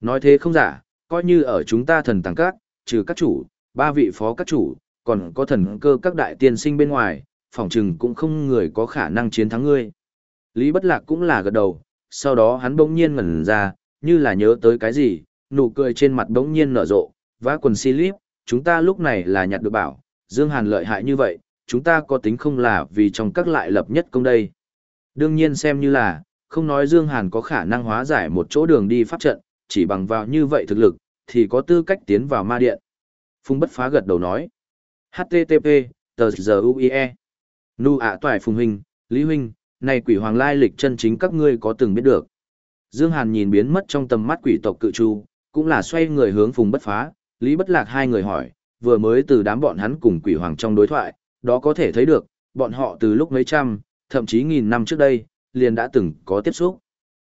Nói thế không giả, coi như ở chúng ta thần tàng các, trừ các chủ, ba vị phó các chủ, còn có thần cơ các đại tiên sinh bên ngoài, phỏng chừng cũng không người có khả năng chiến thắng ngươi. Lý Bất Lạc cũng là gật đầu, sau đó hắn bỗng nhiên ngẩn ra, như là nhớ tới cái gì, nụ cười trên mặt bỗng nhiên nở rộ, vá quần slip, chúng ta lúc này là nhặt được bảo, Dương Hàn lợi hại như vậy, chúng ta có tính không là vì trong các lại lập nhất công đây. Đương nhiên xem như là, không nói Dương Hàn có khả năng hóa giải một chỗ đường đi pháp trận, chỉ bằng vào như vậy thực lực, thì có tư cách tiến vào ma điện. Phùng bất phá gật đầu nói. HTTP, tờ giờ UIE. Nu ạ toài Phùng Huynh, Lý Huynh, này quỷ hoàng lai lịch chân chính các ngươi có từng biết được. Dương Hàn nhìn biến mất trong tầm mắt quỷ tộc cự chu, cũng là xoay người hướng Phùng bất phá, Lý bất lạc hai người hỏi, vừa mới từ đám bọn hắn cùng quỷ hoàng trong đối thoại, đó có thể thấy được, bọn họ từ lúc mấy trăm, thậm chí nghìn năm trước đây, liền đã từng có tiếp xúc.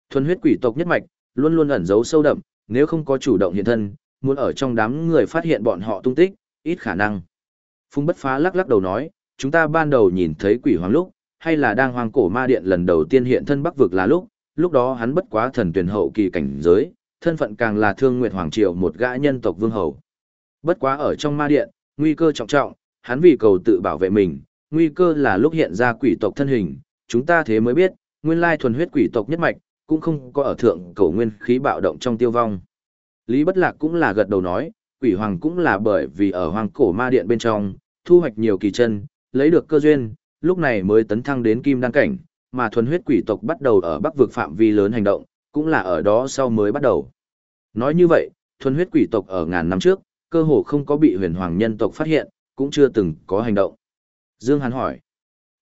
Thuần huyết quỷ tộc nhất mạch, luôn luôn ẩn giấu sâu đậm, nếu không có chủ động hiện thân, muốn ở trong đám người phát hiện bọn họ tung tích, ít khả năng. Phung bất phá lắc lắc đầu nói, chúng ta ban đầu nhìn thấy quỷ hoàng lúc, hay là đang hoang cổ ma điện lần đầu tiên hiện thân bắc vực là lúc, lúc đó hắn bất quá thần tuyển hậu kỳ cảnh giới, thân phận càng là thương nguyệt hoàng triều một gã nhân tộc vương hầu. Bất quá ở trong ma điện, nguy cơ trọng trọng, hắn vì cầu tự bảo vệ mình, nguy cơ là lúc hiện ra quỷ tộc thân hình, chúng ta thế mới biết, nguyên lai thuần huyết quỷ tộc nhất mạch, cũng không có ở thượng cổ nguyên khí bạo động trong tiêu vong. Lý Bất Lạc cũng là gật đầu nói, quỷ hoàng cũng là bởi vì ở hoang cổ ma điện bên trong, thu hoạch nhiều kỳ chân, lấy được cơ duyên, lúc này mới tấn thăng đến kim đăng cảnh, mà thuần huyết quỷ tộc bắt đầu ở bắc vực phạm vi lớn hành động, cũng là ở đó sau mới bắt đầu. Nói như vậy, thuần huyết quỷ tộc ở ngàn năm trước, cơ hồ không có bị huyền hoàng nhân tộc phát hiện, cũng chưa từng có hành động. Dương Hàn hỏi,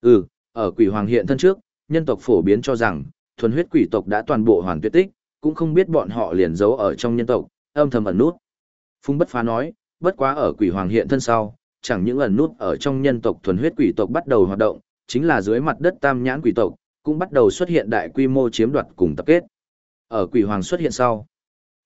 ừ, ở quỷ hoàng hiện thân trước, nhân tộc phổ biến cho rằng, thuần huyết quỷ tộc đã toàn bộ hoàn tuyệt tích, cũng không biết bọn họ liền giấu ở trong nhân tộc, âm thầm ẩn nút. Phung bất phá nói, bất quá ở quỷ hoàng hiện thân sau, chẳng những ẩn nút ở trong nhân tộc thuần huyết quỷ tộc bắt đầu hoạt động, chính là dưới mặt đất tam nhãn quỷ tộc, cũng bắt đầu xuất hiện đại quy mô chiếm đoạt cùng tập kết. Ở quỷ hoàng xuất hiện sau.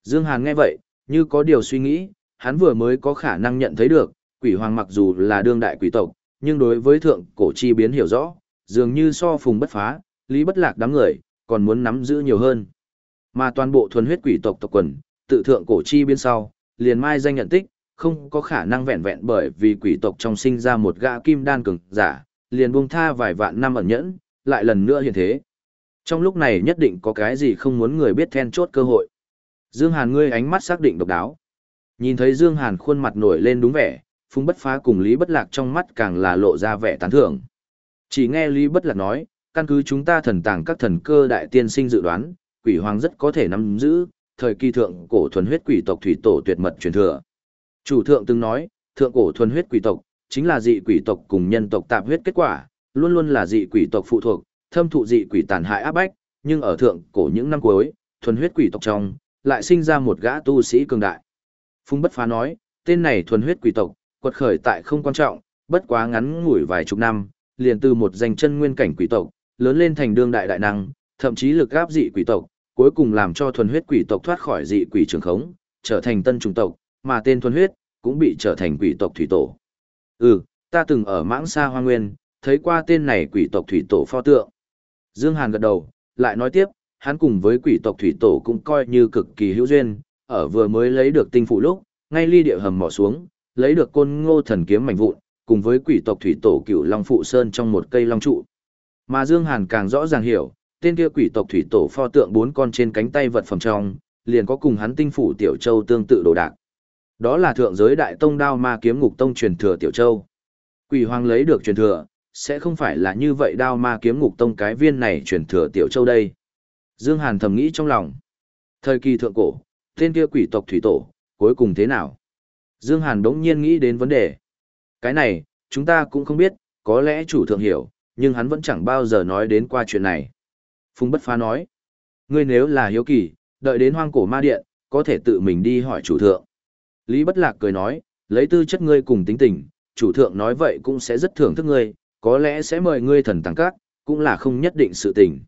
Dương Hàn nghe vậy, như có điều suy nghĩ, hắn vừa mới có khả năng nhận thấy được, quỷ hoàng mặc dù là đương đại quỷ tộc, nhưng đối với thượng cổ chi biến hiểu rõ, dường như so phùng bất phá, lý bất lạc đám người, còn muốn nắm giữ nhiều hơn. Mà toàn bộ thuần huyết quỷ tộc tộc quần, tự thượng cổ chi biên sau, liền mai danh nhận tích, không có khả năng vẹn vẹn bởi vì quỷ tộc trong sinh ra một gã kim đan cường giả, liền buông tha vài vạn năm ẩn nhẫn, lại lần nữa hiện thế. Trong lúc này nhất định có cái gì không muốn người biết then chốt cơ hội. Dương Hàn ngươi ánh mắt xác định độc đáo. Nhìn thấy Dương Hàn khuôn mặt nổi lên đúng vẻ, Phùng Bất Phá cùng Lý Bất Lạc trong mắt càng là lộ ra vẻ tán thưởng. Chỉ nghe Lý Bất Lạc nói, căn cứ chúng ta thần tàng các thần cơ đại tiên sinh dự đoán, quỷ hoàng rất có thể nắm giữ, thời kỳ thượng cổ thuần huyết quỷ tộc thủy tổ tuyệt mật truyền thừa. Chủ thượng từng nói, thượng cổ thuần huyết quỷ tộc, chính là dị quỷ tộc cùng nhân tộc tạp huyết kết quả, luôn luôn là dị quỷ tộc phụ thuộc, thâm thụ dị quỷ tàn hại áp bách, nhưng ở thượng cổ những năm cuối, thuần huyết quỷ tộc trong, lại sinh ra một gã tu sĩ cường đại. Phung Bất Phá nói, tên này thuần huyết quỷ tộc, quật khởi tại không quan trọng, bất quá ngắn ngủi vài chục năm, liền từ một danh chân nguyên cảnh quỷ tộc, lớn lên thành đương đại đại năng, thậm chí lực áp dị quỷ tộc, cuối cùng làm cho thuần huyết quỷ tộc thoát khỏi dị quỷ trường khống, trở thành tân chủng tộc, mà tên thuần huyết cũng bị trở thành quỷ tộc thủy tổ. Ừ, ta từng ở mãng xa hoa nguyên, thấy qua tên này quỷ tộc thủy tổ pho tượng. Dương Hàn gật đầu, lại nói tiếp, hắn cùng với quỷ tộc thủy tổ cũng coi như cực kỳ hữu duyên, ở vừa mới lấy được tinh phụ lúc, ngay ly địa hầm mỏ xuống, lấy được côn ngô thần kiếm mảnh vụn, cùng với quỷ tộc thủy tổ cựu long phụ sơn trong một cây long trụ. Mà Dương Hàn càng rõ ràng hiểu, tên kia quỷ tộc thủy tổ pho tượng bốn con trên cánh tay vật phẩm trong, liền có cùng hắn tinh phủ tiểu châu tương tự đồ đạc. Đó là thượng giới đại tông đao ma kiếm ngục tông truyền thừa tiểu châu. Quỷ hoàng lấy được truyền thừa, sẽ không phải là như vậy đao ma kiếm ngục tông cái viên này truyền thừa tiểu châu đây. Dương Hàn thầm nghĩ trong lòng. Thời kỳ thượng cổ, tên kia quỷ tộc thủy tổ, cuối cùng thế nào? Dương Hàn đống nhiên nghĩ đến vấn đề. Cái này, chúng ta cũng không biết, có lẽ chủ thượng hiểu, nhưng hắn vẫn chẳng bao giờ nói đến qua chuyện này. Phùng Bất Phá nói, ngươi nếu là hiếu kỳ, đợi đến hoang cổ ma điện, có thể tự mình đi hỏi chủ thượng. Lý Bất Lạc cười nói, lấy tư chất ngươi cùng tính tình, chủ thượng nói vậy cũng sẽ rất thưởng thức ngươi, có lẽ sẽ mời ngươi thần tăng các, cũng là không nhất định sự tình.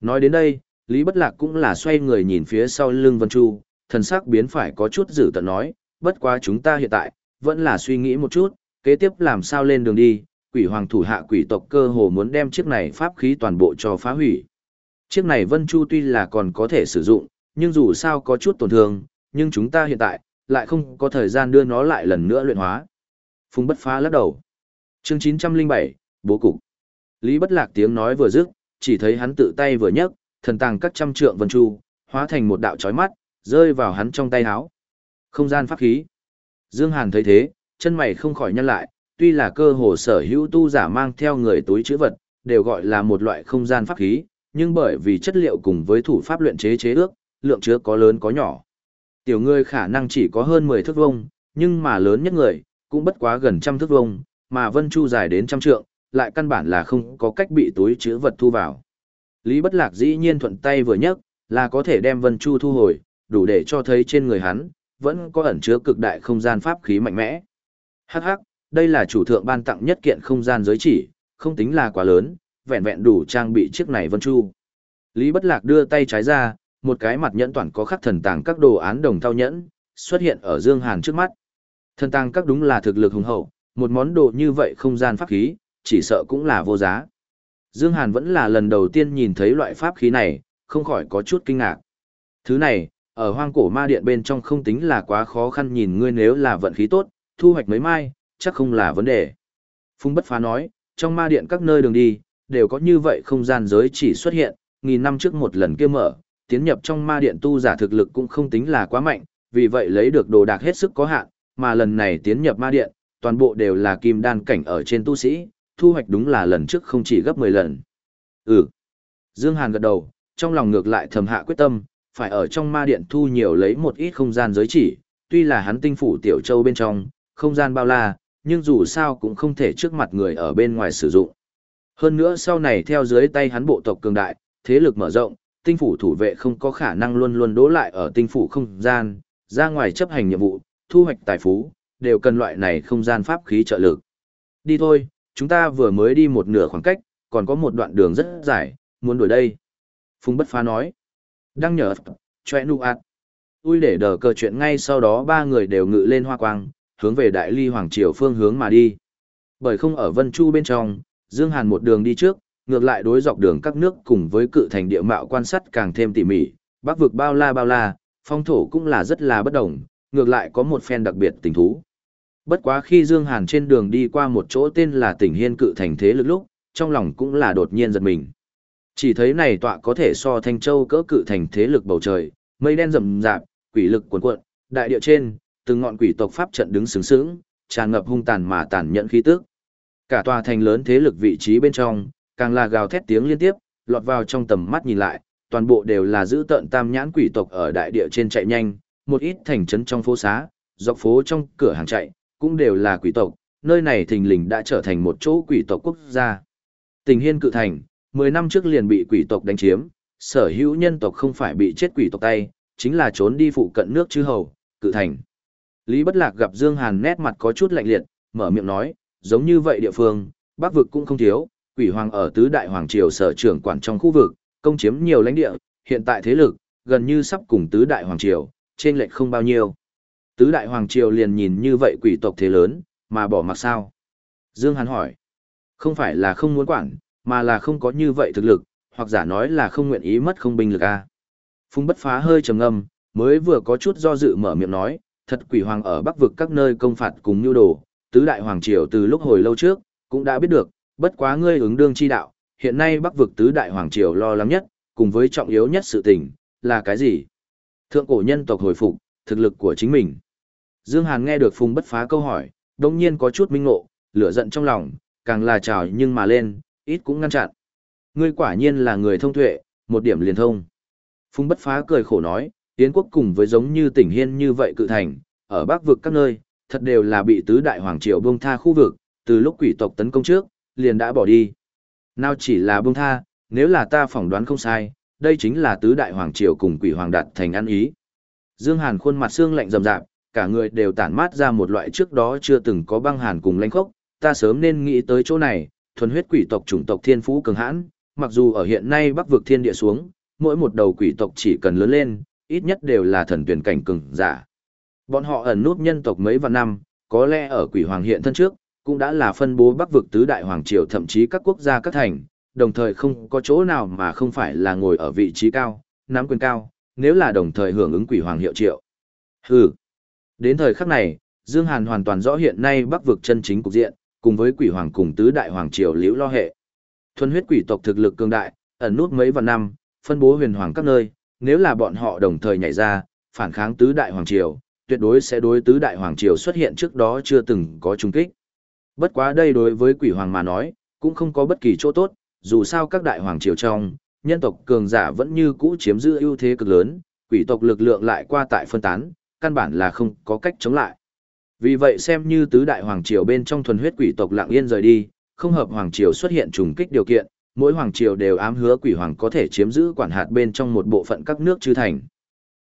Nói đến đây, Lý Bất Lạc cũng là xoay người nhìn phía sau lưng Vân Chu, thần sắc biến phải có chút dự tận nói, bất quá chúng ta hiện tại, vẫn là suy nghĩ một chút, kế tiếp làm sao lên đường đi, quỷ hoàng thủ hạ quỷ tộc cơ hồ muốn đem chiếc này pháp khí toàn bộ cho phá hủy. Chiếc này Vân Chu tuy là còn có thể sử dụng, nhưng dù sao có chút tổn thương, nhưng chúng ta hiện tại, lại không có thời gian đưa nó lại lần nữa luyện hóa. Phùng bất phá lắc đầu. Chương 907, Bố Cục. Lý bất lạc tiếng nói vừa dứt, chỉ thấy hắn tự tay vừa nhấc, thần tàng các trăm trượng vân chu, hóa thành một đạo chói mắt, rơi vào hắn trong tay áo. Không gian pháp khí. Dương Hàn thấy thế, chân mày không khỏi nhăn lại, tuy là cơ hồ sở hữu tu giả mang theo người túi chữ vật, đều gọi là một loại không gian pháp khí, nhưng bởi vì chất liệu cùng với thủ pháp luyện chế chế ước, lượng chứa có lớn có nhỏ. Tiểu người khả năng chỉ có hơn 10 thước vuông, nhưng mà lớn nhất người, cũng bất quá gần trăm thước vuông, mà Vân Chu dài đến trăm trượng, lại căn bản là không có cách bị túi chứa vật thu vào. Lý Bất Lạc dĩ nhiên thuận tay vừa nhấc, là có thể đem Vân Chu thu hồi, đủ để cho thấy trên người hắn, vẫn có ẩn chứa cực đại không gian pháp khí mạnh mẽ. Hắc hắc, đây là chủ thượng ban tặng nhất kiện không gian giới chỉ, không tính là quá lớn, vẹn vẹn đủ trang bị chiếc này Vân Chu. Lý Bất Lạc đưa tay trái ra, một cái mặt nhẫn toàn có khắc thần tàng các đồ án đồng thao nhẫn, xuất hiện ở Dương Hàn trước mắt. Thần tàng các đúng là thực lực hùng hậu, một món đồ như vậy không gian pháp khí, chỉ sợ cũng là vô giá. Dương Hàn vẫn là lần đầu tiên nhìn thấy loại pháp khí này, không khỏi có chút kinh ngạc. Thứ này, ở hoang cổ ma điện bên trong không tính là quá khó khăn nhìn ngươi nếu là vận khí tốt, thu hoạch mấy mai, chắc không là vấn đề. Phung bất phá nói, trong ma điện các nơi đường đi, đều có như vậy không gian giới chỉ xuất hiện, nghìn năm trước một lần kia mở, tiến nhập trong ma điện tu giả thực lực cũng không tính là quá mạnh, vì vậy lấy được đồ đạc hết sức có hạn, mà lần này tiến nhập ma điện, toàn bộ đều là kim đan cảnh ở trên tu sĩ, thu hoạch đúng là lần trước không chỉ gấp 10 lần. Ừ. Dương Hàn gật đầu, trong lòng ngược lại thầm hạ quyết tâm, phải ở trong ma điện thu nhiều lấy một ít không gian giới chỉ, tuy là hắn tinh phủ tiểu châu bên trong, không gian bao la, nhưng dù sao cũng không thể trước mặt người ở bên ngoài sử dụng. Hơn nữa sau này theo dưới tay hắn bộ tộc cường đại, thế lực mở rộng, tinh phủ thủ vệ không có khả năng luôn luôn đố lại ở tinh phủ không gian, ra ngoài chấp hành nhiệm vụ, thu hoạch tài phú, đều cần loại này không gian pháp khí trợ lực. Đi thôi, chúng ta vừa mới đi một nửa khoảng cách, còn có một đoạn đường rất dài, muốn đuổi đây. Phùng bất phá nói. Đăng nhờ, choe nụ ạt. Ui để đờ cờ chuyện ngay sau đó ba người đều ngự lên hoa quang, hướng về đại ly hoàng triều phương hướng mà đi. Bởi không ở Vân Chu bên trong, Dương Hàn một đường đi trước, ngược lại đối dọc đường các nước cùng với cự thành địa mạo quan sát càng thêm tỉ mỉ, bắc vực bao la bao la, phong thổ cũng là rất là bất đồng, ngược lại có một phen đặc biệt tình thú. Bất quá khi Dương Hàn trên đường đi qua một chỗ tên là tỉnh Hiên cự thành thế lực lúc, trong lòng cũng là đột nhiên giật mình. Chỉ thấy này tọa có thể so thanh châu cỡ cự thành thế lực bầu trời, mây đen rậm rạp, quỷ lực cuồn cuộn, đại địa trên, từng ngọn quỷ tộc pháp trận đứng sướng sướng, tràn ngập hung tàn mà tàn nhẫn khí tức. Cả tòa thành lớn thế lực vị trí bên trong, càng là gào thét tiếng liên tiếp, lọt vào trong tầm mắt nhìn lại, toàn bộ đều là giữ tợn tam nhãn quỷ tộc ở đại địa trên chạy nhanh, một ít thành trấn trong phố xá, dọc phố trong cửa hàng chạy, cũng đều là quỷ tộc, nơi này thình lình đã trở thành một chỗ quỷ tộc quốc gia. Tình hiên cự thành, 10 năm trước liền bị quỷ tộc đánh chiếm, sở hữu nhân tộc không phải bị chết quỷ tộc tay, chính là trốn đi phụ cận nước chư hầu, cự thành. Lý Bất Lạc gặp Dương Hàn nét mặt có chút lạnh liệt, mở miệng nói, giống như vậy địa phương, bắc vực cũng không thiếu, quỷ hoàng ở tứ đại hoàng triều sở trưởng quản trong khu vực, công chiếm nhiều lãnh địa, hiện tại thế lực, gần như sắp cùng tứ đại hoàng triều, trên lệch không bao nhiêu. Tứ đại hoàng triều liền nhìn như vậy quỷ tộc thế lớn, mà bỏ mặc sao? Dương Hàn hỏi, không phải là không muốn quản, mà là không có như vậy thực lực, hoặc giả nói là không nguyện ý mất không binh lực a. À. Phung bất phá hơi trầm ngâm, mới vừa có chút do dự mở miệng nói, thật quỷ hoàng ở bắc vực các nơi công phạt cùng nhu đồ, tứ đại hoàng triều từ lúc hồi lâu trước, cũng đã biết được, bất quá ngươi ứng đương chi đạo, hiện nay bắc vực tứ đại hoàng triều lo lắng nhất, cùng với trọng yếu nhất sự tình, là cái gì? Thượng cổ nhân tộc hồi phục, thực lực của chính mình. Dương Hàn nghe được Phùng bất phá câu hỏi, đồng nhiên có chút minh ngộ, lửa giận trong lòng, càng là trào nhưng mà lên, ít cũng ngăn chặn. Ngươi quả nhiên là người thông tuệ, một điểm liền thông. Phùng bất phá cười khổ nói, Yến quốc cùng với giống như tỉnh Hiên như vậy cự thành, ở bắc vực các nơi, thật đều là bị tứ đại hoàng triều bông tha khu vực, từ lúc quỷ tộc tấn công trước, liền đã bỏ đi. Nào chỉ là bông tha, nếu là ta phỏng đoán không sai, đây chính là tứ đại hoàng triều cùng quỷ hoàng đạt thành ăn ý. Dương Hàn khuôn mặt xương lạnh rầm rạp, cả người đều tản mát ra một loại trước đó chưa từng có băng hàn cùng lãnh khốc, ta sớm nên nghĩ tới chỗ này, thuần huyết quỷ tộc chủng tộc thiên phú cường hãn, mặc dù ở hiện nay bắc vực thiên địa xuống, mỗi một đầu quỷ tộc chỉ cần lớn lên, ít nhất đều là thần tuyển cảnh cường giả. Bọn họ ẩn nút nhân tộc mấy vạn năm, có lẽ ở quỷ hoàng hiện thân trước, cũng đã là phân bố bắc vực tứ đại hoàng triều thậm chí các quốc gia các thành, đồng thời không có chỗ nào mà không phải là ngồi ở vị trí cao, nắm quyền cao, nếu là đồng thời hưởng ứng quỷ hoàng hiệu triệu. Hừ. Đến thời khắc này, Dương Hàn hoàn toàn rõ hiện nay Bắc vực chân chính cục diện, cùng với quỷ hoàng cùng tứ đại hoàng triều liễu lo hệ. Thuần huyết quỷ tộc thực lực cường đại, ẩn nút mấy vạn năm, phân bố huyền hoàng các nơi, nếu là bọn họ đồng thời nhảy ra, phản kháng tứ đại hoàng triều, tuyệt đối sẽ đối tứ đại hoàng triều xuất hiện trước đó chưa từng có trung kích. Bất quá đây đối với quỷ hoàng mà nói, cũng không có bất kỳ chỗ tốt, dù sao các đại hoàng triều trong, nhân tộc cường giả vẫn như cũ chiếm giữ ưu thế cực lớn, quỷ tộc lực lượng lại qua tại phân tán, căn bản là không có cách chống lại. Vì vậy xem như tứ đại hoàng triều bên trong thuần huyết quỷ tộc lặng yên rời đi, không hợp hoàng triều xuất hiện trùng kích điều kiện, mỗi hoàng triều đều ám hứa quỷ hoàng có thể chiếm giữ quản hạt bên trong một bộ phận các nước chư thành.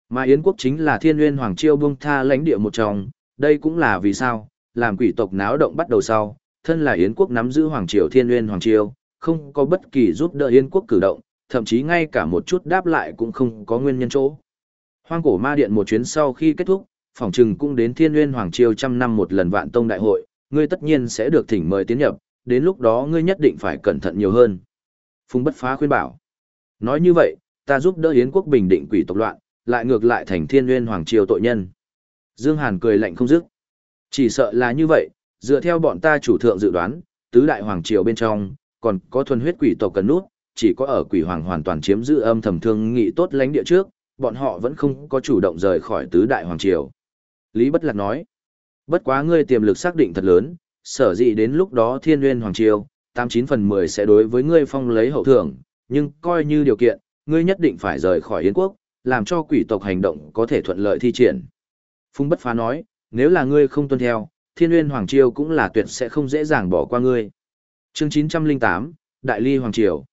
Mà Yến quốc chính là thiên nguyên hoàng triều buông tha lãnh địa một trong, đây cũng là vì sao, làm quỷ tộc náo động bắt đầu sau, thân là Yến quốc nắm giữ hoàng triều thiên nguyên hoàng triều, không có bất kỳ giúp đỡ Yến quốc cử động, thậm chí ngay cả một chút đáp lại cũng không có nguyên nhân chỗ. Hoang cổ ma điện một chuyến sau khi kết thúc, phòng trừng cũng đến thiên nguyên hoàng triều trăm năm một lần vạn tông đại hội, ngươi tất nhiên sẽ được thỉnh mời tiến nhập, đến lúc đó ngươi nhất định phải cẩn thận nhiều hơn. Phùng bất phá khuyên bảo. Nói như vậy, ta giúp đỡ Yến quốc bình định quỷ tộc loạn, lại ngược lại thành thiên nguyên hoàng triều tội nhân. Dương Hàn cười lạnh không dứt. Chỉ sợ là như vậy, dựa theo bọn ta chủ thượng dự đoán, tứ đại hoàng triều bên trong, còn có thuần huyết quỷ tộc cần nút, chỉ có ở quỷ hoàng hoàn toàn chiếm giữ âm thầm thương nghị tốt lãnh địa trước, bọn họ vẫn không có chủ động rời khỏi tứ đại hoàng triều. Lý Bất Lạc nói, bất quá ngươi tiềm lực xác định thật lớn, sở dĩ đến lúc đó thiên nguyên hoàng triều, 89 phần 10 sẽ đối với ngươi phong lấy hậu thưởng, nhưng coi như điều kiện, ngươi nhất định phải rời khỏi Yến quốc, làm cho quỷ tộc hành động có thể thuận lợi thi triển. Phung Bất Phá nói, nếu là ngươi không tuân theo, thiên nguyên hoàng triều cũng là tuyệt sẽ không dễ dàng bỏ qua ngươi. Chương 908, Đại Ly Hoàng Triều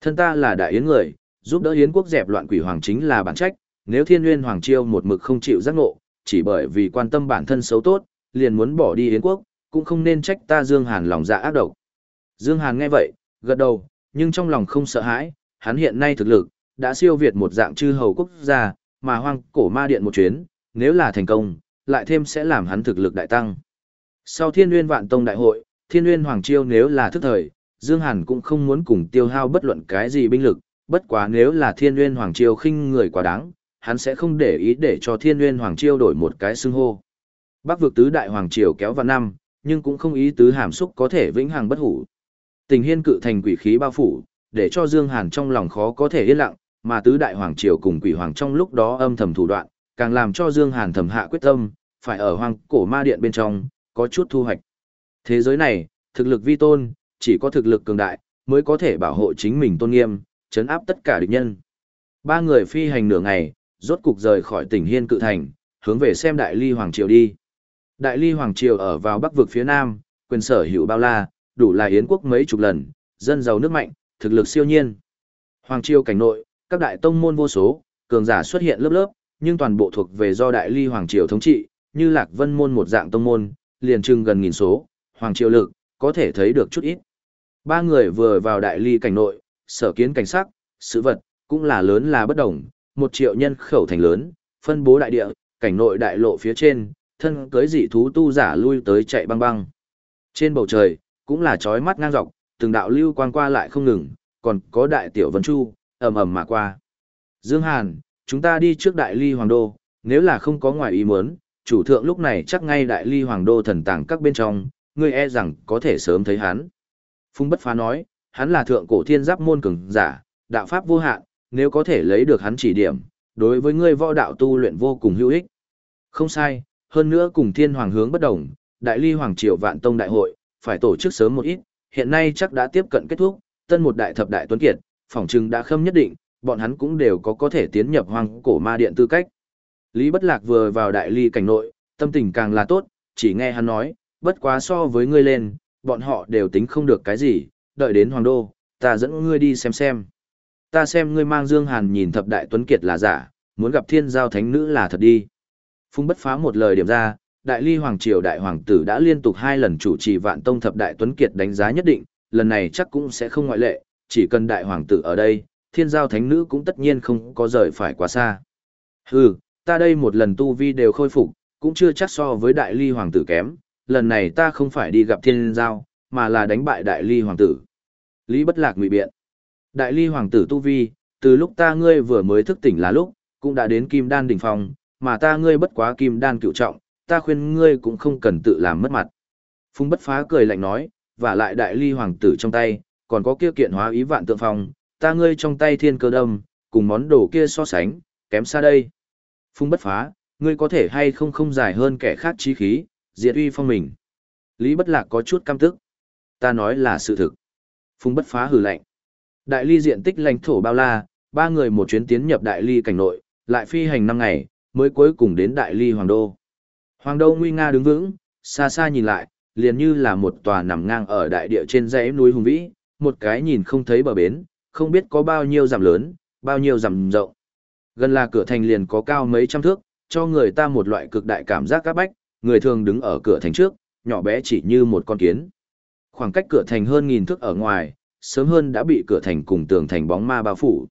Thân ta là đại yến người, giúp đỡ yến quốc dẹp loạn quỷ hoàng chính là bản trách, nếu thiên nguyên hoàng triều một mực không chịu giác ngộ, chỉ bởi vì quan tâm bản thân xấu tốt, liền muốn bỏ đi yến quốc, cũng không nên trách ta Dương Hàn lòng dạ ác độc. Dương Hàn nghe vậy, gật đầu, nhưng trong lòng không sợ hãi, hắn hiện nay thực lực, đã siêu việt một dạng chư hầu quốc gia, mà hoang cổ ma điện một chuyến, nếu là thành công, lại thêm sẽ làm hắn thực lực đại tăng. Sau thiên nguyên vạn tông đại hội, thiên nguyên hoàng chiêu nếu là thức thời, Dương Hàn cũng không muốn cùng tiêu hao bất luận cái gì binh lực, bất quá nếu là thiên nguyên hoàng chiêu khinh người quá đáng, hắn sẽ không để ý để cho thiên nguyên hoàng chiêu đổi một cái xưng hô. Bắc vực tứ đại hoàng triều kéo vào năm, nhưng cũng không ý tứ hàm xúc có thể vĩnh hằng bất hủ. Tình hiên cự thành quỷ khí bao phủ, để cho Dương Hàn trong lòng khó có thể yên lặng, mà tứ đại hoàng triều cùng quỷ hoàng trong lúc đó âm thầm thủ đoạn, càng làm cho Dương Hàn thầm hạ quyết tâm, phải ở hoang cổ ma điện bên trong, có chút thu hoạch. Thế giới này, thực lực vi tôn, chỉ có thực lực cường đại, mới có thể bảo hộ chính mình tôn nghiêm, chấn áp tất cả địch nhân. Ba người phi hành nửa ngày, rốt cục rời khỏi tỉnh Hiên Cự Thành, hướng về xem Đại Ly Hoàng Triều đi. Đại Ly Hoàng Triều ở vào bắc vực phía nam, quyền sở hữu bao la, đủ là yến quốc mấy chục lần, dân giàu nước mạnh, thực lực siêu nhiên. Hoàng Triều cảnh nội, các đại tông môn vô số, cường giả xuất hiện lớp lớp, nhưng toàn bộ thuộc về do Đại Ly Hoàng Triều thống trị, như Lạc Vân môn một dạng tông môn, liền trưng gần nghìn số, Hoàng Triều lực, có thể thấy được chút ít. Ba người vừa vào Đại Ly cảnh nội, sở kiến cảnh sắc, sự vật, cũng là lớn là bất đồng, một triệu nhân khẩu thành lớn, phân bố đại địa, cảnh nội đại lộ phía trên, thân cưới dị thú tu giả lui tới chạy băng băng. Trên bầu trời, cũng là chói mắt ngang dọc, từng đạo lưu quang qua lại không ngừng, còn có đại tiểu vân chu, ầm ầm mà qua. Dương Hàn, chúng ta đi trước đại ly hoàng đô, nếu là không có ngoài ý muốn, chủ thượng lúc này chắc ngay đại ly hoàng đô thần tàng các bên trong, ngươi e rằng có thể sớm thấy hắn. Phung bất phá nói, hắn là thượng cổ thiên giáp môn cường giả, đạo pháp vô hạn, nếu có thể lấy được hắn chỉ điểm, đối với ngươi võ đạo tu luyện vô cùng hữu ích. Không sai, hơn nữa cùng thiên hoàng hướng bất đồng, đại ly hoàng triều vạn tông đại hội, phải tổ chức sớm một ít, hiện nay chắc đã tiếp cận kết thúc, tân một đại thập đại tuấn kiệt, phỏng chừng đã khâm nhất định, bọn hắn cũng đều có có thể tiến nhập hoàng cổ ma điện tư cách. Lý Bất Lạc vừa vào đại ly cảnh nội, tâm tình càng là tốt, chỉ nghe hắn nói, bất quá so với ngươi lên, bọn họ đều tính không được cái gì, đợi đến hoàng đô, ta dẫn ngươi đi xem xem. Ta xem ngươi mang Dương Hàn nhìn thập đại tuấn kiệt là giả, muốn gặp thiên giao thánh nữ là thật đi. Phung bất phá một lời điểm ra, đại ly hoàng triều đại hoàng tử đã liên tục hai lần chủ trì vạn tông thập đại tuấn kiệt đánh giá nhất định, lần này chắc cũng sẽ không ngoại lệ, chỉ cần đại hoàng tử ở đây, thiên giao thánh nữ cũng tất nhiên không có rời phải quá xa. Hừ, ta đây một lần tu vi đều khôi phục, cũng chưa chắc so với đại ly hoàng tử kém, lần này ta không phải đi gặp thiên giao, mà là đánh bại đại ly hoàng tử. Lý bất lạc ngụy biện. Đại ly hoàng tử tu vi, từ lúc ta ngươi vừa mới thức tỉnh là lúc, cũng đã đến kim đan đỉnh phong, mà ta ngươi bất quá kim đan cựu trọng, ta khuyên ngươi cũng không cần tự làm mất mặt. Phung bất phá cười lạnh nói, và lại đại ly hoàng tử trong tay, còn có kia kiện hóa ý vạn tượng phong, ta ngươi trong tay thiên cơ đâm, cùng món đồ kia so sánh, kém xa đây. Phung bất phá, ngươi có thể hay không không dài hơn kẻ khác trí khí, diệt uy phong mình. Lý bất lạc có chút căm tức. Ta nói là sự thực. Phung bất phá hừ lạnh. Đại ly diện tích lãnh thổ bao la, ba người một chuyến tiến nhập đại ly cảnh nội, lại phi hành năm ngày, mới cuối cùng đến đại ly hoàng đô. Hoàng đô nguy nga đứng vững, xa xa nhìn lại, liền như là một tòa nằm ngang ở đại địa trên dãy núi hùng vĩ, một cái nhìn không thấy bờ bến, không biết có bao nhiêu dặm lớn, bao nhiêu dặm rộng. Gần là cửa thành liền có cao mấy trăm thước, cho người ta một loại cực đại cảm giác các bách, người thường đứng ở cửa thành trước, nhỏ bé chỉ như một con kiến. Khoảng cách cửa thành hơn nghìn thước ở ngoài, sớm hơn đã bị cửa thành cùng tường thành bóng ma bao phủ.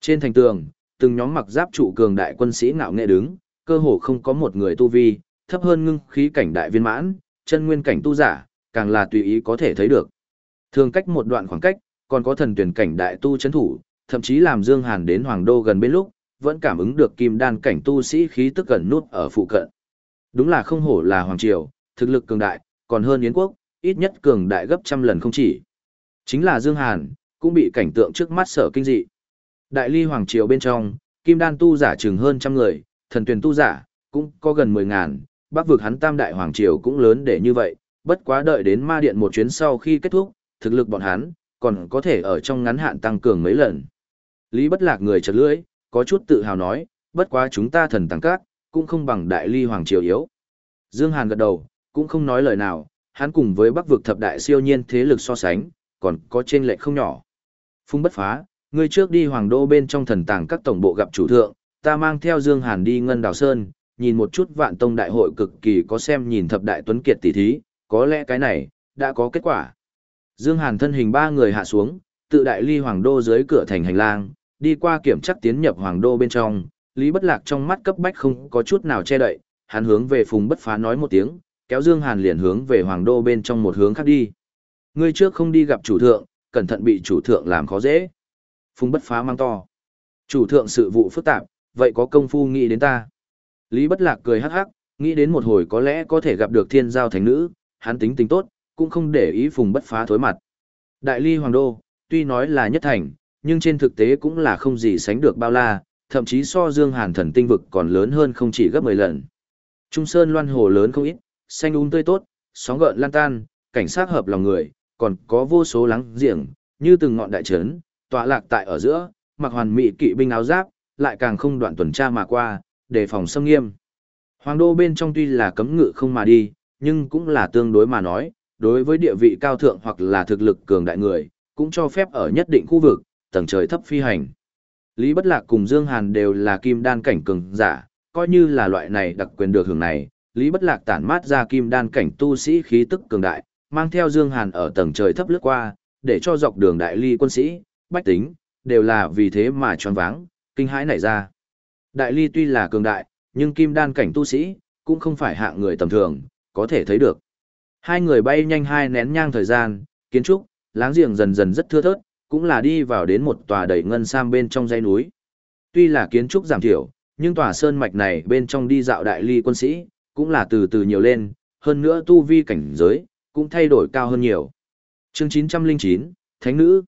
Trên thành tường, từng nhóm mặc giáp trụ cường đại quân sĩ ngạo nghệ đứng, cơ hồ không có một người tu vi, thấp hơn ngưng khí cảnh đại viên mãn, chân nguyên cảnh tu giả, càng là tùy ý có thể thấy được. Thường cách một đoạn khoảng cách, còn có thần tuyển cảnh đại tu chấn thủ, thậm chí làm Dương Hàn đến Hoàng Đô gần bên lúc, vẫn cảm ứng được kim đan cảnh tu sĩ khí tức gần nút ở phụ cận. Đúng là không hổ là Hoàng Triều, thực lực cường đại, còn hơn Yến Quốc, ít nhất cường đại gấp trăm lần không chỉ. Chính là Dương Hàn, cũng bị cảnh tượng trước mắt sở kinh dị. Đại ly Hoàng Triều bên trong, kim đan tu giả chừng hơn trăm người, thần tuyển tu giả, cũng có gần mười ngàn, bắc vực hắn tam đại Hoàng Triều cũng lớn để như vậy, bất quá đợi đến ma điện một chuyến sau khi kết thúc, thực lực bọn hắn, còn có thể ở trong ngắn hạn tăng cường mấy lần. Lý bất lạc người chật lưỡi, có chút tự hào nói, bất quá chúng ta thần tăng các, cũng không bằng đại ly hoàng triều yếu. Dương Hàn gật đầu, cũng không nói lời nào, hắn cùng với bắc vực thập đại siêu nhiên thế lực so sánh, còn có trên lệch không nhỏ. Phung bất phá, ngươi trước đi hoàng đô bên trong thần tàng các tổng bộ gặp chủ thượng, ta mang theo Dương Hàn đi Ngân Đào Sơn, nhìn một chút vạn tông đại hội cực kỳ có xem nhìn thập đại tuấn kiệt tỷ thí, có lẽ cái này, đã có kết quả. Dương Hàn thân hình ba người hạ xuống, tự đại ly hoàng đô dưới cửa thành hành lang, đi qua kiểm chắc tiến nhập hoàng đô bên trong, Lý Bất Lạc trong mắt cấp bách không có chút nào che đậy, hắn hướng về Phùng Bất Phá nói một tiếng, kéo Dương Hàn liền hướng về hoàng đô bên trong một hướng khác đi. Ngươi trước không đi gặp chủ thượng, cẩn thận bị chủ thượng làm khó dễ. Phùng Bất Phá mang to. Chủ thượng sự vụ phức tạp, vậy có công phu nghĩ đến ta. Lý Bất Lạc cười hắc hắc, nghĩ đến một hồi có lẽ có thể gặp được thiên giao thánh nữ, hắn tính tình tốt, cũng không để ý Phùng Bất Phá thối mặt. Đại ly hoàng đô, tuy nói là nhất thành, nhưng trên thực tế cũng là không gì sánh được bao la, thậm chí so Dương Hàn thần tinh vực còn lớn hơn không chỉ gấp 10 lần. Trung Sơn loan hồ lớn không ít, xanh um tươi tốt, sóng gợn lan tan, cảnh sát hợp lòng người, còn có vô số lắng giềng, như từng ngọn đại trấn, tọa lạc tại ở giữa, mặc hoàn mỹ kỵ binh áo giáp, lại càng không đoạn tuần tra mà qua, đề phòng xâm nghiêm. Hoàng đô bên trong tuy là cấm ngự không mà đi, nhưng cũng là tương đối mà nói, đối với địa vị cao thượng hoặc là thực lực cường đại người, cũng cho phép ở nhất định khu vực, tầng trời thấp phi hành. Lý Bất Lạc cùng Dương Hàn đều là kim đan cảnh cường giả, coi như là loại này đặc quyền được hưởng này, Lý Bất Lạc tản mát ra kim đan cảnh tu sĩ khí tức cường đại, mang theo Dương Hàn ở tầng trời thấp lướt qua, để cho dọc đường đại ly quân sĩ, bách tính, đều là vì thế mà tròn váng, kinh hãi nảy ra. Đại ly tuy là cường đại, nhưng kim đan cảnh tu sĩ, cũng không phải hạng người tầm thường, có thể thấy được. Hai người bay nhanh hai nén nhang thời gian, kiến trúc, láng giềng dần dần rất thưa thớt, cũng là đi vào đến một tòa đầy ngân sam bên trong dãy núi. Tuy là kiến trúc giảm thiểu, nhưng tòa sơn mạch này bên trong đi dạo đại ly quân sĩ, cũng là từ từ nhiều lên, hơn nữa tu vi cảnh giới, cũng thay đổi cao hơn nhiều. Chương 909, Thánh Nữ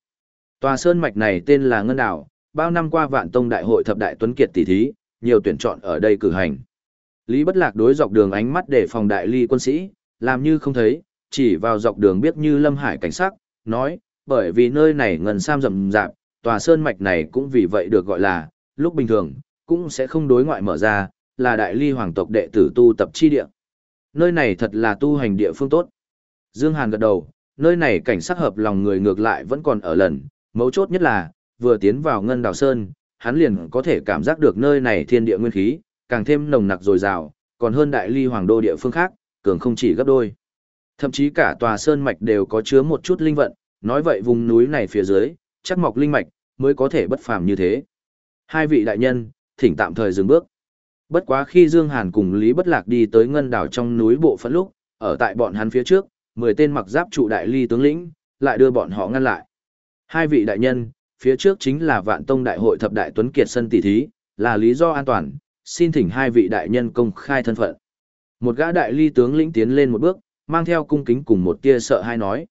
Tòa sơn mạch này tên là Ngân Đảo, bao năm qua vạn tông đại hội thập đại tuấn kiệt tỷ thí, nhiều tuyển chọn ở đây cử hành. Lý Bất Lạc đối dọc đường ánh mắt để phòng đại ly quân sĩ, làm như không thấy, chỉ vào dọc đường biết như lâm hải cảnh sắc, nói, bởi vì nơi này ngần sam rậm rạp, tòa sơn mạch này cũng vì vậy được gọi là, lúc bình thường, cũng sẽ không đối ngoại mở ra, là đại ly hoàng tộc đệ tử tu tập chi địa. Nơi này thật là tu hành địa phương tốt. Dương Hàn gật đầu, nơi này cảnh sắc hợp lòng người ngược lại vẫn còn ở lần, mấu chốt nhất là, vừa tiến vào ngân đào sơn, hắn liền có thể cảm giác được nơi này thiên địa nguyên khí, càng thêm nồng nặc dồi dào, còn hơn đại ly hoàng đô địa phương khác, cường không chỉ gấp đôi. Thậm chí cả tòa sơn mạch đều có chứa một chút linh vận, nói vậy vùng núi này phía dưới, chắc mọc linh mạch, mới có thể bất phàm như thế. Hai vị đại nhân, thỉnh tạm thời dừng bước. Bất quá khi Dương Hàn cùng Lý Bất Lạc đi tới ngân đảo trong núi bộ phận lúc, ở tại bọn hắn phía trước, 10 tên mặc giáp trụ đại ly tướng lĩnh, lại đưa bọn họ ngăn lại. Hai vị đại nhân, phía trước chính là Vạn Tông Đại hội thập đại tuấn kiệt sân tỷ thí, là lý do an toàn, xin thỉnh hai vị đại nhân công khai thân phận. Một gã đại ly tướng lĩnh tiến lên một bước, mang theo cung kính cùng một tia sợ hai nói.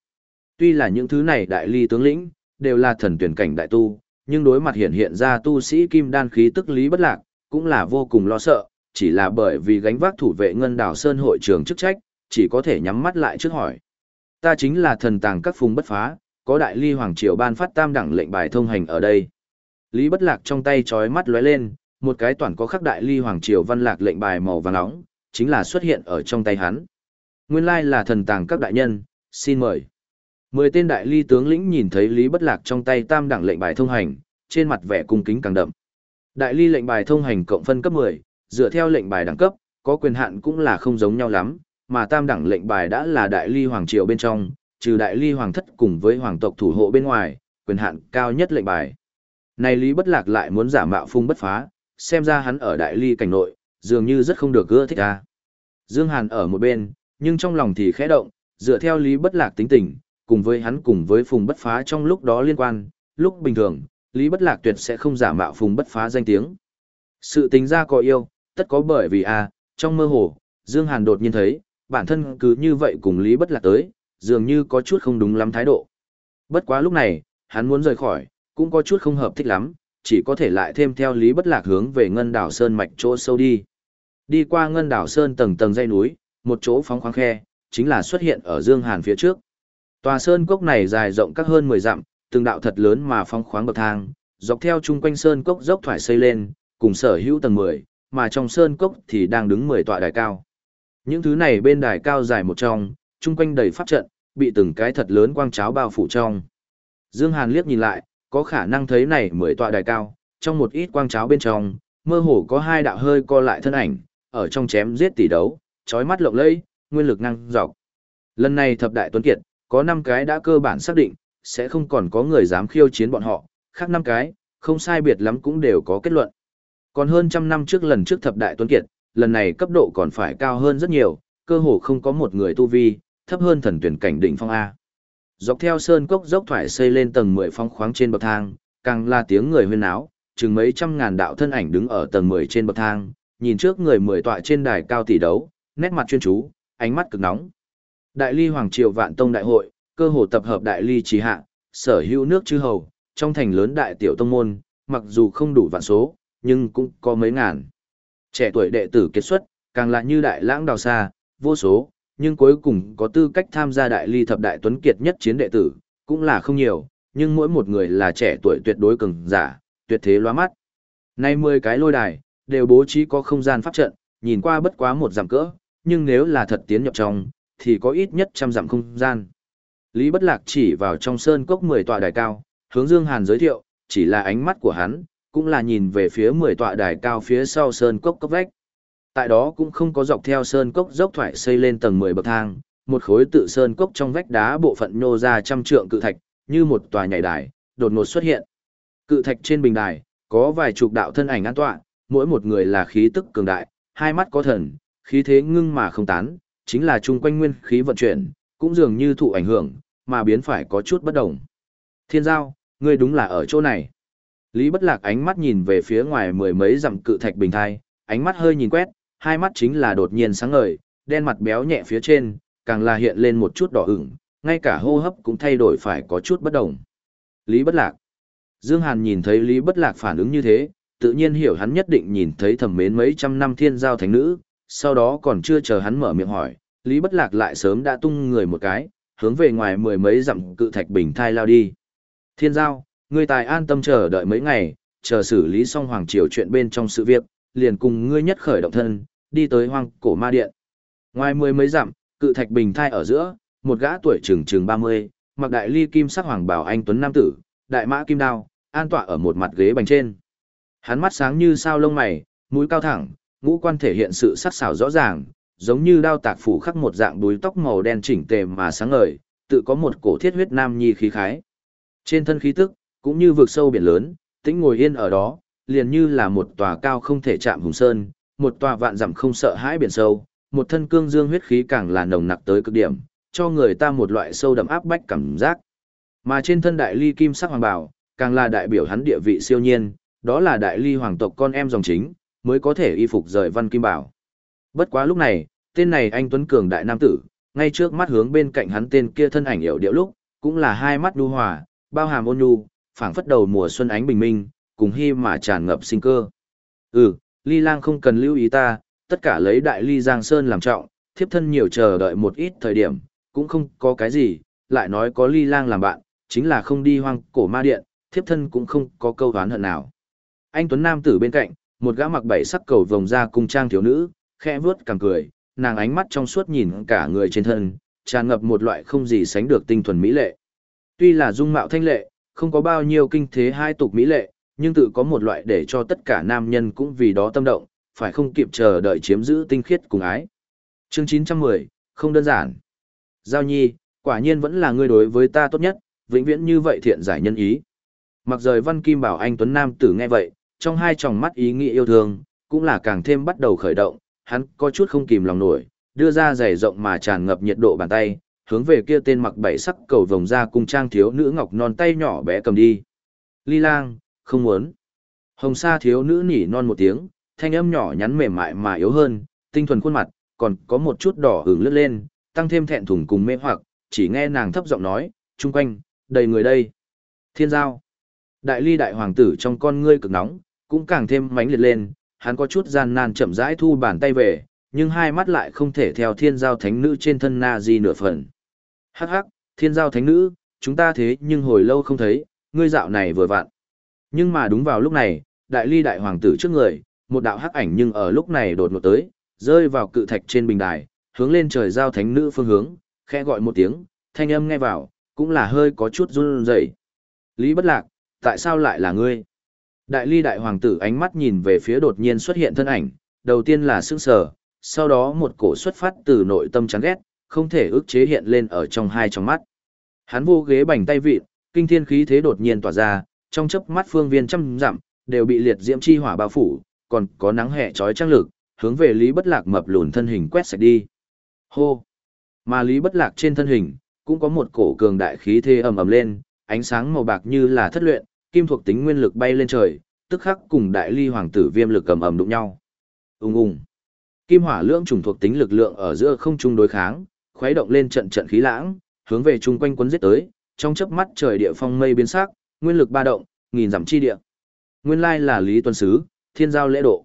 Tuy là những thứ này đại ly tướng lĩnh, đều là thần tuyển cảnh đại tu, nhưng đối mặt hiện hiện ra tu sĩ kim đan khí tức lý bất lạc, cũng là vô cùng lo sợ, chỉ là bởi vì gánh vác thủ vệ ngân đảo sơn hội trường chức trách, chỉ có thể nhắm mắt lại trước hỏi. Ta chính là thần tàng các phùng bất phá, có đại ly hoàng triều ban phát tam đẳng lệnh bài thông hành ở đây. Lý bất lạc trong tay chói mắt lóe lên, một cái toàn có khắc đại ly hoàng triều văn lạc lệnh bài màu vàng nóng, chính là xuất hiện ở trong tay hắn. Nguyên lai là thần tàng các đại nhân, xin mời. Mười tên đại ly tướng lĩnh nhìn thấy Lý Bất Lạc trong tay tam đẳng lệnh bài thông hành, trên mặt vẻ cung kính càng đậm. Đại ly lệnh bài thông hành cộng phân cấp 10, dựa theo lệnh bài đẳng cấp, có quyền hạn cũng là không giống nhau lắm, mà tam đẳng lệnh bài đã là đại ly hoàng triều bên trong, trừ đại ly hoàng thất cùng với hoàng tộc thủ hộ bên ngoài, quyền hạn cao nhất lệnh bài. Này Lý Bất Lạc lại muốn giả mạo phung bất phá, xem ra hắn ở đại ly cảnh nội, dường như rất không được ưa thích a. Dương Hàn ở một bên, nhưng trong lòng thì khẽ động, dựa theo Lý Bất Lạc tính tình, cùng với hắn cùng với Phùng Bất Phá trong lúc đó liên quan, lúc bình thường, Lý Bất Lạc tuyệt sẽ không giả mạo Phùng Bất Phá danh tiếng. Sự tính ra có yêu, tất có bởi vì a, trong mơ hồ, Dương Hàn đột nhiên thấy, bản thân cứ như vậy cùng Lý Bất Lạc tới, dường như có chút không đúng lắm thái độ. Bất quá lúc này, hắn muốn rời khỏi, cũng có chút không hợp thích lắm, chỉ có thể lại thêm theo Lý Bất Lạc hướng về Ngân Đảo Sơn mạch chỗ sâu đi. Đi qua Ngân Đảo Sơn tầng tầng dây núi, một chỗ phóng khoáng khe, chính là xuất hiện ở Dương Hàn phía trước. Tòa sơn cốc này dài rộng các hơn 10 dặm, từng đạo thật lớn mà phóng khoáng bậc thang, dọc theo chung quanh sơn cốc dốc thoải xây lên, cùng sở hữu tầng 10, mà trong sơn cốc thì đang đứng 10 tọa đài cao. Những thứ này bên đài cao dài một trong, chung quanh đầy pháp trận, bị từng cái thật lớn quang cháo bao phủ trong. Dương Hàn liếc nhìn lại, có khả năng thấy này 10 tọa đài cao, trong một ít quang cháo bên trong, mơ hồ có hai đạo hơi co lại thân ảnh, ở trong chém giết tỷ đấu, chói mắt lộng lẫy, nguyên lực năng dọc. Lần này thập đại tuấn kiệt, có 5 cái đã cơ bản xác định, sẽ không còn có người dám khiêu chiến bọn họ, khác 5 cái, không sai biệt lắm cũng đều có kết luận. Còn hơn trăm năm trước lần trước thập đại tuấn kiệt, lần này cấp độ còn phải cao hơn rất nhiều, cơ hồ không có một người tu vi, thấp hơn thần tuyển cảnh đỉnh phong A. Dọc theo sơn cốc dốc thoải xây lên tầng 10 phong khoáng trên bậc thang, càng là tiếng người huyên náo chừng mấy trăm ngàn đạo thân ảnh đứng ở tầng 10 trên bậc thang, nhìn trước người 10 tọa trên đài cao tỷ đấu, nét mặt chuyên chú, ánh mắt cực nóng. Đại ly hoàng triều vạn tông đại hội, cơ hồ tập hợp đại ly trì hạ, sở hữu nước chư hầu, trong thành lớn đại tiểu tông môn, mặc dù không đủ vạn số, nhưng cũng có mấy ngàn. Trẻ tuổi đệ tử kết xuất, càng là như đại lãng đào xa, vô số, nhưng cuối cùng có tư cách tham gia đại ly thập đại tuấn kiệt nhất chiến đệ tử, cũng là không nhiều, nhưng mỗi một người là trẻ tuổi tuyệt đối cường giả, tuyệt thế loa mắt. Nay 10 cái lôi đài, đều bố trí có không gian pháp trận, nhìn qua bất quá một giảm cỡ, nhưng nếu là thật tiến nhập trong, thì có ít nhất trăm giảm không gian. Lý Bất Lạc chỉ vào trong sơn cốc 10 tọa đài cao, hướng Dương Hàn giới thiệu, chỉ là ánh mắt của hắn, cũng là nhìn về phía 10 tọa đài cao phía sau sơn cốc cốc vách. Tại đó cũng không có dọc theo sơn cốc dốc thoải xây lên tầng 10 bậc thang, một khối tự sơn cốc trong vách đá bộ phận nhô ra trăm trượng cự thạch, như một tòa nhảy đài, đột ngột xuất hiện. Cự thạch trên bình đài, có vài chục đạo thân ảnh an tọa, mỗi một người là khí tức cường đại, hai mắt có thần, khí thế ngưng mà không tán, chính là chung quanh nguyên khí vận chuyển, cũng dường như thụ ảnh hưởng, mà biến phải có chút bất đồng. Thiên giao, ngươi đúng là ở chỗ này. Lý bất lạc ánh mắt nhìn về phía ngoài mười mấy dặm cự thạch bình thai, ánh mắt hơi nhìn quét, hai mắt chính là đột nhiên sáng ngời, đen mặt béo nhẹ phía trên, càng là hiện lên một chút đỏ ửng, ngay cả hô hấp cũng thay đổi phải có chút bất đồng. Lý bất lạc. Dương Hàn nhìn thấy Lý bất lạc phản ứng như thế, tự nhiên hiểu hắn nhất định nhìn thấy thầm mến mấy trăm năm thiên giao thánh nữ, sau đó còn chưa chờ hắn mở miệng hỏi, Lý bất lạc lại sớm đã tung người một cái, hướng về ngoài mười mấy dặm cự thạch bình thai lao đi. Thiên giao, ngươi tài an tâm chờ đợi mấy ngày, chờ xử lý xong hoàng triều chuyện bên trong sự việc, liền cùng ngươi nhất khởi động thân, đi tới hoang cổ ma điện. Ngoài mười mấy dặm, cự thạch bình thai ở giữa, một gã tuổi chừng chừng 30, mặc đại ly kim sắc hoàng bảo anh tuấn nam tử, đại mã kim đao, an tọa ở một mặt ghế bành trên. Hắn mắt sáng như sao lông mày, mũi cao thẳng, ngũ quan thể hiện sự sắc sảo rõ ràng, giống như đao tạc phủ khắc một dạng đuôi tóc màu đen chỉnh tề mà sáng ngời, tự có một cổ thiết huyết nam nhi khí khái. Trên thân khí tức, cũng như vực sâu biển lớn, tĩnh ngồi yên ở đó, liền như là một tòa cao không thể chạm hùng sơn, một tòa vạn dặm không sợ hãi biển sâu, một thân cương dương huyết khí càng là nồng nặc tới cực điểm, cho người ta một loại sâu đậm áp bách cảm giác. Mà trên thân đại ly kim sắc hoàng bảo, càng là đại biểu hắn địa vị siêu nhiên, Đó là đại ly hoàng tộc con em dòng chính, mới có thể y phục rời văn kim bảo. Bất quá lúc này, tên này anh Tuấn Cường đại nam tử, ngay trước mắt hướng bên cạnh hắn tên kia thân ảnh hiểu điệu lúc, cũng là hai mắt đu hòa, bao hàm ôn nhu, phảng phất đầu mùa xuân ánh bình minh, cùng hy mà tràn ngập sinh cơ. Ừ, ly lang không cần lưu ý ta, tất cả lấy đại ly giang sơn làm trọng, thiếp thân nhiều chờ đợi một ít thời điểm, cũng không có cái gì, lại nói có ly lang làm bạn, chính là không đi hoang cổ ma điện, thiếp thân cũng không có câu đoán hận nào. Anh Tuấn Nam tử bên cạnh, một gã mặc bảy sắc cầu vòng ra cung trang thiếu nữ, khẽ vuốt càng cười, nàng ánh mắt trong suốt nhìn cả người trên thân, tràn ngập một loại không gì sánh được tinh thuần mỹ lệ. Tuy là dung mạo thanh lệ, không có bao nhiêu kinh thế hai tục mỹ lệ, nhưng tự có một loại để cho tất cả nam nhân cũng vì đó tâm động, phải không kịp chờ đợi chiếm giữ tinh khiết cùng ái. Chương 910, không đơn giản. Giao nhi, quả nhiên vẫn là ngươi đối với ta tốt nhất, vĩnh viễn như vậy thiện giải nhân ý. Mặc rời Văn Kim bảo anh Tuấn Nam tử nghe vậy, trong hai tròng mắt ý nghĩ yêu thương, cũng là càng thêm bắt đầu khởi động, hắn có chút không kìm lòng nổi, đưa ra giày rộng mà tràn ngập nhiệt độ bàn tay, hướng về kia tên mặc bảy sắc cầu vòng ra cung trang thiếu nữ ngọc non tay nhỏ bé cầm đi. Ly lang, không muốn. Hồng sa thiếu nữ nỉ non một tiếng, thanh âm nhỏ nhắn mềm mại mà yếu hơn, tinh thuần khuôn mặt, còn có một chút đỏ hưởng lướt lên, tăng thêm thẹn thùng cùng mê hoặc, chỉ nghe nàng thấp giọng nói, chung quanh, đầy người đây. Thiên giao. Đại ly đại hoàng tử trong con ngươi cực nóng, cũng càng thêm mãnh liệt lên, hắn có chút gian nan chậm rãi thu bàn tay về, nhưng hai mắt lại không thể theo thiên giao thánh nữ trên thân na di nửa phần. Hắc hắc, thiên giao thánh nữ, chúng ta thế nhưng hồi lâu không thấy, ngươi dạo này vừa vặn. Nhưng mà đúng vào lúc này, đại ly đại hoàng tử trước người, một đạo hắc ảnh nhưng ở lúc này đột ngột tới, rơi vào cự thạch trên bình đài, hướng lên trời giao thánh nữ phương hướng, khẽ gọi một tiếng, thanh âm nghe vào, cũng là hơi có chút run rẩy. Lý bất lạc, tại sao lại là ngươi? Đại ly đại hoàng tử ánh mắt nhìn về phía đột nhiên xuất hiện thân ảnh, đầu tiên là sững sờ, sau đó một cổ xuất phát từ nội tâm chán ghét, không thể ức chế hiện lên ở trong hai trong mắt. Hắn vô ghế bành tay vịt, kinh thiên khí thế đột nhiên tỏa ra, trong chớp mắt phương viên trăm dặm đều bị liệt diễm chi hỏa bao phủ, còn có nắng hè chói chang lực, hướng về Lý Bất Lạc mập lùn thân hình quét sạch đi. Hô! Mà Lý Bất Lạc trên thân hình, cũng có một cổ cường đại khí thế ầm ầm lên, ánh sáng màu bạc như là thất luyện, kim thuộc tính nguyên lực bay lên trời, tức khắc cùng đại ly hoàng tử viêm lực ầm ầm đụng nhau. Ùng ùng. Kim hỏa lưỡng trùng thuộc tính lực lượng ở giữa không trung đối kháng, khuấy động lên trận trận khí lãng, hướng về chung quanh quấn giết tới, trong chớp mắt trời địa phong mây biến sắc, nguyên lực ba động, nghìn dặm chi địa. Nguyên lai là Lý Tuân Sứ, thiên giao lễ độ.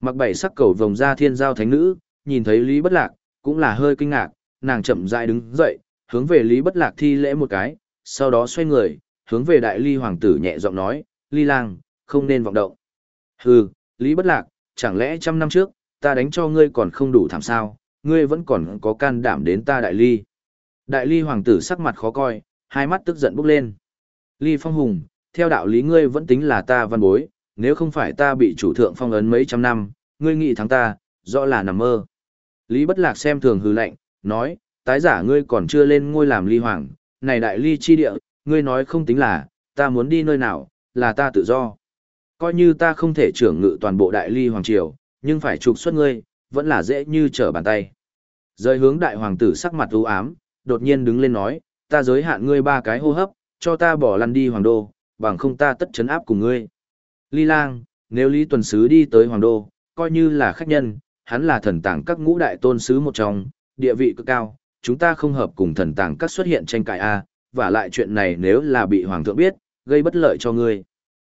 Mặc bảy sắc cầu vòng ra thiên giao thánh nữ, nhìn thấy Lý Bất Lạc, cũng là hơi kinh ngạc, nàng chậm rãi đứng dậy, hướng về Lý Bất Lạc thi lễ một cái, sau đó xoay người, hướng về đại ly hoàng tử nhẹ giọng nói, ly lang, không nên vọng động. Hừ, Lý Bất Lạc, chẳng lẽ trăm năm trước, ta đánh cho ngươi còn không đủ thảm sao, ngươi vẫn còn có can đảm đến ta đại ly. Đại ly hoàng tử sắc mặt khó coi, hai mắt tức giận bốc lên. Ly Phong Hùng, theo đạo lý ngươi vẫn tính là ta văn bối, nếu không phải ta bị chủ thượng phong ấn mấy trăm năm, ngươi nghĩ thắng ta, rõ là nằm mơ. Lý Bất Lạc xem thường hư lạnh, nói, tái giả ngươi còn chưa lên ngôi làm ly hoàng, này đại ly chi địa, ngươi nói không tính là, ta muốn đi nơi nào, là ta tự do. Coi như ta không thể trưởng ngự toàn bộ đại ly hoàng triều, nhưng phải trục xuất ngươi, vẫn là dễ như trở bàn tay. Rời hướng đại hoàng tử sắc mặt u ám, đột nhiên đứng lên nói, ta giới hạn ngươi ba cái hô hấp, cho ta bỏ lăn đi hoàng đô, bằng không ta tất chấn áp cùng ngươi. Ly lang, nếu Lý Tuần Sứ đi tới hoàng đô, coi như là khách nhân, hắn là thần tàng các ngũ đại tôn sứ một trong, địa vị cực cao, chúng ta không hợp cùng thần tàng các xuất hiện tranh cãi a, và lại chuyện này nếu là bị hoàng thượng biết, gây bất lợi cho ngươi.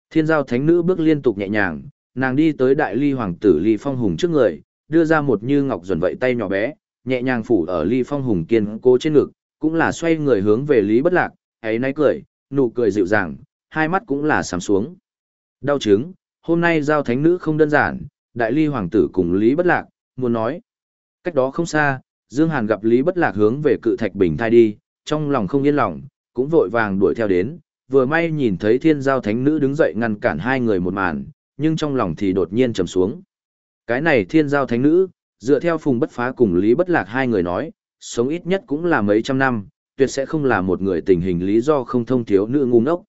Thiên giao thánh nữ bước liên tục nhẹ nhàng, nàng đi tới đại ly hoàng tử ly phong hùng trước người, đưa ra một như ngọc duẩn vậy tay nhỏ bé, nhẹ nhàng phủ ở ly phong hùng kiên cố trên ngực, cũng là xoay người hướng về lý bất lạc, ấy nay cười, nụ cười dịu dàng, hai mắt cũng là sám xuống. Đau chứng, hôm nay giao thánh nữ không đơn giản, đại ly hoàng tử cùng lý bất lạc, muốn nói. Cách đó không xa, Dương Hàn gặp Lý Bất Lạc hướng về cự thạch bình thai đi, trong lòng không yên lòng, cũng vội vàng đuổi theo đến, vừa may nhìn thấy thiên giao thánh nữ đứng dậy ngăn cản hai người một màn, nhưng trong lòng thì đột nhiên trầm xuống. Cái này thiên giao thánh nữ, dựa theo phùng bất phá cùng Lý Bất Lạc hai người nói, sống ít nhất cũng là mấy trăm năm, tuyệt sẽ không là một người tình hình lý do không thông thiếu nữ ngu ngốc.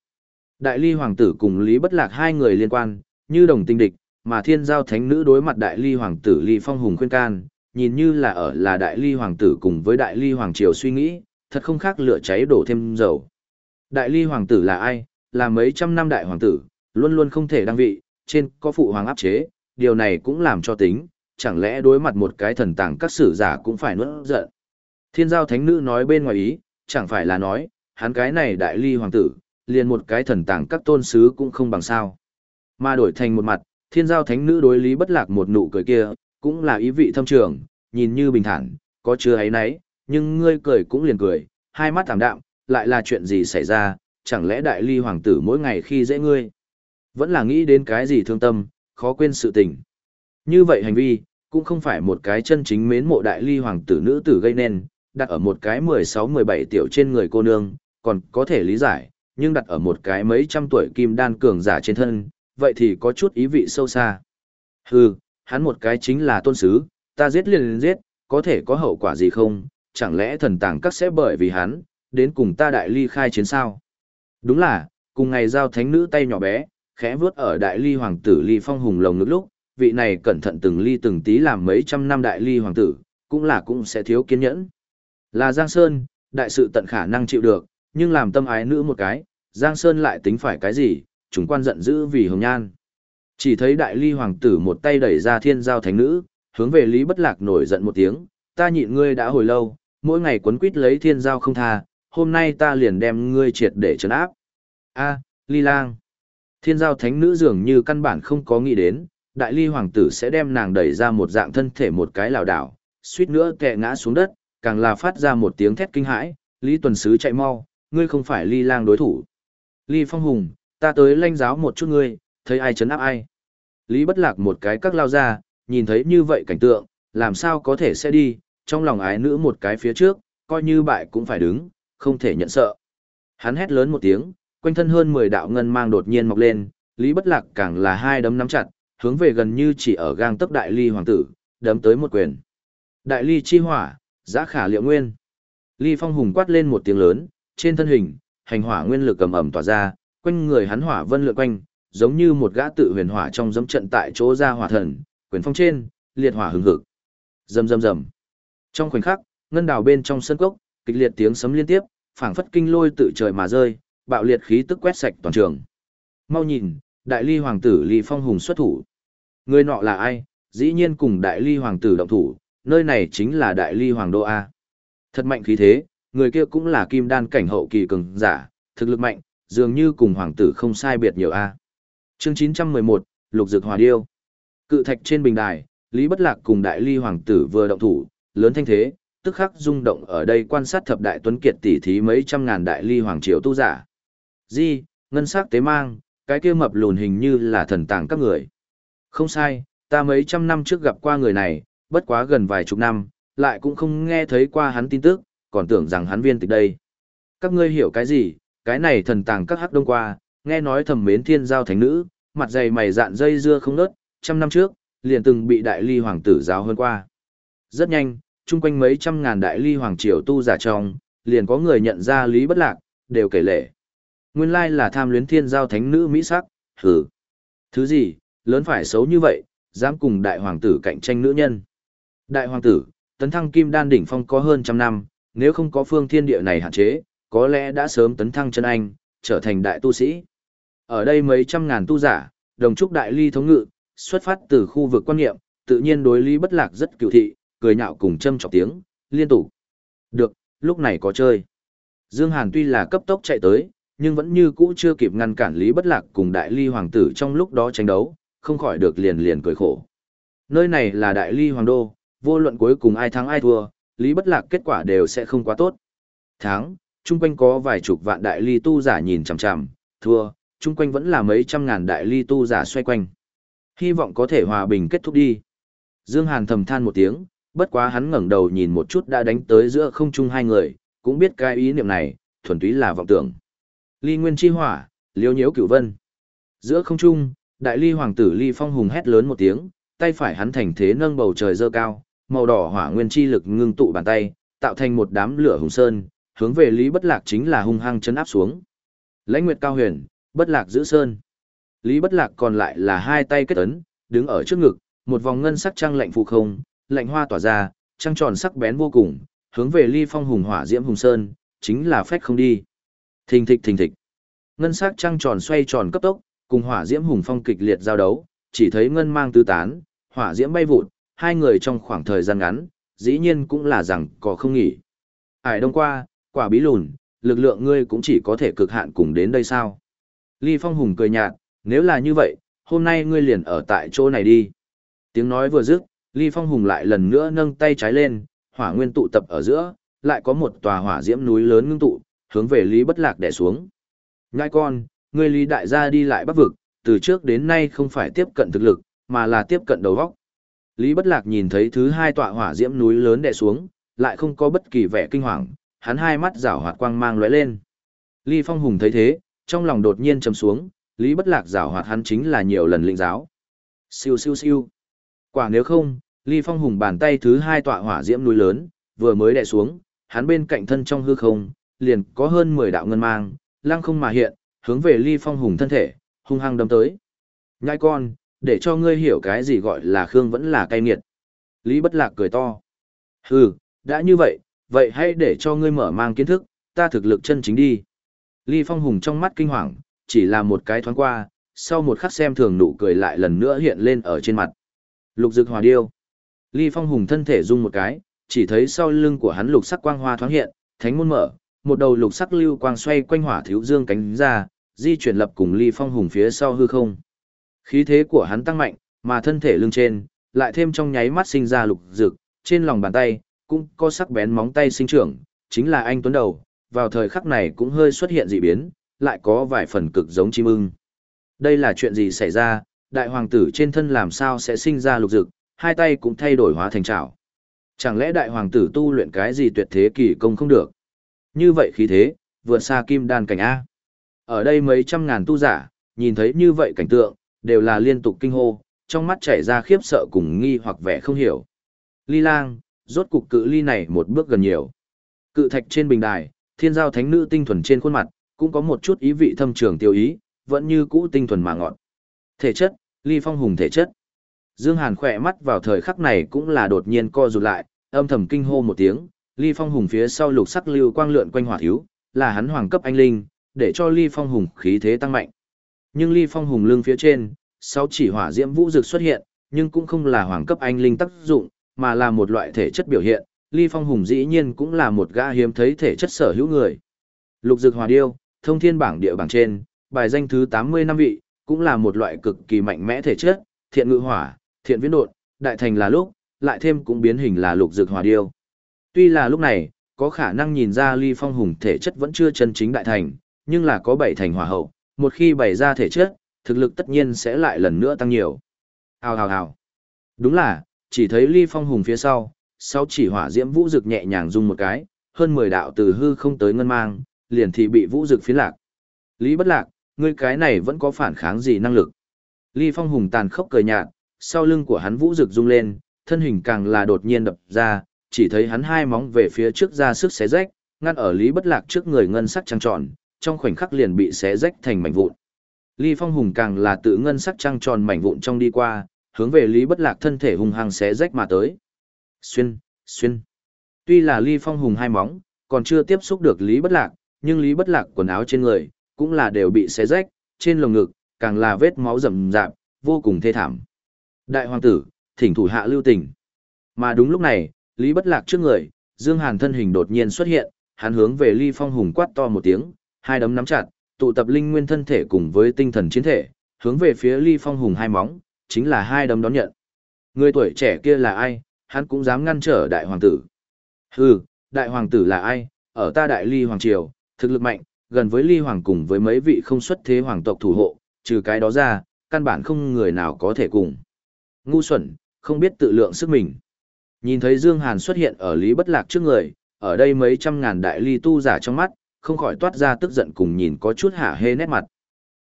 Đại ly hoàng tử cùng Lý Bất Lạc hai người liên quan, như đồng tinh địch, mà thiên giao thánh nữ đối mặt đại ly hoàng tử Lý Phong Hùng khuyên can, nhìn như là ở là đại ly hoàng tử cùng với đại ly hoàng triều suy nghĩ, thật không khác lửa cháy đổ thêm dầu. Đại ly hoàng tử là ai? Là mấy trăm năm đại hoàng tử, luôn luôn không thể đăng vị, trên có phụ hoàng áp chế, điều này cũng làm cho tính, chẳng lẽ đối mặt một cái thần tàng các sử giả cũng phải nuốt giận. Thiên giao thánh nữ nói bên ngoài ý, chẳng phải là nói, hắn cái này đại ly hoàng tử, liền một cái thần tàng các tôn sứ cũng không bằng sao. Mà đổi thành một mặt, thiên giao thánh nữ đối lý bất lạc một nụ cười kia, cũng là ý vị thâm trường, nhìn như bình thản, có chưa ấy nấy, nhưng ngươi cười cũng liền cười, hai mắt thảm đạm, lại là chuyện gì xảy ra, chẳng lẽ đại ly hoàng tử mỗi ngày khi dễ ngươi. Vẫn là nghĩ đến cái gì thương tâm, khó quên sự tình. Như vậy hành vi, cũng không phải một cái chân chính mến mộ đại ly hoàng tử nữ tử gây nên, đặt ở một cái 16-17 tiểu trên người cô nương, còn có thể lý giải, nhưng đặt ở một cái mấy trăm tuổi kim đan cường giả trên thân, vậy thì có chút ý vị sâu xa. Hừ, hắn một cái chính là tôn sứ, ta giết liền liền giết, có thể có hậu quả gì không, chẳng lẽ thần tàng các sẽ bởi vì hắn, đến cùng ta đại ly khai chiến sao? Đúng là, cùng ngày giao thánh nữ tay nhỏ bé, khẽ vuốt ở đại ly hoàng tử ly phong hùng lồng ngực lúc, vị này cẩn thận từng ly từng tí làm mấy trăm năm đại ly hoàng tử, cũng là cũng sẽ thiếu kiên nhẫn. Là Giang Sơn, đại sự tận khả năng chịu được, nhưng làm tâm ái nữ một cái, Giang Sơn lại tính phải cái gì, chúng quan giận dữ vì hồng nhan. Chỉ thấy đại ly hoàng tử một tay đẩy ra thiên giao thánh nữ, hướng về Lý Bất Lạc nổi giận một tiếng, ta nhịn ngươi đã hồi lâu, mỗi ngày quấn quýt lấy thiên giao không tha, hôm nay ta liền đem ngươi triệt để trấn áp. A, Ly Lang. Thiên giao thánh nữ dường như căn bản không có nghĩ đến, đại ly hoàng tử sẽ đem nàng đẩy ra một dạng thân thể một cái lảo đảo, suýt nữa kẹ ngã xuống đất, càng là phát ra một tiếng thét kinh hãi, Lý Tuần Sứ chạy mau, ngươi không phải Ly Lang đối thủ. Ly Phong Hùng, ta tới lanh giáo một chút ngươi, thấy ai chấn áp ai. Lý Bất Lạc một cái các lao ra, nhìn thấy như vậy cảnh tượng, làm sao có thể sẽ đi, trong lòng ái nữ một cái phía trước, coi như bại cũng phải đứng, không thể nhận sợ. Hắn hét lớn một tiếng, quanh thân hơn 10 đạo ngân mang đột nhiên mọc lên, Lý Bất Lạc càng là hai đấm nắm chặt, hướng về gần như chỉ ở gang tấp đại ly hoàng tử, đấm tới một quyền. Đại ly chi hỏa, giã khả liệu nguyên. Ly Phong hùng quát lên một tiếng lớn, trên thân hình, hành hỏa nguyên lực cầm ẩm tỏa ra, quanh người hắn hỏa vân lượn quanh, giống như một gã tự huyền hỏa trong dẫm trận tại chỗ ra hỏa thần, quyền phong trên, liệt hỏa hừng hực. Rầm rầm rầm. Trong khoảnh khắc, ngân đào bên trong sân cốc, kịch liệt tiếng sấm liên tiếp, phảng phất kinh lôi tự trời mà rơi, bạo liệt khí tức quét sạch toàn trường. Mau nhìn, đại ly hoàng tử Ly Phong hùng xuất thủ. Người nọ là ai? Dĩ nhiên cùng đại ly hoàng tử động thủ, nơi này chính là đại ly hoàng đô A. Thật mạnh khí thế, người kia cũng là kim đan cảnh hậu kỳ cường giả, thực lực mạnh, dường như cùng hoàng tử không sai biệt nhiều A. Chương 911, Lục Dược Hòa Điêu. Cự thạch trên bình đài, Lý Bất Lạc cùng đại ly hoàng tử vừa động thủ, lớn thanh thế, tức khắc rung động ở đây quan sát thập đại tuấn kiệt tỷ thí mấy trăm ngàn đại ly hoàng triều tu giả. Di, ngân sắc tế mang, cái kia mập lùn hình như là thần tàng các người. Không sai, ta mấy trăm năm trước gặp qua người này, bất quá gần vài chục năm, lại cũng không nghe thấy qua hắn tin tức, còn tưởng rằng hắn viên tịch đây. Các ngươi hiểu cái gì, cái này thần tàng các hắc đông qua, nghe nói thầm mến thiên giao thánh nữ, mặt dày mày dạn dây dưa không nớt, trăm năm trước, liền từng bị đại ly hoàng tử giáo hơn qua. Rất nhanh, chung quanh mấy trăm ngàn đại ly hoàng triều tu giả trong, liền có người nhận ra lý bất lạc, đều kể lệ. Nguyên lai là tham luyến thiên giao thánh nữ mỹ sắc, hừ. Thứ gì, lớn phải xấu như vậy, dám cùng đại hoàng tử cạnh tranh nữ nhân. Đại hoàng tử, tấn thăng kim đan đỉnh phong có hơn trăm năm, nếu không có phương thiên địa này hạn chế, có lẽ đã sớm tấn thăng chân anh, trở thành đại tu sĩ. Ở đây mấy trăm ngàn tu giả, đồng trúc đại ly thống ngự, xuất phát từ khu vực quan niệm, tự nhiên đối lý bất lạc rất cựu thị, cười nhạo cùng châm chọc tiếng, liên tục. Được, lúc này có chơi. Dương Hàn tuy là cấp tốc chạy tới, nhưng vẫn như cũ chưa kịp ngăn cản Lý Bất Lạc cùng Đại Ly Hoàng tử trong lúc đó tranh đấu, không khỏi được liền liền cười khổ. Nơi này là Đại Ly Hoàng đô, vô luận cuối cùng ai thắng ai thua, Lý Bất Lạc kết quả đều sẽ không quá tốt. Thắng, chung quanh có vài chục vạn Đại Ly tu giả nhìn chằm chằm, thua, chung quanh vẫn là mấy trăm ngàn Đại Ly tu giả xoay quanh. Hy vọng có thể hòa bình kết thúc đi. Dương Hàn thầm than một tiếng, bất quá hắn ngẩng đầu nhìn một chút đã đánh tới giữa không trung hai người, cũng biết cái ý niệm này, thuần túy là vọng tưởng. Ly Nguyên Chi Hỏa, Liêu Nhiễu Cửu Vân. Giữa không trung, đại ly hoàng tử Ly Phong hùng hét lớn một tiếng, tay phải hắn thành thế nâng bầu trời dơ cao, màu đỏ hỏa nguyên chi lực ngưng tụ bàn tay, tạo thành một đám lửa hùng sơn, hướng về Lý Bất Lạc chính là hung hăng chấn áp xuống. Lãnh Nguyệt Cao Huyền, Bất Lạc giữ sơn. Lý Bất Lạc còn lại là hai tay kết ấn, đứng ở trước ngực, một vòng ngân sắc trăng lạnh phụ không, lạnh hoa tỏa ra, trăng tròn sắc bén vô cùng, hướng về Ly Phong hùng hỏa diễm hùng sơn, chính là phách không đi. Thình thịch thình thịch. Ngân sắc trăng tròn xoay tròn cấp tốc, cùng hỏa diễm hùng phong kịch liệt giao đấu, chỉ thấy ngân mang tứ tán, hỏa diễm bay vụt, hai người trong khoảng thời gian ngắn, dĩ nhiên cũng là rằng có không nghỉ. Ải đông qua, quả bí lùn, lực lượng ngươi cũng chỉ có thể cực hạn cùng đến đây sao. Ly Phong Hùng cười nhạt, nếu là như vậy, hôm nay ngươi liền ở tại chỗ này đi. Tiếng nói vừa dứt, Ly Phong Hùng lại lần nữa nâng tay trái lên, hỏa nguyên tụ tập ở giữa, lại có một tòa hỏa diễm núi lớn ngưng tụ, hướng về Lý Bất Lạc đè xuống. Ngai con, ngươi Lý đại gia đi lại bắc vực, từ trước đến nay không phải tiếp cận thực lực, mà là tiếp cận đầu óc. Lý Bất Lạc nhìn thấy thứ hai tọa hỏa diễm núi lớn đè xuống, lại không có bất kỳ vẻ kinh hoàng, hắn hai mắt rảo hoạt quang mang lóe lên. Lý Phong Hùng thấy thế, trong lòng đột nhiên trầm xuống, Lý Bất Lạc rảo hoạt hắn chính là nhiều lần lĩnh giáo. Siêu siêu siêu. Quả nếu không, Lý Phong Hùng bàn tay thứ hai tọa hỏa diễm núi lớn, vừa mới đè xuống, hắn bên cạnh thân trong hư không, liền có hơn 10 đạo ngân mang, lăng không mà hiện, hướng về Lý Phong Hùng thân thể, hung hăng đâm tới. Nhai con, để cho ngươi hiểu cái gì gọi là Khương vẫn là cay nghiệt. Lý Bất Lạc cười to. Hừ, đã như vậy, vậy hãy để cho ngươi mở mang kiến thức, ta thực lực chân chính đi. Lý Phong Hùng trong mắt kinh hoàng, chỉ là một cái thoáng qua, sau một khắc xem thường nụ cười lại lần nữa hiện lên ở trên mặt. Lục dực hòa điêu. Lý Phong Hùng thân thể rung một cái, chỉ thấy sau lưng của hắn lục sắc quang hoa thoáng hiện, thánh môn mở, một đầu lục sắc lưu quang xoay quanh hỏa thiếu dương cánh ra, di chuyển lập cùng Lý Phong Hùng phía sau hư không. Khí thế của hắn tăng mạnh, mà thân thể lưng trên, lại thêm trong nháy mắt sinh ra lục dược. trên lòng bàn tay, cũng có sắc bén móng tay sinh trưởng, chính là anh Tuấn Đầu, vào thời khắc này cũng hơi xuất hiện dị biến, lại có vài phần cực giống chim ưng. Đây là chuyện gì xảy ra, đại hoàng tử trên thân làm sao sẽ sinh ra lục dược? hai tay cũng thay đổi hóa thành trảo. Chẳng lẽ đại hoàng tử tu luyện cái gì tuyệt thế kỳ công không được? Như vậy khí thế, vượt xa kim đan cảnh A. Ở đây mấy trăm ngàn tu giả, nhìn thấy như vậy cảnh tượng, đều là liên tục kinh hô, trong mắt chảy ra khiếp sợ cùng nghi hoặc vẻ không hiểu. Ly lang, rốt cục cự ly này một bước gần nhiều. Cự thạch trên bình đài, thiên giao thánh nữ tinh thuần trên khuôn mặt, cũng có một chút ý vị thâm trường tiêu ý, vẫn như cũ tinh thuần mà ngọt. Thể chất, ly phong hùng thể chất. Dương Hàn khỏe mắt vào thời khắc này cũng là đột nhiên co rụt lại, âm thầm kinh hô một tiếng, ly phong hùng phía sau lục sắc lưu quang lượn quanh hỏa thiếu, là hắn hoàng cấp anh linh, để cho ly phong hùng khí thế tăng mạnh. Nhưng ly phong hùng lưng phía trên, sáu chỉ hỏa diễm vũ dực xuất hiện, nhưng cũng không là hoàng cấp anh linh tác dụng, mà là một loại thể chất biểu hiện. Ly phong hùng dĩ nhiên cũng là một gã hiếm thấy thể chất sở hữu người. Lục dực hòa điêu, thông thiên bảng địa bảng trên, bài danh thứ 80 năm vị, cũng là một loại cực kỳ mạnh mẽ thể chất, thiện ngự hỏa, thiện viễn đột, đại thành là lúc, lại thêm cũng biến hình là lục dực hòa điêu. Tuy là lúc này, có khả năng nhìn ra ly phong hùng thể chất vẫn chưa chân chính đại thành, nhưng là có bảy thành hỏa hậu, một khi bày ra thể chất, thực lực tất nhiên sẽ lại lần nữa tăng nhiều. Hào hào hào. Đúng là, chỉ thấy ly phong hùng phía sau, sau chỉ hỏa diễm vũ dực nhẹ nhàng rung một cái, hơn 10 đạo từ hư không tới ngân mang, liền thì bị vũ dực phiến lạc. Lý bất lạc, ngươi cái này vẫn có phản kháng gì năng lực. Ly phong hùng tàn khốc cười nhạt, sau lưng của hắn vũ dực rung lên, thân hình càng là đột nhiên đập ra, chỉ thấy hắn hai móng về phía trước ra sức xé rách, ngăn ở Lý bất lạc trước người ngân sắc trăng tròn, trong khoảnh khắc liền bị xé rách thành mảnh vụn. Ly Phong Hùng càng là tự ngân sắc trăng tròn mảnh vụn trong đi qua, hướng về Lý Bất Lạc thân thể hùng hăng xé rách mà tới. Xuyên, xuyên. Tuy là Ly Phong Hùng hai móng, còn chưa tiếp xúc được Lý Bất Lạc, nhưng Lý Bất Lạc quần áo trên người, cũng là đều bị xé rách, trên lồng ngực, càng là vết máu rầm rạp, vô cùng thê thảm. Đại hoàng tử, thỉnh thủ hạ lưu tình. Mà đúng lúc này, Lý Bất Lạc trước người, Dương Hàn thân hình đột nhiên xuất hiện, hắn hướng về Ly Phong Hùng quát to một tiếng, hai đấm nắm chặt, tụ tập linh nguyên thân thể cùng với tinh thần chiến thể, hướng về phía Ly Phong Hùng hai móng, chính là hai đấm đón nhận. Người tuổi trẻ kia là ai, hắn cũng dám ngăn trở đại hoàng tử. Hừ, đại hoàng tử là ai, ở ta đại ly hoàng triều, thực lực mạnh, gần với ly hoàng cùng với mấy vị không xuất thế hoàng tộc thủ hộ, trừ cái đó ra, căn bản không người nào có thể cùng. Ngu xuẩn, không biết tự lượng sức mình. Nhìn thấy Dương Hàn xuất hiện ở Lý Bất Lạc trước người, ở đây mấy trăm ngàn đại ly tu giả trong mắt, không khỏi toát ra tức giận cùng nhìn có chút hả hê nét mặt.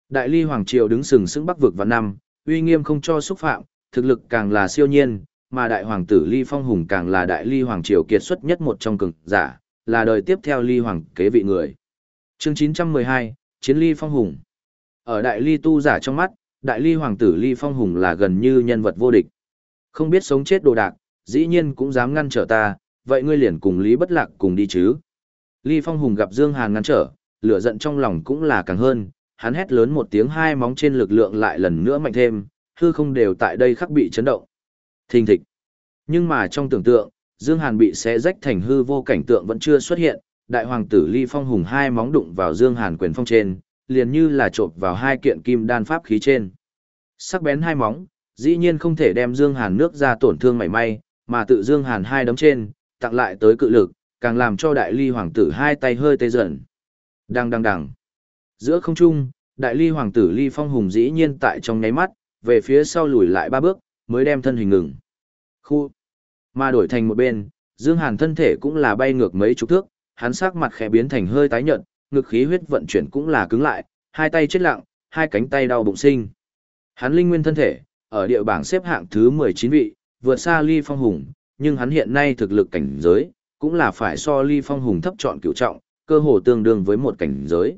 Đại ly hoàng triều đứng sừng sững bắc vực và năm, uy nghiêm không cho xúc phạm, thực lực càng là siêu nhiên, mà đại hoàng tử ly phong hùng càng là đại ly hoàng triều kiệt xuất nhất một trong cường giả, là đời tiếp theo ly hoàng kế vị người. Chương 912, Chiến ly phong hùng. Ở đại ly tu giả trong mắt, đại ly hoàng tử ly phong hùng là gần như nhân vật vô địch. Không biết sống chết đồ đạc, dĩ nhiên cũng dám ngăn trở ta, vậy ngươi liền cùng lý bất lạc cùng đi chứ. Ly Phong Hùng gặp Dương Hàn ngăn trở, lửa giận trong lòng cũng là càng hơn, hắn hét lớn một tiếng hai móng trên lực lượng lại lần nữa mạnh thêm, hư không đều tại đây khắc bị chấn động. Thình thịch. Nhưng mà trong tưởng tượng, Dương Hàn bị xé rách thành hư vô cảnh tượng vẫn chưa xuất hiện, đại hoàng tử Ly Phong hùng hai móng đụng vào Dương Hàn quyền phong trên, liền như là chộp vào hai kiện kim đan pháp khí trên. Sắc bén hai móng, dĩ nhiên không thể đem Dương Hàn nước ra tổn thương mảy may, mà tự Dương Hàn hai đấm trên, tặng lại tới cự lực, càng làm cho đại ly hoàng tử hai tay hơi tê dần. Đang đang đằng. Giữa không trung, đại ly hoàng tử Ly Phong hùng dĩ nhiên tại trong nháy mắt, về phía sau lùi lại ba bước, mới đem thân hình ngừng. Khu. Mà đổi thành một bên, Dương Hàn thân thể cũng là bay ngược mấy chục thước, hắn sắc mặt khẽ biến thành hơi tái nhợt, ngực khí huyết vận chuyển cũng là cứng lại, hai tay chết lặng, hai cánh tay đau bụng sinh. Hắn linh nguyên thân thể, ở địa bảng xếp hạng thứ 19 vị, vượt xa Ly Phong Hùng, nhưng hắn hiện nay thực lực cảnh giới, cũng là phải so Ly Phong Hùng thấp chọn cửu trọng, cơ hồ tương đương với một cảnh giới.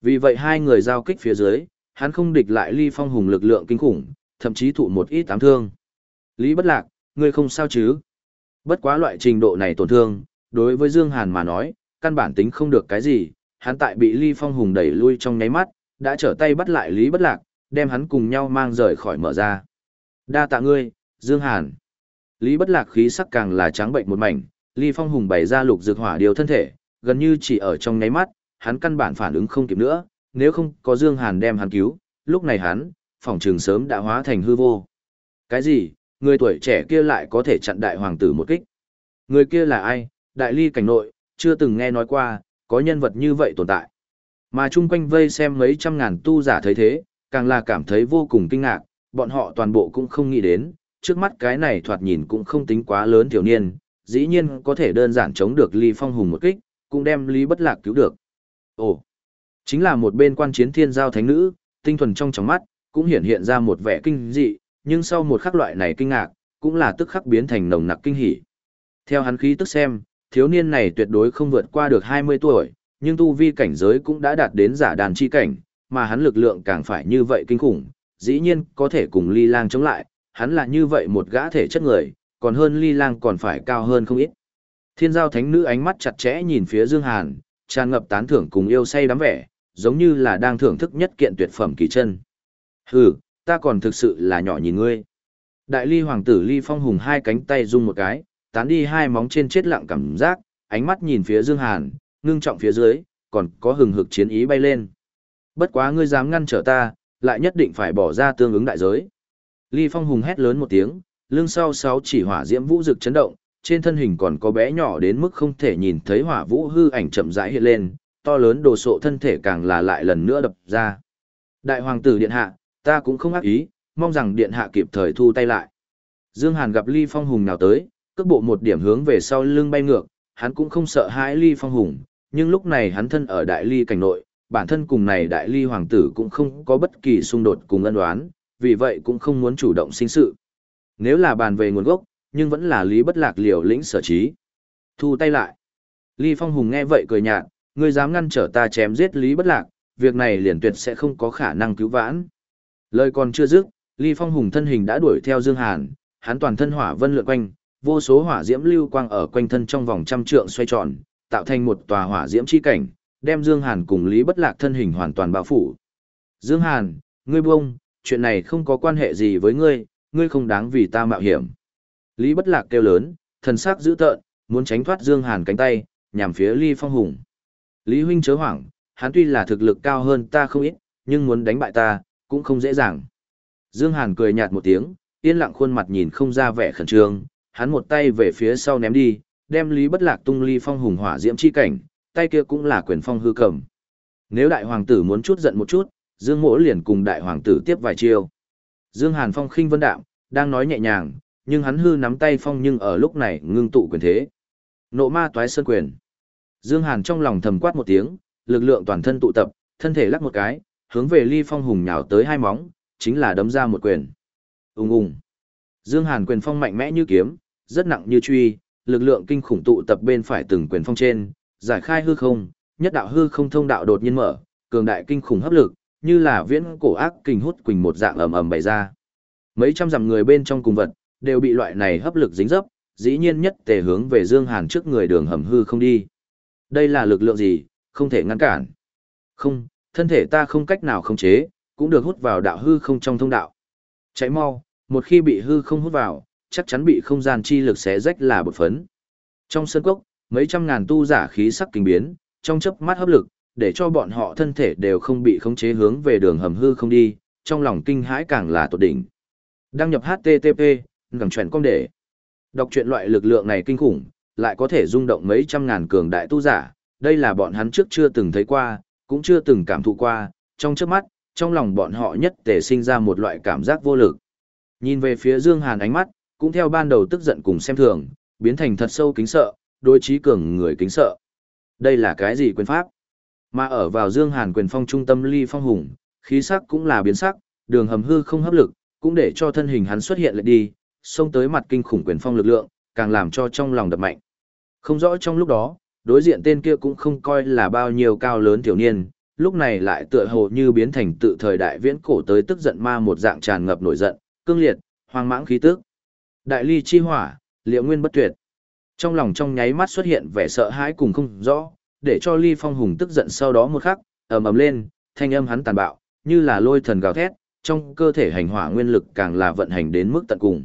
Vì vậy hai người giao kích phía dưới, hắn không địch lại Ly Phong Hùng lực lượng kinh khủng, thậm chí thụ một ít tám thương. Lý Bất Lạc, ngươi không sao chứ? Bất quá loại trình độ này tổn thương, đối với Dương Hàn mà nói, căn bản tính không được cái gì, hắn tại bị Ly Phong Hùng đẩy lui trong nháy mắt, đã trở tay bắt lại Lý Bất Lạc, đem hắn cùng nhau mang rời khỏi mở ra. Đa tạ ngươi, Dương Hàn. Lý Bất Lạc khí sắc càng là trắng bệnh một mảnh, Ly Phong Hùng bày ra lục dược hỏa điều thân thể, gần như chỉ ở trong nháy mắt, hắn căn bản phản ứng không kịp nữa, nếu không có Dương Hàn đem hắn cứu, lúc này hắn, phòng trường sớm đã hóa thành hư vô. Cái gì, người tuổi trẻ kia lại có thể chặn đại hoàng tử một kích? Người kia là ai? Đại ly cảnh nội, chưa từng nghe nói qua, có nhân vật như vậy tồn tại. Mà chung quanh vây xem mấy trăm ngàn tu giả thấy thế, càng là cảm thấy vô cùng kinh ngạc, bọn họ toàn bộ cũng không nghĩ đến, trước mắt cái này thoạt nhìn cũng không tính quá lớn thiếu niên, dĩ nhiên có thể đơn giản chống được Lý Phong Hùng một kích, cũng đem Lý Bất Lạc cứu được. Ồ, chính là một bên quan chiến thiên giao thánh nữ, tinh thuần trong trong mắt, cũng hiện hiện ra một vẻ kinh dị, nhưng sau một khắc loại này kinh ngạc, cũng là tức khắc biến thành nồng nặc kinh hỉ. Theo hắn khí tức xem, thiếu niên này tuyệt đối không vượt qua được 20 tuổi, nhưng tu vi cảnh giới cũng đã đạt đến giả đàn chi cảnh, mà hắn lực lượng càng phải như vậy kinh khủng, dĩ nhiên có thể cùng ly lang chống lại, hắn là như vậy một gã thể chất người, còn hơn ly lang còn phải cao hơn không ít. Thiên giao thánh nữ ánh mắt chặt chẽ nhìn phía Dương Hàn, tràn ngập tán thưởng cùng yêu say đắm vẻ, giống như là đang thưởng thức nhất kiện tuyệt phẩm kỳ chân. Hừ, ta còn thực sự là nhỏ nhìn ngươi. Đại ly hoàng tử ly phong hùng hai cánh tay rung một cái, tán đi hai móng trên chết lặng cảm giác, ánh mắt nhìn phía Dương Hàn, ngưng trọng phía dưới, còn có hừng hực chiến ý bay lên. Bất quá ngươi dám ngăn trở ta, lại nhất định phải bỏ ra tương ứng đại giới. Ly Phong hùng hét lớn một tiếng, lưng sau sáu chỉ hỏa diễm vũ rực chấn động, trên thân hình còn có bé nhỏ đến mức không thể nhìn thấy hỏa vũ hư ảnh chậm rãi hiện lên, to lớn đồ sộ thân thể càng là lại lần nữa đập ra. Đại hoàng tử điện hạ, ta cũng không ác ý, mong rằng điện hạ kịp thời thu tay lại. Dương Hàn gặp Ly Phong hùng nào tới, cước bộ một điểm hướng về sau lưng bay ngược, hắn cũng không sợ hãi Ly Phong hùng, nhưng lúc này hắn thân ở đại ly cảnh nội, bản thân cùng này đại ly hoàng tử cũng không có bất kỳ xung đột cùng ân đoán, vì vậy cũng không muốn chủ động sinh sự. Nếu là bàn về nguồn gốc, nhưng vẫn là lý bất lạc liều lĩnh sở trí. Thu tay lại. Lý Phong Hùng nghe vậy cười nhạt, ngươi dám ngăn trở ta chém giết lý bất lạc, việc này liền tuyệt sẽ không có khả năng cứu vãn. Lời còn chưa dứt, Lý Phong Hùng thân hình đã đuổi theo Dương Hàn, hắn toàn thân hỏa vân lượn quanh, vô số hỏa diễm lưu quang ở quanh thân trong vòng trăm trượng xoay tròn, tạo thành một tòa hỏa diễm chi cảnh, đem Dương Hàn cùng Lý Bất Lạc thân hình hoàn toàn bao phủ. Dương Hàn, ngươi buông, chuyện này không có quan hệ gì với ngươi, ngươi không đáng vì ta mạo hiểm. Lý Bất Lạc kêu lớn, thần sắc dữ tợn, muốn tránh thoát Dương Hàn cánh tay, nhằm phía Lý Phong Hùng. Lý huynh chớ hoảng, hắn tuy là thực lực cao hơn ta không ít, nhưng muốn đánh bại ta, cũng không dễ dàng. Dương Hàn cười nhạt một tiếng, yên lặng khuôn mặt nhìn không ra vẻ khẩn trương, hắn một tay về phía sau ném đi, đem Lý Bất Lạc tung Lý Phong Hùng hỏa diễm chi cảnh, tay kia cũng là quyền phong hư cầm. Nếu đại hoàng tử muốn chút giận một chút, Dương Mỗ liền cùng đại hoàng tử tiếp vài chiêu. Dương Hàn Phong khinh vân đạm, đang nói nhẹ nhàng, nhưng hắn hư nắm tay phong nhưng ở lúc này ngưng tụ quyền thế. Nộ ma toái sơn quyền. Dương Hàn trong lòng thầm quát một tiếng, lực lượng toàn thân tụ tập, thân thể lắc một cái, hướng về Ly Phong hùng nhào tới hai móng, chính là đấm ra một quyền. Ùng ùng. Dương Hàn quyền phong mạnh mẽ như kiếm, rất nặng như truy, lực lượng kinh khủng tụ tập bên phải từng quyền phong trên, giải khai hư không, nhất đạo hư không thông đạo đột nhiên mở, cường đại kinh khủng hấp lực, như là viễn cổ ác kình hút quỳnh một dạng ầm ầm bày ra. Mấy trăm dặm người bên trong cùng vật, đều bị loại này hấp lực dính dấp, dĩ nhiên nhất tề hướng về Dương Hàn trước người đường hầm hư không đi. Đây là lực lượng gì, không thể ngăn cản. Không, thân thể ta không cách nào khống chế, cũng được hút vào đạo hư không trong thông đạo. Cháy mau, một khi bị hư không hút vào, chắc chắn bị không gian chi lực xé rách là bột phấn. Trong sân cốc, mấy trăm ngàn tu giả khí sắc kinh biến, trong chớp mắt hấp lực, để cho bọn họ thân thể đều không bị khống chế hướng về đường hầm hư không đi, trong lòng kinh hãi càng là tột đỉnh. Đăng nhập HTTP, ngẳng chuyển công để. Đọc truyện loại lực lượng này kinh khủng, lại có thể rung động mấy trăm ngàn cường đại tu giả, đây là bọn hắn trước chưa từng thấy qua, cũng chưa từng cảm thụ qua, trong trước mắt, trong lòng bọn họ nhất thể sinh ra một loại cảm giác vô lực. Nhìn về phía Dương Hàn ánh mắt, cũng theo ban đầu tức giận cùng xem thường, biến thành thật sâu kính sợ, đối trí cường người kính sợ. Đây là cái gì quyền pháp? Mà ở vào Dương Hàn quyền phong trung tâm ly phong hùng, khí sắc cũng là biến sắc, đường hầm hư không hấp lực, cũng để cho thân hình hắn xuất hiện lại đi, xông tới mặt kinh khủng quyền phong lực lượng, càng làm cho trong lòng đập mạnh. Không rõ trong lúc đó, đối diện tên kia cũng không coi là bao nhiêu cao lớn tiểu niên, lúc này lại tựa hồ như biến thành tự thời đại viễn cổ tới tức giận ma một dạng tràn ngập nổi giận, cương liệt, hoang mãng khí tức. Đại ly chi hỏa, liệu nguyên bất tuyệt. Trong lòng trong nháy mắt xuất hiện vẻ sợ hãi cùng không rõ, để cho ly phong hùng tức giận sau đó một khắc, ầm ầm lên, thanh âm hắn tàn bạo, như là lôi thần gào thét, trong cơ thể hành hỏa nguyên lực càng là vận hành đến mức tận cùng.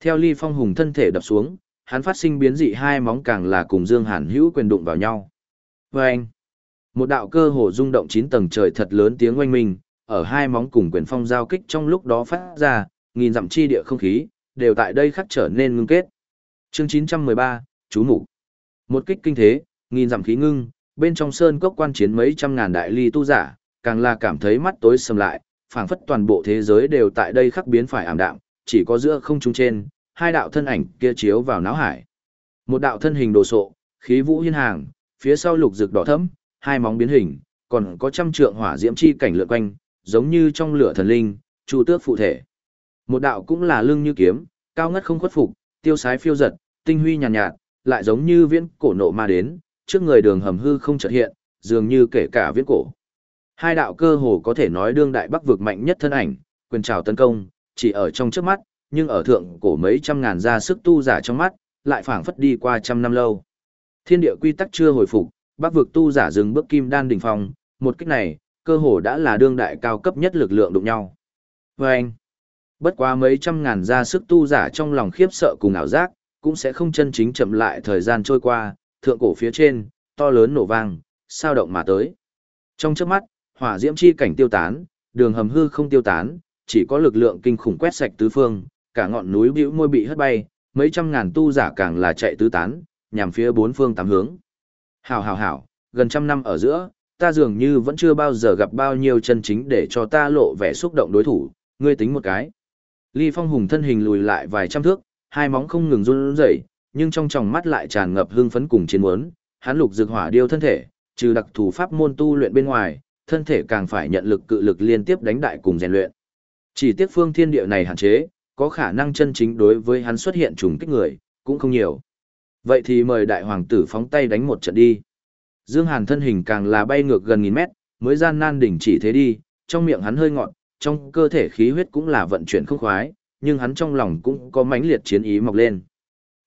Theo ly phong hùng thân thể đập xuống, hắn phát sinh biến dị hai móng càng là cùng Dương Hàn hữu quyền đụng vào nhau. Và anh, một đạo cơ hồ rung động chín tầng trời thật lớn tiếng oanh minh, ở hai móng cùng quyền phong giao kích trong lúc đó phát ra, nghìn dặm chi địa không khí, đều tại đây khắc trở nên ngưng kết. Chương 913, chú mục Một kích kinh thế, nghìn dặm khí ngưng, bên trong sơn cốc quan chiến mấy trăm ngàn đại ly tu giả, càng là cảm thấy mắt tối sầm lại, phảng phất toàn bộ thế giới đều tại đây khắc biến phải ảm đạm, chỉ có giữa không trung trên, hai đạo thân ảnh kia chiếu vào náo hải. Một đạo thân hình đồ sộ, khí vũ hiên hàng, phía sau lục rực đỏ thẫm, hai móng biến hình, còn có trăm trượng hỏa diễm chi cảnh lượn quanh, giống như trong lửa thần linh, chu tước phụ thể. Một đạo cũng là lưng như kiếm, cao ngất không khuất phục, tiêu sái phiêu giật, tinh huy nhàn nhạt, nhạt, lại giống như viễn cổ nộ ma đến, trước người đường hầm hư không chợt hiện, dường như kể cả viễn cổ. Hai đạo cơ hồ có thể nói đương đại bắc vực mạnh nhất thân ảnh, quyền trào tấn công, chỉ ở trong trước mắt, nhưng ở thượng cổ mấy trăm ngàn gia sức tu giả trong mắt, lại phảng phất đi qua trăm năm lâu. Thiên địa quy tắc chưa hồi phục, bắc vực tu giả dừng bước kim đan đỉnh phong, một cách này, cơ hồ đã là đương đại cao cấp nhất lực lượng đụng nhau. Và anh, bất quá mấy trăm ngàn gia sức tu giả trong lòng khiếp sợ cùng ảo giác, cũng sẽ không chân chính chậm lại thời gian trôi qua, thượng cổ phía trên, to lớn nổ vang, sao động mà tới. Trong trước mắt, hỏa diễm chi cảnh tiêu tán, đường hầm hư không tiêu tán, chỉ có lực lượng kinh khủng quét sạch tứ phương, cả ngọn núi bĩu môi bị hất bay, mấy trăm ngàn tu giả càng là chạy tứ tán, nhằm phía bốn phương tám hướng. Hảo hảo hảo, gần trăm năm ở giữa, ta dường như vẫn chưa bao giờ gặp bao nhiêu chân chính để cho ta lộ vẻ xúc động đối thủ, ngươi tính một cái. Ly Phong Hùng thân hình lùi lại vài trăm thước, hai móng không ngừng run rẩy, nhưng trong tròng mắt lại tràn ngập hưng phấn cùng chiến muốn, hắn lục dược hỏa điêu thân thể, trừ đặc thủ pháp môn tu luyện bên ngoài, thân thể càng phải nhận lực cự lực liên tiếp đánh đại cùng rèn luyện. Chỉ tiếc phương thiên địa này hạn chế, có khả năng chân chính đối với hắn xuất hiện trùng kích người, cũng không nhiều. Vậy thì mời đại hoàng tử phóng tay đánh một trận đi. Dương Hàn thân hình càng là bay ngược gần nghìn mét, mới gian nan đỉnh chỉ thế đi, trong miệng hắn hơi ngọn, trong cơ thể khí huyết cũng là vận chuyển không khoái, nhưng hắn trong lòng cũng có mãnh liệt chiến ý mọc lên.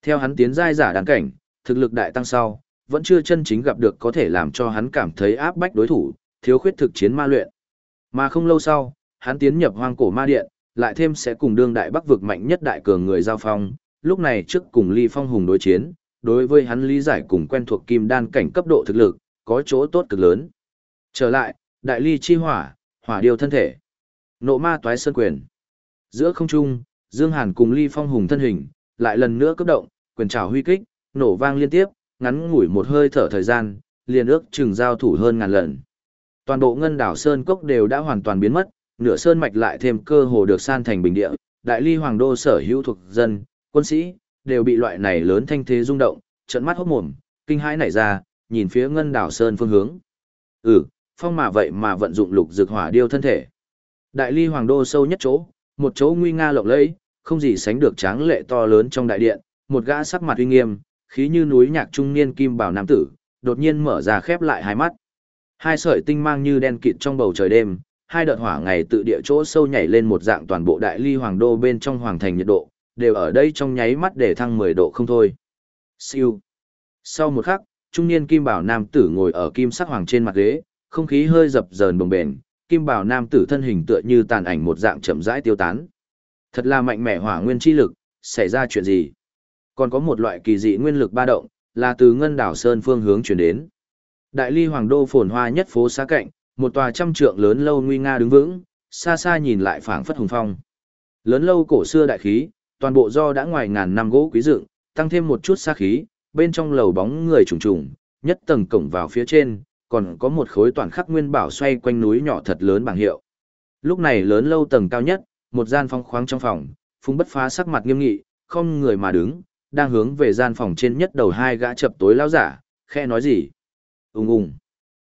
Theo hắn tiến giai giả đáng cảnh, thực lực đại tăng sau, vẫn chưa chân chính gặp được có thể làm cho hắn cảm thấy áp bách đối thủ, thiếu khuyết thực chiến ma luyện. Mà không lâu sau, hắn tiến nhập hoang cổ ma điện, lại thêm sẽ cùng đương đại bắc vực mạnh nhất đại cường người giao phong, lúc này trước cùng ly phong hùng đối chiến, đối với hắn lý giải cùng quen thuộc kim đan cảnh cấp độ thực lực, có chỗ tốt cực lớn. Trở lại, đại ly chi hỏa, hỏa điều thân thể. Nộ ma toái sơn quyền. Giữa không trung, Dương Hàn cùng ly phong hùng thân hình, lại lần nữa cấp động, quyền trảo huy kích, nổ vang liên tiếp, ngắn ngủi một hơi thở thời gian, liền ước chừng giao thủ hơn ngàn lần. Toàn bộ ngân đảo Sơn Cốc đều đã hoàn toàn biến mất, nửa sơn mạch lại thêm cơ hồ được san thành bình địa, đại ly hoàng đô sở hữu thuộc dân, quân sĩ, đều bị loại này lớn thanh thế rung động, trận mắt hốt mồm, kinh hãi nảy ra, nhìn phía ngân đảo Sơn phương hướng. Ừ, phong mà vậy mà vận dụng lục dược hỏa điêu thân thể. Đại ly hoàng đô sâu nhất chỗ, một chỗ nguy nga lộng lẫy, không gì sánh được tráng lệ to lớn trong đại điện, một gã sắc mặt uy nghiêm, khí như núi nhạc trung niên kim bảo nam tử, đột nhiên mở ra khép lại hai mắt. Hai sợi tinh mang như đen kịt trong bầu trời đêm, hai đợt hỏa ngày tự địa chỗ sâu nhảy lên một dạng toàn bộ đại ly hoàng đô bên trong hoàng thành nhiệt độ, đều ở đây trong nháy mắt để thăng 10 độ không thôi. Siêu. Sau một khắc, trung niên kim bảo nam tử ngồi ở kim sắc hoàng trên mặt ghế, không khí hơi dập dờn bồng bềnh, kim bảo nam tử thân hình tựa như tàn ảnh một dạng chậm rãi tiêu tán. Thật là mạnh mẽ hỏa nguyên chi lực, xảy ra chuyện gì? Còn có một loại kỳ dị nguyên lực ba động, là từ ngân đảo sơn phương hướng chuyển đến. Đại ly hoàng đô phồn hoa nhất phố xa cạnh, một tòa trăm trượng lớn lâu nguy nga đứng vững, xa xa nhìn lại phảng phất hùng phong. Lớn lâu cổ xưa đại khí, toàn bộ do đã ngoài ngàn năm gỗ quý dựng, tăng thêm một chút xa khí, bên trong lầu bóng người trùng trùng, nhất tầng cổng vào phía trên, còn có một khối toàn khắc nguyên bảo xoay quanh núi nhỏ thật lớn bảng hiệu. Lúc này lớn lâu tầng cao nhất, một gian phong khoáng trong phòng, Phùng Bất Phá sắc mặt nghiêm nghị, không người mà đứng, đang hướng về gian phòng trên nhất đầu hai gã chập tối lão giả, khe nói gì? Ùng ùng.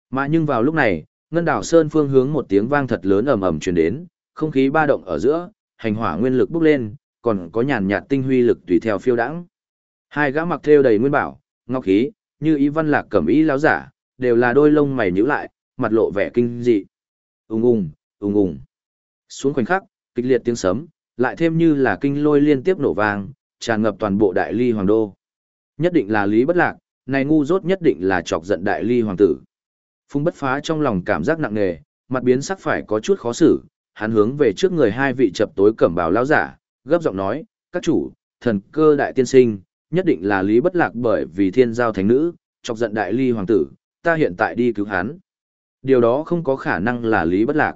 Mà nhưng vào lúc này, ngân đảo sơn phương hướng một tiếng vang thật lớn ầm ầm truyền đến, không khí ba động ở giữa, hành hỏa nguyên lực bốc lên, còn có nhàn nhạt tinh huy lực tùy theo phiêu đãng. Hai gã mặc thêu đầy nguyên bảo, ngọc khí, như ý văn lạc cẩm ý lão giả, đều là đôi lông mày nhíu lại, mặt lộ vẻ kinh dị. Ùng ùng, ùng ùng. Xuống khoảnh khắc, kịch liệt tiếng sấm, lại thêm như là kinh lôi liên tiếp nổ vang, tràn ngập toàn bộ đại ly hoàng đô. Nhất định là lý bất lạc, này ngu dốt nhất định là chọc giận đại ly hoàng tử. Phung bất phá trong lòng cảm giác nặng nề, mặt biến sắc phải có chút khó xử, hắn hướng về trước người hai vị chập tối cẩm bào lão giả, gấp giọng nói, các chủ, thần cơ đại tiên sinh, nhất định là lý bất lạc bởi vì thiên giao thánh nữ, chọc giận đại ly hoàng tử, ta hiện tại đi cứu hắn. Điều đó không có khả năng là lý bất lạc.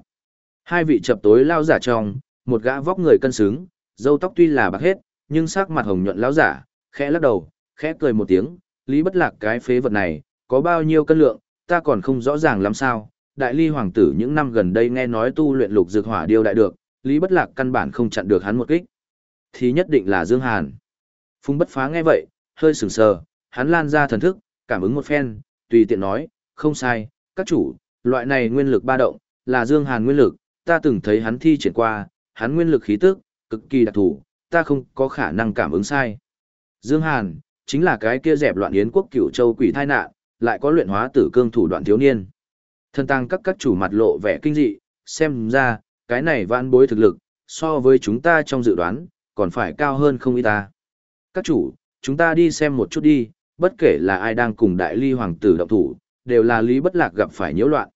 Hai vị chập tối lao giả trong, một gã vóc người cân xứng, râu tóc tuy là bạc hết, nhưng sắc mặt hồng nhuận lão giả, khẽ lắc đầu, khẽ cười một tiếng, lý bất lạc cái phế vật này, có bao nhiêu cân lượng, ta còn không rõ ràng lắm sao. Đại ly hoàng tử những năm gần đây nghe nói tu luyện lục dược hỏa điêu đại được, lý bất lạc căn bản không chặn được hắn một kích. Thì nhất định là Dương Hàn. Phung bất phá nghe vậy, hơi sừng sờ, hắn lan ra thần thức, cảm ứng một phen, tùy tiện nói, không sai, các chủ, loại này nguyên lực ba động, là Dương Hàn nguyên lực, ta từng thấy hắn thi triển qua, hắn nguyên lực khí tức, cực kỳ đặc thù, ta không có khả năng cảm ứng sai. Dương Hàn, chính là cái kia dẹp loạn yến quốc cửu châu quỷ thai nạn, lại có luyện hóa tử cương thủ đoạn thiếu niên. Thân tăng các các chủ mặt lộ vẻ kinh dị, xem ra, cái này vãn bối thực lực, so với chúng ta trong dự đoán, còn phải cao hơn không ít ta. Các chủ, chúng ta đi xem một chút đi, bất kể là ai đang cùng đại ly hoàng tử động thủ, đều là lý bất lạc gặp phải nhiễu loạn.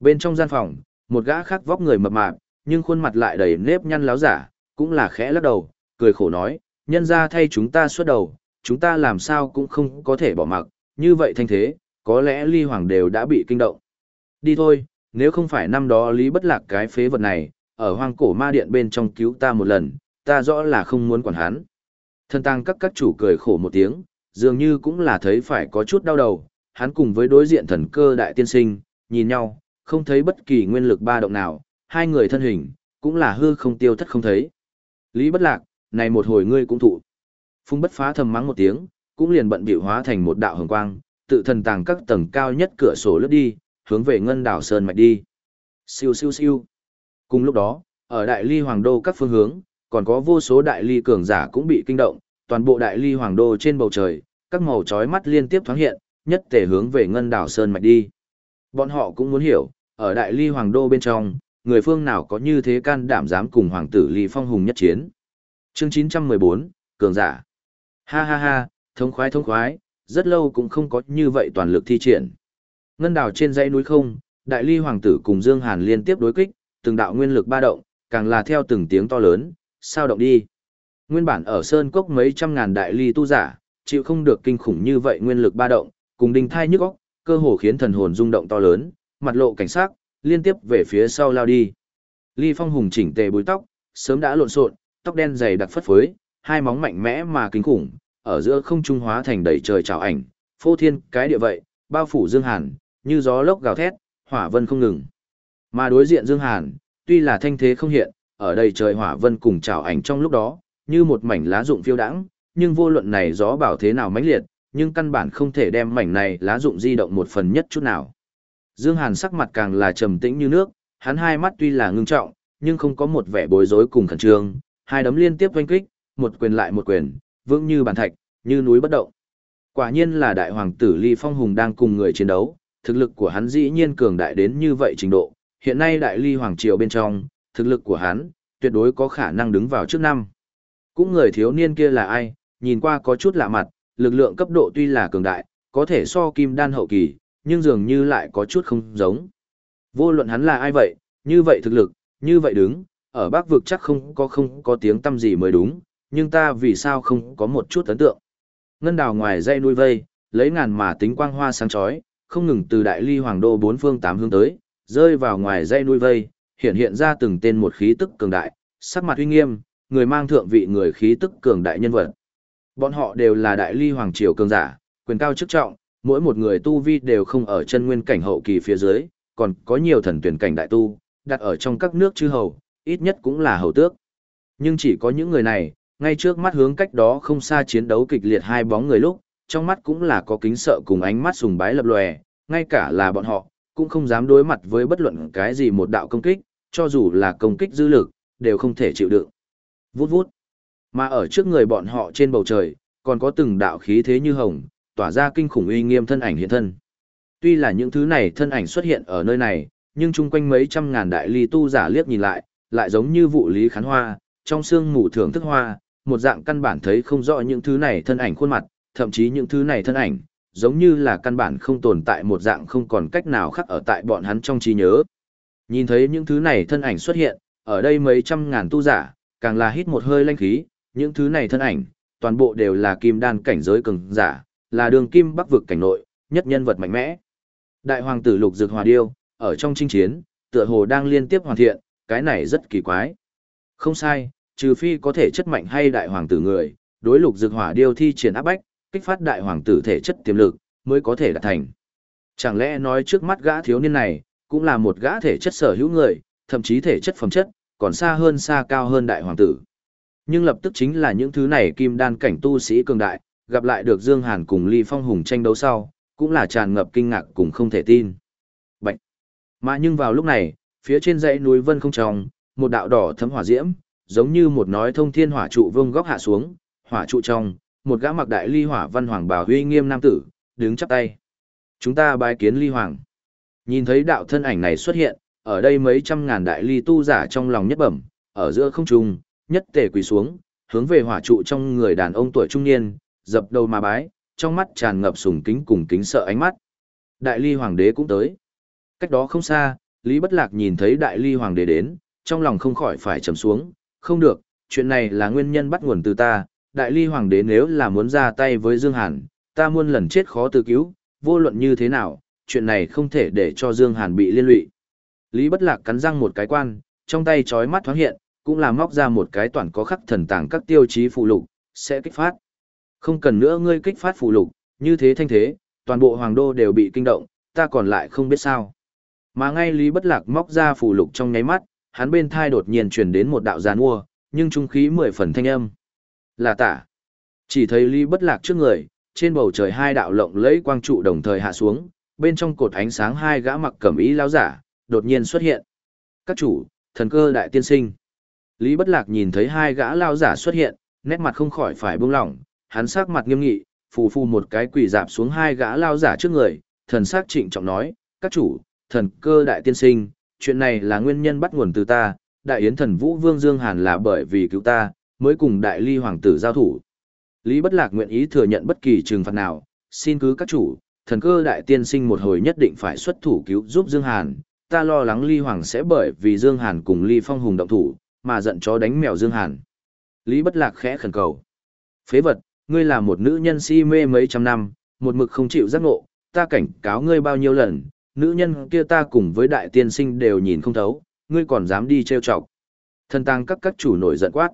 Bên trong gian phòng, một gã khác vóc người mập mạp, nhưng khuôn mặt lại đầy nếp nhăn láo giả, cũng là khẽ lắc đầu, cười khổ nói, nhân ra thay chúng ta xuất đầu, chúng ta làm sao cũng không có thể bỏ mặc, như vậy thanh thế, có lẽ ly hoàng đều đã bị kinh động. Đi thôi, nếu không phải năm đó lý bất lạc cái phế vật này, ở hoang cổ ma điện bên trong cứu ta một lần, ta rõ là không muốn quản hắn. Thân tăng các các chủ cười khổ một tiếng, dường như cũng là thấy phải có chút đau đầu, hắn cùng với đối diện thần cơ đại tiên sinh, nhìn nhau, không thấy bất kỳ nguyên lực ba động nào, hai người thân hình, cũng là hư không tiêu thất không thấy. Lý bất lạc, này một hồi ngươi cũng thụ. Phung bất phá thầm mắng một tiếng, cũng liền bận biểu hóa thành một đạo hồng quang, tự thần tàng các tầng cao nhất cửa sổ lướt đi, hướng về ngân đảo sơn mạch đi. Siêu siêu siêu. Cùng lúc đó, ở đại ly hoàng đô các phương hướng, còn có vô số đại ly cường giả cũng bị kinh động, toàn bộ đại ly hoàng đô trên bầu trời, các màu chói mắt liên tiếp thoáng hiện, nhất thể hướng về ngân đảo sơn mạch đi. Bọn họ cũng muốn hiểu, ở đại ly hoàng đô bên trong, người phương nào có như thế can đảm dám cùng hoàng tử Lý phong hùng nhất chiến. Chương 914, cường giả. Ha ha ha, thông khoái thông khoái, rất lâu cũng không có như vậy toàn lực thi triển. Ngân đảo trên dãy núi không, đại ly hoàng tử cùng Dương Hàn liên tiếp đối kích, từng đạo nguyên lực ba động, càng là theo từng tiếng to lớn, sao động đi. Nguyên bản ở sơn cốc mấy trăm ngàn đại ly tu giả, chịu không được kinh khủng như vậy nguyên lực ba động, cùng đình thai nhức óc, cơ hồ khiến thần hồn rung động to lớn, mặt lộ cảnh sắc, liên tiếp về phía sau lao đi. Ly Phong hùng chỉnh tề búi tóc, sớm đã lộn xộn, tóc đen dày đặc phất phới, hai móng mạnh mẽ mà kinh khủng, ở giữa không trung hóa thành đầy trời trào ảnh, phô thiên cái địa vậy, bao phủ Dương Hàn, như gió lốc gào thét, hỏa vân không ngừng. Mà đối diện Dương Hàn, tuy là thanh thế không hiện, ở đầy trời hỏa vân cùng trào ảnh trong lúc đó, như một mảnh lá rụng phiêu đãng, nhưng vô luận này gió bảo thế nào mãnh liệt, nhưng căn bản không thể đem mảnh này lá rụng di động một phần nhất chút nào. Dương Hàn sắc mặt càng là trầm tĩnh như nước, hắn hai mắt tuy là ngưng trọng, nhưng không có một vẻ bối rối cùng khẩn trương, hai đấm liên tiếp oanh kích, một quyền lại một quyền, vững như bàn thạch, như núi bất động. Quả nhiên là đại hoàng tử Ly Phong Hùng đang cùng người chiến đấu, thực lực của hắn dĩ nhiên cường đại đến như vậy trình độ, hiện nay đại ly hoàng triều bên trong, thực lực của hắn, tuyệt đối có khả năng đứng vào trước năm. Cũng người thiếu niên kia là ai, nhìn qua có chút lạ mặt, lực lượng cấp độ tuy là cường đại, có thể so kim đan hậu kỳ, nhưng dường như lại có chút không giống. Vô luận hắn là ai vậy, như vậy thực lực, như vậy đứng, ở Bắc vực chắc không có không có tiếng tâm gì mới đúng, nhưng ta vì sao không có một chút ấn tượng. Ngân đào ngoài dây nuôi vây, lấy ngàn mà tính quang hoa sáng chói, không ngừng từ đại ly hoàng đô bốn phương tám hướng tới, rơi vào ngoài dây nuôi vây, hiện hiện ra từng tên một khí tức cường đại, sắc mặt uy nghiêm, người mang thượng vị người khí tức cường đại nhân vật. Bọn họ đều là đại ly hoàng triều cường giả, quyền cao chức trọng, mỗi một người tu vi đều không ở chân nguyên cảnh hậu kỳ phía dưới, còn có nhiều thần tuyển cảnh đại tu, đặt ở trong các nước chư hầu, ít nhất cũng là hầu tước. Nhưng chỉ có những người này, ngay trước mắt hướng cách đó không xa chiến đấu kịch liệt hai bóng người lúc, trong mắt cũng là có kính sợ cùng ánh mắt sùng bái lập lòe, ngay cả là bọn họ, cũng không dám đối mặt với bất luận cái gì một đạo công kích, cho dù là công kích dư lực, đều không thể chịu đựng. Vút vút. Mà ở trước người bọn họ trên bầu trời, còn có từng đạo khí thế như hồng, tỏa ra kinh khủng uy nghiêm thân ảnh hiện thân. Tuy là những thứ này thân ảnh xuất hiện ở nơi này, nhưng chung quanh mấy trăm ngàn đại ly tu giả liếc nhìn lại, lại giống như vụ lý khán hoa, trong xương mù thưởng thức hoa, một dạng căn bản thấy không rõ những thứ này thân ảnh khuôn mặt, thậm chí những thứ này thân ảnh, giống như là căn bản không tồn tại một dạng không còn cách nào khác ở tại bọn hắn trong trí nhớ. Nhìn thấy những thứ này thân ảnh xuất hiện, ở đây mấy trăm ngàn tu giả, càng là hít một hơi lanh khí, những thứ này thân ảnh, toàn bộ đều là kim đan cảnh giới cường giả, là đường kim bắc vực cảnh nội, nhất nhân vật mạnh mẽ. Đại hoàng tử lục dược hòa điêu, ở trong chinh chiến, tựa hồ đang liên tiếp hoàn thiện, cái này rất kỳ quái. Không sai, trừ phi có thể chất mạnh hay đại hoàng tử người, đối lục dược hỏa điêu thi triển áp bách, kích phát đại hoàng tử thể chất tiềm lực, mới có thể đạt thành. Chẳng lẽ nói trước mắt gã thiếu niên này, cũng là một gã thể chất sở hữu người, thậm chí thể chất phẩm chất, còn xa hơn xa cao hơn đại hoàng tử. Nhưng lập tức chính là những thứ này kim đan cảnh tu sĩ cường đại, gặp lại được Dương Hàn cùng Ly Phong Hùng tranh đấu sau, cũng là tràn ngập kinh ngạc cùng không thể tin. Bạch! Mà nhưng vào lúc này, phía trên dãy núi Vân không tròng, một đạo đỏ thấm hỏa diễm, giống như một nói thông thiên hỏa trụ vương góc hạ xuống, hỏa trụ trong, một gã mặc đại ly hỏa văn hoàng bào huy nghiêm nam tử, đứng chắp tay. Chúng ta bái kiến ly hoàng. Nhìn thấy đạo thân ảnh này xuất hiện, ở đây mấy trăm ngàn đại ly tu giả trong lòng nhất bẩm, ở giữa không trung, nhất tề quỳ xuống, hướng về hỏa trụ trong người đàn ông tuổi trung niên, dập đầu mà bái, trong mắt tràn ngập sùng kính cùng kính sợ ánh mắt. Đại ly hoàng đế cũng tới. Cách đó không xa, Lý Bất Lạc nhìn thấy đại ly hoàng đế đến, trong lòng không khỏi phải trầm xuống, không được, chuyện này là nguyên nhân bắt nguồn từ ta, đại ly hoàng đế nếu là muốn ra tay với Dương Hàn, ta muôn lần chết khó tự cứu, vô luận như thế nào, chuyện này không thể để cho Dương Hàn bị liên lụy. Lý Bất Lạc cắn răng một cái quan, trong tay chói mắt thoáng hiện, cũng là móc ra một cái toàn có khắc thần tàng các tiêu chí phụ lục, sẽ kích phát. Không cần nữa ngươi kích phát phụ lục, như thế thanh thế, toàn bộ hoàng đô đều bị kinh động, ta còn lại không biết sao. Mà ngay Lý Bất Lạc móc ra phụ lục trong nháy mắt, hắn bên thai đột nhiên truyền đến một đạo giàn mua, nhưng trung khí mười phần thanh âm. Là tả. Chỉ thấy Lý Bất Lạc trước người, trên bầu trời hai đạo lộng lẫy quang trụ đồng thời hạ xuống, bên trong cột ánh sáng hai gã mặc cẩm ý lão giả, đột nhiên xuất hiện. Các chủ, thần cơ đại tiên sinh. Lý Bất Lạc nhìn thấy hai gã lão giả xuất hiện, nét mặt không khỏi phải buông lỏng, hắn sắc mặt nghiêm nghị, phù phù một cái quỳ dạp xuống hai gã lao giả trước người, thần sắc trịnh trọng nói, các chủ, thần cơ đại tiên sinh, chuyện này là nguyên nhân bắt nguồn từ ta, đại yến thần vũ vương Dương Hàn là bởi vì cứu ta, mới cùng đại ly hoàng tử giao thủ. Lý Bất Lạc nguyện ý thừa nhận bất kỳ trừng phạt nào, xin cứ các chủ, thần cơ đại tiên sinh một hồi nhất định phải xuất thủ cứu giúp Dương Hàn, ta lo lắng Ly Hoàng sẽ bởi vì Dương Hàn cùng Ly Phong Hùng động thủ, mà giận chó đánh mèo Dương Hàn. Lý Bất Lạc khẽ khẩn cầu. Phế vật, ngươi là một nữ nhân si mê mấy trăm năm, một mực không chịu giác ngộ, ta cảnh cáo ngươi bao nhiêu lần, nữ nhân kia ta cùng với đại tiên sinh đều nhìn không thấu, ngươi còn dám đi trêu chọc. Thần tăng các các chủ nổi giận quát.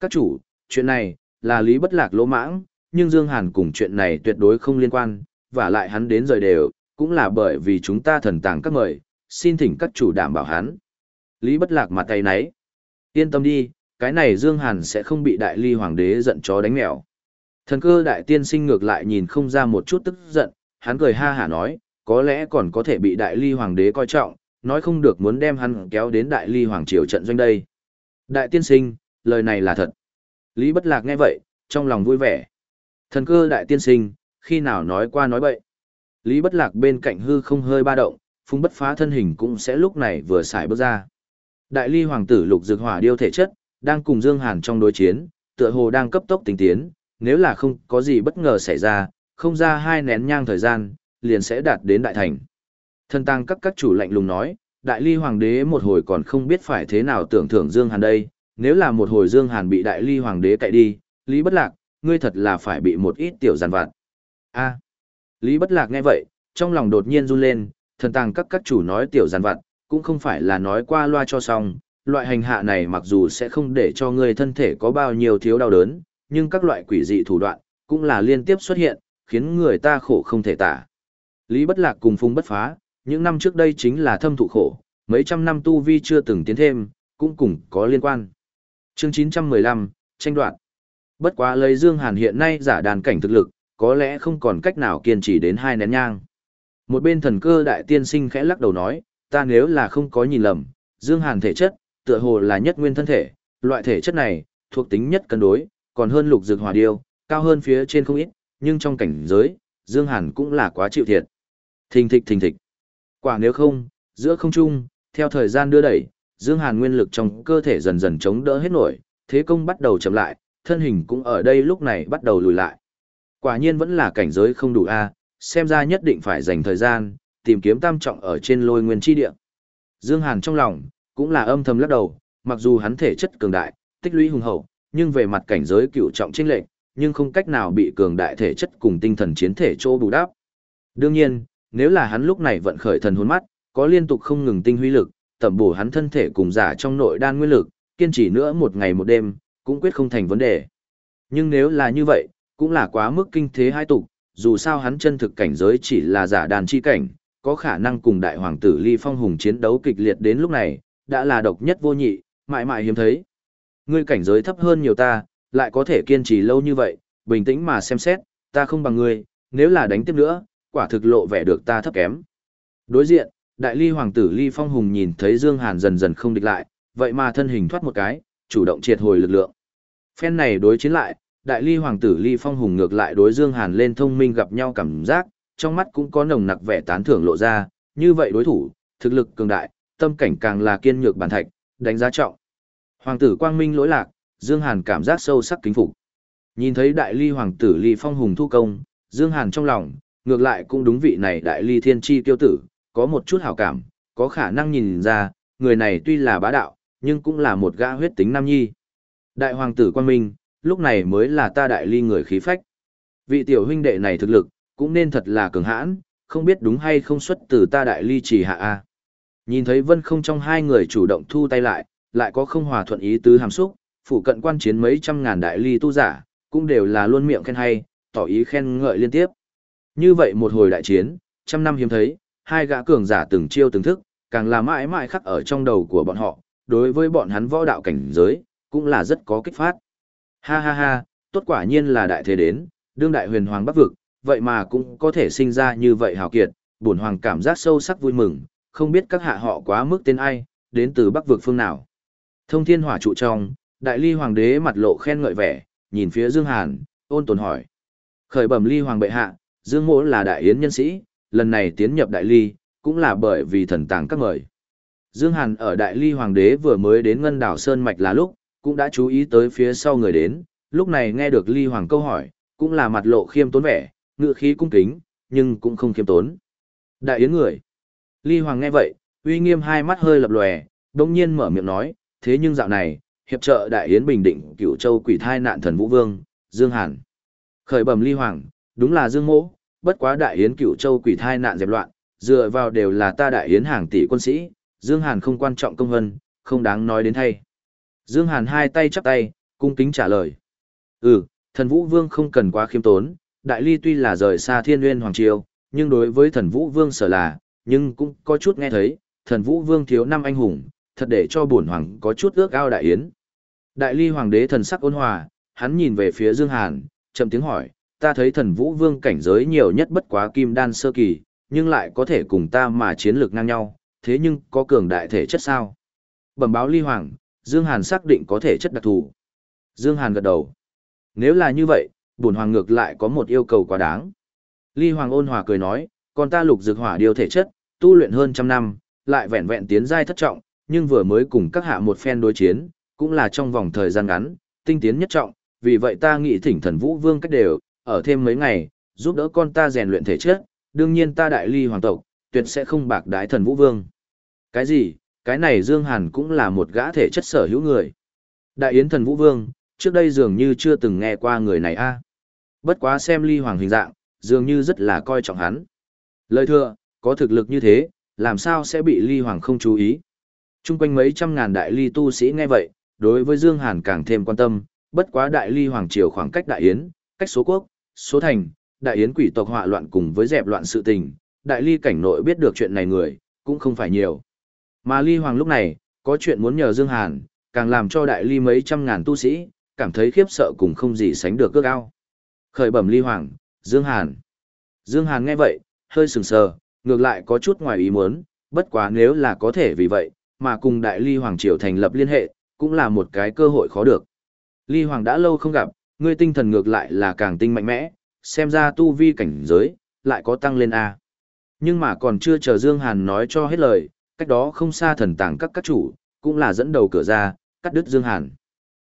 Các chủ, chuyện này, là lý bất lạc lỗ mãng, nhưng Dương Hàn cùng chuyện này tuyệt đối không liên quan, và lại hắn đến rời đều, cũng là bởi vì chúng ta thần tàng các mời, xin thỉnh các chủ đảm bảo hắn. Lý bất lạc mặt tay nấy. Yên tâm đi, cái này Dương Hàn sẽ không bị đại ly hoàng đế giận chó đánh mèo. Thần cơ đại tiên sinh ngược lại nhìn không ra một chút tức giận, hắn cười ha hả nói, có lẽ còn có thể bị đại ly hoàng đế coi trọng, nói không được muốn đem hắn kéo đến đại ly hoàng triều trận doanh đây. Đại tiên sinh, lời này là thật. Lý Bất Lạc nghe vậy, trong lòng vui vẻ. Thần cơ đại tiên sinh, khi nào nói qua nói bậy. Lý Bất Lạc bên cạnh hư không hơi ba động, phung bất phá thân hình cũng sẽ lúc này vừa xài bước ra. Đại ly hoàng tử lục dược hỏa điêu thể chất, đang cùng Dương Hàn trong đối chiến, tựa hồ đang cấp tốc tình tiến, nếu là không có gì bất ngờ xảy ra, không ra hai nén nhang thời gian, liền sẽ đạt đến đại thành. Thần tăng các các chủ lạnh lùng nói, đại ly hoàng đế một hồi còn không biết phải thế nào tưởng thưởng Dương Hàn đây, nếu là một hồi Dương Hàn bị đại ly hoàng đế cậy đi, Lý Bất Lạc, ngươi thật là phải bị một ít tiểu giàn vặt. A. À, Lý Bất Lạc nghe vậy, trong lòng đột nhiên run lên, thần tàng các các chủ nói tiểu giàn vặt, cũng không phải là nói qua loa cho xong, loại hành hạ này mặc dù sẽ không để cho ngươi thân thể có bao nhiêu thiếu đau đớn, nhưng các loại quỷ dị thủ đoạn, cũng là liên tiếp xuất hiện, khiến người ta khổ không thể tả. Lý Bất Lạc cùng Phùng Bất Phá, những năm trước đây chính là thâm thụ khổ, mấy trăm năm tu vi chưa từng tiến thêm, cũng cùng có liên quan. Chương 915, tranh đoạn Bất quá lấy Dương Hàn hiện nay giả đàn cảnh thực lực, có lẽ không còn cách nào kiên trì đến hai nén nhang. Một bên thần cơ đại tiên sinh khẽ lắc đầu nói, ta nếu là không có nhìn lầm, Dương Hàn thể chất, tựa hồ là nhất nguyên thân thể, loại thể chất này, thuộc tính nhất cân đối, còn hơn lục dược hòa điêu, cao hơn phía trên không ít, nhưng trong cảnh giới, Dương Hàn cũng là quá chịu thiệt. Thình thịch thình thịch. Quả nếu không, giữa không trung, theo thời gian đưa đẩy, Dương Hàn nguyên lực trong cơ thể dần dần chống đỡ hết nổi, thế công bắt đầu chậm lại, thân hình cũng ở đây lúc này bắt đầu lùi lại. Quả nhiên vẫn là cảnh giới không đủ a, xem ra nhất định phải dành thời gian, tìm kiếm tam trọng ở trên lôi nguyên chi địa. Dương Hàn trong lòng, cũng là âm thầm lắc đầu, mặc dù hắn thể chất cường đại, tích lũy hùng hậu, nhưng về mặt cảnh giới cựu trọng chênh lệch, nhưng không cách nào bị cường đại thể chất cùng tinh thần chiến thể chỗ bù đắp. Đương nhiên, nếu là hắn lúc này vận khởi thần hồn mắt, có liên tục không ngừng tinh huy lực, tẩm bổ hắn thân thể cùng giả trong nội đan nguyên lực, kiên trì nữa một ngày một đêm, cũng quyết không thành vấn đề. Nhưng nếu là như vậy, cũng là quá mức kinh thế hai tục, dù sao hắn chân thực cảnh giới chỉ là giả đàn chi cảnh, có khả năng cùng đại hoàng tử Ly Phong Hùng chiến đấu kịch liệt đến lúc này, đã là độc nhất vô nhị, mãi mãi hiếm thấy. Ngươi cảnh giới thấp hơn nhiều ta, lại có thể kiên trì lâu như vậy, bình tĩnh mà xem xét, ta không bằng ngươi, nếu là đánh tiếp nữa, quả thực lộ vẻ được ta thấp kém. Đối diện, đại ly hoàng tử Ly Phong Hùng nhìn thấy Dương Hàn dần dần không địch lại, vậy mà thân hình thoát một cái, chủ động triệt hồi lực lượng. Phen này đối chiến lại, đại ly hoàng tử Ly Phong Hùng ngược lại đối Dương Hàn lên thông minh gặp nhau cảm giác, trong mắt cũng có nồng nặc vẻ tán thưởng lộ ra, như vậy đối thủ, thực lực cường đại, tâm cảnh càng là kiên nhược bản thạch, đánh giá trọng. Hoàng tử Quang Minh lỗi lạc, Dương Hàn cảm giác sâu sắc kính phục. Nhìn thấy đại ly hoàng tử Ly Phong Hùng thu công, Dương Hàn trong lòng, ngược lại cũng đúng vị này đại ly thiên chi tiêu tử, có một chút hảo cảm, có khả năng nhìn ra, người này tuy là bá đạo, nhưng cũng là một gã huyết tính nam nhi. Đại hoàng tử Quang Minh, lúc này mới là ta đại ly người khí phách. Vị tiểu huynh đệ này thực lực, cũng nên thật là cường hãn, không biết đúng hay không xuất từ ta đại ly chỉ hạ a. Nhìn thấy vân không trong hai người chủ động thu tay lại, lại có không hòa thuận ý tứ hàm xúc, phủ cận quan chiến mấy trăm ngàn đại ly tu giả, cũng đều là luôn miệng khen hay, tỏ ý khen ngợi liên tiếp. Như vậy một hồi đại chiến, trăm năm hiếm thấy, hai gã cường giả từng chiêu từng thức, càng là mãi mãi khắc ở trong đầu của bọn họ, đối với bọn hắn võ đạo cảnh giới, cũng là rất có kích phát. Ha ha ha, tốt quả nhiên là đại thế đến, đương đại huyền hoàng bắc vực, vậy mà cũng có thể sinh ra như vậy hào kiệt, bổn hoàng cảm giác sâu sắc vui mừng, không biết các hạ họ quá mức tên ai, đến từ bắc vực phương nào. Thông thiên hỏa trụ trong, đại ly hoàng đế mặt lộ khen ngợi vẻ, nhìn phía Dương Hàn, ôn tồn hỏi. Khởi bẩm ly hoàng bệ hạ, Dương mỗ là đại yến nhân sĩ, lần này tiến nhập đại ly, cũng là bởi vì thần tàng các mời. Dương Hàn ở đại ly hoàng đế vừa mới đến ngân đảo Sơn Mạch là lúc, cũng đã chú ý tới phía sau người đến, lúc này nghe được ly hoàng câu hỏi, cũng là mặt lộ khiêm tốn vẻ, ngựa khí cung kính, nhưng cũng không khiêm tốn. Đại yến người. Ly hoàng nghe vậy, uy nghiêm hai mắt hơi lập lòe, đồng nhiên mở miệng nói, thế nhưng dạo này, hiệp trợ đại yến bình định cửu châu quỷ thai nạn thần vũ vương, Dương Hàn. Khởi bẩm ly hoàng, đúng là Dương mỗ, bất quá đại yến cửu châu quỷ thai nạn dẹp loạn, dựa vào đều là ta đại yến hàng tỷ quân sĩ, Dương Hàn không quan trọng công vân, không đáng nói đến thay. Dương Hàn hai tay chắp tay, cung kính trả lời. Ừ, thần vũ vương không cần quá khiêm tốn, đại ly tuy là rời xa thiên nguyên hoàng triều, nhưng đối với thần vũ vương sở là, nhưng cũng có chút nghe thấy, thần vũ vương thiếu năm anh hùng, thật để cho bổn hoàng có chút ước ao đại yến. Đại ly hoàng đế thần sắc ôn hòa, hắn nhìn về phía Dương Hàn, chậm tiếng hỏi, ta thấy thần vũ vương cảnh giới nhiều nhất bất quá kim đan sơ kỳ, nhưng lại có thể cùng ta mà chiến lược ngang nhau, thế nhưng có cường đại thể chất sao? Bẩm báo ly hoàng, Dương Hàn xác định có thể chất đặc thù. Dương Hàn gật đầu. Nếu là như vậy, bổn hoàng ngược lại có một yêu cầu quá đáng. Ly Hoàng ôn hòa cười nói, còn ta lục dược hỏa điều thể chất, tu luyện hơn trăm năm, lại vẹn vẹn tiến giai thất trọng, nhưng vừa mới cùng các hạ một phen đối chiến, cũng là trong vòng thời gian ngắn, tinh tiến nhất trọng, vì vậy ta nghĩ thỉnh thần vũ vương cách đều, ở thêm mấy ngày, giúp đỡ con ta rèn luyện thể chất, đương nhiên ta đại ly hoàng tộc, tuyệt sẽ không bạc đái thần vũ vương. Cái gì, cái này Dương Hàn cũng là một gã thể chất sở hữu người. Đại Yến thần Vũ Vương, trước đây dường như chưa từng nghe qua người này a. Bất quá xem ly hoàng hình dạng, dường như rất là coi trọng hắn. Lời thưa có thực lực như thế, làm sao sẽ bị ly hoàng không chú ý. Trung quanh mấy trăm ngàn đại ly tu sĩ nghe vậy, đối với Dương Hàn càng thêm quan tâm, bất quá đại ly hoàng triều khoảng cách đại yến, cách số quốc, số thành, đại yến quỷ tộc họa loạn cùng với dẹp loạn sự tình, đại ly cảnh nội biết được chuyện này người, cũng không phải nhiều. Mà ly hoàng lúc này, có chuyện muốn nhờ Dương Hàn, càng làm cho đại ly mấy trăm ngàn tu sĩ, cảm thấy khiếp sợ cùng không gì sánh được cước ao. Khởi bẩm ly hoàng, Dương Hàn. Dương Hàn nghe vậy, hơi sừng sờ, ngược lại có chút ngoài ý muốn, bất quá nếu là có thể vì vậy, mà cùng đại ly hoàng triều thành lập liên hệ, cũng là một cái cơ hội khó được. Ly hoàng đã lâu không gặp, ngươi tinh thần ngược lại là càng tinh mạnh mẽ, xem ra tu vi cảnh giới, lại có tăng lên A. Nhưng mà còn chưa chờ Dương Hàn nói cho hết lời, cách đó không xa thần tàng các các chủ, cũng là dẫn đầu cửa ra, cắt đứt Dương Hàn.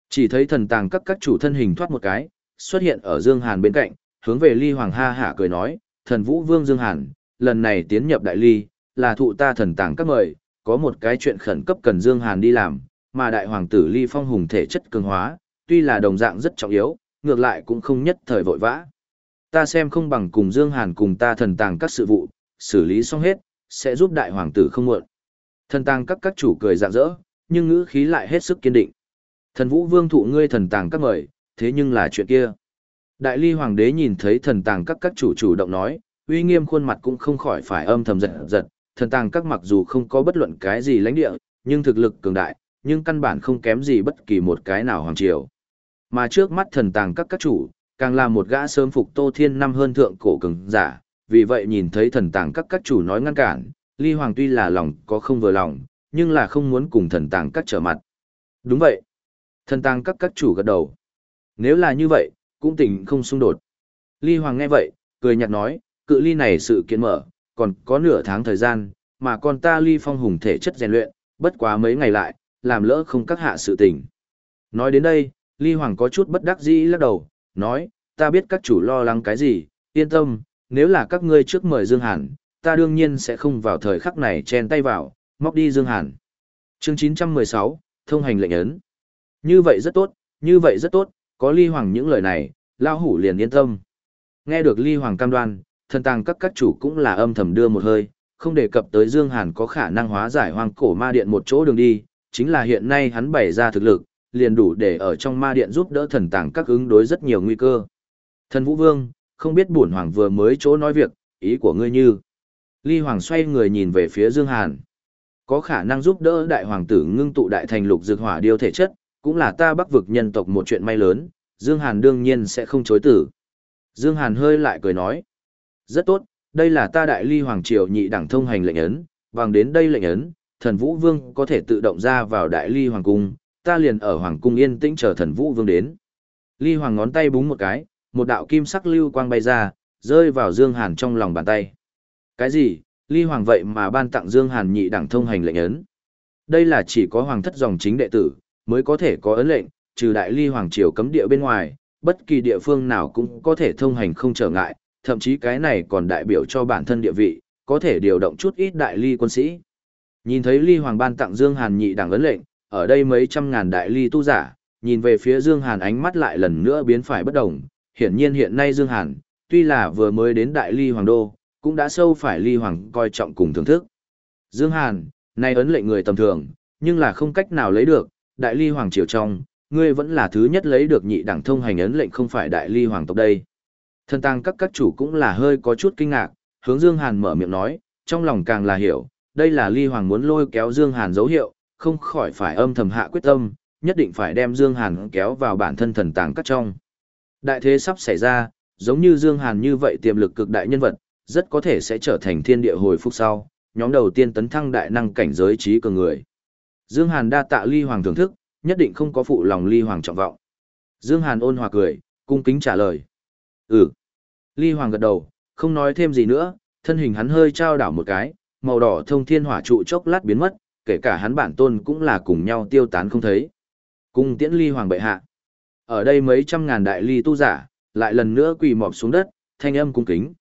Chỉ thấy thần tàng các các chủ thân hình thoát một cái, xuất hiện ở Dương Hàn bên cạnh, hướng về Ly Hoàng ha hả cười nói, thần vũ vương Dương Hàn, lần này tiến nhập đại ly, là thụ ta thần tàng các mời, có một cái chuyện khẩn cấp cần Dương Hàn đi làm, mà đại hoàng tử Ly Phong hùng thể chất cường hóa, tuy là đồng dạng rất trọng yếu, ngược lại cũng không nhất thời vội vã. Ta xem không bằng cùng Dương Hàn cùng ta thần tàng các sự vụ, xử lý xong hết, sẽ giúp đại hoàng tử không muộn. Thần tàng các các chủ cười rạng rỡ, nhưng ngữ khí lại hết sức kiên định. Thần vũ vương thụ ngươi thần tàng các mời, thế nhưng là chuyện kia. Đại ly hoàng đế nhìn thấy thần tàng các các chủ chủ động nói, uy nghiêm khuôn mặt cũng không khỏi phải âm thầm giật giật, thần tàng các mặc dù không có bất luận cái gì lãnh địa, nhưng thực lực cường đại, nhưng căn bản không kém gì bất kỳ một cái nào hoàng triều. Mà trước mắt thần tàng các các chủ, càng là một gã sớm phục Tô Thiên năm hơn thượng cổ cường giả, vì vậy nhìn thấy thần tàng các các chủ nói ngăn cản, Ly Hoàng tuy là lòng có không vừa lòng, nhưng là không muốn cùng thần tàng các trở mặt. Đúng vậy. Thần tàng các các chủ gật đầu. Nếu là như vậy, cũng tỉnh không xung đột. Ly Hoàng nghe vậy, cười nhạt nói, cự ly này sự kiện mở, còn có nửa tháng thời gian, mà con ta Ly Phong hùng thể chất rèn luyện, bất quá mấy ngày lại, làm lỡ không các hạ sự tình. Nói đến đây, Ly Hoàng có chút bất đắc dĩ lắc đầu, nói, ta biết các chủ lo lắng cái gì, yên tâm, nếu là các ngươi trước mời Dương Hàn, ta đương nhiên sẽ không vào thời khắc này chen tay vào, móc đi Dương Hàn. Chương 916, thông hành lệnh ấn. Như vậy rất tốt, như vậy rất tốt, có Ly Hoàng những lời này, Lao Hủ liền yên tâm. Nghe được Ly Hoàng cam đoan, thần tàng các các chủ cũng là âm thầm đưa một hơi, không đề cập tới Dương Hàn có khả năng hóa giải hoang cổ ma điện một chỗ đường đi, chính là hiện nay hắn bày ra thực lực, liền đủ để ở trong ma điện giúp đỡ thần tàng các ứng đối rất nhiều nguy cơ. Thần Vũ Vương, không biết bổn hoàng vừa mới chỗ nói việc, ý của ngươi như. Ly Hoàng xoay người nhìn về phía Dương Hàn. Có khả năng giúp đỡ đại hoàng tử ngưng tụ đại thành lục dược hỏa điêu thể chất, cũng là ta bắc vực nhân tộc một chuyện may lớn, Dương Hàn đương nhiên sẽ không chối tử. Dương Hàn hơi lại cười nói. Rất tốt, đây là ta đại ly hoàng triều nhị đẳng thông hành lệnh ấn, bằng đến đây lệnh ấn, thần vũ vương có thể tự động ra vào đại ly hoàng cung, ta liền ở hoàng cung yên tĩnh chờ thần vũ vương đến. Ly hoàng ngón tay búng một cái, một đạo kim sắc lưu quang bay ra, rơi vào Dương Hàn trong lòng bàn tay. Cái gì? Ly hoàng vậy mà ban tặng Dương Hàn nhị đẳng thông hành lệnh ấn. Đây là chỉ có hoàng thất dòng chính đệ tử, mới có thể có ấn lệnh, trừ đại ly hoàng triều cấm địa bên ngoài, bất kỳ địa phương nào cũng có thể thông hành không trở ngại, thậm chí cái này còn đại biểu cho bản thân địa vị, có thể điều động chút ít đại ly quân sĩ. Nhìn thấy ly hoàng ban tặng Dương Hàn nhị đẳng ấn lệnh, ở đây mấy trăm ngàn đại ly tu giả, nhìn về phía Dương Hàn ánh mắt lại lần nữa biến phải bất động, hiển nhiên hiện nay Dương Hàn, tuy là vừa mới đến đại ly hoàng đô, cũng đã sâu phải ly hoàng coi trọng cùng thưởng thức. Dương Hàn, nay ấn lệnh người tầm thường, nhưng là không cách nào lấy được, đại ly hoàng triều trong, ngươi vẫn là thứ nhất lấy được nhị đẳng thông hành ấn lệnh không phải đại ly hoàng tộc đây. Thân tăng các các chủ cũng là hơi có chút kinh ngạc, hướng Dương Hàn mở miệng nói, trong lòng càng là hiểu, đây là ly hoàng muốn lôi kéo Dương Hàn dấu hiệu, không khỏi phải âm thầm hạ quyết tâm, nhất định phải đem Dương Hàn kéo vào bản thân thần tàng các trong. Đại thế sắp xảy ra, giống như Dương Hàn như vậy tiềm lực cực đại nhân vật, rất có thể sẽ trở thành thiên địa hồi phục sau, nhóm đầu tiên tấn thăng đại năng cảnh giới trí cường người. Dương Hàn đa tạ ly hoàng thưởng thức, nhất định không có phụ lòng ly hoàng trọng vọng. Dương Hàn ôn hòa cười, cung kính trả lời. Ừ. Ly hoàng gật đầu, không nói thêm gì nữa, thân hình hắn hơi trao đảo một cái, màu đỏ thông thiên hỏa trụ chốc lát biến mất, kể cả hắn bản tôn cũng là cùng nhau tiêu tán không thấy. Cung tiễn ly hoàng bệ hạ. Ở đây mấy trăm ngàn đại ly tu giả, lại lần nữa quỳ mọp xuống đất, thanh âm cung kính.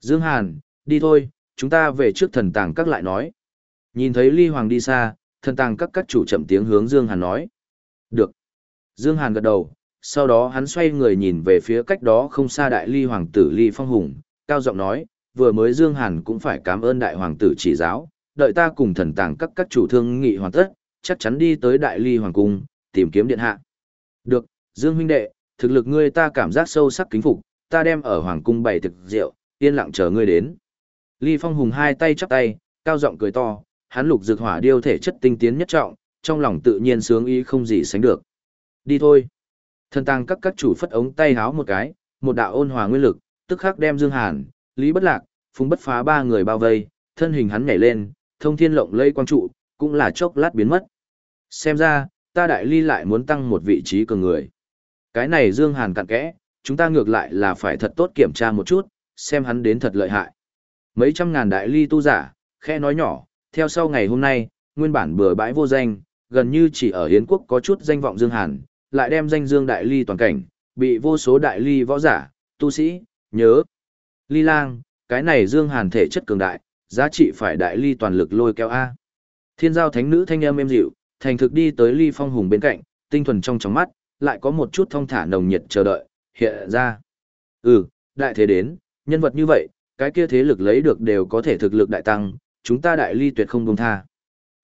Dương Hàn, đi thôi, chúng ta về trước thần tàng các lại nói. Nhìn thấy Ly Hoàng đi xa, thần tàng các các chủ chậm tiếng hướng Dương Hàn nói. Được. Dương Hàn gật đầu, sau đó hắn xoay người nhìn về phía cách đó không xa đại ly hoàng tử Ly Phong Hùng, cao giọng nói, vừa mới Dương Hàn cũng phải cảm ơn đại hoàng tử chỉ giáo, đợi ta cùng thần tàng các các chủ thương nghị hoàn tất, chắc chắn đi tới đại ly hoàng cung, tìm kiếm điện hạ. Được, Dương huynh đệ, thực lực ngươi ta cảm giác sâu sắc kính phục, ta đem ở hoàng cung bày thực rượu, yên lặng chờ ngươi đến. Ly Phong Hùng hai tay chắp tay, cao giọng cười to, hắn lục dược hỏa điêu thể chất tinh tiến nhất trọng, trong lòng tự nhiên sướng ý không gì sánh được. Đi thôi. Thần tàng các các chủ phất ống tay háo một cái, một đạo ôn hòa nguyên lực, tức khắc đem Dương Hàn, Lý Bất Lạc, Phùng Bất Phá ba người bao vây, thân hình hắn nhảy lên, thông thiên lộng lây quang trụ, cũng là chốc lát biến mất. Xem ra, ta đại ly lại muốn tăng một vị trí cường người. Cái này Dương Hàn cặn kẽ, chúng ta ngược lại là phải thật tốt kiểm tra một chút, xem hắn đến thật lợi hại. Mấy trăm ngàn đại ly tu giả, khe nói nhỏ, theo sau ngày hôm nay, nguyên bản bừa bãi vô danh, gần như chỉ ở Hiến quốc có chút danh vọng Dương Hàn, lại đem danh Dương đại ly toàn cảnh, bị vô số đại ly võ giả, tu sĩ, nhớ. Ly lang, cái này Dương Hàn thể chất cường đại, giá trị phải đại ly toàn lực lôi kéo A. Thiên giao thánh nữ thanh âm êm dịu, thành thực đi tới ly phong hùng bên cạnh, tinh thuần trong trong mắt, lại có một chút thông thả nồng nhiệt chờ đợi, hiện ra. Ừ, đại thế đến, nhân vật như vậy, cái kia thế lực lấy được đều có thể thực lực đại tăng, chúng ta đại ly tuyệt không buông tha.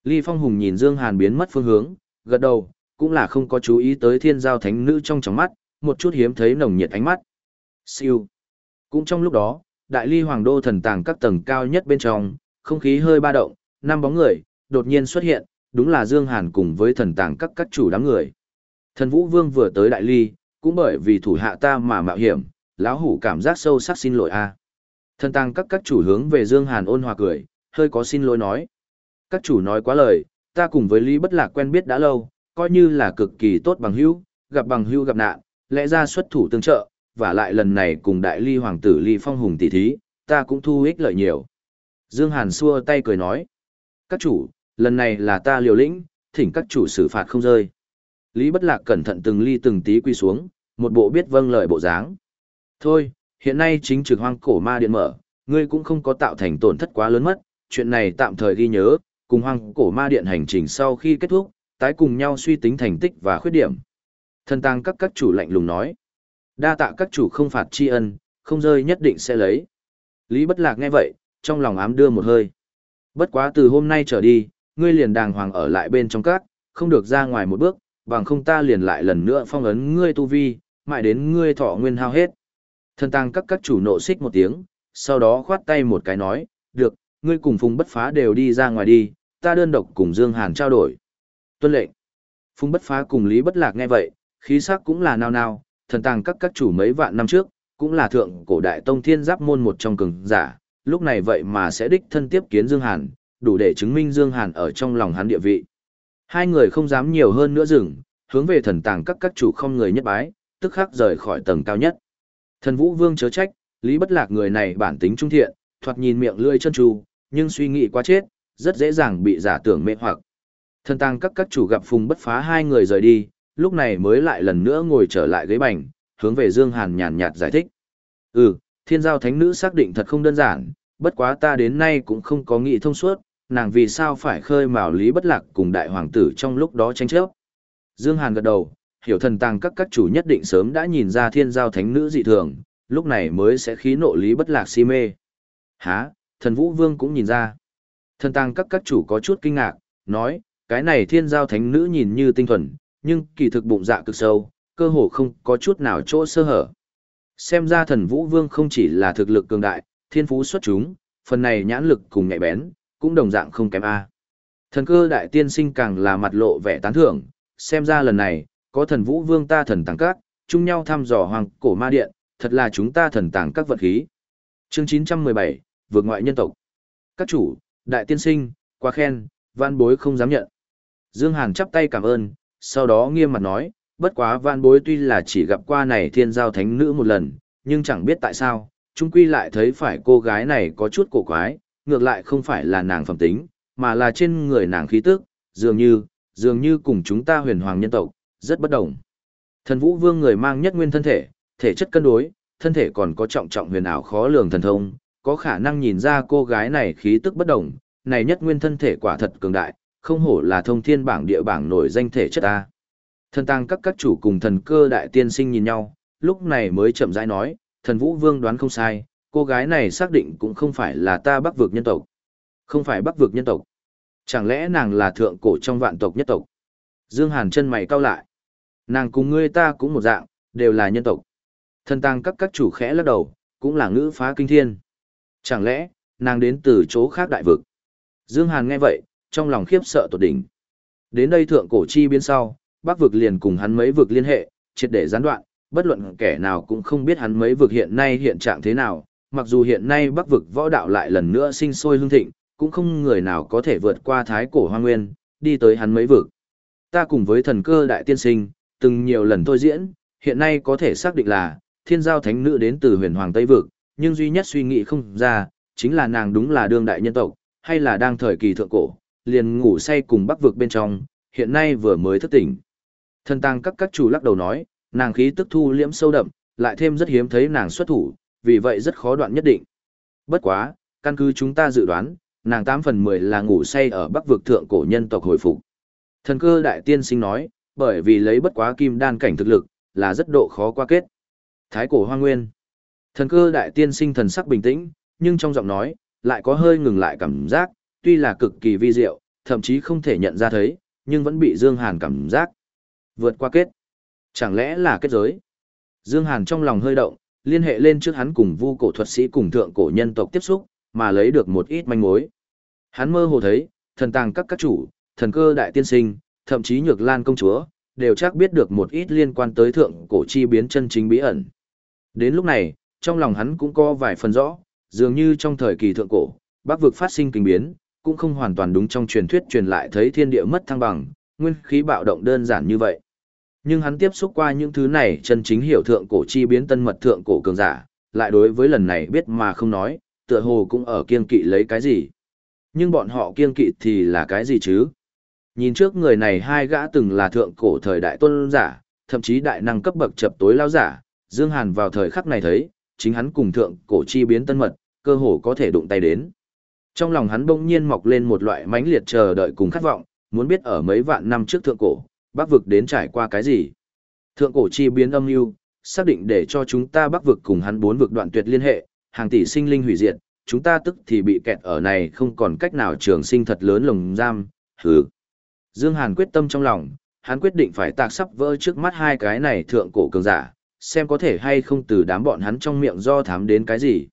Ly Phong Hùng nhìn Dương Hàn biến mất phương hướng, gật đầu, cũng là không có chú ý tới thiên giao thánh nữ trong trong mắt, một chút hiếm thấy nồng nhiệt ánh mắt. Siêu. Cũng trong lúc đó, đại ly hoàng đô thần tàng các tầng cao nhất bên trong, không khí hơi ba động, năm bóng người, đột nhiên xuất hiện, đúng là Dương Hàn cùng với thần tàng các các chủ đám người. Thần Vũ Vương vừa tới đại ly, cũng bởi vì thủ hạ ta mà mạo hiểm, lão hủ cảm giác sâu sắc xin lỗi a. Thần tàng các các chủ hướng về Dương Hàn ôn hòa cười, hơi có xin lỗi nói. Các chủ nói quá lời, ta cùng với Lý Bất Lạc quen biết đã lâu, coi như là cực kỳ tốt bằng hữu, gặp bằng hữu gặp nạn, lẽ ra xuất thủ tương trợ, và lại lần này cùng đại ly hoàng tử Ly Phong Hùng tỷ thí, ta cũng thu ích lợi nhiều. Dương Hàn xua tay cười nói. Các chủ, lần này là ta liều lĩnh, thỉnh các chủ xử phạt không rơi. Lý Bất Lạc cẩn thận từng ly từng tí quy xuống, một bộ biết vâng lời bộ dáng. Thôi, hiện nay chính trực hoang cổ ma điện mở, ngươi cũng không có tạo thành tổn thất quá lớn mất, chuyện này tạm thời ghi nhớ, cùng hoang cổ ma điện hành trình sau khi kết thúc, tái cùng nhau suy tính thành tích và khuyết điểm. Thần tăng các các chủ lạnh lùng nói. Đa tạ các chủ không phạt tri ân, không rơi nhất định sẽ lấy. Lý bất lạc nghe vậy, trong lòng ám đưa một hơi. Bất quá từ hôm nay trở đi, ngươi liền đàng hoàng ở lại bên trong các, không được ra ngoài một bước, bằng không ta liền lại lần nữa phong ấn ngươi tu vi, mãi đến ngươi thọ nguyên hao hết. Thần tăng các các chủ nộ xích một tiếng, sau đó khoát tay một cái nói, được, ngươi cùng Phùng Bất Phá đều đi ra ngoài đi, ta đơn độc cùng Dương Hàn trao đổi. Tuân lệnh. phung Bất Phá cùng Lý Bất Lạc nghe vậy, khí sắc cũng là nao nao, thần tàng các các chủ mấy vạn năm trước, cũng là thượng cổ đại tông thiên giáp môn một trong cường giả, lúc này vậy mà sẽ đích thân tiếp kiến Dương Hàn, đủ để chứng minh Dương Hàn ở trong lòng hắn địa vị. Hai người không dám nhiều hơn nữa dừng, hướng về thần tàng các các chủ không người nhất bái, tức khắc rời khỏi tầng cao nhất. Thần Vũ Vương chớ trách, Lý Bất Lạc người này bản tính trung thiện, thoạt nhìn miệng lưỡi chân tru, nhưng suy nghĩ quá chết, rất dễ dàng bị giả tưởng mê hoặc. Thần tàng các các chủ gặp Phùng Bất Phá hai người rời đi, lúc này mới lại lần nữa ngồi trở lại ghế bành, hướng về Dương Hàn nhàn nhạt giải thích. Ừ, thiên giao thánh nữ xác định thật không đơn giản, bất quá ta đến nay cũng không có nghĩ thông suốt, nàng vì sao phải khơi mào lý bất lạc cùng đại hoàng tử trong lúc đó tranh chấp. Dương Hàn gật đầu, hiểu thần tàng các các chủ nhất định sớm đã nhìn ra thiên giao thánh nữ dị thường, lúc này mới sẽ khí nộ lý bất lạc si mê. Hả, thần vũ vương cũng nhìn ra. Thần tàng các các chủ có chút kinh ngạc, nói, cái này thiên giao thánh nữ nhìn như tinh thuần, nhưng kỳ thực bụng dạ cực sâu, cơ hồ không có chút nào chỗ sơ hở. Xem ra thần vũ vương không chỉ là thực lực cường đại, thiên phú xuất chúng, phần này nhãn lực cùng nhạy bén, cũng đồng dạng không kém A. Thần cơ đại tiên sinh càng là mặt lộ vẻ tán thưởng, xem ra lần này, có thần vũ vương ta thần tàng các, chung nhau thăm dò hoàng cổ ma điện, thật là chúng ta thần tàng các vật khí. Chương 917, vượt ngoại nhân tộc. Các chủ, đại tiên sinh, quá khen, văn bối không dám nhận. Dương Hàn chắp tay cảm ơn, sau đó nghiêm mặt nói, bất quá van bối tuy là chỉ gặp qua này thiên giao thánh nữ một lần, nhưng chẳng biết tại sao, chung quy lại thấy phải cô gái này có chút cổ quái, ngược lại không phải là nàng phẩm tính, mà là trên người nàng khí tức, dường như, dường như cùng chúng ta huyền hoàng nhân tộc, rất bất đồng. Thần vũ vương người mang nhất nguyên thân thể, thể chất cân đối, thân thể còn có trọng trọng huyền ảo khó lường thần thông, có khả năng nhìn ra cô gái này khí tức bất đồng, này nhất nguyên thân thể quả thật cường đại, không hổ là thông thiên bảng địa bảng nổi danh thể chất ta. Thần tăng các các chủ cùng thần cơ đại tiên sinh nhìn nhau, lúc này mới chậm rãi nói, thần vũ vương đoán không sai, cô gái này xác định cũng không phải là ta bắc vực nhân tộc. Không phải bắc vực nhân tộc. Chẳng lẽ nàng là thượng cổ trong vạn tộc nhất tộc? Dương Hàn chân mày cau lại. Nàng cùng ngươi ta cũng một dạng, đều là nhân tộc. Thần tăng các các chủ khẽ lắc đầu, cũng là ngữ phá kinh thiên. Chẳng lẽ, nàng đến từ chỗ khác đại vực? Dương Hàn nghe vậy, trong lòng khiếp sợ tột đỉnh. Đến đây thượng cổ chi biến sau, bắc vực liền cùng hắn mấy vực liên hệ, triệt để gián đoạn, bất luận kẻ nào cũng không biết hắn mấy vực hiện nay hiện trạng thế nào, mặc dù hiện nay bắc vực võ đạo lại lần nữa sinh sôi hương thịnh, cũng không người nào có thể vượt qua thái cổ hoa nguyên, đi tới hắn mấy vực. Ta cùng với thần cơ đại tiên sinh, từng nhiều lần thôi diễn, hiện nay có thể xác định là, thiên giao thánh nữ đến từ huyền hoàng Tây Vực, nhưng duy nhất suy nghĩ không ra, chính là nàng đúng là đương đại nhân tộc, hay là đang thời kỳ thượng cổ, liền ngủ say cùng bắc vực bên trong, hiện nay vừa mới thức tỉnh. Thần tăng các các chủ lắc đầu nói, nàng khí tức thu liễm sâu đậm, lại thêm rất hiếm thấy nàng xuất thủ, vì vậy rất khó đoạn nhất định. Bất quá, căn cứ chúng ta dự đoán, nàng 8 phần 10 là ngủ say ở bắc vực thượng cổ nhân tộc hồi phục. Thần cơ đại tiên sinh nói, bởi vì lấy bất quá kim đan cảnh thực lực, là rất độ khó qua kết. Thái cổ hoa nguyên. Thần cơ đại tiên sinh thần sắc bình tĩnh, nhưng trong giọng nói, lại có hơi ngừng lại cảm giác, tuy là cực kỳ vi diệu, thậm chí không thể nhận ra thấy, nhưng vẫn bị Dương Hàn cảm giác. Vượt qua kết. Chẳng lẽ là kết giới? Dương Hàn trong lòng hơi động, liên hệ lên trước hắn cùng vu cổ thuật sĩ cùng thượng cổ nhân tộc tiếp xúc, mà lấy được một ít manh mối. Hắn mơ hồ thấy, thần tàng các các chủ, thần cơ đại tiên sinh, thậm chí nhược lan công chúa, đều chắc biết được một ít liên quan tới thượng cổ chi biến chân chính bí ẩn. Đến lúc này, trong lòng hắn cũng có vài phần rõ, dường như trong thời kỳ thượng cổ, bắc vực phát sinh kinh biến, cũng không hoàn toàn đúng trong truyền thuyết truyền lại thấy thiên địa mất thăng bằng, nguyên khí bạo động đơn giản như vậy. Nhưng hắn tiếp xúc qua những thứ này chân chính hiểu thượng cổ chi biến tân mật thượng cổ cường giả, lại đối với lần này biết mà không nói, tựa hồ cũng ở kiên kỵ lấy cái gì. Nhưng bọn họ kiên kỵ thì là cái gì chứ? Nhìn trước người này hai gã từng là thượng cổ thời đại tôn giả, thậm chí đại năng cấp bậc chập tối lao giả, Dương Hàn vào thời khắc này thấy, chính hắn cùng thượng cổ chi biến tân mật, cơ hồ có thể đụng tay đến. Trong lòng hắn bỗng nhiên mọc lên một loại mãnh liệt chờ đợi cùng khát vọng, muốn biết ở mấy vạn năm trước thượng cổ, bắc vực đến trải qua cái gì. Thượng cổ chi biến âm mưu xác định để cho chúng ta bắc vực cùng hắn bốn vực đoạn tuyệt liên hệ, hàng tỷ sinh linh hủy diệt, chúng ta tức thì bị kẹt ở này không còn cách nào trường sinh thật lớn lồng giam, hừ. Dương Hàn quyết tâm trong lòng, hắn quyết định phải tạc sắp vỡ trước mắt hai cái này thượng cổ cường giả, xem có thể hay không từ đám bọn hắn trong miệng do thám đến cái gì.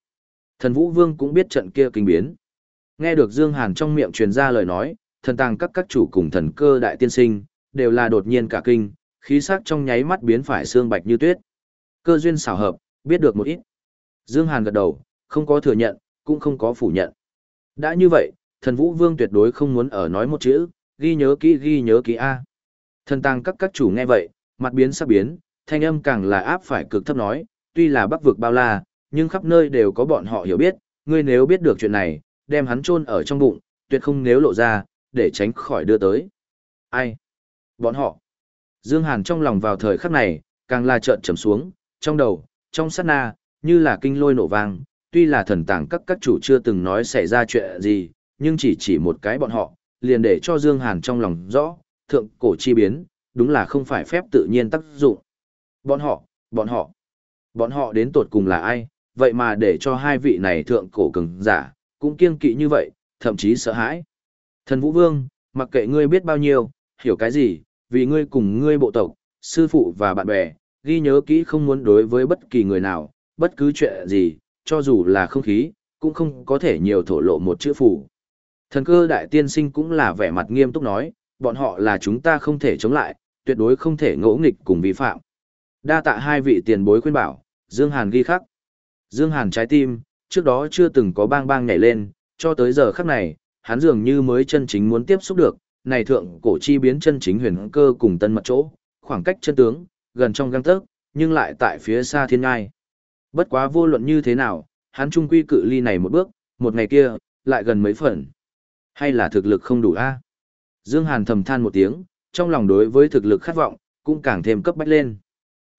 Thần Vũ Vương cũng biết trận kia kinh biến. Nghe được Dương Hàn trong miệng truyền ra lời nói, thần tàng các các chủ cùng thần cơ đại tiên sinh, đều là đột nhiên cả kinh, khí sắc trong nháy mắt biến phải xương bạch như tuyết. Cơ duyên xảo hợp, biết được một ít. Dương Hàn gật đầu, không có thừa nhận, cũng không có phủ nhận. Đã như vậy, thần Vũ Vương tuyệt đối không muốn ở nói một chữ, ghi nhớ kỹ ghi nhớ kỹ A. Thần tàng các các chủ nghe vậy, mặt biến sắc biến, thanh âm càng là áp phải cực thấp nói, tuy là bắc vực bao la, nhưng khắp nơi đều có bọn họ hiểu biết, ngươi nếu biết được chuyện này, đem hắn chôn ở trong bụng, tuyệt không nếu lộ ra, để tránh khỏi đưa tới. Ai? Bọn họ. Dương Hàn trong lòng vào thời khắc này, càng là trợn trầm xuống, trong đầu, trong sát na, như là kinh lôi nổ vang, tuy là thần tàng các các chủ chưa từng nói xảy ra chuyện gì, nhưng chỉ chỉ một cái bọn họ, liền để cho Dương Hàn trong lòng rõ, thượng cổ chi biến, đúng là không phải phép tự nhiên tác dụng. Bọn họ, bọn họ, bọn họ đến tột cùng là ai, vậy mà để cho hai vị này thượng cổ cường giả, cũng kiêng kỵ như vậy, thậm chí sợ hãi. Thần Vũ Vương, mặc kệ ngươi biết bao nhiêu, hiểu cái gì, vì ngươi cùng ngươi bộ tộc, sư phụ và bạn bè, ghi nhớ kỹ không muốn đối với bất kỳ người nào, bất cứ chuyện gì, cho dù là không khí, cũng không có thể nhiều thổ lộ một chữ phủ. Thần cơ đại tiên sinh cũng là vẻ mặt nghiêm túc nói, bọn họ là chúng ta không thể chống lại, tuyệt đối không thể ngỗ nghịch cùng vi phạm. Đa tạ hai vị tiền bối khuyên bảo, Dương Hàn ghi khắc. Dương Hàn trái tim, trước đó chưa từng có bang bang nhảy lên, cho tới giờ khắc này, hắn dường như mới chân chính muốn tiếp xúc được, này thượng cổ chi biến chân chính huyền cơ cùng tân mật chỗ, khoảng cách chân tướng, gần trong găng tấc, nhưng lại tại phía xa thiên ngai. Bất quá vô luận như thế nào, hắn trung quy cự ly này một bước, một ngày kia, lại gần mấy phần. Hay là thực lực không đủ a? Dương Hàn thầm than một tiếng, trong lòng đối với thực lực khát vọng, cũng càng thêm cấp bách lên.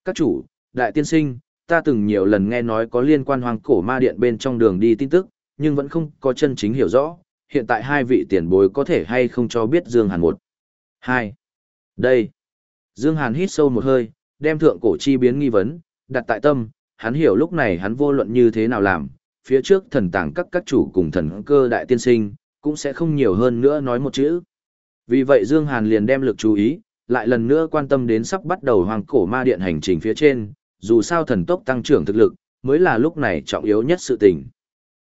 Các chủ, đại tiên sinh, ta từng nhiều lần nghe nói có liên quan hoàng cổ ma điện bên trong đường đi tin tức, nhưng vẫn không có chân chính hiểu rõ, hiện tại hai vị tiền bối có thể hay không cho biết Dương Hàn một. Hai. Đây. Dương Hàn hít sâu một hơi, đem thượng cổ chi biến nghi vấn, đặt tại tâm, hắn hiểu lúc này hắn vô luận như thế nào làm, phía trước thần tàng các các chủ cùng thần cơ đại tiên sinh, cũng sẽ không nhiều hơn nữa nói một chữ. Vì vậy Dương Hàn liền đem lực chú ý, lại lần nữa quan tâm đến sắp bắt đầu hoàng cổ ma điện hành trình phía trên, dù sao thần tốc tăng trưởng thực lực, mới là lúc này trọng yếu nhất sự tình.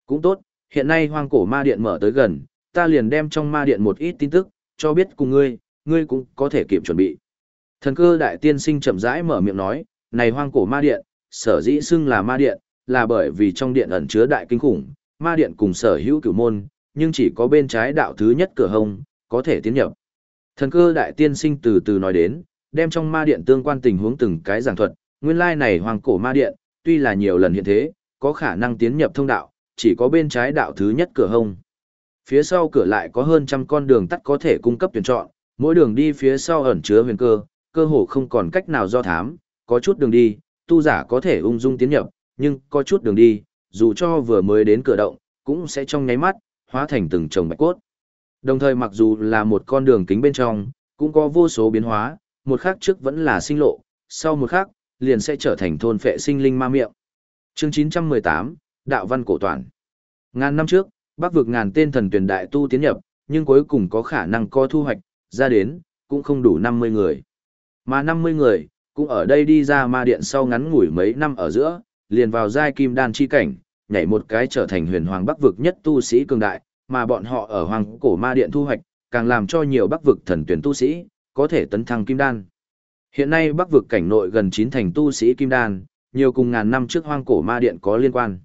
Cũng tốt, hiện nay hoang cổ ma điện mở tới gần, ta liền đem trong ma điện một ít tin tức, cho biết cùng ngươi, ngươi cũng có thể kịp chuẩn bị. Thần cơ đại tiên sinh chậm rãi mở miệng nói, này hoang cổ ma điện, sở dĩ xưng là ma điện, là bởi vì trong điện ẩn chứa đại kinh khủng, ma điện cùng sở hữu cửu môn, nhưng chỉ có bên trái đạo thứ nhất cửa hông, có thể tiến nhập. Thần cơ đại tiên sinh từ từ nói đến, đem trong ma điện tương quan tình huống từng cái giảng thuật, nguyên lai này Hoàng cổ ma điện, tuy là nhiều lần hiện thế, có khả năng tiến nhập thông đạo, chỉ có bên trái đạo thứ nhất cửa hông. Phía sau cửa lại có hơn trăm con đường tắt có thể cung cấp tuyển chọn, mỗi đường đi phía sau ẩn chứa huyền cơ, cơ hồ không còn cách nào do thám, có chút đường đi, tu giả có thể ung dung tiến nhập, nhưng có chút đường đi, dù cho vừa mới đến cửa động, cũng sẽ trong nháy mắt, hóa thành từng chồng bạch cốt. Đồng thời mặc dù là một con đường kính bên trong, cũng có vô số biến hóa, một khắc trước vẫn là sinh lộ, sau một khắc, liền sẽ trở thành thôn phệ sinh linh ma miệng. Chương 918, Đạo văn cổ toàn. Ngàn năm trước, Bắc vực ngàn tên thần tuyển đại tu tiến nhập, nhưng cuối cùng có khả năng có thu hoạch, ra đến, cũng không đủ 50 người. Mà 50 người, cũng ở đây đi ra ma điện sau ngắn ngủi mấy năm ở giữa, liền vào giai kim đan chi cảnh, nhảy một cái trở thành huyền hoàng Bắc vực nhất tu sĩ cường đại, mà bọn họ ở hoàng cổ ma điện thu hoạch, càng làm cho nhiều Bắc vực thần tuyển tu sĩ, có thể tấn thăng kim đan. Hiện nay Bắc vực cảnh nội gần 9 thành tu sĩ kim đan, nhiều cùng ngàn năm trước hoang cổ ma điện có liên quan.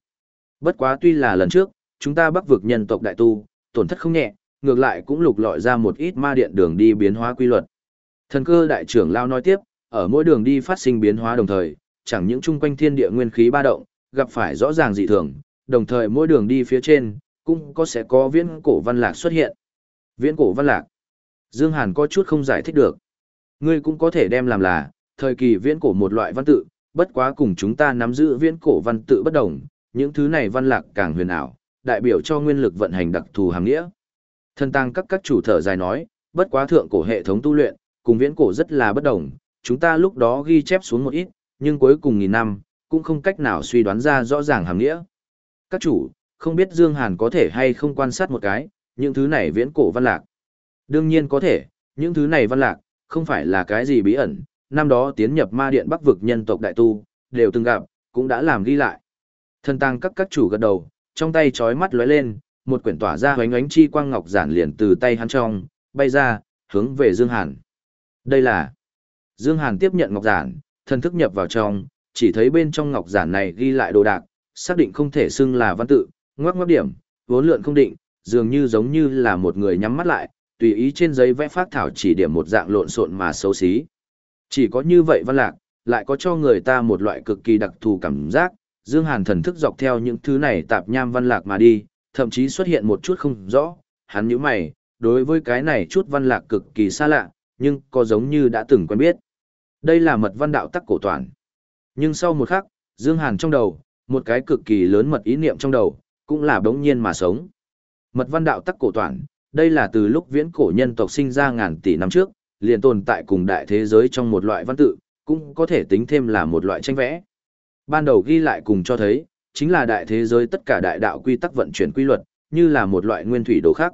Bất quá tuy là lần trước, chúng ta Bắc vực nhân tộc đại tu, tổn thất không nhẹ, ngược lại cũng lục lọi ra một ít ma điện đường đi biến hóa quy luật. Thần cơ đại trưởng lao nói tiếp, ở mỗi đường đi phát sinh biến hóa đồng thời, chẳng những chung quanh thiên địa nguyên khí ba động, gặp phải rõ ràng dị thường, đồng thời mỗi đường đi phía trên, cũng có sẽ có viễn cổ văn lạc xuất hiện. Viễn cổ văn lạc. Dương Hàn có chút không giải thích được. Ngươi cũng có thể đem làm là, thời kỳ viễn cổ một loại văn tự, bất quá cùng chúng ta nắm giữ viễn cổ văn tự bất đồng, những thứ này văn lạc càng huyền ảo, đại biểu cho nguyên lực vận hành đặc thù hàng nghĩa. Thân tăng các các chủ thở dài nói, bất quá thượng cổ hệ thống tu luyện, cùng viễn cổ rất là bất đồng, chúng ta lúc đó ghi chép xuống một ít, nhưng cuối cùng nghìn năm, cũng không cách nào suy đoán ra rõ ràng hàng nghĩa. Các chủ, không biết Dương Hàn có thể hay không quan sát một cái, những thứ này viễn cổ văn lạc. Đương nhiên có thể, những thứ này văn lạc, không phải là cái gì bí ẩn, năm đó tiến nhập ma điện bắc vực nhân tộc đại tu, đều từng gặp, cũng đã làm ghi lại. Thân tăng các các chủ gật đầu, trong tay chói mắt lóe lên, một quyển tỏa ra hoánh ánh chi quang ngọc giản liền từ tay hắn trong, bay ra, hướng về Dương Hàn. Đây là... Dương Hàn tiếp nhận ngọc giản, thân thức nhập vào trong, chỉ thấy bên trong ngọc giản này ghi lại đồ đạc, xác định không thể xưng là văn tự, ngoắc ngoắc điểm, vốn lượn không định, dường như giống như là một người nhắm mắt lại, tùy ý trên giấy vẽ phát thảo chỉ điểm một dạng lộn xộn mà xấu xí. Chỉ có như vậy văn lạc, lại có cho người ta một loại cực kỳ đặc thù cảm giác, Dương Hàn thần thức dọc theo những thứ này tạp nham văn lạc mà đi, thậm chí xuất hiện một chút không rõ, hắn nhíu mày, đối với cái này chút văn lạc cực kỳ xa lạ, nhưng có giống như đã từng quen biết. Đây là mật văn đạo tắc cổ toàn. Nhưng sau một khắc, Dương Hàn trong đầu, một cái cực kỳ lớn mật ý niệm trong đầu, cũng là đống nhiên mà sống. Mật văn đạo tắc cổ toàn, đây là từ lúc viễn cổ nhân tộc sinh ra ngàn tỷ năm trước, liền tồn tại cùng đại thế giới trong một loại văn tự, cũng có thể tính thêm là một loại tranh vẽ. Ban đầu ghi lại cùng cho thấy, chính là đại thế giới tất cả đại đạo quy tắc vận chuyển quy luật, như là một loại nguyên thủy đồ khác.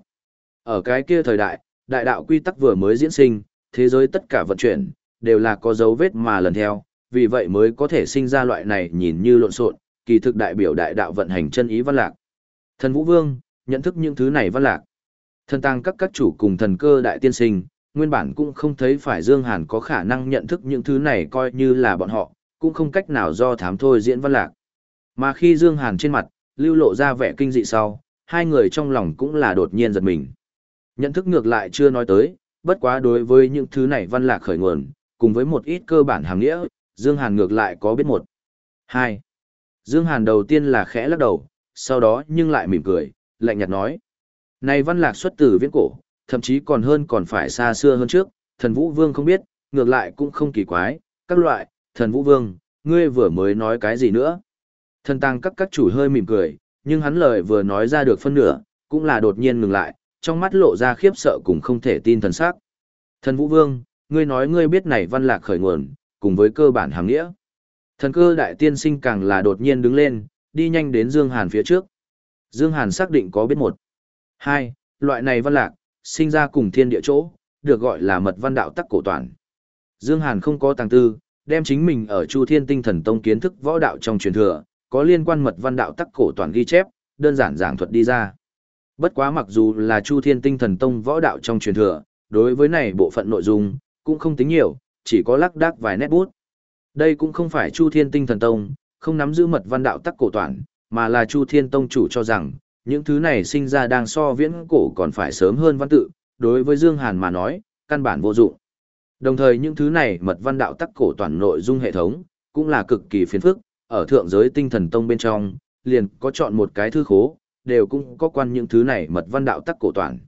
Ở cái kia thời đại, đại đạo quy tắc vừa mới diễn sinh, thế giới tất cả vận chuyển, đều là có dấu vết mà lần theo, vì vậy mới có thể sinh ra loại này nhìn như lộn xộn, kỳ thực đại biểu đại đạo vận hành chân ý văn lạc. Thần Vũ Vương, nhận thức những thứ này văn lạc. Thần tăng các các chủ cùng thần cơ đại tiên sinh, nguyên bản cũng không thấy phải Dương Hàn có khả năng nhận thức những thứ này coi như là bọn họ, cũng không cách nào do thám thôi diễn văn lạc. Mà khi Dương Hàn trên mặt, lưu lộ ra vẻ kinh dị sau, hai người trong lòng cũng là đột nhiên giật mình. Nhận thức ngược lại chưa nói tới, bất quá đối với những thứ này văn lạc khởi nguồn, cùng với một ít cơ bản hàm nghĩa, Dương Hàn ngược lại có biết một. Hai. Dương Hàn đầu tiên là khẽ lắc đầu, sau đó nhưng lại mỉm cười, lạnh nhạt nói. Này văn lạc xuất từ viễn cổ, thậm chí còn hơn còn phải xa xưa hơn trước, thần vũ vương không biết, ngược lại cũng không kỳ quái, các loại, thần vũ vương, ngươi vừa mới nói cái gì nữa. Thần tăng các các chủ hơi mỉm cười, nhưng hắn lời vừa nói ra được phân nửa, cũng là đột nhiên ngừng lại, trong mắt lộ ra khiếp sợ cùng không thể tin thần sắc. Thần Vũ Vương, ngươi nói ngươi biết này văn lạc khởi nguồn, cùng với cơ bản hàng nghĩa. Thần cơ đại tiên sinh càng là đột nhiên đứng lên, đi nhanh đến Dương Hàn phía trước. Dương Hàn xác định có biết một. Hai, loại này văn lạc, sinh ra cùng thiên địa chỗ, được gọi là mật văn đạo tắc cổ toàn. Dương Hàn không có tàng tư, đem chính mình ở Chu Thiên Tinh Thần Tông kiến thức võ đạo trong truyền thừa, có liên quan mật văn đạo tắc cổ toàn ghi chép, đơn giản giảng thuật đi ra. Bất quá mặc dù là Chu Thiên Tinh Thần Tông võ đạo trong truyền thừa, đối với này bộ phận nội dung, cũng không tính nhiều, chỉ có lắc đắc vài nét bút. Đây cũng không phải Chu Thiên Tinh Thần Tông, không nắm giữ mật văn đạo tắc cổ toàn, mà là Chu Thiên Tông chủ cho rằng, những thứ này sinh ra đang so viễn cổ còn phải sớm hơn văn tự, đối với Dương Hàn mà nói, căn bản vô dụng. Đồng thời những thứ này mật văn đạo tắc cổ toàn nội dung hệ thống, cũng là cực kỳ phiền phức, ở thượng giới tinh thần tông bên trong, liền có chọn một cái thư khố, đều cũng có quan những thứ này mật văn đạo tắc cổ toàn.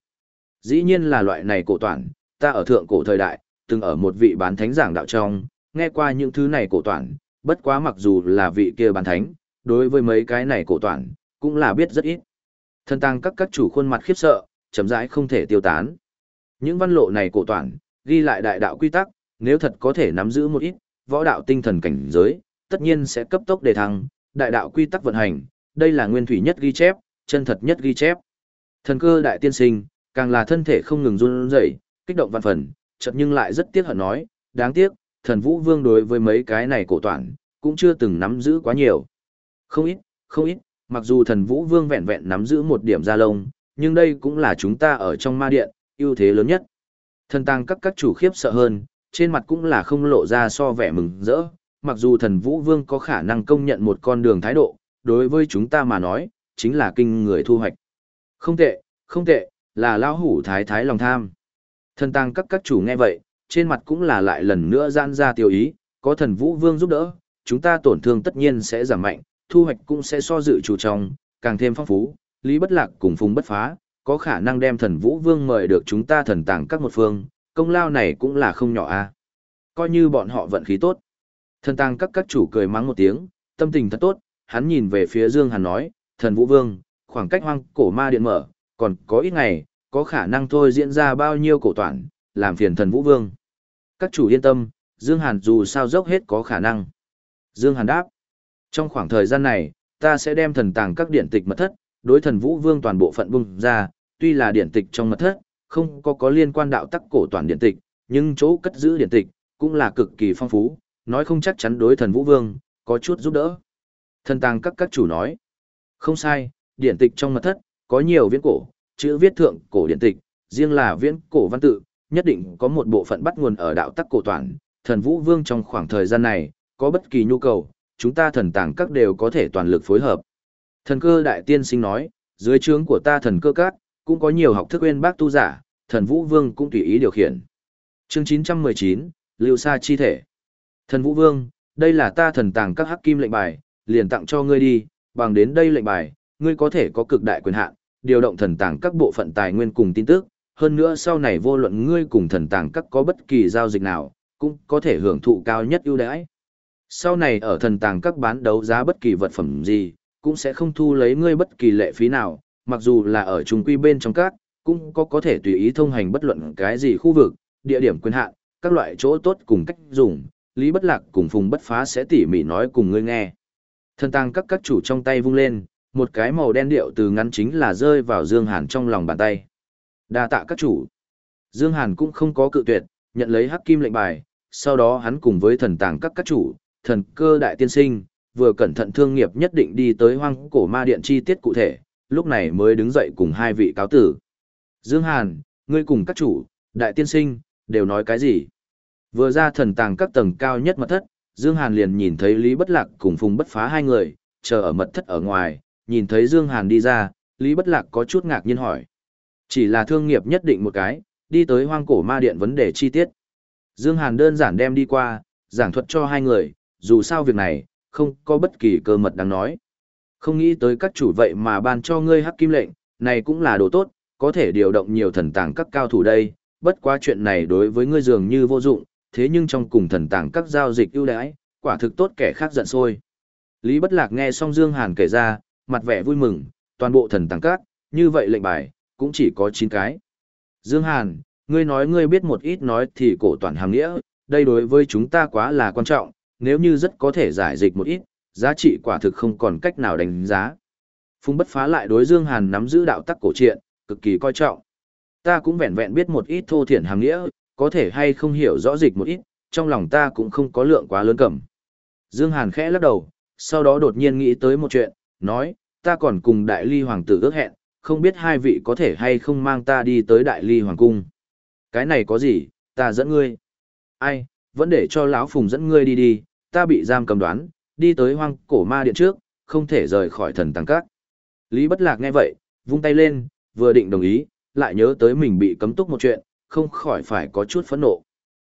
Dĩ nhiên là loại này cổ toàn, ta ở thượng cổ thời đại, từng ở một vị bán thánh giảng đạo trong, nghe qua những thứ này cổ toàn, bất quá mặc dù là vị kia bán thánh, đối với mấy cái này cổ toàn, cũng là biết rất ít. Thân tăng các các chủ khuôn mặt khiếp sợ, chấm rãi không thể tiêu tán. Những văn lộ này cổ toàn, ghi lại đại đạo quy tắc, nếu thật có thể nắm giữ một ít, võ đạo tinh thần cảnh giới, tất nhiên sẽ cấp tốc đề thăng, đại đạo quy tắc vận hành, đây là nguyên thủy nhất ghi chép, chân thật nhất ghi chép. Thần cơ đại tiên sinh, càng là thân thể không ngừng run rẩy, kích động văn phần, chợt nhưng lại rất tiếc hận nói, đáng tiếc, thần vũ vương đối với mấy cái này cổ toàn, cũng chưa từng nắm giữ quá nhiều. Không ít, không ít, mặc dù thần vũ vương vẹn vẹn nắm giữ một điểm gia lông, nhưng đây cũng là chúng ta ở trong ma điện, ưu thế lớn nhất. Thần tăng các các chủ khiếp sợ hơn, trên mặt cũng là không lộ ra so vẻ mừng rỡ, mặc dù thần vũ vương có khả năng công nhận một con đường thái độ, đối với chúng ta mà nói, chính là kinh người thu hoạch. Không tệ, không tệ, là lão hủ thái thái lòng tham. Thần tăng các các chủ nghe vậy, trên mặt cũng là lại lần nữa gian ra tiêu ý, có thần vũ vương giúp đỡ, chúng ta tổn thương tất nhiên sẽ giảm mạnh, thu hoạch cũng sẽ so dự chủ trong, càng thêm phong phú, lý bất lạc cùng phùng bất phá, có khả năng đem thần vũ vương mời được chúng ta thần tàng các một phương, công lao này cũng là không nhỏ a Coi như bọn họ vận khí tốt. Thần tàng các các chủ cười mắng một tiếng, tâm tình thật tốt, hắn nhìn về phía Dương Hàn nói, thần vũ vương, khoảng cách hoang cổ ma điện mở, còn có ít ngày, có khả năng thôi diễn ra bao nhiêu cổ toàn, làm phiền thần vũ vương. Các chủ yên tâm, Dương Hàn dù sao dốc hết có khả năng. Dương Hàn đáp, trong khoảng thời gian này, ta sẽ đem thần tàng các điện tịch mật thất, đối thần vũ vương toàn bộ phận bung ra, tuy là điện tịch trong mật thất, không có có liên quan đạo tắc cổ toàn điện tịch, nhưng chỗ cất giữ điện tịch, cũng là cực kỳ phong phú, nói không chắc chắn đối thần vũ vương, có chút giúp đỡ. Thần tàng các các chủ nói, không sai, điện tịch trong mật thất, có nhiều viễn cổ, chữ viết thượng cổ điện tịch, riêng là viễn cổ văn tự, nhất định có một bộ phận bắt nguồn ở đạo tắc cổ toàn, thần vũ vương trong khoảng thời gian này, có bất kỳ nhu cầu, chúng ta thần tàng các đều có thể toàn lực phối hợp. Thần cơ đại tiên sinh nói, dưới trướng của ta thần cơ các, cũng có nhiều học thức quên bác tu giả, thần vũ vương cũng tùy ý điều khiển. Chương 919, Lưu Sa chi thể. Thần vũ vương, đây là ta thần tàng các hắc kim lệnh bài, liền tặng cho ngươi đi, bằng đến đây lệnh bài, ngươi có thể có cực đại quyền hạn, điều động thần tàng các bộ phận tài nguyên cùng tin tức, hơn nữa sau này vô luận ngươi cùng thần tàng các có bất kỳ giao dịch nào, cũng có thể hưởng thụ cao nhất ưu đãi. Sau này ở thần tàng các bán đấu giá bất kỳ vật phẩm gì, cũng sẽ không thu lấy ngươi bất kỳ lệ phí nào, mặc dù là ở trung quy bên trong các, cũng có có thể tùy ý thông hành bất luận cái gì khu vực, địa điểm quyền hạn, các loại chỗ tốt cùng cách dùng, Lý Bất Lạc cùng Phùng Bất Phá sẽ tỉ mỉ nói cùng ngươi nghe. Thần tàng các các chủ trong tay vung lên, một cái màu đen điệu từ ngắn chính là rơi vào Dương Hàn trong lòng bàn tay. Đa tạ các chủ. Dương Hàn cũng không có cự tuyệt, nhận lấy hắc kim lệnh bài, sau đó hắn cùng với thần tàng các các chủ, thần cơ đại tiên sinh, vừa cẩn thận thương nghiệp nhất định đi tới hoang cổ ma điện chi tiết cụ thể, lúc này mới đứng dậy cùng hai vị cáo tử. Dương Hàn, ngươi cùng các chủ, đại tiên sinh, đều nói cái gì? Vừa ra thần tàng các tầng cao nhất mật thất, Dương Hàn liền nhìn thấy Lý Bất Lạc cùng Phùng Bất Phá hai người, chờ ở mật thất ở ngoài, nhìn thấy Dương Hàn đi ra, Lý Bất Lạc có chút ngạc nhiên hỏi. Chỉ là thương nghiệp nhất định một cái, đi tới hoang cổ ma điện vấn đề chi tiết. Dương Hàn đơn giản đem đi qua, giảng thuật cho hai người, dù sao việc này, không có bất kỳ cơ mật đáng nói. Không nghĩ tới các chủ vậy mà ban cho ngươi hắc kim lệnh, này cũng là đồ tốt, có thể điều động nhiều thần tàng các cao thủ đây, bất quá chuyện này đối với ngươi dường như vô dụng, thế nhưng trong cùng thần tàng các giao dịch ưu đãi, quả thực tốt kẻ khác giận sôi. Lý Bất Lạc nghe xong Dương Hàn kể ra, mặt vẻ vui mừng, toàn bộ thần tàng các như vậy lệnh bài, cũng chỉ có 9 cái. Dương Hàn, ngươi nói ngươi biết một ít nói thì cổ toàn hàng nghĩa, đây đối với chúng ta quá là quan trọng, nếu như rất có thể giải dịch một ít, giá trị quả thực không còn cách nào đánh giá. Phùng bất phá lại đối Dương Hàn nắm giữ đạo tắc cổ truyện, cực kỳ coi trọng. Ta cũng vẹn vẹn biết một ít thô thiển hàng nghĩa, có thể hay không hiểu rõ dịch một ít, trong lòng ta cũng không có lượng quá lớn cầm. Dương Hàn khẽ lắc đầu, sau đó đột nhiên nghĩ tới một chuyện, nói, ta còn cùng đại ly hoàng tử ước hẹn, không biết hai vị có thể hay không mang ta đi tới đại ly hoàng cung. Cái này có gì, ta dẫn ngươi. Ai, vẫn để cho lão phùng dẫn ngươi đi đi, ta bị giam cầm đoán, đi tới hoang cổ ma điện trước, không thể rời khỏi thần tăng các. Lý bất lạc nghe vậy, vung tay lên, vừa định đồng ý, lại nhớ tới mình bị cấm túc một chuyện, không khỏi phải có chút phẫn nộ.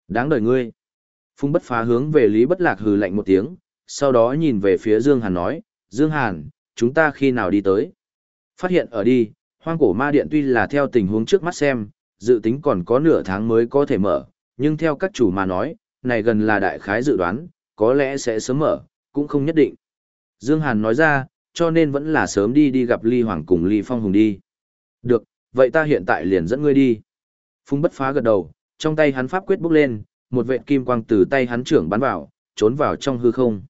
Đáng đời ngươi. Phung bất phá hướng về Lý bất lạc hừ lạnh một tiếng, sau đó nhìn về phía Dương Hàn nói, Dương Hàn, chúng ta khi nào đi tới? Phát hiện ở đi, hoang cổ ma điện tuy là theo tình huống trước mắt xem, dự tính còn có nửa tháng mới có thể mở, nhưng theo các chủ mà nói, này gần là đại khái dự đoán, có lẽ sẽ sớm mở, cũng không nhất định. Dương Hàn nói ra, cho nên vẫn là sớm đi đi gặp Ly Hoàng cùng Ly Phong Hùng đi. Được, vậy ta hiện tại liền dẫn ngươi đi. Phung bất phá gật đầu, trong tay hắn pháp quyết bốc lên, một vệt kim quang từ tay hắn trưởng bắn vào, trốn vào trong hư không.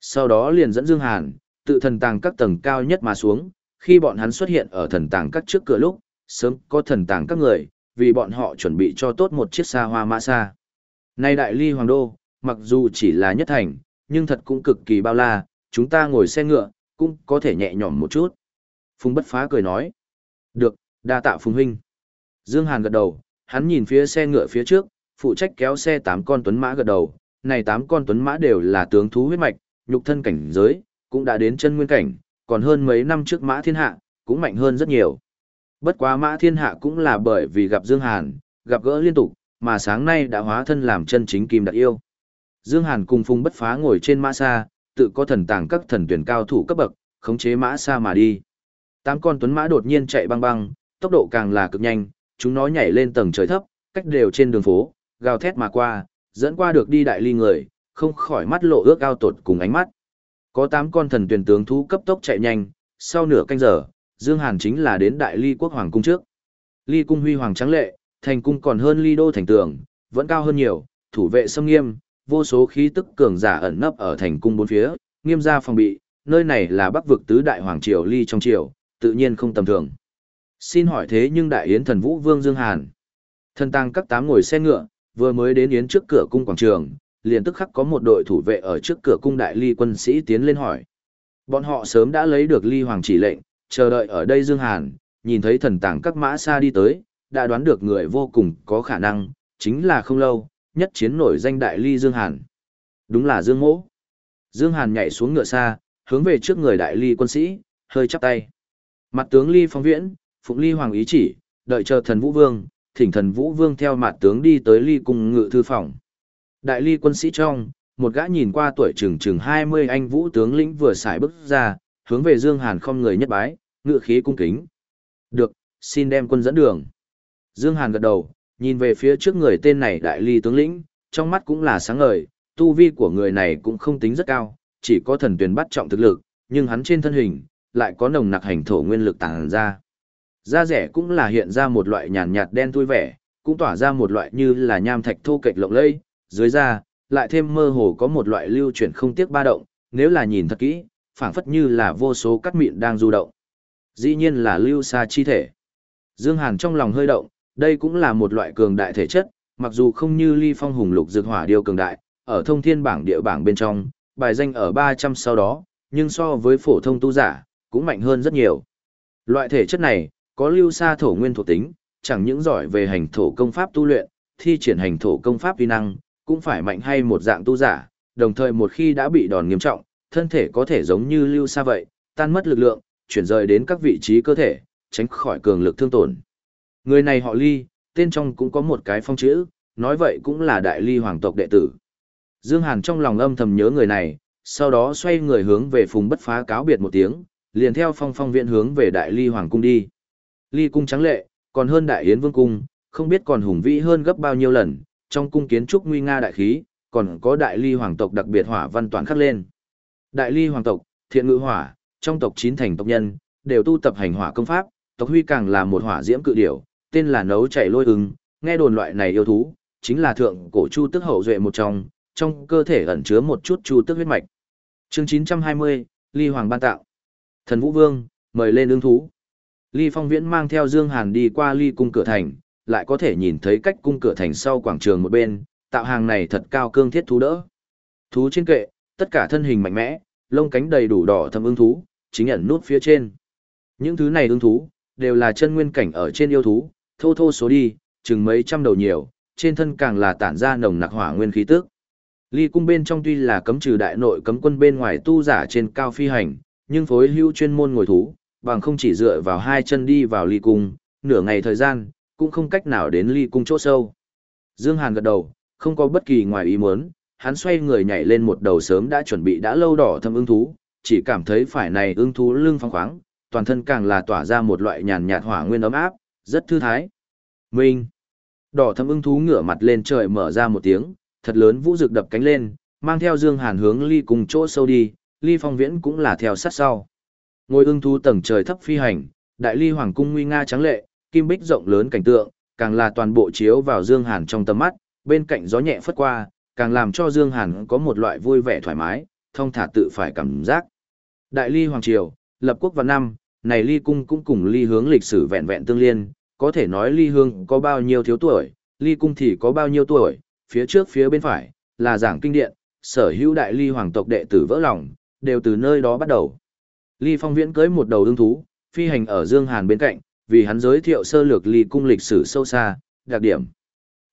Sau đó liền dẫn Dương Hàn, tự thần tàng các tầng cao nhất mà xuống, khi bọn hắn xuất hiện ở thần tàng các trước cửa lúc, sớm có thần tàng các người, vì bọn họ chuẩn bị cho tốt một chiếc xa hoa mã xa. Nay đại ly hoàng đô, mặc dù chỉ là nhất thành, nhưng thật cũng cực kỳ bao la, chúng ta ngồi xe ngựa, cũng có thể nhẹ nhõm một chút. Phùng bất phá cười nói. Được, đa tạ Phùng huynh. Dương Hàn gật đầu, hắn nhìn phía xe ngựa phía trước, phụ trách kéo xe tám con tuấn mã gật đầu. Này tám con tuấn mã đều là tướng thú huyết mạch, nhục thân cảnh giới, cũng đã đến chân nguyên cảnh, còn hơn mấy năm trước mã thiên hạ, cũng mạnh hơn rất nhiều. Bất quá mã thiên hạ cũng là bởi vì gặp Dương Hàn, gặp gỡ liên tục, mà sáng nay đã hóa thân làm chân chính kim đặc yêu. Dương Hàn cùng Phùng Bất Phá ngồi trên mã xa, tự có thần tàng các thần tuyển cao thủ cấp bậc, khống chế mã xa mà đi. Tám con tuấn mã đột nhiên chạy băng băng, tốc độ càng là cực nhanh, chúng nó nhảy lên tầng trời thấp, cách đều trên đường phố, gào thét mà qua, dẫn qua được đi đại ly người, không khỏi mắt lộ ước ao tột cùng ánh mắt. Có tám con thần tuyển tướng thú cấp tốc chạy nhanh, sau nửa canh giờ, Dương Hàn chính là đến đại ly quốc hoàng cung trước. Ly cung huy hoàng trắng lệ, thành cung còn hơn ly đô thành tường, vẫn cao hơn nhiều, thủ vệ sâm nghiêm, vô số khí tức cường giả ẩn nấp ở thành cung bốn phía, nghiêm gia phòng bị, nơi này là bắc vực tứ đại hoàng triều ly trong triều, tự nhiên không tầm thường. Xin hỏi thế nhưng đại yến thần vũ vương Dương Hàn. Thân tăng các tám ngồi xe ngựa, vừa mới đến yến trước cửa cung quảng trường, liền tức khắc có một đội thủ vệ ở trước cửa cung đại ly quân sĩ tiến lên hỏi. Bọn họ sớm đã lấy được ly hoàng chỉ lệnh, chờ đợi ở đây Dương Hàn, nhìn thấy thần tàng các mã xa đi tới, đã đoán được người vô cùng có khả năng, chính là không lâu, nhất chiến nổi danh đại ly Dương Hàn. Đúng là Dương Mỗ. Dương Hàn nhảy xuống ngựa xa, hướng về trước người đại ly quân sĩ, hơi chắp tay. Mặt tướng ly phong viễn, phụng ly hoàng ý chỉ, đợi chờ thần vũ vương, thỉnh thần vũ vương theo mặt tướng đi tới ly cung ngự thư phòng. Đại ly quân sĩ trong, một gã nhìn qua tuổi chừng chừng 20 anh vũ tướng lĩnh vừa xài bước ra, hướng về Dương Hàn không người nhất bái, ngự khí cung kính. Được, xin đem quân dẫn đường. Dương Hàn gật đầu, nhìn về phía trước người tên này đại ly tướng lĩnh, trong mắt cũng là sáng ngời, tu vi của người này cũng không tính rất cao, chỉ có thần tuyển bắt trọng thực lực, nhưng hắn trên thân hình, lại có nồng nặc hành thổ nguyên lực tàng ra. Da rẻ cũng là hiện ra một loại nhàn nhạt đen thui vẻ, cũng tỏa ra một loại như là nham thạch thô kệch lộng lây, dưới da, lại thêm mơ hồ có một loại lưu chuyển không tiếc ba động, nếu là nhìn thật kỹ, phảng phất như là vô số cắt mịn đang du động. Dĩ nhiên là lưu xa chi thể. Dương Hàn trong lòng hơi động, đây cũng là một loại cường đại thể chất, mặc dù không như ly phong hùng lục dược hỏa điêu cường đại, ở thông thiên bảng địa bảng bên trong, bài danh ở 300 sau đó, nhưng so với phổ thông tu giả, cũng mạnh hơn rất nhiều. Loại thể chất này, có lưu xa thổ nguyên thuộc tính, chẳng những giỏi về hành thổ công pháp tu luyện, thi triển hành thổ công pháp vi năng, cũng phải mạnh hay một dạng tu giả, đồng thời một khi đã bị đòn nghiêm trọng, thân thể có thể giống như lưu xa vậy, tan mất lực lượng, chuyển rời đến các vị trí cơ thể, tránh khỏi cường lực thương tổn. Người này họ Ly, tên trong cũng có một cái phong chữ, nói vậy cũng là đại ly hoàng tộc đệ tử. Dương Hàn trong lòng âm thầm nhớ người này, sau đó xoay người hướng về phùng bất phá cáo biệt một tiếng, liền theo phong phong viện hướng về đại ly hoàng cung đi. Ly cung trắng lệ, còn hơn đại yến vương cung, không biết còn hùng vĩ hơn gấp bao nhiêu lần, trong cung kiến trúc nguy nga đại khí, còn có đại ly hoàng tộc đặc biệt hỏa văn toàn khắc lên. Đại ly hoàng tộc, thiện ngữ hỏa, trong tộc chín thành tộc nhân, đều tu tập hành hỏa công pháp, tộc huy càng là một hỏa diễm cự điểu, tên là nấu chảy lôi ưng, nghe đồn loại này yêu thú, chính là thượng cổ chu tức hậu duệ một trong, trong cơ thể ẩn chứa một chút chu tức huyết mạch. Chương 920, Ly Hoàng ban tạo. Thần Vũ Vương, mời lên ứng thú. Ly Phong Viễn mang theo Dương Hàn đi qua Ly cung cửa thành, lại có thể nhìn thấy cách cung cửa thành sau quảng trường một bên, tạo hàng này thật cao cương thiết thú đỡ. Thú trên kệ, tất cả thân hình mạnh mẽ, lông cánh đầy đủ đỏ thâm ứng thú, chính ẩn nút phía trên. Những thứ này ứng thú, đều là chân nguyên cảnh ở trên yêu thú, thô thô số đi, chừng mấy trăm đầu nhiều, trên thân càng là tản ra nồng nặc hỏa nguyên khí tức. Ly cung bên trong tuy là cấm trừ đại nội cấm quân bên ngoài tu giả trên cao phi hành, nhưng phối hưu chuyên môn ngồi thú, bằng không chỉ dựa vào hai chân đi vào ly cung, nửa ngày thời gian, cũng không cách nào đến ly cung chỗ sâu. Dương Hàn gật đầu, không có bất kỳ ngoài ý muốn, hắn xoay người nhảy lên một đầu sớm đã chuẩn bị đã lâu đỏ thâm ưng thú, chỉ cảm thấy phải này ưng thú lưng phong khoáng, toàn thân càng là tỏa ra một loại nhàn nhạt hỏa nguyên ấm áp, rất thư thái. Minh. Đỏ thâm ưng thú ngửa mặt lên trời mở ra một tiếng, thật lớn vũ rực đập cánh lên, mang theo Dương Hàn hướng ly cùng chỗ sâu đi, ly phong viễn cũng là theo sát sau. Ngôi ưng thú tầng trời thấp phi hành, đại ly hoàng cung nguy nga trắng lệ, kim bích rộng lớn cảnh tượng, càng là toàn bộ chiếu vào Dương Hàn trong tầm mắt, bên cạnh gió nhẹ phất qua, càng làm cho Dương Hàn có một loại vui vẻ thoải mái, thông thả tự phải cảm giác. Đại ly hoàng triều, lập quốc vào năm, này ly cung cũng cùng ly hướng lịch sử vẹn vẹn tương liên, có thể nói ly hương có bao nhiêu thiếu tuổi, ly cung thì có bao nhiêu tuổi, phía trước phía bên phải, là giảng kinh điện, sở hữu đại ly hoàng tộc đệ tử vỡ lòng, đều từ nơi đó bắt đầu. Ly phong viễn cưới một đầu ương thú, phi hành ở Dương Hàn bên cạnh, vì hắn giới thiệu sơ lược ly cung lịch sử sâu xa, đặc điểm.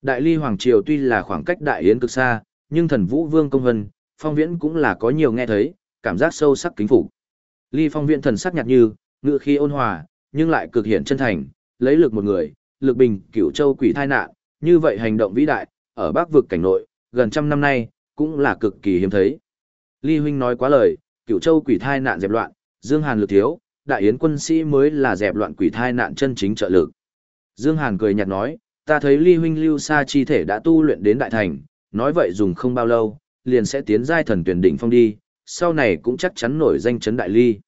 Đại ly hoàng triều tuy là khoảng cách đại yến cực xa, nhưng thần vũ vương công hân, phong viễn cũng là có nhiều nghe thấy, cảm giác sâu sắc kính phục. Ly phong viễn thần sắc nhạt như, ngựa khi ôn hòa, nhưng lại cực hiển chân thành, lấy lực một người, lực bình cửu châu quỷ thai nạn, như vậy hành động vĩ đại, ở bắc vực cảnh nội, gần trăm năm nay, cũng là cực kỳ hiếm thấy. Ly huynh nói quá lời, cửu châu quỷ thai nạn dẹp loạn, Dương Hàn lực thiếu, đại yến quân sĩ mới là dẹp loạn quỷ thai nạn chân chính trợ lực. Dương Hàn cười nhạt nói, ta thấy Ly huynh lưu xa chi thể đã tu luyện đến đại thành, nói vậy dùng không bao lâu, liền sẽ tiến giai thần tuyển đỉnh phong đi, sau này cũng chắc chắn nổi danh chấn đại ly.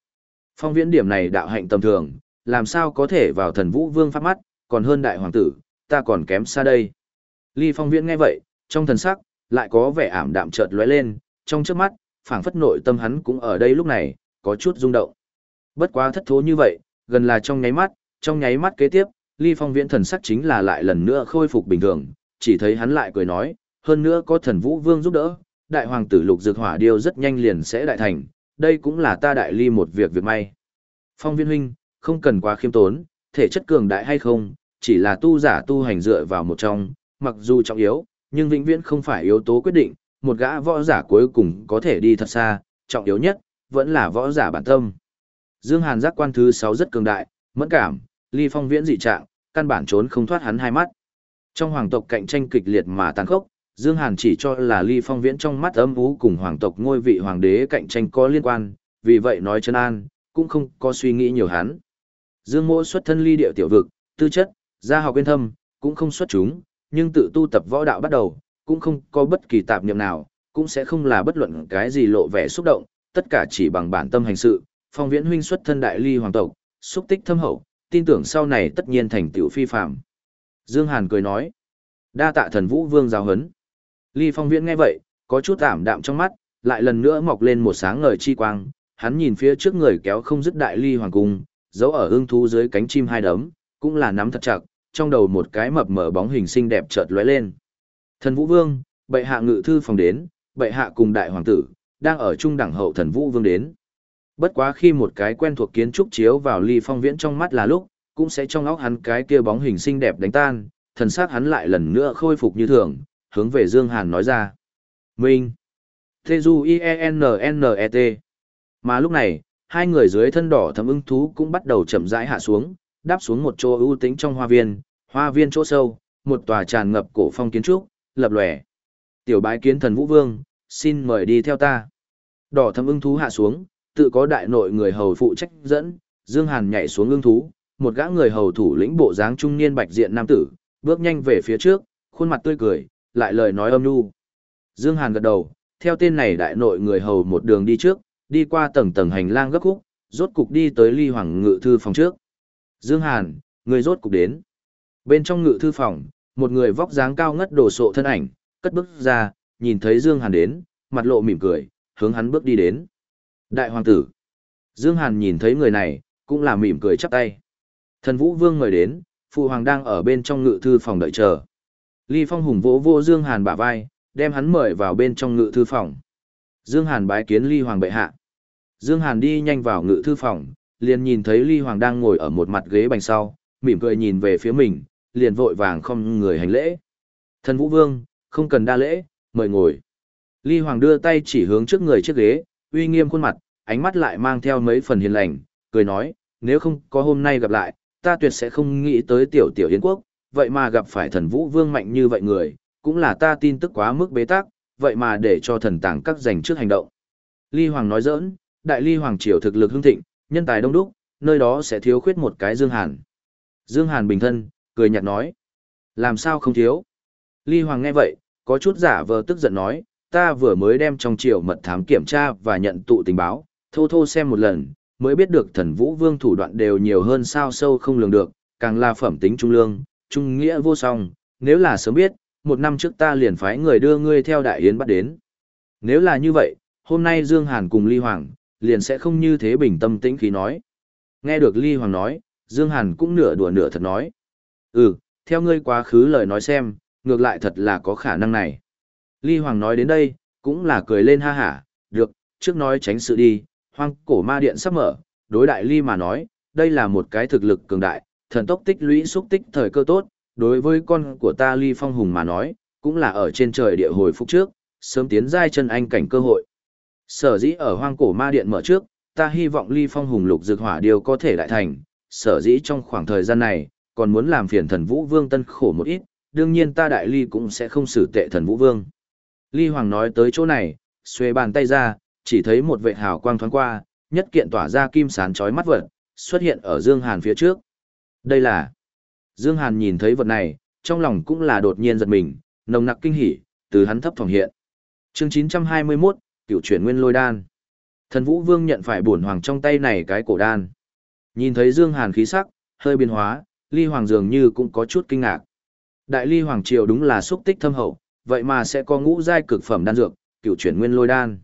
Phong viễn điểm này đạo hạnh tầm thường, làm sao có thể vào thần vũ vương pháp mắt, còn hơn đại hoàng tử, ta còn kém xa đây. Ly phong viễn nghe vậy, trong thần sắc, lại có vẻ ảm đạm chợt lóe lên, trong trước mắt, phảng phất nội tâm hắn cũng ở đây lúc này, có chút rung động. Bất quá thất thố như vậy, gần là trong nháy mắt, trong nháy mắt kế tiếp, Ly Phong Viễn thần sắc chính là lại lần nữa khôi phục bình thường, chỉ thấy hắn lại cười nói, hơn nữa có thần Vũ Vương giúp đỡ, đại hoàng tử Lục Dược Hỏa điêu rất nhanh liền sẽ đại thành, đây cũng là ta đại ly một việc việc may. Phong Viễn huynh, không cần quá khiêm tốn, thể chất cường đại hay không, chỉ là tu giả tu hành dựa vào một trong, mặc dù trọng yếu, nhưng vĩnh viễn không phải yếu tố quyết định, một gã võ giả cuối cùng có thể đi thật xa, trọng yếu nhất, vẫn là võ giả bản tâm. Dương Hàn giác quan thứ 6 rất cường đại, mẫn cảm, ly phong viễn dị trạng, căn bản trốn không thoát hắn hai mắt. Trong hoàng tộc cạnh tranh kịch liệt mà tàn khốc, Dương Hàn chỉ cho là ly phong viễn trong mắt ấm ú cùng hoàng tộc ngôi vị hoàng đế cạnh tranh có liên quan, vì vậy nói chân an, cũng không có suy nghĩ nhiều hắn. Dương Mỗ xuất thân ly điệu tiểu vực, tư chất, gia học quyên thâm, cũng không xuất chúng, nhưng tự tu tập võ đạo bắt đầu, cũng không có bất kỳ tạp niệm nào, cũng sẽ không là bất luận cái gì lộ vẻ xúc động, tất cả chỉ bằng bản tâm hành sự. Phong Viễn huynh xuất thân đại ly hoàng tộc, xúc tích thâm hậu, tin tưởng sau này tất nhiên thành tựu phi phàm. Dương Hàn cười nói, đa tạ thần vũ vương giáo huấn. Ly Phong Viễn nghe vậy, có chút ảm đạm trong mắt, lại lần nữa mọc lên một sáng ngời chi quang, hắn nhìn phía trước người kéo không dứt đại ly hoàng cung, giấu ở ương thú dưới cánh chim hai đấm, cũng là nắm thật chặt, trong đầu một cái mập mở bóng hình xinh đẹp chợt lóe lên. Thần Vũ Vương, bệ hạ ngự thư phòng đến, bệ hạ cùng đại hoàng tử, đang ở trung đẳng hậu thần Vũ Vương đến. Bất quá khi một cái quen thuộc kiến trúc chiếu vào ly phong viễn trong mắt là lúc, cũng sẽ trong óc hắn cái kia bóng hình xinh đẹp đánh tan, thần sắc hắn lại lần nữa khôi phục như thường, hướng về Dương Hàn nói ra. Minh. Tê Du I-E-N-N-E-T. Mà lúc này, hai người dưới thân đỏ thấm ưng thú cũng bắt đầu chậm rãi hạ xuống, đáp xuống một chỗ ưu tĩnh trong hoa viên, hoa viên chỗ sâu, một tòa tràn ngập cổ phong kiến trúc, lập lòe. Tiểu bái kiến thần Vũ Vương, xin mời đi theo ta. Đỏ thấm ưng thú hạ xuống, tự có đại nội người hầu phụ trách dẫn, Dương Hàn nhảy xuống ưng thú, một gã người hầu thủ lĩnh bộ dáng trung niên bạch diện nam tử, bước nhanh về phía trước, khuôn mặt tươi cười, lại lời nói âm nhu. Dương Hàn gật đầu, theo tên này đại nội người hầu một đường đi trước, đi qua tầng tầng hành lang gấp khúc, rốt cục đi tới ly hoàng ngự thư phòng trước. Dương Hàn, người rốt cục đến. Bên trong ngự thư phòng, một người vóc dáng cao ngất đổ sộ thân ảnh, cất bước ra, nhìn thấy Dương Hàn đến, mặt lộ mỉm cười, hướng hắn bước đi đến. Đại hoàng tử. Dương Hàn nhìn thấy người này, cũng là mỉm cười chắp tay. Thần Vũ Vương mời đến, phụ hoàng đang ở bên trong ngự thư phòng đợi chờ. Ly Phong hùng vỗ vô Dương Hàn bả vai, đem hắn mời vào bên trong ngự thư phòng. Dương Hàn bái kiến Ly Hoàng bệ hạ. Dương Hàn đi nhanh vào ngự thư phòng, liền nhìn thấy Ly Hoàng đang ngồi ở một mặt ghế bành sau, mỉm cười nhìn về phía mình, liền vội vàng không người hành lễ. Thần Vũ Vương, không cần đa lễ, mời ngồi. Ly Hoàng đưa tay chỉ hướng trước người chiếc ghế, uy nghiêm khuôn mặt, ánh mắt lại mang theo mấy phần hiền lành, cười nói, nếu không có hôm nay gặp lại, ta tuyệt sẽ không nghĩ tới tiểu tiểu Yến quốc, vậy mà gặp phải thần Vũ Vương mạnh như vậy người, cũng là ta tin tức quá mức bế tắc, vậy mà để cho thần tàng các giành trước hành động. Ly Hoàng nói giỡn, đại ly Hoàng triều thực lực hưng thịnh, nhân tài đông đúc, nơi đó sẽ thiếu khuyết một cái Dương Hàn. Dương Hàn bình thân, cười nhạt nói, làm sao không thiếu. Ly Hoàng nghe vậy, có chút giả vờ tức giận nói, ta vừa mới đem trong triều mật thám kiểm tra và nhận tụ tình báo, thô thô xem một lần, mới biết được thần vũ vương thủ đoạn đều nhiều hơn sao sâu không lường được, càng là phẩm tính trung lương, trung nghĩa vô song, nếu là sớm biết, một năm trước ta liền phái người đưa ngươi theo đại yến bắt đến. Nếu là như vậy, hôm nay Dương Hàn cùng Ly Hoàng, liền sẽ không như thế bình tâm tĩnh khí nói. Nghe được Ly Hoàng nói, Dương Hàn cũng nửa đùa nửa thật nói. Ừ, theo ngươi quá khứ lời nói xem, ngược lại thật là có khả năng này. Ly Hoàng nói đến đây, cũng là cười lên ha hả, được, trước nói tránh sự đi, hoang cổ ma điện sắp mở, đối đại Ly mà nói, đây là một cái thực lực cường đại, thần tốc tích lũy xúc tích thời cơ tốt, đối với con của ta Ly Phong Hùng mà nói, cũng là ở trên trời địa hồi phúc trước, sớm tiến giai chân anh cảnh cơ hội. Sở dĩ ở hoang cổ ma điện mở trước, ta hy vọng Ly Phong Hùng lục dược hỏa điều có thể đại thành, sở dĩ trong khoảng thời gian này, còn muốn làm phiền thần Vũ Vương tân khổ một ít, đương nhiên ta đại ly cũng sẽ không xử tệ thần Vũ Vương. Ly Hoàng nói tới chỗ này, xuê bàn tay ra, chỉ thấy một vệ hào quang thoáng qua, nhất kiện tỏa ra kim sán chói mắt vật, xuất hiện ở Dương Hàn phía trước. Đây là... Dương Hàn nhìn thấy vật này, trong lòng cũng là đột nhiên giật mình, nồng nặc kinh hỉ, từ hắn thấp phòng hiện. Chương 921, cựu chuyển nguyên lôi đan. Thần Vũ Vương nhận phải bổn hoàng trong tay này cái cổ đan. Nhìn thấy Dương Hàn khí sắc, hơi biến hóa, Ly Hoàng dường như cũng có chút kinh ngạc. Đại Ly Hoàng triều đúng là xúc tích thâm hậu, vậy mà sẽ có ngũ giai cực phẩm đan dược, cựu chuyển nguyên lôi đan.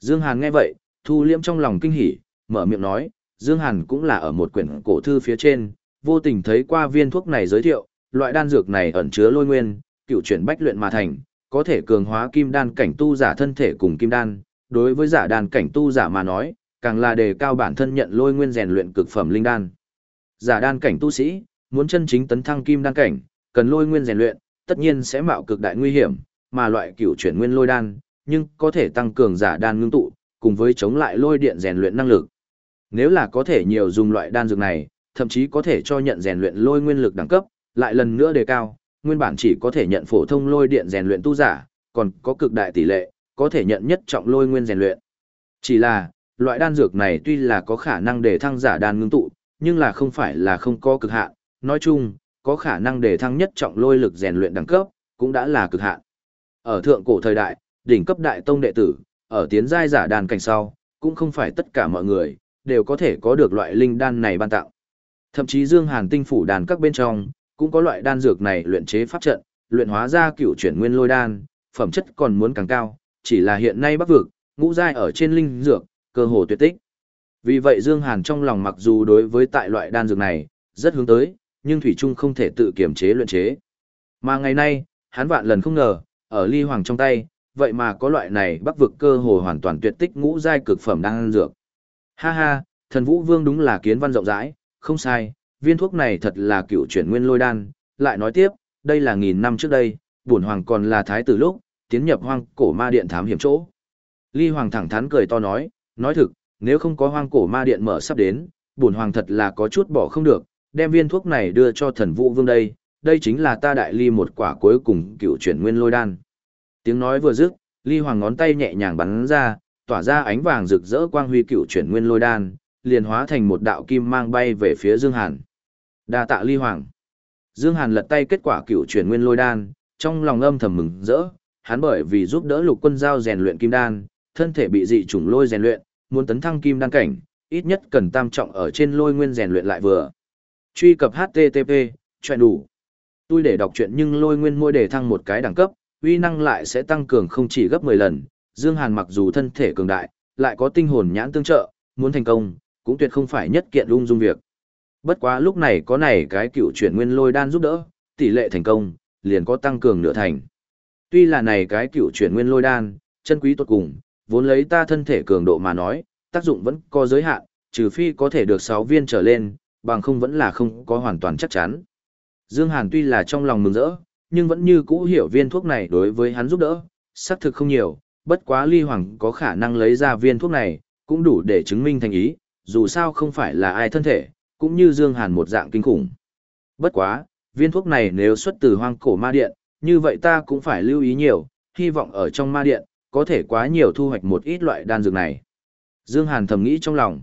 Dương Hàn nghe vậy, thu liễm trong lòng kinh hỉ, mở miệng nói, Dương Hàn cũng là ở một quyển cổ thư phía trên, vô tình thấy qua viên thuốc này giới thiệu, loại đan dược này ẩn chứa lôi nguyên, cựu chuyển bách luyện mà thành, có thể cường hóa kim đan cảnh tu giả thân thể cùng kim đan, đối với giả đan cảnh tu giả mà nói, càng là đề cao bản thân nhận lôi nguyên rèn luyện cực phẩm linh đan. Giả đan cảnh tu sĩ, muốn chân chính tấn thăng kim đan cảnh, cần lôi nguyên rèn luyện, tất nhiên sẽ mạo cực đại nguy hiểm, mà loại cửu chuyển nguyên lôi đan, nhưng có thể tăng cường giả đan ngưng tụ, cùng với chống lại lôi điện rèn luyện năng lực. Nếu là có thể nhiều dùng loại đan dược này, thậm chí có thể cho nhận rèn luyện lôi nguyên lực đẳng cấp, lại lần nữa đề cao, nguyên bản chỉ có thể nhận phổ thông lôi điện rèn luyện tu giả, còn có cực đại tỷ lệ, có thể nhận nhất trọng lôi nguyên rèn luyện. Chỉ là, loại đan dược này tuy là có khả năng để thăng giả đan ngưng tụ, nhưng là không phải là không có cực hạn, nói chung, có khả năng để thăng nhất trọng lôi lực rèn luyện đẳng cấp, cũng đã là cực hạn. Ở thượng cổ thời đại, đỉnh cấp đại tông đệ tử, ở tiến giai giả đan cảnh sau, cũng không phải tất cả mọi người đều có thể có được loại linh đan này ban tặng. Thậm chí Dương Hàn tinh phủ đàn các bên trong, cũng có loại đan dược này luyện chế pháp trận, luyện hóa ra cựu chuyển nguyên lôi đan, phẩm chất còn muốn càng cao, chỉ là hiện nay bắc vực, ngũ giai ở trên linh dược, cơ hồ tuyệt tích. Vì vậy Dương Hàn trong lòng mặc dù đối với tại loại đan dược này, rất hướng tới, nhưng Thủy Trung không thể tự kiểm chế luyện chế. Mà ngày nay, hắn vạn lần không ngờ, ở ly hoàng trong tay, vậy mà có loại này bắc vực cơ hồ hoàn toàn tuyệt tích ngũ giai cực phẩm đan dược. Ha ha, thần vũ vương đúng là kiến văn rộng rãi, không sai, viên thuốc này thật là cựu chuyển nguyên lôi đan, lại nói tiếp, đây là nghìn năm trước đây, bổn hoàng còn là thái tử lúc, tiến nhập hoang cổ ma điện thám hiểm chỗ. Ly hoàng thẳng thắn cười to nói, nói thực, nếu không có hoang cổ ma điện mở sắp đến, bổn hoàng thật là có chút bỏ không được, đem viên thuốc này đưa cho thần vũ vương đây, đây chính là ta đại ly một quả cuối cùng cựu chuyển nguyên lôi đan. Tiếng nói vừa dứt, ly hoàng ngón tay nhẹ nhàng bắn ra, tỏa ra ánh vàng rực rỡ quang huy cựu chuyển nguyên lôi đan, liền hóa thành một đạo kim mang bay về phía Dương Hàn. Đa tạ ly hoàng. Dương Hàn lật tay kết quả cựu chuyển nguyên lôi đan, trong lòng âm thầm mừng rỡ, hắn bởi vì giúp đỡ lục quân giao rèn luyện kim đan, thân thể bị dị trùng lôi rèn luyện, muốn tấn thăng kim đan cảnh, ít nhất cần tam trọng ở trên lôi nguyên rèn luyện lại vừa. Truy cập HTTP, chuyện đủ. Tôi để đọc truyện nhưng lôi nguyên môi đề thăng một cái đẳng cấp, uy năng lại sẽ tăng cường không chỉ gấp 10 lần. Dương Hàn mặc dù thân thể cường đại, lại có tinh hồn nhãn tương trợ, muốn thành công, cũng tuyệt không phải nhất kiện ung dung việc. Bất quá lúc này có này cái cựu chuyển nguyên lôi đan giúp đỡ, tỷ lệ thành công, liền có tăng cường nửa thành. Tuy là này cái cựu chuyển nguyên lôi đan, chân quý tốt cùng, vốn lấy ta thân thể cường độ mà nói, tác dụng vẫn có giới hạn, trừ phi có thể được 6 viên trở lên, bằng không vẫn là không có hoàn toàn chắc chắn. Dương Hàn tuy là trong lòng mừng rỡ, nhưng vẫn như cũ hiểu viên thuốc này đối với hắn giúp đỡ, xác thực không nhiều, bất quá Ly Hoàng có khả năng lấy ra viên thuốc này, cũng đủ để chứng minh thành ý, dù sao không phải là ai thân thể, cũng như Dương Hàn một dạng kinh khủng. Bất quá, viên thuốc này nếu xuất từ hoang cổ ma điện, như vậy ta cũng phải lưu ý nhiều, hy vọng ở trong ma điện, có thể quá nhiều thu hoạch một ít loại đan dược này. Dương Hàn thầm nghĩ trong lòng.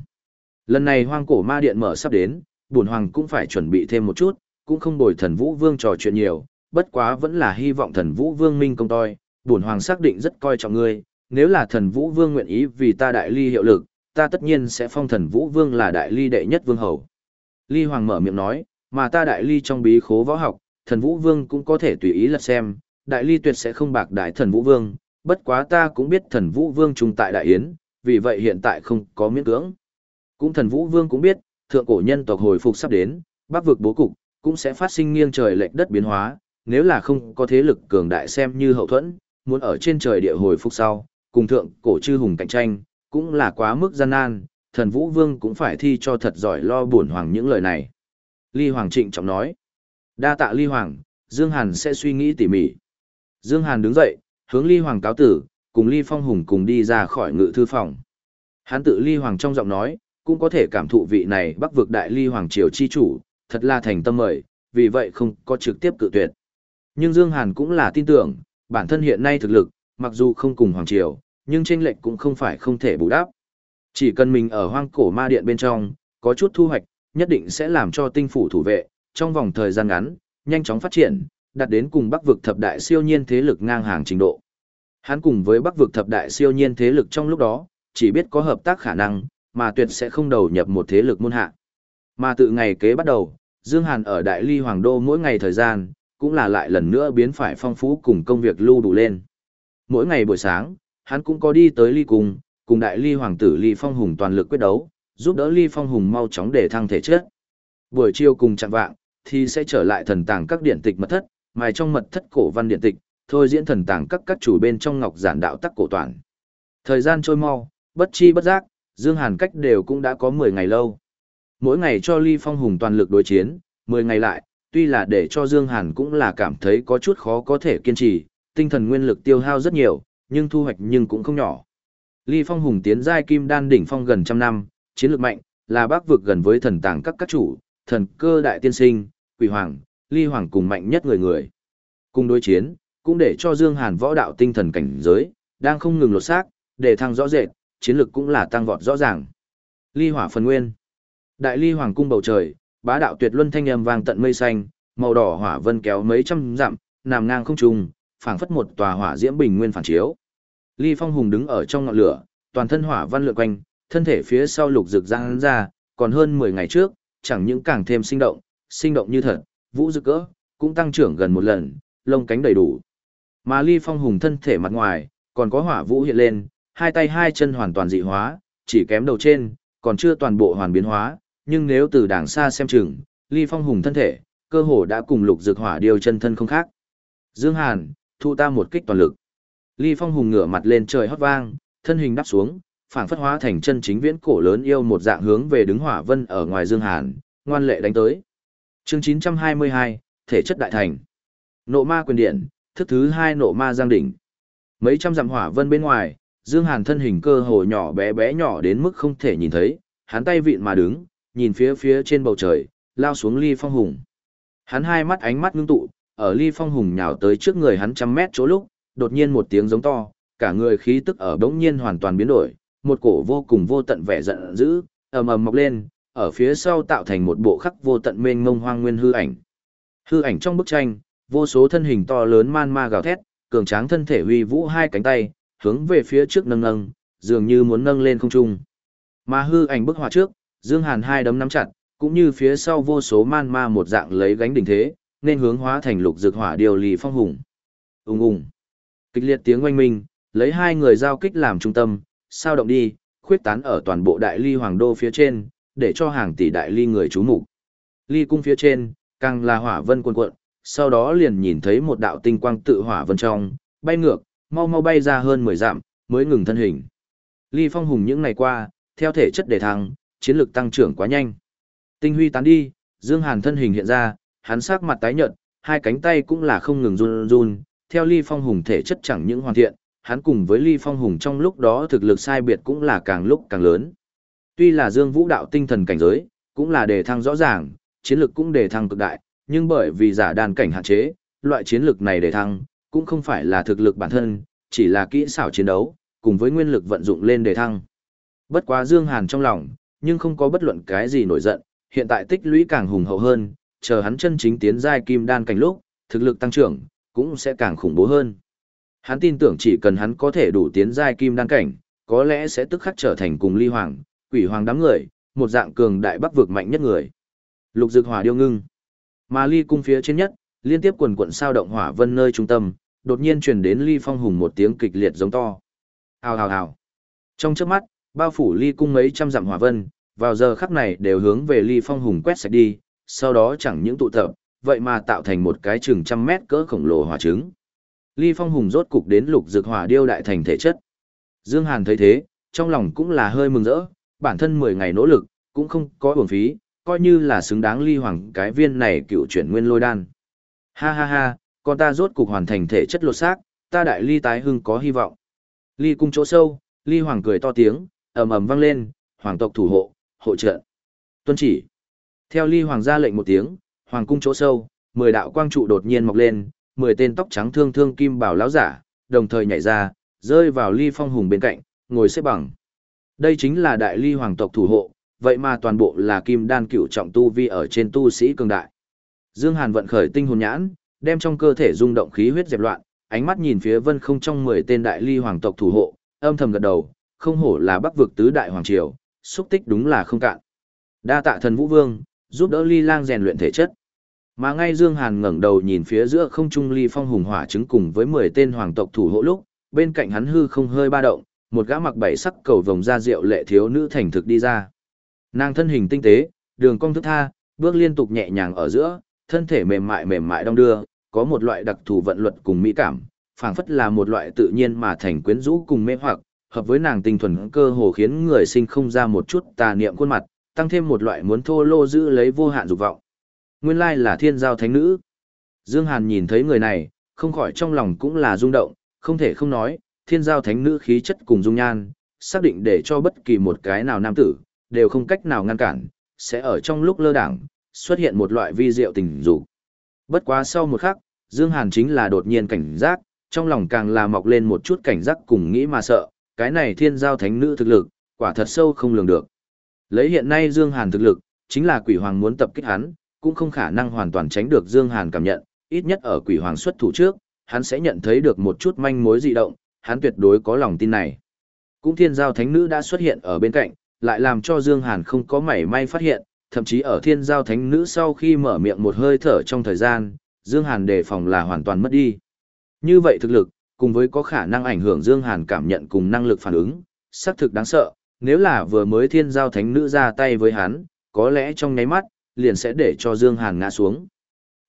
Lần này hoang cổ ma điện mở sắp đến, bổn hoàng cũng phải chuẩn bị thêm một chút, cũng không bồi thần vũ vương trò chuyện nhiều, bất quá vẫn là hy vọng thần vũ vương minh công toi, bổn hoàng xác định rất coi trọng ngươi, nếu là thần vũ vương nguyện ý vì ta đại ly hiệu lực, ta tất nhiên sẽ phong thần vũ vương là đại ly đệ nhất vương hầu. Ly hoàng mở miệng nói, mà ta đại ly trong bí khố võ học, thần vũ vương cũng có thể tùy ý lật xem, đại ly tuyệt sẽ không bạc đại thần vũ vương, bất quá ta cũng biết thần vũ vương trung tại đại yến, vì vậy hiện tại không có miễn cưỡng. Cũng thần vũ vương cũng biết, thượng cổ nhân tộc hồi phục sắp đến, bắc vực bố cục, cũng sẽ phát sinh nghiêng trời lệch đất biến hóa, nếu là không có thế lực cường đại xem như hậu thuẫn, muốn ở trên trời địa hồi phục sau, cùng thượng cổ chư hùng cạnh tranh, cũng là quá mức gian nan, thần vũ vương cũng phải thi cho thật giỏi lo buồn hoàng những lời này. Ly Hoàng trịnh trọng nói, đa tạ Ly Hoàng, Dương Hàn sẽ suy nghĩ tỉ mỉ. Dương Hàn đứng dậy, hướng Ly Hoàng cáo tử, cùng Ly Phong Hùng cùng đi ra khỏi ngự thư phòng. Hắn tự Ly Hoàng trong giọng nói, cũng có thể cảm thụ vị này bắc vực đại Ly Hoàng Triều chi chủ, thật là thành tâm mời, vì vậy không có trực tiếp cự tuyệt. Nhưng Dương Hàn cũng là tin tưởng, bản thân hiện nay thực lực, mặc dù không cùng Hoàng Triều, nhưng tranh lệch cũng không phải không thể bù đắp. Chỉ cần mình ở hoang cổ ma điện bên trong, có chút thu hoạch, nhất định sẽ làm cho tinh phủ thủ vệ, trong vòng thời gian ngắn, nhanh chóng phát triển, đạt đến cùng bắc vực thập đại siêu nhiên thế lực ngang hàng trình độ. Hắn cùng với bắc vực thập đại siêu nhiên thế lực trong lúc đó, chỉ biết có hợp tác khả năng, mà tuyệt sẽ không đầu nhập một thế lực môn hạ. Mà từ ngày kế bắt đầu, Dương Hàn ở Đại Ly Hoàng Đô mỗi ngày thời gian, cũng là lại lần nữa biến phải phong phú cùng công việc lưu đủ lên. Mỗi ngày buổi sáng, hắn cũng có đi tới Ly Cung, cùng Đại Ly Hoàng tử Ly Phong Hùng toàn lực quyết đấu, giúp đỡ Ly Phong Hùng mau chóng để thăng thể chất. Buổi chiều cùng chạm vạng, thì sẽ trở lại thần tàng các điện tịch mật thất, mài trong mật thất cổ văn điện tịch, thôi diễn thần tàng các các chủ bên trong ngọc giản đạo tắc cổ toàn. Thời gian trôi mau, bất chi bất giác, Dương Hàn cách đều cũng đã có 10 ngày lâu. Mỗi ngày cho Ly Phong Hùng toàn lực đối chiến, 10 ngày lại, tuy là để cho Dương Hàn cũng là cảm thấy có chút khó có thể kiên trì, tinh thần nguyên lực tiêu hao rất nhiều, nhưng thu hoạch nhưng cũng không nhỏ. Ly Phong Hùng tiến giai kim đan đỉnh phong gần trăm năm, chiến lược mạnh, là bác vực gần với thần tàng các các chủ, thần cơ đại tiên sinh, quỷ hoàng, ly hoàng cùng mạnh nhất người người. Cùng đối chiến, cũng để cho Dương Hàn võ đạo tinh thần cảnh giới, đang không ngừng lột xác, để thăng rõ rệt, chiến lược cũng là tăng vọt rõ ràng. Ly hỏa phần nguyên. Đại ly hoàng cung bầu trời, bá đạo tuyệt luân thanh âm vang tận mây xanh, màu đỏ hỏa vân kéo mấy trăm dặm, nằm ngang không trung, phảng phất một tòa hỏa diễm bình nguyên phản chiếu. Ly Phong Hùng đứng ở trong ngọn lửa, toàn thân hỏa văn lượn quanh, thân thể phía sau lục rực giang ra, còn hơn 10 ngày trước, chẳng những càng thêm sinh động, sinh động như thật, vũ rực cỡ, cũng tăng trưởng gần một lần, lông cánh đầy đủ. Mà Ly Phong Hùng thân thể mặt ngoài, còn có hỏa vũ hiện lên, hai tay hai chân hoàn toàn dị hóa, chỉ kém đầu trên, còn chưa toàn bộ hoàn biến hóa, nhưng nếu từ đàng xa xem chừng, Ly Phong Hùng thân thể, cơ hồ đã cùng lục dược hỏa điều chân thân không khác. Dương Hàn, thu ta một kích toàn lực. Ly Phong Hùng ngửa mặt lên trời hót vang, thân hình đắp xuống, phảng phất hóa thành chân chính viễn cổ lớn yêu một dạng hướng về đứng hỏa vân ở ngoài Dương Hàn, ngoan lệ đánh tới. Chương 922, thể chất đại thành. Nộ ma quyền điện, thức thứ hai nộ ma giang đỉnh. Mấy trăm dặm hỏa vân bên ngoài, Dương Hàn thân hình cơ hồ nhỏ bé bé nhỏ đến mức không thể nhìn thấy, hắn tay vịn mà đứng, nhìn phía phía trên bầu trời, lao xuống ly phong hùng. Hắn hai mắt ánh mắt ngưng tụ, ở ly phong hùng nhào tới trước người hắn trăm mét chỗ lúc, đột nhiên một tiếng giống to, cả người khí tức ở bỗng nhiên hoàn toàn biến đổi, một cổ vô cùng vô tận vẻ giận dữ, ầm ầm mọc lên, ở phía sau tạo thành một bộ khắc vô tận mênh mông hoang nguyên hư ảnh. Hư ảnh trong bức tranh, vô số thân hình to lớn man ma gào thét, cường tráng thân thể huy vũ hai cánh tay, hướng về phía trước nâng nâng, dường như muốn nâng lên không trung. Mà hư ảnh bức họa trước, Dương Hàn hai đấm nắm chặt, Cũng như phía sau vô số man ma một dạng lấy gánh đỉnh thế, nên hướng hóa thành lục dược hỏa điều lì phong hùng. Ùng ùng. Kịch liệt tiếng oanh minh, lấy hai người giao kích làm trung tâm, sao động đi, khuyết tán ở toàn bộ đại ly hoàng đô phía trên, để cho hàng tỷ đại ly người chú mục. Ly cung phía trên, càng là hỏa vân cuồn cuộn, sau đó liền nhìn thấy một đạo tinh quang tự hỏa vân trong, bay ngược, mau mau bay ra hơn 10 dặm, mới ngừng thân hình. Ly Phong Hùng những ngày qua, theo thể chất đề thăng, chiến lực tăng trưởng quá nhanh. Tinh huy tán đi, Dương Hàn thân hình hiện ra, hắn sắc mặt tái nhợt, hai cánh tay cũng là không ngừng run run, theo Ly Phong Hùng thể chất chẳng những hoàn thiện, hắn cùng với Ly Phong Hùng trong lúc đó thực lực sai biệt cũng là càng lúc càng lớn. Tuy là Dương Vũ đạo tinh thần cảnh giới, cũng là đề thăng rõ ràng, chiến lực cũng đề thăng cực đại, nhưng bởi vì giả đàn cảnh hạn chế, loại chiến lực này đề thăng, cũng không phải là thực lực bản thân, chỉ là kỹ xảo chiến đấu, cùng với nguyên lực vận dụng lên đề thăng. Bất quá Dương Hàn trong lòng, nhưng không có bất luận cái gì nổi giận, hiện tại tích lũy càng hùng hậu hơn, chờ hắn chân chính tiến giai kim đan cảnh lúc, thực lực tăng trưởng, cũng sẽ càng khủng bố hơn. Hắn tin tưởng chỉ cần hắn có thể đủ tiến giai kim đan cảnh, có lẽ sẽ tức khắc trở thành cùng ly hoàng, quỷ hoàng đám người, một dạng cường đại bắc vực mạnh nhất người. Lục dược hỏa điêu ngưng. Mà ly cung phía trên nhất, liên tiếp quần quận sao động hỏa vân nơi trung tâm, đột nhiên truyền đến ly phong hùng một tiếng kịch liệt giống to. Hào hào hào. Trong chớp mắt, bao phủ ly cung mấy trăm dặm hỏa vân, vào giờ khắc này đều hướng về ly phong hùng quét sạch đi, sau đó chẳng những tụ tập, vậy mà tạo thành một cái chừng trăm mét cỡ khổng lồ hỏa trứng. Ly phong hùng rốt cục đến lục dược hỏa điêu đại thành thể chất. Dương Hàn thấy thế, trong lòng cũng là hơi mừng rỡ, bản thân 10 ngày nỗ lực, cũng không có uổng phí, coi như là xứng đáng ly hoàng cái viên này cựu chuyển nguyên lôi đan. Ha ha ha, con ta rốt cục hoàn thành thể chất lột xác, ta đại ly tái hưng có hy vọng. Ly cung chỗ sâu, ly hoàng cười to tiếng, ầm ầm vang lên, hoàng tộc thủ hộ, hộ trợ. Tuân chỉ. Theo ly hoàng ra lệnh một tiếng, hoàng cung chỗ sâu, mười đạo quang trụ đột nhiên mọc lên, mười tên tóc trắng thương thương kim bảo lão giả, đồng thời nhảy ra, rơi vào ly phong hùng bên cạnh, ngồi xếp bằng. Đây chính là đại ly hoàng tộc thủ hộ, vậy mà toàn bộ là kim đan cựu trọng tu vi ở trên tu sĩ cường đại. Dương Hàn vận khởi tinh hồn nhãn, đem trong cơ thể rung động khí huyết dẹp loạn, ánh mắt nhìn phía vân không trong 10 tên đại ly hoàng tộc thủ hộ, âm thầm gật đầu, không hổ là bắc vực tứ đại hoàng triều, xúc tích đúng là không cạn. Đa tạ thần vũ vương, giúp đỡ ly lang rèn luyện thể chất. Mà ngay Dương Hàn ngẩng đầu nhìn phía giữa không trung ly phong hùng hỏa chứng cùng với 10 tên hoàng tộc thủ hộ lúc, bên cạnh hắn hư không hơi ba động, một gã mặc bảy sắc cầu vòng da rượu lệ thiếu nữ thành thực đi ra. Nàng thân hình tinh tế, đường cong thức tha, bước liên tục nhẹ nhàng ở giữa, thân thể mềm mại mềm mại đong đưa, có một loại đặc thù vận luật cùng mỹ cảm, phảng phất là một loại tự nhiên mà thành quyến rũ cùng mê hoặc, hợp với nàng tinh thuần cơ hồ khiến người sinh không ra một chút tà niệm khuôn mặt, tăng thêm một loại muốn thô lô giữ lấy vô hạn dục vọng. Nguyên lai là thiên giao thánh nữ. Dương Hàn nhìn thấy người này, không khỏi trong lòng cũng là rung động, không thể không nói, thiên giao thánh nữ khí chất cùng dung nhan, xác định để cho bất kỳ một cái nào nam tử, đều không cách nào ngăn cản, sẽ ở trong lúc lơ đảng, xuất hiện một loại vi diệu tình dục. Bất quá sau một khắc, Dương Hàn chính là đột nhiên cảnh giác, trong lòng càng là mọc lên một chút cảnh giác cùng nghĩ mà sợ, cái này thiên giao thánh nữ thực lực, quả thật sâu không lường được. Lấy hiện nay Dương Hàn thực lực, chính là quỷ hoàng muốn tập kích hắn, cũng không khả năng hoàn toàn tránh được Dương Hàn cảm nhận, ít nhất ở quỷ hoàng xuất thủ trước, hắn sẽ nhận thấy được một chút manh mối dị động, hắn tuyệt đối có lòng tin này. Cũng thiên giao thánh nữ đã xuất hiện ở bên cạnh, lại làm cho Dương Hàn không có mảy may phát hiện, thậm chí ở thiên giao thánh nữ sau khi mở miệng một hơi thở trong thời gian, Dương Hàn đề phòng là hoàn toàn mất đi. Như vậy thực lực, cùng với có khả năng ảnh hưởng Dương Hàn cảm nhận cùng năng lực phản ứng, xác thực đáng sợ, nếu là vừa mới thiên giao thánh nữ ra tay với hắn, có lẽ trong nháy mắt, liền sẽ để cho Dương Hàn ngã xuống.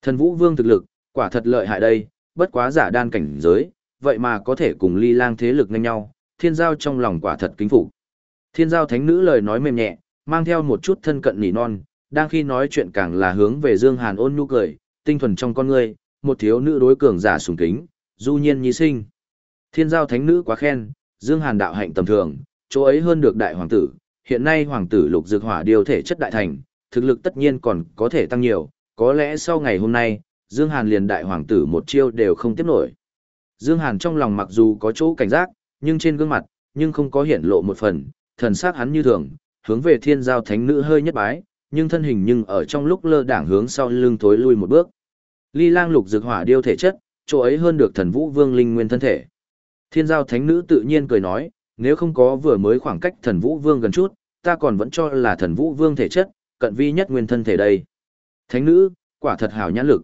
Thần Vũ Vương thực lực, quả thật lợi hại đây, bất quá giả đan cảnh giới, vậy mà có thể cùng ly lang thế lực ngang nhau, thiên giao trong lòng quả thật kính phục. Thiên giao thánh nữ lời nói mềm nhẹ, mang theo một chút thân cận nỉ non, đang khi nói chuyện càng là hướng về Dương Hàn ôn nhu cười, tinh thuần trong con người, một thiếu nữ đối cường giả sùng kính, du nhiên nhi sinh. Thiên giao thánh nữ quá khen, Dương Hàn đạo hạnh tầm thường, chỗ ấy hơn được đại hoàng tử, hiện nay hoàng tử lục dược hỏa điều thể chất đại thành, thực lực tất nhiên còn có thể tăng nhiều, có lẽ sau ngày hôm nay, Dương Hàn liền đại hoàng tử một chiêu đều không tiếp nổi. Dương Hàn trong lòng mặc dù có chỗ cảnh giác, nhưng trên gương mặt, nhưng không có hiển lộ một phần, thần sắc hắn như thường, hướng về thiên giao thánh nữ hơi nhất bái, nhưng thân hình nhưng ở trong lúc lơ đảng hướng sau lưng thối lui một bước. Ly lang lục dược hỏa điêu thể chất, chỗ ấy hơn được thần vũ vương linh nguyên thân thể. Thiên giao thánh nữ tự nhiên cười nói, nếu không có vừa mới khoảng cách thần vũ vương gần chút, ta còn vẫn cho là thần vũ vương thể chất, cận vi nhất nguyên thân thể đây. Thánh nữ, quả thật hảo nhãn lực.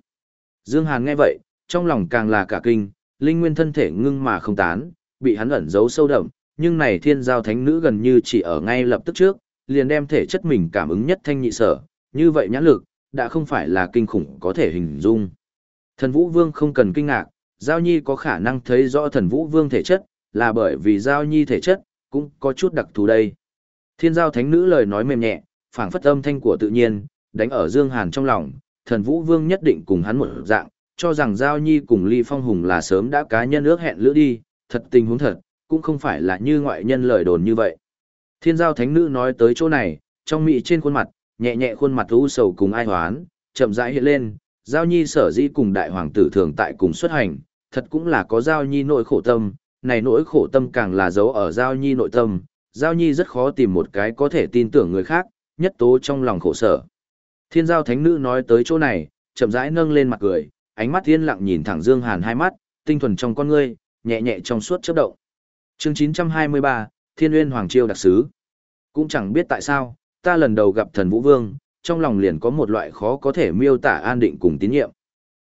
Dương Hàn nghe vậy, trong lòng càng là cả kinh, linh nguyên thân thể ngưng mà không tán, bị hắn ẩn giấu sâu đậm, nhưng này thiên giao thánh nữ gần như chỉ ở ngay lập tức trước, liền đem thể chất mình cảm ứng nhất thanh nhị sở, như vậy nhãn lực, đã không phải là kinh khủng có thể hình dung. Thần Vũ Vương không cần kinh ngạc, Giao Nhi có khả năng thấy rõ thần Vũ Vương thể chất, là bởi vì Giao Nhi thể chất, cũng có chút đặc thù đây. Thiên giao thánh nữ lời nói mềm nhẹ, phảng phất âm thanh của tự nhiên, đánh ở Dương Hàn trong lòng, thần Vũ Vương nhất định cùng hắn một dạng, cho rằng Giao Nhi cùng Ly Phong Hùng là sớm đã cá nhân ước hẹn lữ đi, thật tình huống thật, cũng không phải là như ngoại nhân lời đồn như vậy. Thiên giao thánh nữ nói tới chỗ này, trong mị trên khuôn mặt, nhẹ nhẹ khuôn mặt u sầu cùng ai hoán, chậm rãi hiện lên, Giao Nhi sở dĩ cùng đại hoàng tử thường tại cùng xuất hành, thật cũng là có Giao Nhi nỗi khổ tâm, này nỗi khổ tâm càng là giấu ở Giao Nhi nội tâm, Giao Nhi rất khó tìm một cái có thể tin tưởng người khác, nhất tố trong lòng khổ sở. Thiên giao thánh nữ nói tới chỗ này, chậm rãi nâng lên mặt cười, ánh mắt thiên lặng nhìn thẳng Dương Hàn hai mắt, tinh thuần trong con ngươi, nhẹ nhẹ trong suốt chớp động. Chương 923, Thiên Uyên Hoàng Triều đặc sứ. Cũng chẳng biết tại sao, ta lần đầu gặp thần Vũ Vương, trong lòng liền có một loại khó có thể miêu tả an định cùng tín nhiệm.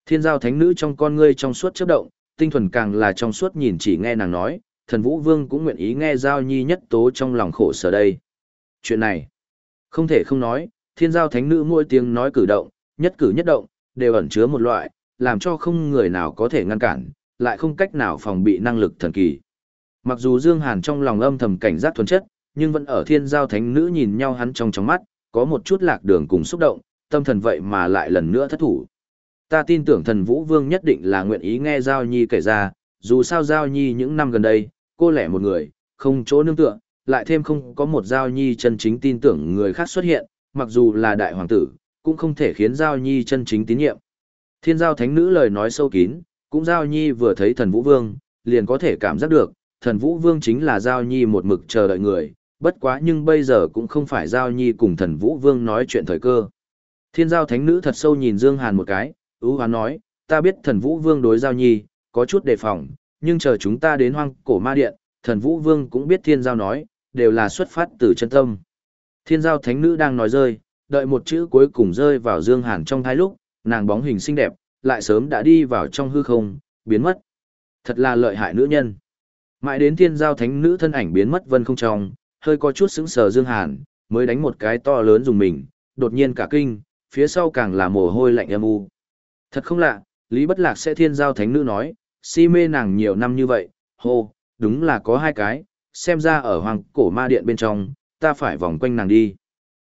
Thiên giao thánh nữ trong con ngươi trong suốt chớp động, tinh thuần càng là trong suốt nhìn chỉ nghe nàng nói, thần Vũ Vương cũng nguyện ý nghe giao nhi nhất tố trong lòng khổ sở đây. Chuyện này, không thể không nói, thiên giao thánh nữ mỗi tiếng nói cử động, nhất cử nhất động, đều ẩn chứa một loại, làm cho không người nào có thể ngăn cản, lại không cách nào phòng bị năng lực thần kỳ. Mặc dù Dương Hàn trong lòng âm thầm cảnh giác thuần chất, nhưng vẫn ở thiên giao thánh nữ nhìn nhau hắn trong trong mắt, có một chút lạc đường cùng xúc động, tâm thần vậy mà lại lần nữa thất thủ. Ta tin tưởng thần Vũ Vương nhất định là nguyện ý nghe Giao Nhi kể ra, dù sao Giao Nhi những năm gần đây, cô lẻ một người, không chỗ nương tựa, lại thêm không có một Giao Nhi chân chính tin tưởng người khác xuất hiện, mặc dù là đại hoàng tử, cũng không thể khiến Giao Nhi chân chính tín nhiệm. Thiên giao thánh nữ lời nói sâu kín, cũng Giao Nhi vừa thấy thần Vũ Vương, liền có thể cảm giác được, thần Vũ Vương chính là Giao Nhi một mực chờ đợi người, bất quá nhưng bây giờ cũng không phải Giao Nhi cùng thần Vũ Vương nói chuyện thời cơ. Thiên giao thánh nữ thật sâu nhìn Dương Hàn một cái, ưu hoán nói, ta biết thần Vũ Vương đối Giao Nhi, có chút đề phòng, nhưng chờ chúng ta đến hoang cổ ma điện, thần Vũ Vương cũng biết thiên giao nói, đều là xuất phát từ chân tâm. Thiên giao thánh nữ đang nói rơi, đợi một chữ cuối cùng rơi vào Dương Hàn trong thái lúc, nàng bóng hình xinh đẹp, lại sớm đã đi vào trong hư không, biến mất. Thật là lợi hại nữ nhân. Mãi đến thiên giao thánh nữ thân ảnh biến mất vân không trong, hơi có chút sững sờ Dương Hàn, mới đánh một cái to lớn dùng mình, đột nhiên cả kinh, phía sau càng là mồ hôi lạnh âm u. Thật không lạ, Lý Bất Lạc sẽ thiên giao thánh nữ nói, si mê nàng nhiều năm như vậy, hô, đúng là có hai cái, xem ra ở hoàng cổ ma điện bên trong, ta phải vòng quanh nàng đi.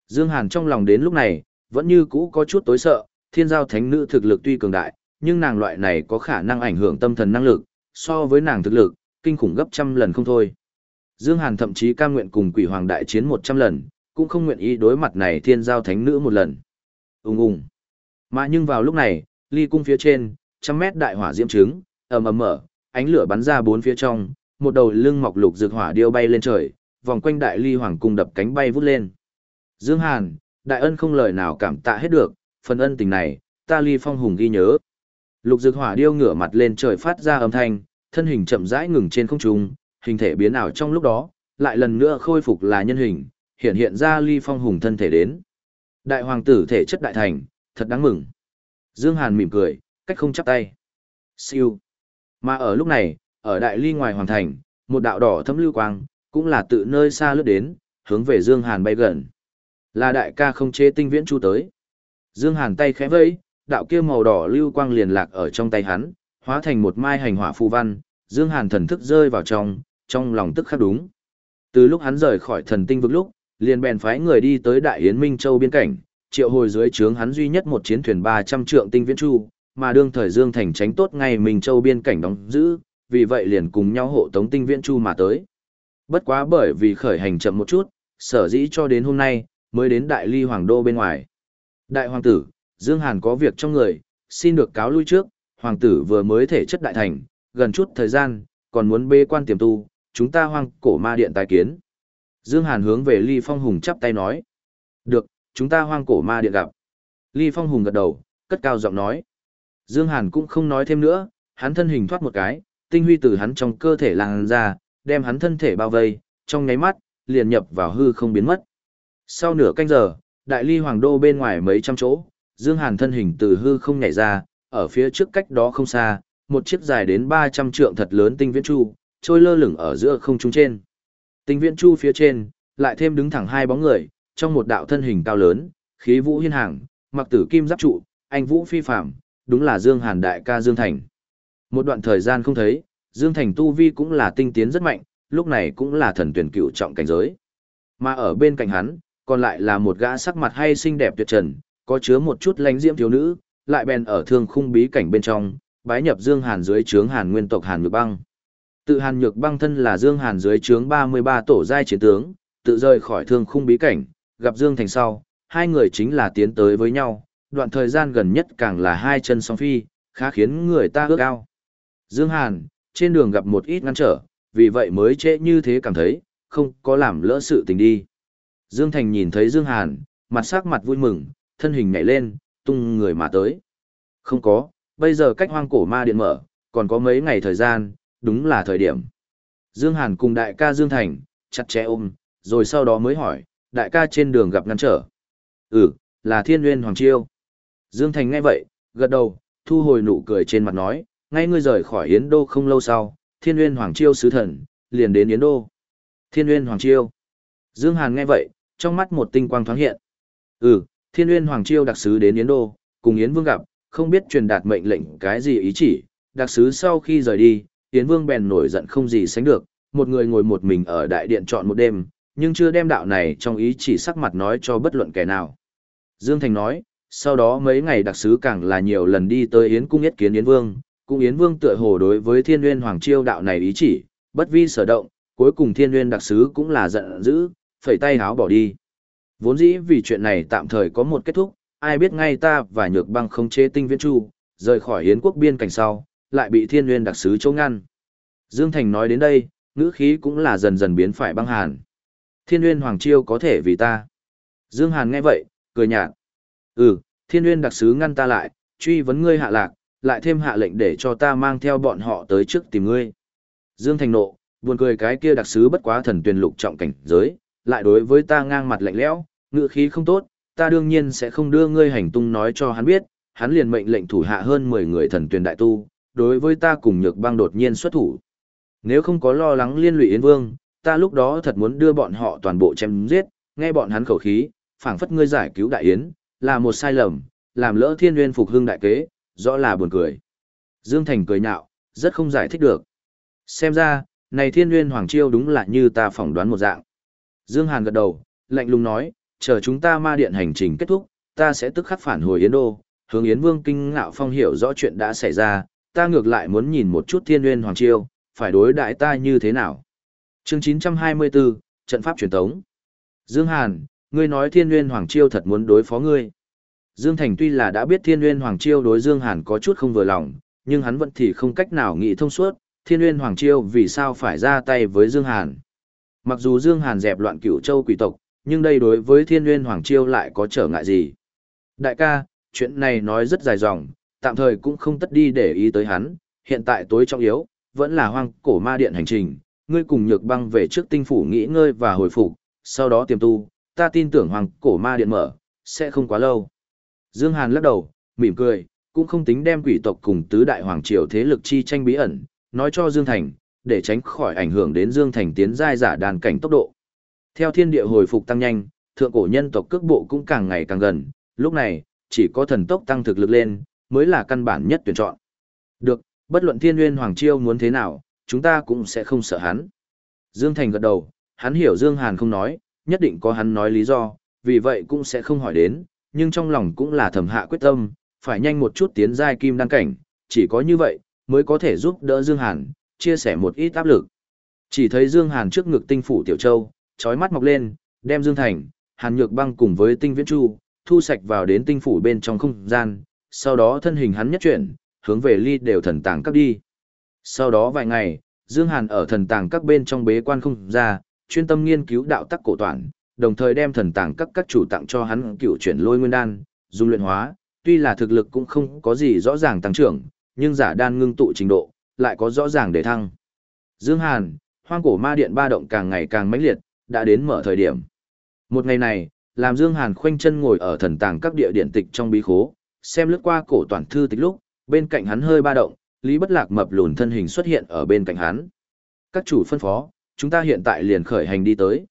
Dương Hàn trong lòng đến lúc này, vẫn như cũ có chút tối sợ, thiên giao thánh nữ thực lực tuy cường đại, nhưng nàng loại này có khả năng ảnh hưởng tâm thần năng lực, so với nàng thực lực, kinh khủng gấp trăm lần không thôi. Dương Hàn thậm chí cam nguyện cùng quỷ hoàng đại chiến 100 lần, cũng không nguyện ý đối mặt này thiên giao thánh nữ một lần. Ung ung. Mà nhưng vào lúc này, ly cung phía trên, trăm mét đại hỏa diễm trứng, ầm ầm mở, ánh lửa bắn ra bốn phía trong, một đầu lưng mọc lục rực hỏa điêu bay lên trời, vòng quanh đại ly hoàng cung đập cánh bay vút lên. Dương Hàn, đại ân không lời nào cảm tạ hết được, phần ân tình này, ta ly phong hùng ghi nhớ. Lục rực hỏa điêu ngửa mặt lên trời phát ra âm thanh, thân hình chậm rãi ngừng trên không trung, hình thể biến ảo trong lúc đó, lại lần nữa khôi phục là nhân hình, hiện hiện ra ly phong hùng thân thể đến. Đại hoàng tử thể chất đại thành, thật đáng mừng. Dương Hàn mỉm cười, cách không chắp tay. Siêu. Mà ở lúc này, ở đại ly ngoài hoàng thành, một đạo đỏ thấm lưu quang, cũng là tự nơi xa lướt đến, hướng về Dương Hàn bay gần. Là đại ca không chế tinh viễn chu tới. Dương Hàn tay khẽ vẫy, đạo kia màu đỏ lưu quang liền lạc ở trong tay hắn, hóa thành một mai hành hỏa phù văn, Dương Hàn thần thức rơi vào trong, trong lòng tức khắc đúng. Từ lúc hắn rời khỏi thần tinh vực lúc, liền bèn phái người đi tới Đại Yến Minh Châu biên cảnh, triệu hồi dưới trướng hắn duy nhất một chiến thuyền 300 trượng tinh viễn chu, mà đương thời Dương Thành tránh tốt ngay Minh Châu biên cảnh đóng giữ, vì vậy liền cùng nhau hộ tống tinh viễn chu mà tới. Bất quá bởi vì khởi hành chậm một chút, sở dĩ cho đến hôm nay, mới đến Đại Ly Hoàng Đô bên ngoài. Đại Hoàng tử, Dương Hàn có việc trong người, xin được cáo lui trước, Hoàng tử vừa mới thể chất đại thành, gần chút thời gian, còn muốn bê quan tiềm tu, chúng ta hoang cổ ma điện tài kiến. Dương Hàn hướng về Ly Phong Hùng chắp tay nói. Được, chúng ta hoang cổ ma điện gặp. Ly Phong Hùng gật đầu, cất cao giọng nói. Dương Hàn cũng không nói thêm nữa, hắn thân hình thoát một cái, tinh huy từ hắn trong cơ thể làn ra, đem hắn thân thể bao vây, trong nháy mắt, liền nhập vào hư không biến mất. Sau nửa canh giờ, đại ly hoàng đô bên ngoài mấy trăm chỗ, Dương Hàn thân hình từ hư không nhảy ra, ở phía trước cách đó không xa, một chiếc dài đến 300 trượng thật lớn tinh viễn chu, trôi lơ lửng ở giữa không trung trên. Tinh viễn chu phía trên, lại thêm đứng thẳng hai bóng người, trong một đạo thân hình cao lớn, khí vũ hiên hàng, mặc tử kim giáp trụ, anh vũ phi phàm, đúng là Dương Hàn đại ca Dương Thành. Một đoạn thời gian không thấy, Dương Thành tu vi cũng là tinh tiến rất mạnh, lúc này cũng là thần tuyển cựu trọng cảnh giới. Mà ở bên cạnh hắn, còn lại là một gã sắc mặt hay xinh đẹp tuyệt trần, có chứa một chút lánh diễm thiếu nữ, lại bèn ở thương khung bí cảnh bên trong, bái nhập Dương Hàn dưới trướng Hàn nguyên tộc Hàn Nhược Băng. Tự Hàn Nhược Băng thân là Dương Hàn dưới trướng 33 tổ giai chiến tướng, tự rời khỏi thương khung bí cảnh, gặp Dương Thành sau, hai người chính là tiến tới với nhau, đoạn thời gian gần nhất càng là hai chân song phi, khá khiến người ta ước ao. Dương Hàn, trên đường gặp một ít ngăn trở, vì vậy mới trễ như thế cảm thấy, không có làm lỡ sự tình đi. Dương Thành nhìn thấy Dương Hàn, mặt sắc mặt vui mừng, thân hình nhảy lên, tung người mà tới. Không có, bây giờ cách hoang cổ ma điện mở, còn có mấy ngày thời gian, đúng là thời điểm. Dương Hàn cùng đại ca Dương Thành, chặt chẽ ôm, rồi sau đó mới hỏi, đại ca trên đường gặp ngăn trở. Ừ, là thiên nguyên Hoàng Chiêu. Dương Thành nghe vậy, gật đầu, thu hồi nụ cười trên mặt nói, ngay ngươi rời khỏi Yến Đô không lâu sau, thiên nguyên Hoàng Chiêu sứ thần, liền đến Yến Đô. Thiên nguyên Hoàng Chiêu. Dương Hàn nghe vậy, trong mắt một tinh quang thoáng hiện. Ừ, thiên nguyên Hoàng Chiêu đặc sứ đến Yến Đô, cùng Yến Vương gặp, không biết truyền đạt mệnh lệnh cái gì ý chỉ, đặc sứ sau khi rời đi, Yến Vương bèn nổi giận không gì sánh được, một người ngồi một mình ở đại điện chọn một đêm, nhưng chưa đem đạo này trong ý chỉ sắc mặt nói cho bất luận kẻ nào. Dương Thành nói, sau đó mấy ngày đặc sứ càng là nhiều lần đi tới Yến cung yết kiến Yến Vương, cung Yến Vương tựa hồ đối với Thiên Nguyên Hoàng Chiêu đạo này ý chỉ, bất vi sở động, cuối cùng Thiên Nguyên đặc sứ cũng là giận dữ, phẩy tay háo bỏ đi. Vốn dĩ vì chuyện này tạm thời có một kết thúc, ai biết ngay ta và Nhược Băng không chế tinh viễn chu, rời khỏi Yến quốc biên cảnh sau, lại bị Thiên Nguyên đặc sứ chống ngăn. Dương Thành nói đến đây, ngữ khí cũng là dần dần biến phải băng hàn. Thiên Nguyên Hoàng Chiêu có thể vì ta. Dương Hàn nghe vậy, cười nhạt. Ừ, Thiên Nguyên đặc sứ ngăn ta lại, truy vấn ngươi hạ lạc, lại thêm hạ lệnh để cho ta mang theo bọn họ tới trước tìm ngươi. Dương Thành nộ, buồn cười cái kia đặc sứ bất quá thần tuyển lục trọng cảnh giới, lại đối với ta ngang mặt lạnh lẽo, ngựa khí không tốt, ta đương nhiên sẽ không đưa ngươi hành tung nói cho hắn biết, hắn liền mệnh lệnh thủ hạ hơn 10 người thần tuyển đại tu, đối với ta cùng nhược băng đột nhiên xuất thủ. Nếu không có lo lắng liên lụy Yến Vương, ta lúc đó thật muốn đưa bọn họ toàn bộ chém giết, nghe bọn hắn khẩu khí, phảng phất ngươi giải cứu đại yến, là một sai lầm, làm lỡ thiên nguyên phục hưng đại kế, rõ là buồn cười. Dương Thành cười nhạo, rất không giải thích được. Xem ra, này thiên nguyên hoàng chiêu đúng là như ta phỏng đoán một dạng. Dương Hàn gật đầu, lạnh lùng nói, chờ chúng ta ma điện hành trình kết thúc, ta sẽ tức khắc phản hồi Yến Đô, hướng Yến Vương kinh ngạo phong hiểu rõ chuyện đã xảy ra, ta ngược lại muốn nhìn một chút thiên nguyên hoàng chiêu, phải đối đại ta như thế nào. Chương 924, trận pháp truyền tống. Dương Hàn, ngươi nói Thiên Nguyên Hoàng Chiêu thật muốn đối phó ngươi. Dương Thành tuy là đã biết Thiên Nguyên Hoàng Chiêu đối Dương Hàn có chút không vừa lòng, nhưng hắn vẫn thì không cách nào nghĩ thông suốt, Thiên Nguyên Hoàng Chiêu vì sao phải ra tay với Dương Hàn. Mặc dù Dương Hàn dẹp loạn cửu châu quỷ tộc, nhưng đây đối với Thiên Nguyên Hoàng Chiêu lại có trở ngại gì. Đại ca, chuyện này nói rất dài dòng, tạm thời cũng không tất đi để ý tới hắn, hiện tại tối trọng yếu, vẫn là hoang cổ ma điện hành trình, ngươi cùng nhược băng về trước tinh phủ nghỉ ngơi và hồi phục, sau đó tiềm tu, ta tin tưởng hoàng cổ ma điện mở, sẽ không quá lâu. Dương Hàn lắc đầu, mỉm cười, cũng không tính đem quỷ tộc cùng tứ đại hoàng triều thế lực chi tranh bí ẩn, nói cho Dương Thành, để tránh khỏi ảnh hưởng đến Dương Thành tiến giai giả đàn cảnh tốc độ. Theo thiên địa hồi phục tăng nhanh, thượng cổ nhân tộc cước bộ cũng càng ngày càng gần, lúc này, chỉ có thần tốc tăng thực lực lên, mới là căn bản nhất tuyển chọn. Được, bất luận thiên nguyên hoàng triều muốn thế nào, chúng ta cũng sẽ không sợ hắn. Dương Thành gật đầu, hắn hiểu Dương Hàn không nói, nhất định có hắn nói lý do, vì vậy cũng sẽ không hỏi đến, nhưng trong lòng cũng là thầm hạ quyết tâm, phải nhanh một chút tiến giai kim đăng cảnh, chỉ có như vậy, mới có thể giúp đỡ Dương Hàn, chia sẻ một ít áp lực. Chỉ thấy Dương Hàn trước ngực tinh phủ Tiểu Châu, chói mắt mọc lên, đem Dương Thành, Hàn Nhược băng cùng với tinh viễn chu, thu sạch vào đến tinh phủ bên trong không gian, sau đó thân hình hắn nhất chuyển, hướng về ly đều thần tàng cấp đi. Sau đó vài ngày, Dương Hàn ở thần tàng các bên trong bế quan không ra, chuyên tâm nghiên cứu đạo tắc cổ toàn, đồng thời đem thần tàng các các chủ tặng cho hắn cựu chuyển lôi nguyên đan, dung luyện hóa, tuy là thực lực cũng không có gì rõ ràng tăng trưởng, nhưng giả đan ngưng tụ trình độ, lại có rõ ràng để thăng. Dương Hàn, hoang cổ ma điện ba động càng ngày càng mãnh liệt, đã đến mở thời điểm. Một ngày này, làm Dương Hàn khoanh chân ngồi ở thần tàng các địa điện tịch trong bí khố, xem lướt qua cổ toàn thư tịch lúc, bên cạnh hắn hơi ba động, Lý Bất Lạc mập lùn thân hình xuất hiện ở bên cạnh hắn. Các chủ phân phó, chúng ta hiện tại liền khởi hành đi tới.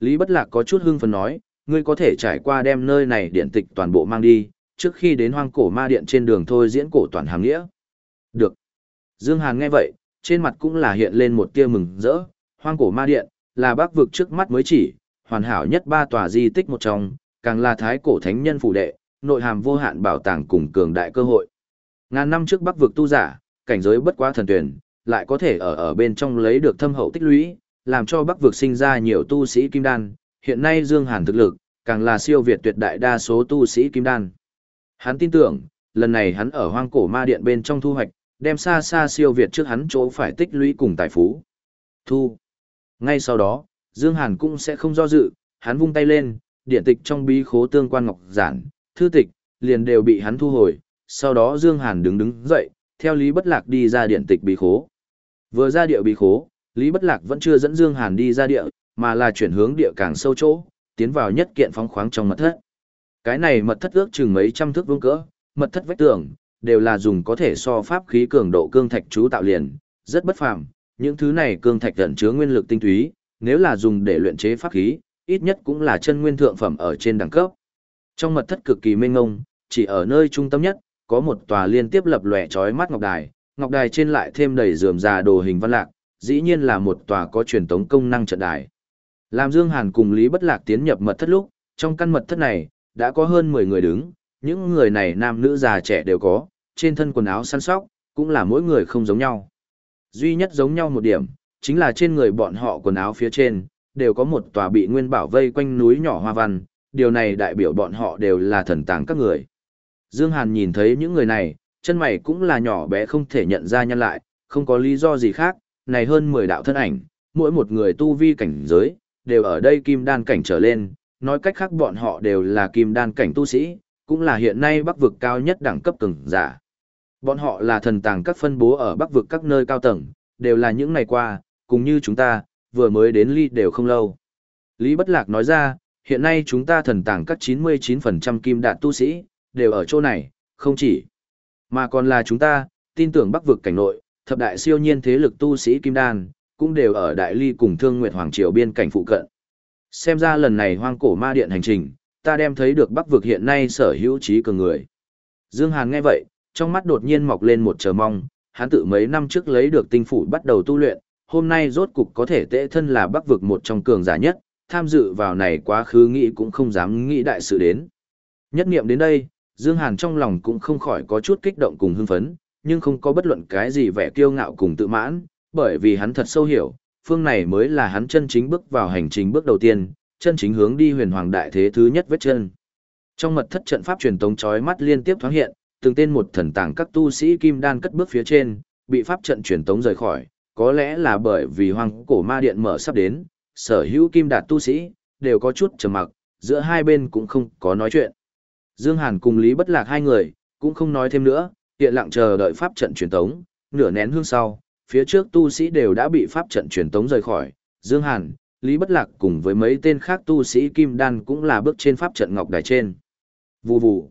Lý Bất Lạc có chút hưng phấn nói, ngươi có thể trải qua đem nơi này điện tịch toàn bộ mang đi, trước khi đến hoang cổ ma điện trên đường thôi diễn cổ toàn hàng nghĩa. Được. Dương Hàn nghe vậy, trên mặt cũng là hiện lên một tia mừng rỡ, hoang cổ ma điện, là bác vực trước mắt mới chỉ, hoàn hảo nhất ba tòa di tích một trong, càng là thái cổ thánh nhân phủ đệ, nội hàm vô hạn bảo tàng cùng cường đại cơ hội. Ngàn năm trước bắc vực tu giả, cảnh giới bất quá thần tuyển, lại có thể ở ở bên trong lấy được thâm hậu tích lũy, làm cho bắc vực sinh ra nhiều tu sĩ kim đan, hiện nay Dương Hàn thực lực, càng là siêu việt tuyệt đại đa số tu sĩ kim đan. Hắn tin tưởng, lần này hắn ở hoang cổ ma điện bên trong thu hoạch, đem xa xa siêu việt trước hắn chỗ phải tích lũy cùng tài phú. Thu. Ngay sau đó, Dương Hàn cũng sẽ không do dự, hắn vung tay lên, điện tịch trong bí khố tương quan ngọc giản, thư tịch, liền đều bị hắn thu hồi, sau đó Dương Hàn đứng đứng dậy, theo Lý Bất Lạc đi ra điện tịch bí khố. Vừa ra địa bí khố, Lý Bất Lạc vẫn chưa dẫn Dương Hàn đi ra địa, mà là chuyển hướng địa càng sâu chỗ, tiến vào nhất kiện phóng khoáng trong mật thất. Cái này mật thất ước chừng mấy trăm thước vuông cỡ, mật thất vách tường đều là dùng có thể so pháp khí cường độ cương thạch chú tạo liền, rất bất phàm. Những thứ này cương thạch ẩn chứa nguyên lực tinh túy, nếu là dùng để luyện chế pháp khí, ít nhất cũng là chân nguyên thượng phẩm ở trên đẳng cấp. Trong mật thất cực kỳ mênh mông, chỉ ở nơi trung tâm nhất, có một tòa liên tiếp lập lòe chói mắt ngọc đài, ngọc đài trên lại thêm đầy rườm rà đồ hình văn lạc, dĩ nhiên là một tòa có truyền tống công năng trận đài. Làm Dương Hàn cùng Lý Bất Lạc tiến nhập mật thất lúc, trong căn mật thất này, đã có hơn 10 người đứng, những người này nam nữ già trẻ đều có, trên thân quần áo săn sóc, cũng là mỗi người không giống nhau. Duy nhất giống nhau một điểm, chính là trên người bọn họ quần áo phía trên, đều có một tòa bị nguyên bảo vây quanh núi nhỏ hoa văn, điều này đại biểu bọn họ đều là thần tàng các người. Dương Hàn nhìn thấy những người này, chân mày cũng là nhỏ bé không thể nhận ra nhân lại, không có lý do gì khác, này hơn 10 đạo thân ảnh, mỗi một người tu vi cảnh giới, đều ở đây kim đan cảnh trở lên, nói cách khác bọn họ đều là kim đan cảnh tu sĩ, cũng là hiện nay bắc vực cao nhất đẳng cấp cường giả. Bọn họ là thần tàng các phân bố ở bắc vực các nơi cao tầng, đều là những ngày qua, cùng như chúng ta, vừa mới đến ly đều không lâu. Lý Bất Lạc nói ra, hiện nay chúng ta thần tàng các 99% kim đạt tu sĩ, đều ở chỗ này, không chỉ. Mà còn là chúng ta, tin tưởng bắc vực cảnh nội, thập đại siêu nhiên thế lực tu sĩ kim đan, cũng đều ở đại ly cùng thương nguyệt hoàng triều biên cảnh phụ cận. Xem ra lần này hoang cổ ma điện hành trình, ta đem thấy được bắc vực hiện nay sở hữu trí cường người. Dương Hàn nghe vậy, trong mắt đột nhiên mọc lên một chờ mong, hắn tự mấy năm trước lấy được tinh phủ bắt đầu tu luyện, hôm nay rốt cục có thể tệ thân là bắc vực một trong cường giả nhất, tham dự vào này quá khứ nghĩ cũng không dám nghĩ đại sự đến. Nhất niệm đến đây, Dương Hàn trong lòng cũng không khỏi có chút kích động cùng hưng phấn, nhưng không có bất luận cái gì vẻ kiêu ngạo cùng tự mãn, bởi vì hắn thật sâu hiểu, phương này mới là hắn chân chính bước vào hành trình bước đầu tiên, chân chính hướng đi huyền hoàng đại thế thứ nhất vết chân. Trong mật thất trận pháp truyền tống chói mắt liên tiếp thoáng hiện, từng tên một thần tàng các tu sĩ kim đan cất bước phía trên, bị pháp trận truyền tống rời khỏi, có lẽ là bởi vì hoàng cổ ma điện mở sắp đến, sở hữu kim đạt tu sĩ đều có chút trầm mặc, giữa hai bên cũng không có nói chuyện. Dương Hàn cùng Lý Bất Lạc hai người cũng không nói thêm nữa, hiện lặng chờ đợi pháp trận truyền tống, nửa nén hương sau, phía trước tu sĩ đều đã bị pháp trận truyền tống rời khỏi, Dương Hàn, Lý Bất Lạc cùng với mấy tên khác tu sĩ Kim Đan cũng là bước trên pháp trận ngọc đài trên. Vù vù.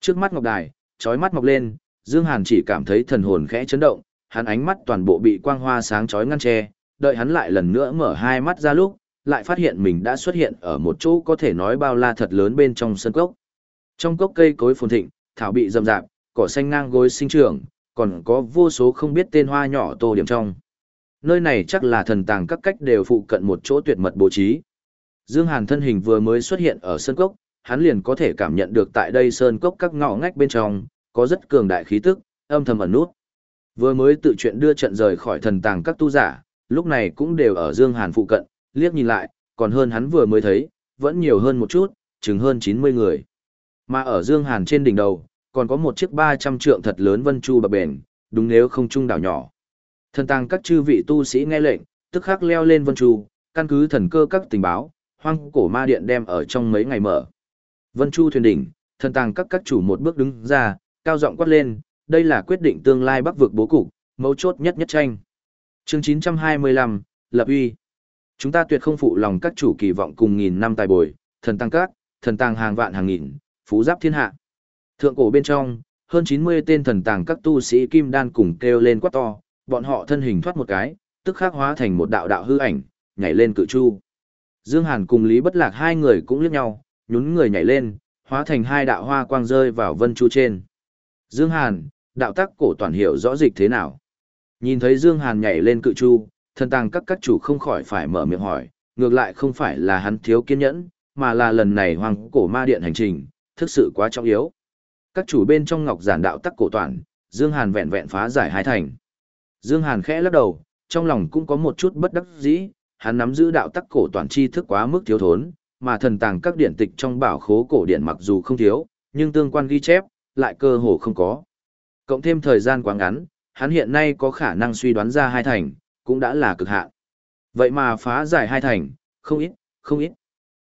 Trước mắt ngọc đài, chói mắt mọc lên, Dương Hàn chỉ cảm thấy thần hồn khẽ chấn động, hắn ánh mắt toàn bộ bị quang hoa sáng chói ngăn che, đợi hắn lại lần nữa mở hai mắt ra lúc, lại phát hiện mình đã xuất hiện ở một chỗ có thể nói bao la thật lớn bên trong sân cốc. Trong cốc cây cối phồn thịnh, thảo bị rậm rạp, cỏ xanh ngang gối sinh trưởng, còn có vô số không biết tên hoa nhỏ tô điểm trong. Nơi này chắc là thần tàng các cách đều phụ cận một chỗ tuyệt mật bố trí. Dương Hàn thân hình vừa mới xuất hiện ở sơn cốc, hắn liền có thể cảm nhận được tại đây sơn cốc các ngõ ngách bên trong, có rất cường đại khí tức, âm thầm ẩn nút. Vừa mới tự chuyện đưa trận rời khỏi thần tàng các tu giả, lúc này cũng đều ở Dương Hàn phụ cận, liếc nhìn lại, còn hơn hắn vừa mới thấy, vẫn nhiều hơn một chút, chừng hơn 90 người. Mà ở Dương Hàn trên đỉnh đầu, còn có một chiếc 300 trượng thật lớn vân chu bập bền, đúng nếu không trung đảo nhỏ. Thần tàng các chư vị tu sĩ nghe lệnh, tức khắc leo lên vân chu, căn cứ thần cơ các tình báo, hoang cổ ma điện đem ở trong mấy ngày mở. Vân chu thuyền đỉnh, thần tàng các các chủ một bước đứng ra, cao giọng quát lên, đây là quyết định tương lai bắc vực bố cục, mấu chốt nhất nhất tranh. Chương 925, Lập uy. Chúng ta tuyệt không phụ lòng các chủ kỳ vọng cùng nghìn năm tài bồi, thần tăng các, thần tăng hàng vạn hàng nghìn, phú giáp thiên hạ. Thượng cổ bên trong, hơn 90 tên thần tàng các tu sĩ kim đan cùng kêu lên quát to, bọn họ thân hình thoát một cái, tức khắc hóa thành một đạo đạo hư ảnh, nhảy lên cự chu. Dương Hàn cùng Lý Bất Lạc hai người cũng liếc nhau, nhún người nhảy lên, hóa thành hai đạo hoa quang rơi vào vân chu trên. Dương Hàn, đạo tắc cổ toàn hiểu rõ dịch thế nào. Nhìn thấy Dương Hàn nhảy lên cự chu, thần tàng các các chủ không khỏi phải mở miệng hỏi, ngược lại không phải là hắn thiếu kiên nhẫn, mà là lần này hoàng cổ ma điện hành trình, thực sự quá trọng yếu. Các chủ bên trong ngọc giản đạo tắc cổ toàn, Dương Hàn vẹn vẹn phá giải hai thành. Dương Hàn khẽ lắc đầu, trong lòng cũng có một chút bất đắc dĩ, hắn nắm giữ đạo tắc cổ toàn tri thức quá mức thiếu thốn, mà thần tàng các điển tịch trong bảo khố cổ điển mặc dù không thiếu, nhưng tương quan ghi chép lại cơ hồ không có. Cộng thêm thời gian quá ngắn, hắn hiện nay có khả năng suy đoán ra hai thành, cũng đã là cực hạn. Vậy mà phá giải hai thành, không ít, không ít.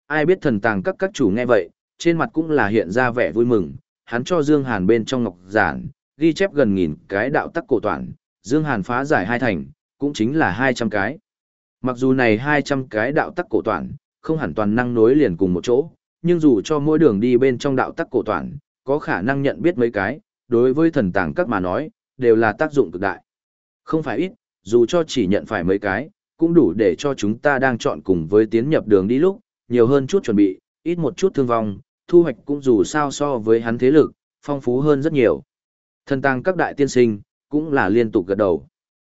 Ai biết thần tàng các các chủ nghe vậy, trên mặt cũng là hiện ra vẻ vui mừng, hắn cho Dương Hàn bên trong ngọc giản, ghi chép gần nghìn cái đạo tắc cổ toàn, Dương Hàn phá giải hai thành, cũng chính là 200 cái. Mặc dù này 200 cái đạo tắc cổ toàn, không hẳn toàn năng nối liền cùng một chỗ, nhưng dù cho mỗi đường đi bên trong đạo tắc cổ toàn, có khả năng nhận biết mấy cái, đối với thần tàng các mà nói, đều là tác dụng cực đại. Không phải ít, dù cho chỉ nhận phải mấy cái, cũng đủ để cho chúng ta đang chọn cùng với tiến nhập đường đi lúc, nhiều hơn chút chuẩn bị, ít một chút thương vong, thu hoạch cũng dù sao so với hắn thế lực, phong phú hơn rất nhiều. Thần tăng các đại tiên sinh, cũng là liên tục gật đầu.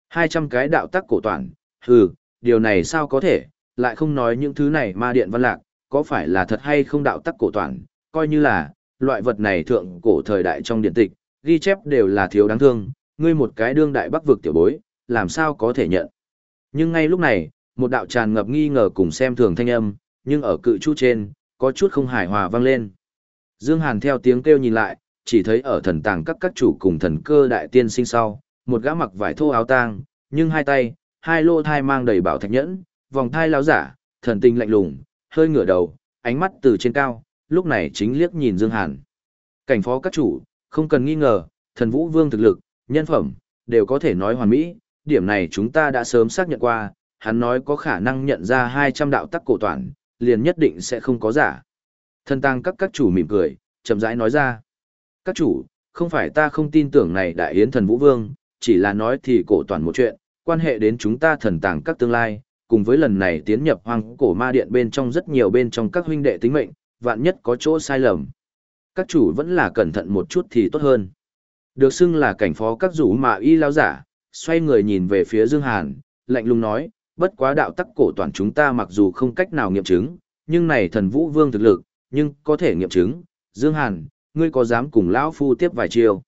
200 cái đạo tắc cổ toàn, hừ, điều này sao có thể, lại không nói những thứ này ma điện văn lạc, có phải là thật hay không đạo tắc cổ toàn, coi như là, loại vật này thượng cổ thời đại trong điện tịch, ghi chép đều là thiếu đáng thương, ngươi một cái đương đại bắc vực tiểu bối, làm sao có thể nhận. Nhưng ngay lúc này, một đạo tràn ngập nghi ngờ cùng xem thường thanh âm, nhưng ở cự chu trên, có chút không hài hòa vang lên. Dương Hàn theo tiếng kêu nhìn lại, chỉ thấy ở thần tàng các các chủ cùng thần cơ đại tiên sinh sau, một gã mặc vải thô áo tang, nhưng hai tay, hai lô thai mang đầy bảo thạch nhẫn, vòng thai lão giả, thần tinh lạnh lùng, hơi ngửa đầu, ánh mắt từ trên cao, lúc này chính liếc nhìn Dương Hàn. Cảnh phó các chủ, không cần nghi ngờ, thần vũ vương thực lực, nhân phẩm, đều có thể nói hoàn mỹ, điểm này chúng ta đã sớm xác nhận qua, hắn nói có khả năng nhận ra 200 đạo tắc cổ toàn, liền nhất định sẽ không có giả. Thần tăng các các chủ mỉm cười, chậm rãi nói ra. Các chủ, không phải ta không tin tưởng này đại yến thần vũ vương, chỉ là nói thì cổ toàn một chuyện, quan hệ đến chúng ta thần tàng các tương lai, cùng với lần này tiến nhập hoang cổ ma điện bên trong rất nhiều bên trong các huynh đệ tính mệnh, vạn nhất có chỗ sai lầm. Các chủ vẫn là cẩn thận một chút thì tốt hơn. Được xưng là cảnh phó các rủ mà y lao giả, xoay người nhìn về phía Dương Hàn, lạnh lùng nói, bất quá đạo tắc cổ toàn chúng ta mặc dù không cách nào nghiệm chứng, nhưng này thần vũ vương thực lực, nhưng có thể nghiệm chứng. Dương Hàn, ngươi có dám cùng lão phu tiếp vài chiêu?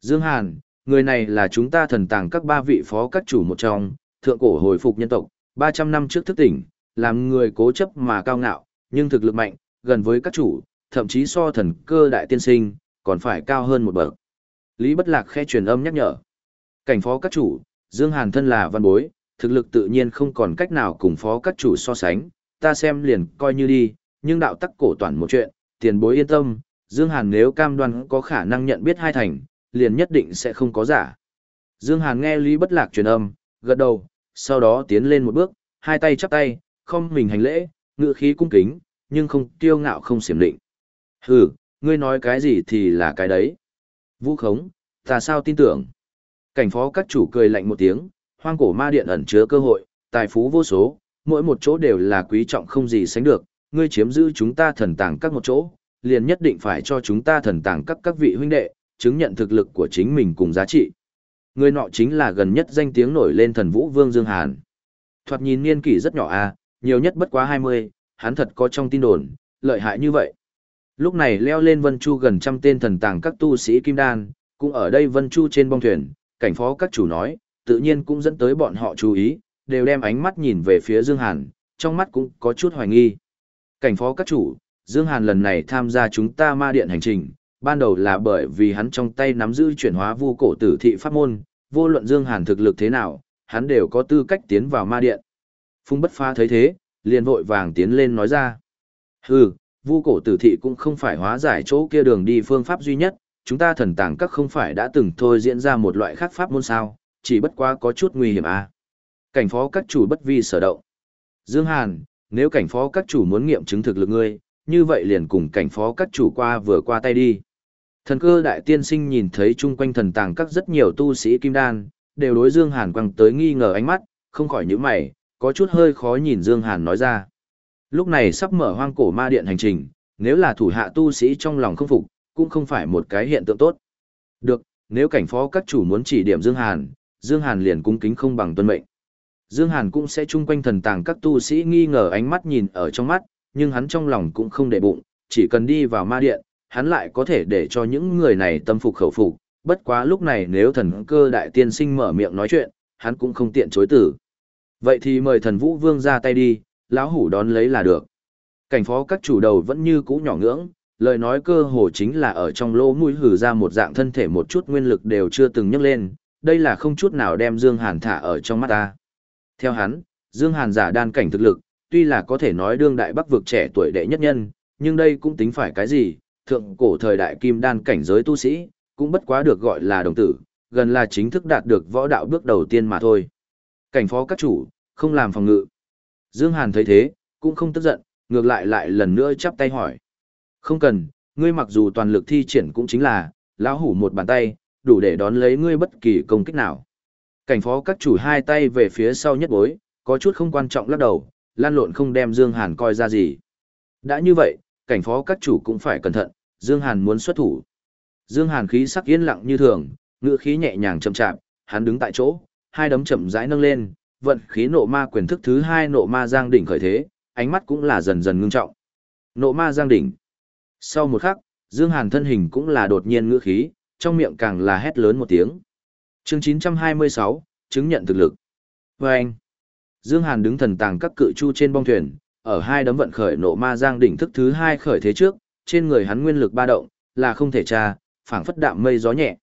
Dương Hàn, người này là chúng ta thần tàng các ba vị phó các chủ một trong, thượng cổ hồi phục nhân tộc, 300 năm trước thức tỉnh, làm người cố chấp mà cao ngạo, nhưng thực lực mạnh, gần với các chủ, thậm chí so thần cơ đại tiên sinh, còn phải cao hơn một bậc. Lý Bất Lạc khe truyền âm nhắc nhở. Cảnh phó các chủ, Dương Hàn thân là văn bối, thực lực tự nhiên không còn cách nào cùng phó các chủ so sánh, ta xem liền coi như đi, nhưng đạo tắc cổ toàn một chuyện, tiền bối yên tâm, Dương Hàn nếu cam đoan có khả năng nhận biết hai thành, liền nhất định sẽ không có giả. Dương Hàn nghe Lý Bất Lạc truyền âm, gật đầu, sau đó tiến lên một bước, hai tay chắp tay, không mình hành lễ, ngự khí cung kính, nhưng không tiêu ngạo không xiểm định. Hừ, ngươi nói cái gì thì là cái đấy. Vũ khống, ta sao tin tưởng. Cảnh phó các chủ cười lạnh một tiếng, hoang cổ ma điện ẩn chứa cơ hội, tài phú vô số, mỗi một chỗ đều là quý trọng không gì sánh được, ngươi chiếm giữ chúng ta thần tàng các một chỗ, liền nhất định phải cho chúng ta thần tàng các các vị huynh đệ, chứng nhận thực lực của chính mình cùng giá trị. Người nọ chính là gần nhất danh tiếng nổi lên thần vũ vương Dương Hàn. Thoạt nhìn niên kỷ rất nhỏ à, nhiều nhất bất quá 20, hắn thật có trong tin đồn, lợi hại như vậy. Lúc này leo lên Vân Chu gần trăm tên thần tàng các tu sĩ Kim Đan, cũng ở đây Vân Chu trên bong thuyền, cảnh phó các chủ nói, tự nhiên cũng dẫn tới bọn họ chú ý, đều đem ánh mắt nhìn về phía Dương Hàn, trong mắt cũng có chút hoài nghi. Cảnh phó các chủ, Dương Hàn lần này tham gia chúng ta ma điện hành trình, ban đầu là bởi vì hắn trong tay nắm giữ chuyển hóa vu cổ tử thị pháp môn, vô luận Dương Hàn thực lực thế nào, hắn đều có tư cách tiến vào ma điện. Phung bất pha thấy thế, liền vội vàng tiến lên nói ra. Hừ, vu cổ tử thị cũng không phải hóa giải chỗ kia đường đi phương pháp duy nhất, chúng ta thần tàng các không phải đã từng thôi diễn ra một loại khác pháp môn sao, chỉ bất quá có chút nguy hiểm à. Cảnh phó các chủ bất vi sở động. Dương Hàn, nếu cảnh phó các chủ muốn nghiệm chứng thực lực ngươi, như vậy liền cùng cảnh phó các chủ qua vừa qua tay đi. Thần cơ đại tiên sinh nhìn thấy chung quanh thần tàng các rất nhiều tu sĩ kim đan, đều đối Dương Hàn quăng tới nghi ngờ ánh mắt, không khỏi nhíu mày, có chút hơi khó nhìn Dương Hàn nói ra. Lúc này sắp mở hoang cổ ma điện hành trình, nếu là thủ hạ tu sĩ trong lòng không phục, cũng không phải một cái hiện tượng tốt. Được, nếu cảnh phó các chủ muốn chỉ điểm Dương Hàn, Dương Hàn liền cung kính không bằng tuân mệnh. Dương Hàn cũng sẽ chung quanh thần tàng các tu sĩ nghi ngờ ánh mắt nhìn ở trong mắt, nhưng hắn trong lòng cũng không để bụng, chỉ cần đi vào ma điện, hắn lại có thể để cho những người này tâm phục khẩu phục, bất quá lúc này nếu thần cơ đại tiên sinh mở miệng nói chuyện, hắn cũng không tiện chối từ. Vậy thì mời thần vũ vương ra tay đi, lão hủ đón lấy là được. Cảnh phó các chủ đầu vẫn như cũ nhỏ ngưỡng, lời nói cơ hồ chính là ở trong lỗ mũi hử ra một dạng thân thể một chút nguyên lực đều chưa từng nhấc lên, đây là không chút nào đem Dương Hàn thả ở trong mắt ta. Theo hắn, Dương Hàn giả đan cảnh thực lực, tuy là có thể nói đương đại bắc vực trẻ tuổi đệ nhất nhân, nhưng đây cũng tính phải cái gì, thượng cổ thời đại kim đan cảnh giới tu sĩ, cũng bất quá được gọi là đồng tử, gần là chính thức đạt được võ đạo bước đầu tiên mà thôi. Cảnh phó các chủ, không làm phòng ngự. Dương Hàn thấy thế, cũng không tức giận, ngược lại lại lần nữa chắp tay hỏi. Không cần, ngươi mặc dù toàn lực thi triển cũng chính là, lão hủ một bàn tay, đủ để đón lấy ngươi bất kỳ công kích nào. Cảnh phó các chủ hai tay về phía sau nhất bối, có chút không quan trọng lắc đầu, lan lộn không đem Dương Hàn coi ra gì. Đã như vậy, cảnh phó các chủ cũng phải cẩn thận, Dương Hàn muốn xuất thủ. Dương Hàn khí sắc yên lặng như thường, ngựa khí nhẹ nhàng chậm chạp, hắn đứng tại chỗ, hai đấm chậm rãi nâng lên, vận khí nộ ma quyền thức thứ hai nộ ma giang đỉnh khởi thế, ánh mắt cũng là dần dần ngưng trọng. Nộ ma giang đỉnh. Sau một khắc, Dương Hàn thân hình cũng là đột nhiên ngữ khí, trong miệng càng là hét lớn một tiếng. Chương 926, chứng nhận thực lực. Và anh, Dương Hàn đứng thần tàng các cự chu trên bong thuyền, ở hai đấm vận khởi nộ ma giang đỉnh thức thứ hai khởi thế trước, trên người hắn nguyên lực ba động, là không thể tra, phảng phất đạm mây gió nhẹ.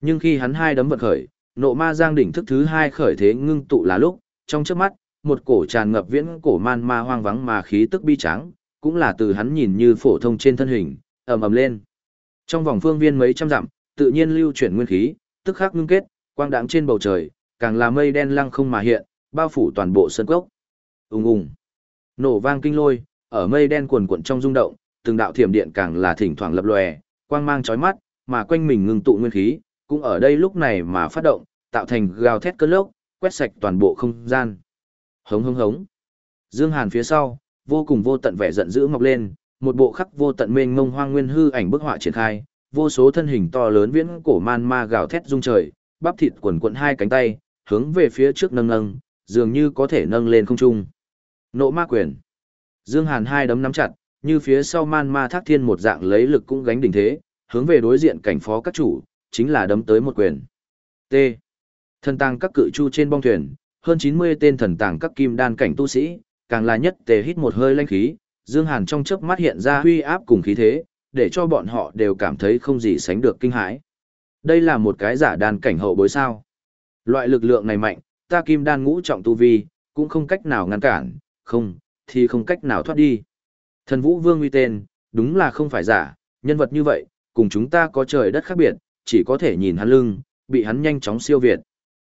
Nhưng khi hắn hai đấm vận khởi, nộ ma giang đỉnh thức thứ hai khởi thế ngưng tụ là lúc, trong trước mắt, một cổ tràn ngập viễn cổ man ma hoang vắng mà khí tức bi trắng, cũng là từ hắn nhìn như phổ thông trên thân hình, ầm ầm lên. Trong vòng phương viên mấy trăm dặm, tự nhiên lưu chuyển nguyên khí, tức khắc ngưng kết, quang đãng trên bầu trời, càng là mây đen lăng không mà hiện, bao phủ toàn bộ sân cốc. Ùng ùng. Nổ vang kinh lôi, ở mây đen cuồn cuộn trong rung động, từng đạo thiểm điện càng là thỉnh thoảng lập lòe, quang mang chói mắt, mà quanh mình ngưng tụ nguyên khí, cũng ở đây lúc này mà phát động, tạo thành gào thét cơn lốc, quét sạch toàn bộ không gian. Hống hống hống. Dương Hàn phía sau, vô cùng vô tận vẻ giận dữ mọc lên, một bộ khắc vô tận mênh mông hoang nguyên hư ảnh bức họa triển khai, vô số thân hình to lớn viễn cổ man ma gào thét rung trời, bắp thịt quần quận hai cánh tay, hướng về phía trước nâng nâng, dường như có thể nâng lên không trung. Nộ ma quyền. Dương Hàn hai đấm nắm chặt, như phía sau man ma thác thiên một dạng lấy lực cũng gánh đỉnh thế, hướng về đối diện cảnh phó các chủ, chính là đấm tới một quyền. T. Thần tàng các cự chu trên bong thuyền, hơn 90 tên thần tàng các kim đan cảnh tu sĩ, càng là nhất tề hít một hơi lanh khí, Dương Hàn trong chớp mắt hiện ra huy áp cùng khí thế, để cho bọn họ đều cảm thấy không gì sánh được kinh hãi. Đây là một cái giả đan cảnh hậu bối sao. Loại lực lượng này mạnh, ta kim đan ngũ trọng tu vi, cũng không cách nào ngăn cản, không, thì không cách nào thoát đi. Thần Vũ Vương uy tên, đúng là không phải giả, nhân vật như vậy, cùng chúng ta có trời đất khác biệt, chỉ có thể nhìn hắn lưng, bị hắn nhanh chóng siêu việt.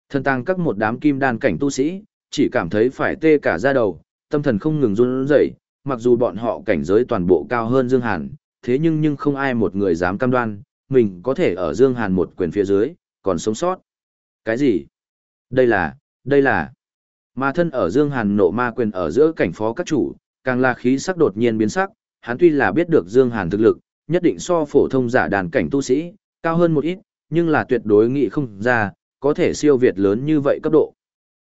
Thần tăng các một đám kim đan cảnh tu sĩ, chỉ cảm thấy phải tê cả da đầu, tâm thần không ngừng run rẩy, mặc dù bọn họ cảnh giới toàn bộ cao hơn Dương Hàn, thế nhưng nhưng không ai một người dám cam đoan, mình có thể ở Dương Hàn một quyền phía dưới, còn sống sót. Cái gì? Đây là, đây là. Ma thân ở Dương Hàn nộ ma quyền ở giữa cảnh phó các chủ, càng là khí sắc đột nhiên biến sắc, hắn tuy là biết được Dương Hàn thực lực, nhất định so phổ thông giả đàn cảnh tu sĩ, cao hơn một ít, nhưng là tuyệt đối nghĩ không ra, có thể siêu việt lớn như vậy cấp độ.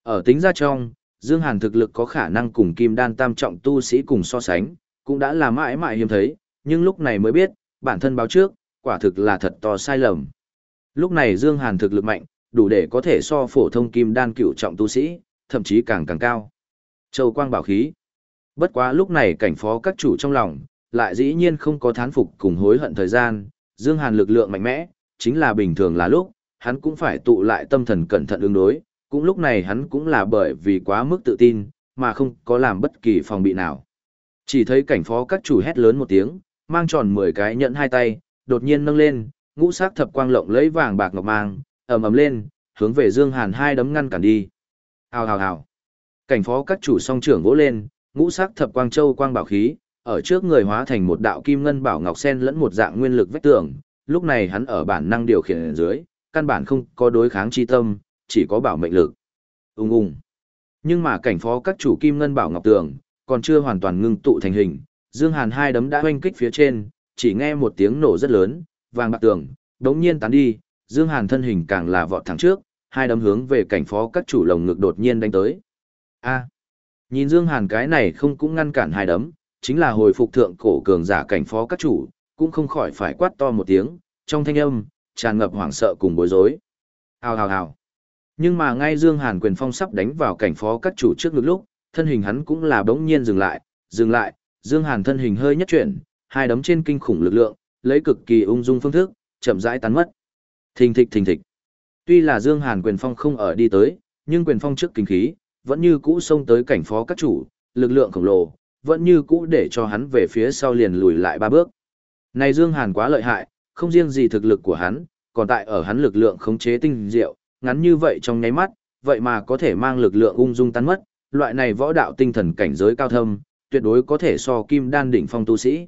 Ở tính ra trong, Dương Hàn thực lực có khả năng cùng kim đan tam trọng tu sĩ cùng so sánh, cũng đã là mãi mãi hiếm thấy, nhưng lúc này mới biết, bản thân báo trước, quả thực là thật to sai lầm. Lúc này Dương Hàn thực lực mạnh, đủ để có thể so phổ thông kim đan cựu trọng tu sĩ, thậm chí càng càng cao. Châu quang bảo khí. Bất quá lúc này cảnh phó các chủ trong lòng, lại dĩ nhiên không có thán phục cùng hối hận thời gian, Dương Hàn lực lượng mạnh mẽ, chính là bình thường là lúc, hắn cũng phải tụ lại tâm thần cẩn thận ứng đối, cũng lúc này hắn cũng là bởi vì quá mức tự tin, mà không có làm bất kỳ phòng bị nào. Chỉ thấy cảnh phó các chủ hét lớn một tiếng, mang tròn 10 cái nhẫn hai tay, đột nhiên nâng lên, ngũ sắc thập quang lộng lấy vàng bạc ngọc mang, ầm ầm lên, hướng về Dương Hàn hai đấm ngăn cản đi. Hào hào hào. Cảnh phó các chủ song trưởng vỗ lên, ngũ sắc thập quang châu quang bảo khí, ở trước người hóa thành một đạo kim ngân bảo ngọc sen lẫn một dạng nguyên lực vách tường, lúc này hắn ở bản năng điều khiển ở dưới, căn bản không có đối kháng chi tâm, chỉ có bảo mệnh lực. Ung ung. Nhưng mà cảnh phó các chủ kim ngân bảo ngọc tường, còn chưa hoàn toàn ngưng tụ thành hình, Dương Hàn hai đấm đã hoanh kích phía trên, chỉ nghe một tiếng nổ rất lớn, vàng bạc tường, đống nhiên tán đi, Dương Hàn thân hình càng là vọt thẳng trước, hai đấm hướng về cảnh phó các chủ lồng ngực đột nhiên đánh tới. A. Nhìn Dương Hàn cái này không cũng ngăn cản hai đấm, chính là hồi phục thượng cổ cường giả cảnh phó các chủ, cũng không khỏi phải quát to một tiếng, trong thanh âm, tràn ngập hoảng sợ cùng bối rối. Hào hào hào. Nhưng mà ngay Dương Hàn quyền phong sắp đánh vào cảnh phó các chủ trước ngực lúc, thân hình hắn cũng là bỗng nhiên dừng lại, dừng lại, Dương Hàn thân hình hơi nhất chuyển, hai đấm trên kinh khủng lực lượng, lấy cực kỳ ung dung phương thức, chậm rãi tán mất. Thình thịch thình thịch. Tuy là Dương Hàn quyền phong không ở đi tới, nhưng quyền phong trước kinh khí, vẫn như cũ xông tới cảnh phó các chủ, lực lượng khổng lồ, vẫn như cũ để cho hắn về phía sau liền lùi lại ba bước. Này Dương Hàn quá lợi hại, không riêng gì thực lực của hắn, còn tại ở hắn lực lượng khống chế tinh diệu, ngắn như vậy trong nháy mắt, vậy mà có thể mang lực lượng ung dung tán mất, loại này võ đạo tinh thần cảnh giới cao thâm, tuyệt đối có thể so kim đan đỉnh phong tu sĩ.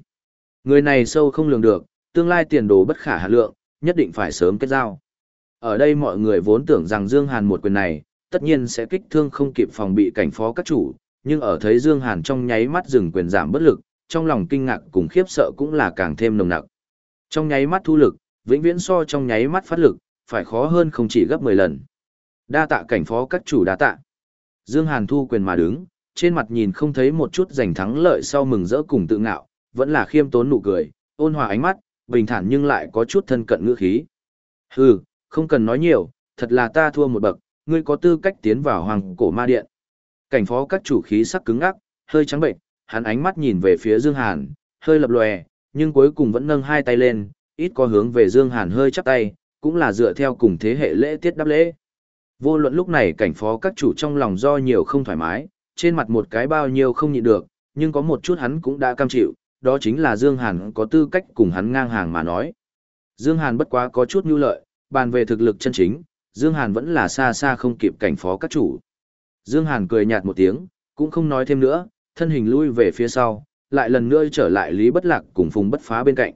Người này sâu không lường được, tương lai tiền đồ bất khả hạ lượng, nhất định phải sớm kết giao. Ở đây mọi người vốn tưởng rằng Dương Hàn một quyền này, tất nhiên sẽ kích thương không kịp phòng bị cảnh phó các chủ, nhưng ở thấy Dương Hàn trong nháy mắt dừng quyền giảm bất lực, trong lòng kinh ngạc cùng khiếp sợ cũng là càng thêm nồng nặc. Trong nháy mắt thu lực, vĩnh viễn so trong nháy mắt phát lực, phải khó hơn không chỉ gấp 10 lần. Đa tạ cảnh phó các chủ đa tạ. Dương Hàn thu quyền mà đứng, trên mặt nhìn không thấy một chút giành thắng lợi sau mừng rỡ cùng tự ngạo, vẫn là khiêm tốn nụ cười, ôn hòa ánh mắt, bình thản nhưng lại có chút thân cận ngữ khí. Hừ, không cần nói nhiều, thật là ta thua một bậc, ngươi có tư cách tiến vào hoàng cổ ma điện. Cảnh phó các chủ khí sắc cứng ngắc, hơi trắng bệnh, hắn ánh mắt nhìn về phía Dương Hàn, hơi lập lòe, nhưng cuối cùng vẫn nâng hai tay lên, ít có hướng về Dương Hàn hơi chắp tay, cũng là dựa theo cùng thế hệ lễ tiết đáp lễ. Vô luận lúc này cảnh phó các chủ trong lòng do nhiều không thoải mái, trên mặt một cái bao nhiêu không nhịn được, nhưng có một chút hắn cũng đã cam chịu, đó chính là Dương Hàn có tư cách cùng hắn ngang hàng mà nói. Dương Hàn bất quá có chút nhu lợi, bàn về thực lực chân chính, Dương Hàn vẫn là xa xa không kịp cảnh phó các chủ. Dương Hàn cười nhạt một tiếng, cũng không nói thêm nữa, thân hình lui về phía sau, lại lần nữa trở lại Lý Bất Lạc cùng Phùng Bất Phá bên cạnh.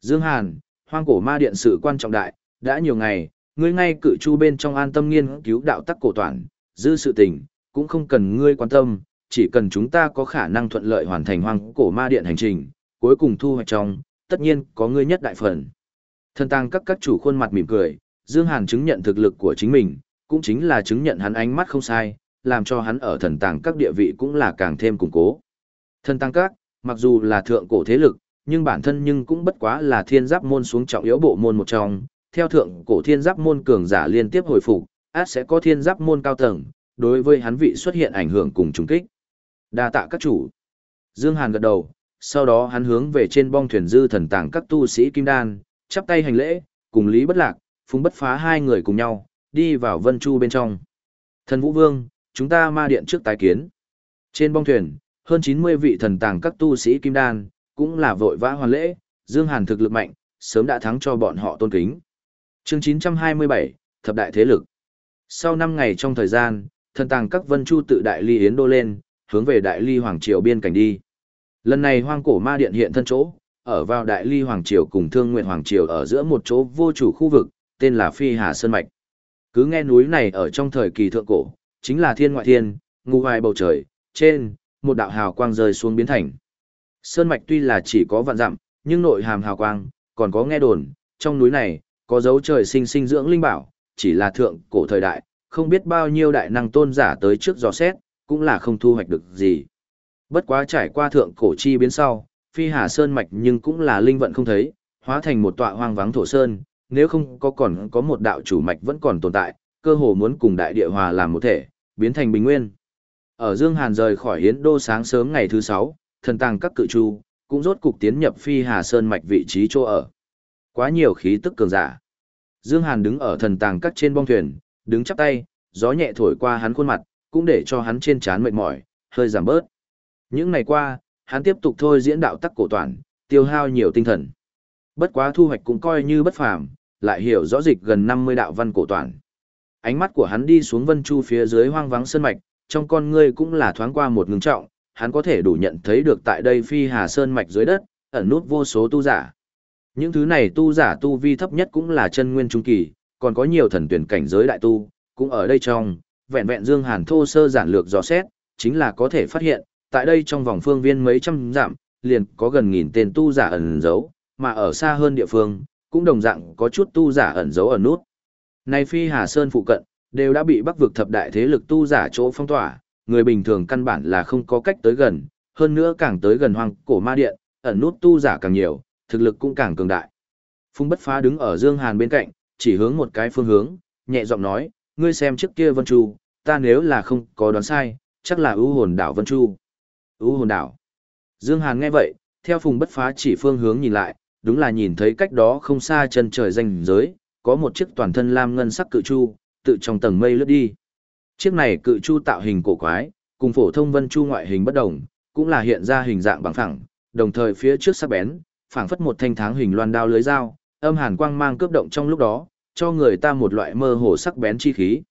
Dương Hàn, hoang cổ ma điện sự quan trọng đại, đã nhiều ngày, ngươi ngay cự chu bên trong an tâm nghiên cứu đạo tắc cổ toàn, dư sự tình, cũng không cần ngươi quan tâm, chỉ cần chúng ta có khả năng thuận lợi hoàn thành hoang cổ ma điện hành trình, cuối cùng thu hoạch trong, tất nhiên có ngươi nhất đại phần. Thân tăng các các chủ khuôn mặt mỉm cười, Dương Hàn chứng nhận thực lực của chính mình, cũng chính là chứng nhận hắn ánh mắt không sai, làm cho hắn ở thần tàng các địa vị cũng là càng thêm củng cố. Thần tàng các, mặc dù là thượng cổ thế lực, nhưng bản thân nhưng cũng bất quá là thiên giáp môn xuống trọng yếu bộ môn một trong, theo thượng cổ thiên giáp môn cường giả liên tiếp hồi phục, át sẽ có thiên giáp môn cao tầng, đối với hắn vị xuất hiện ảnh hưởng cùng trùng kích. Đa tạ các chủ. Dương Hàn gật đầu, sau đó hắn hướng về trên bong thuyền dư thần tàng các tu sĩ kim đan, chắp tay hành lễ, cùng Lý Bất Lạc, Phùng Bất Phá hai người cùng nhau, đi vào Vân Chu bên trong. Thần Vũ Vương, chúng ta ma điện trước tái kiến. Trên bong thuyền, hơn 90 vị thần tàng các tu sĩ kim đan, cũng là vội vã hoàn lễ, Dương Hàn thực lực mạnh, sớm đã thắng cho bọn họ tôn kính. Chương 927, Thập đại thế lực. Sau 5 ngày trong thời gian, thần tàng các vân chu tự đại ly yến đô lên, hướng về đại ly hoàng triều biên cảnh đi. Lần này hoang cổ ma điện hiện thân chỗ, ở vào đại ly hoàng triều cùng thương nguyện hoàng triều ở giữa một chỗ vô chủ khu vực, tên là Phi Hà Sơn Mạch. Cứ nghe núi này ở trong thời kỳ thượng cổ, chính là thiên ngoại thiên, ngu hoài bầu trời, trên, một đạo hào quang rơi xuống biến thành. Sơn Mạch tuy là chỉ có vạn dặm, nhưng nội hàm hào quang, còn có nghe đồn, trong núi này, có dấu trời sinh sinh dưỡng linh bảo, chỉ là thượng cổ thời đại, không biết bao nhiêu đại năng tôn giả tới trước dò xét, cũng là không thu hoạch được gì. Bất quá trải qua thượng cổ chi biến sau, phi hà sơn mạch nhưng cũng là linh vận không thấy, hóa thành một tọa hoang vắng thổ sơn, nếu không có còn có một đạo chủ mạch vẫn còn tồn tại, cơ hồ muốn cùng đại địa hòa làm một thể, biến thành bình nguyên. Ở Dương Hàn rời khỏi Hiến Đô sáng sớm ngày thứ 6, thần tàng các cự chu, cũng rốt cục tiến nhập phi hà sơn mạch vị trí chỗ ở. Quá nhiều khí tức cường giả. Dương Hàn đứng ở thần tàng các trên bong thuyền, đứng chắp tay, gió nhẹ thổi qua hắn khuôn mặt, cũng để cho hắn trên trán mệt mỏi, hơi giảm bớt. Những ngày qua, hắn tiếp tục thôi diễn đạo tắc cổ toàn, tiêu hao nhiều tinh thần. Bất quá thu hoạch cũng coi như bất phàm, lại hiểu rõ dịch gần 50 đạo văn cổ toàn. Ánh mắt của hắn đi xuống vân chu phía dưới hoang vắng sơn mạch, trong con ngươi cũng là thoáng qua một ngưng trọng, hắn có thể đủ nhận thấy được tại đây phi hà sơn mạch dưới đất, ẩn nút vô số tu giả. Những thứ này tu giả tu vi thấp nhất cũng là chân nguyên trung kỳ, còn có nhiều thần tuyển cảnh giới đại tu, cũng ở đây trong, vẹn vẹn Dương Hàn thô sơ giản lược dò xét, chính là có thể phát hiện, tại đây trong vòng phương viên mấy trăm dặm, liền có gần nghìn tên tu giả ẩn giấu, mà ở xa hơn địa phương, cũng đồng dạng có chút tu giả ẩn giấu ở nút. Nay phi Hà Sơn phụ cận, đều đã bị bắc vực thập đại thế lực tu giả chỗ phong tỏa, người bình thường căn bản là không có cách tới gần, hơn nữa càng tới gần hoang cổ ma điện, ẩn nút tu giả càng nhiều, thực lực cũng càng cường đại. Phung bất phá đứng ở Dương Hàn bên cạnh, chỉ hướng một cái phương hướng, nhẹ giọng nói, ngươi xem trước kia Vân Chu, ta nếu là không có đoán sai, chắc là ưu hồn đảo Vân Chu. ưu hồn đảo. Dương Hàn nghe vậy, theo phùng bất phá chỉ phương hướng nhìn lại, đúng là nhìn thấy cách đó không xa chân trời danh giới, có một chiếc toàn thân lam ngân sắc cự chu, tự trong tầng mây lướt đi. Chiếc này cự chu tạo hình cổ quái, cùng phổ thông vân chu ngoại hình bất đồng, cũng là hiện ra hình dạng bằng phẳng, đồng thời phía trước sắc bén, phảng phất một thanh tháng hình loan đao lưới dao, âm hàn quang mang cướp động trong lúc đó, cho người ta một loại mơ hồ sắc bén chi khí.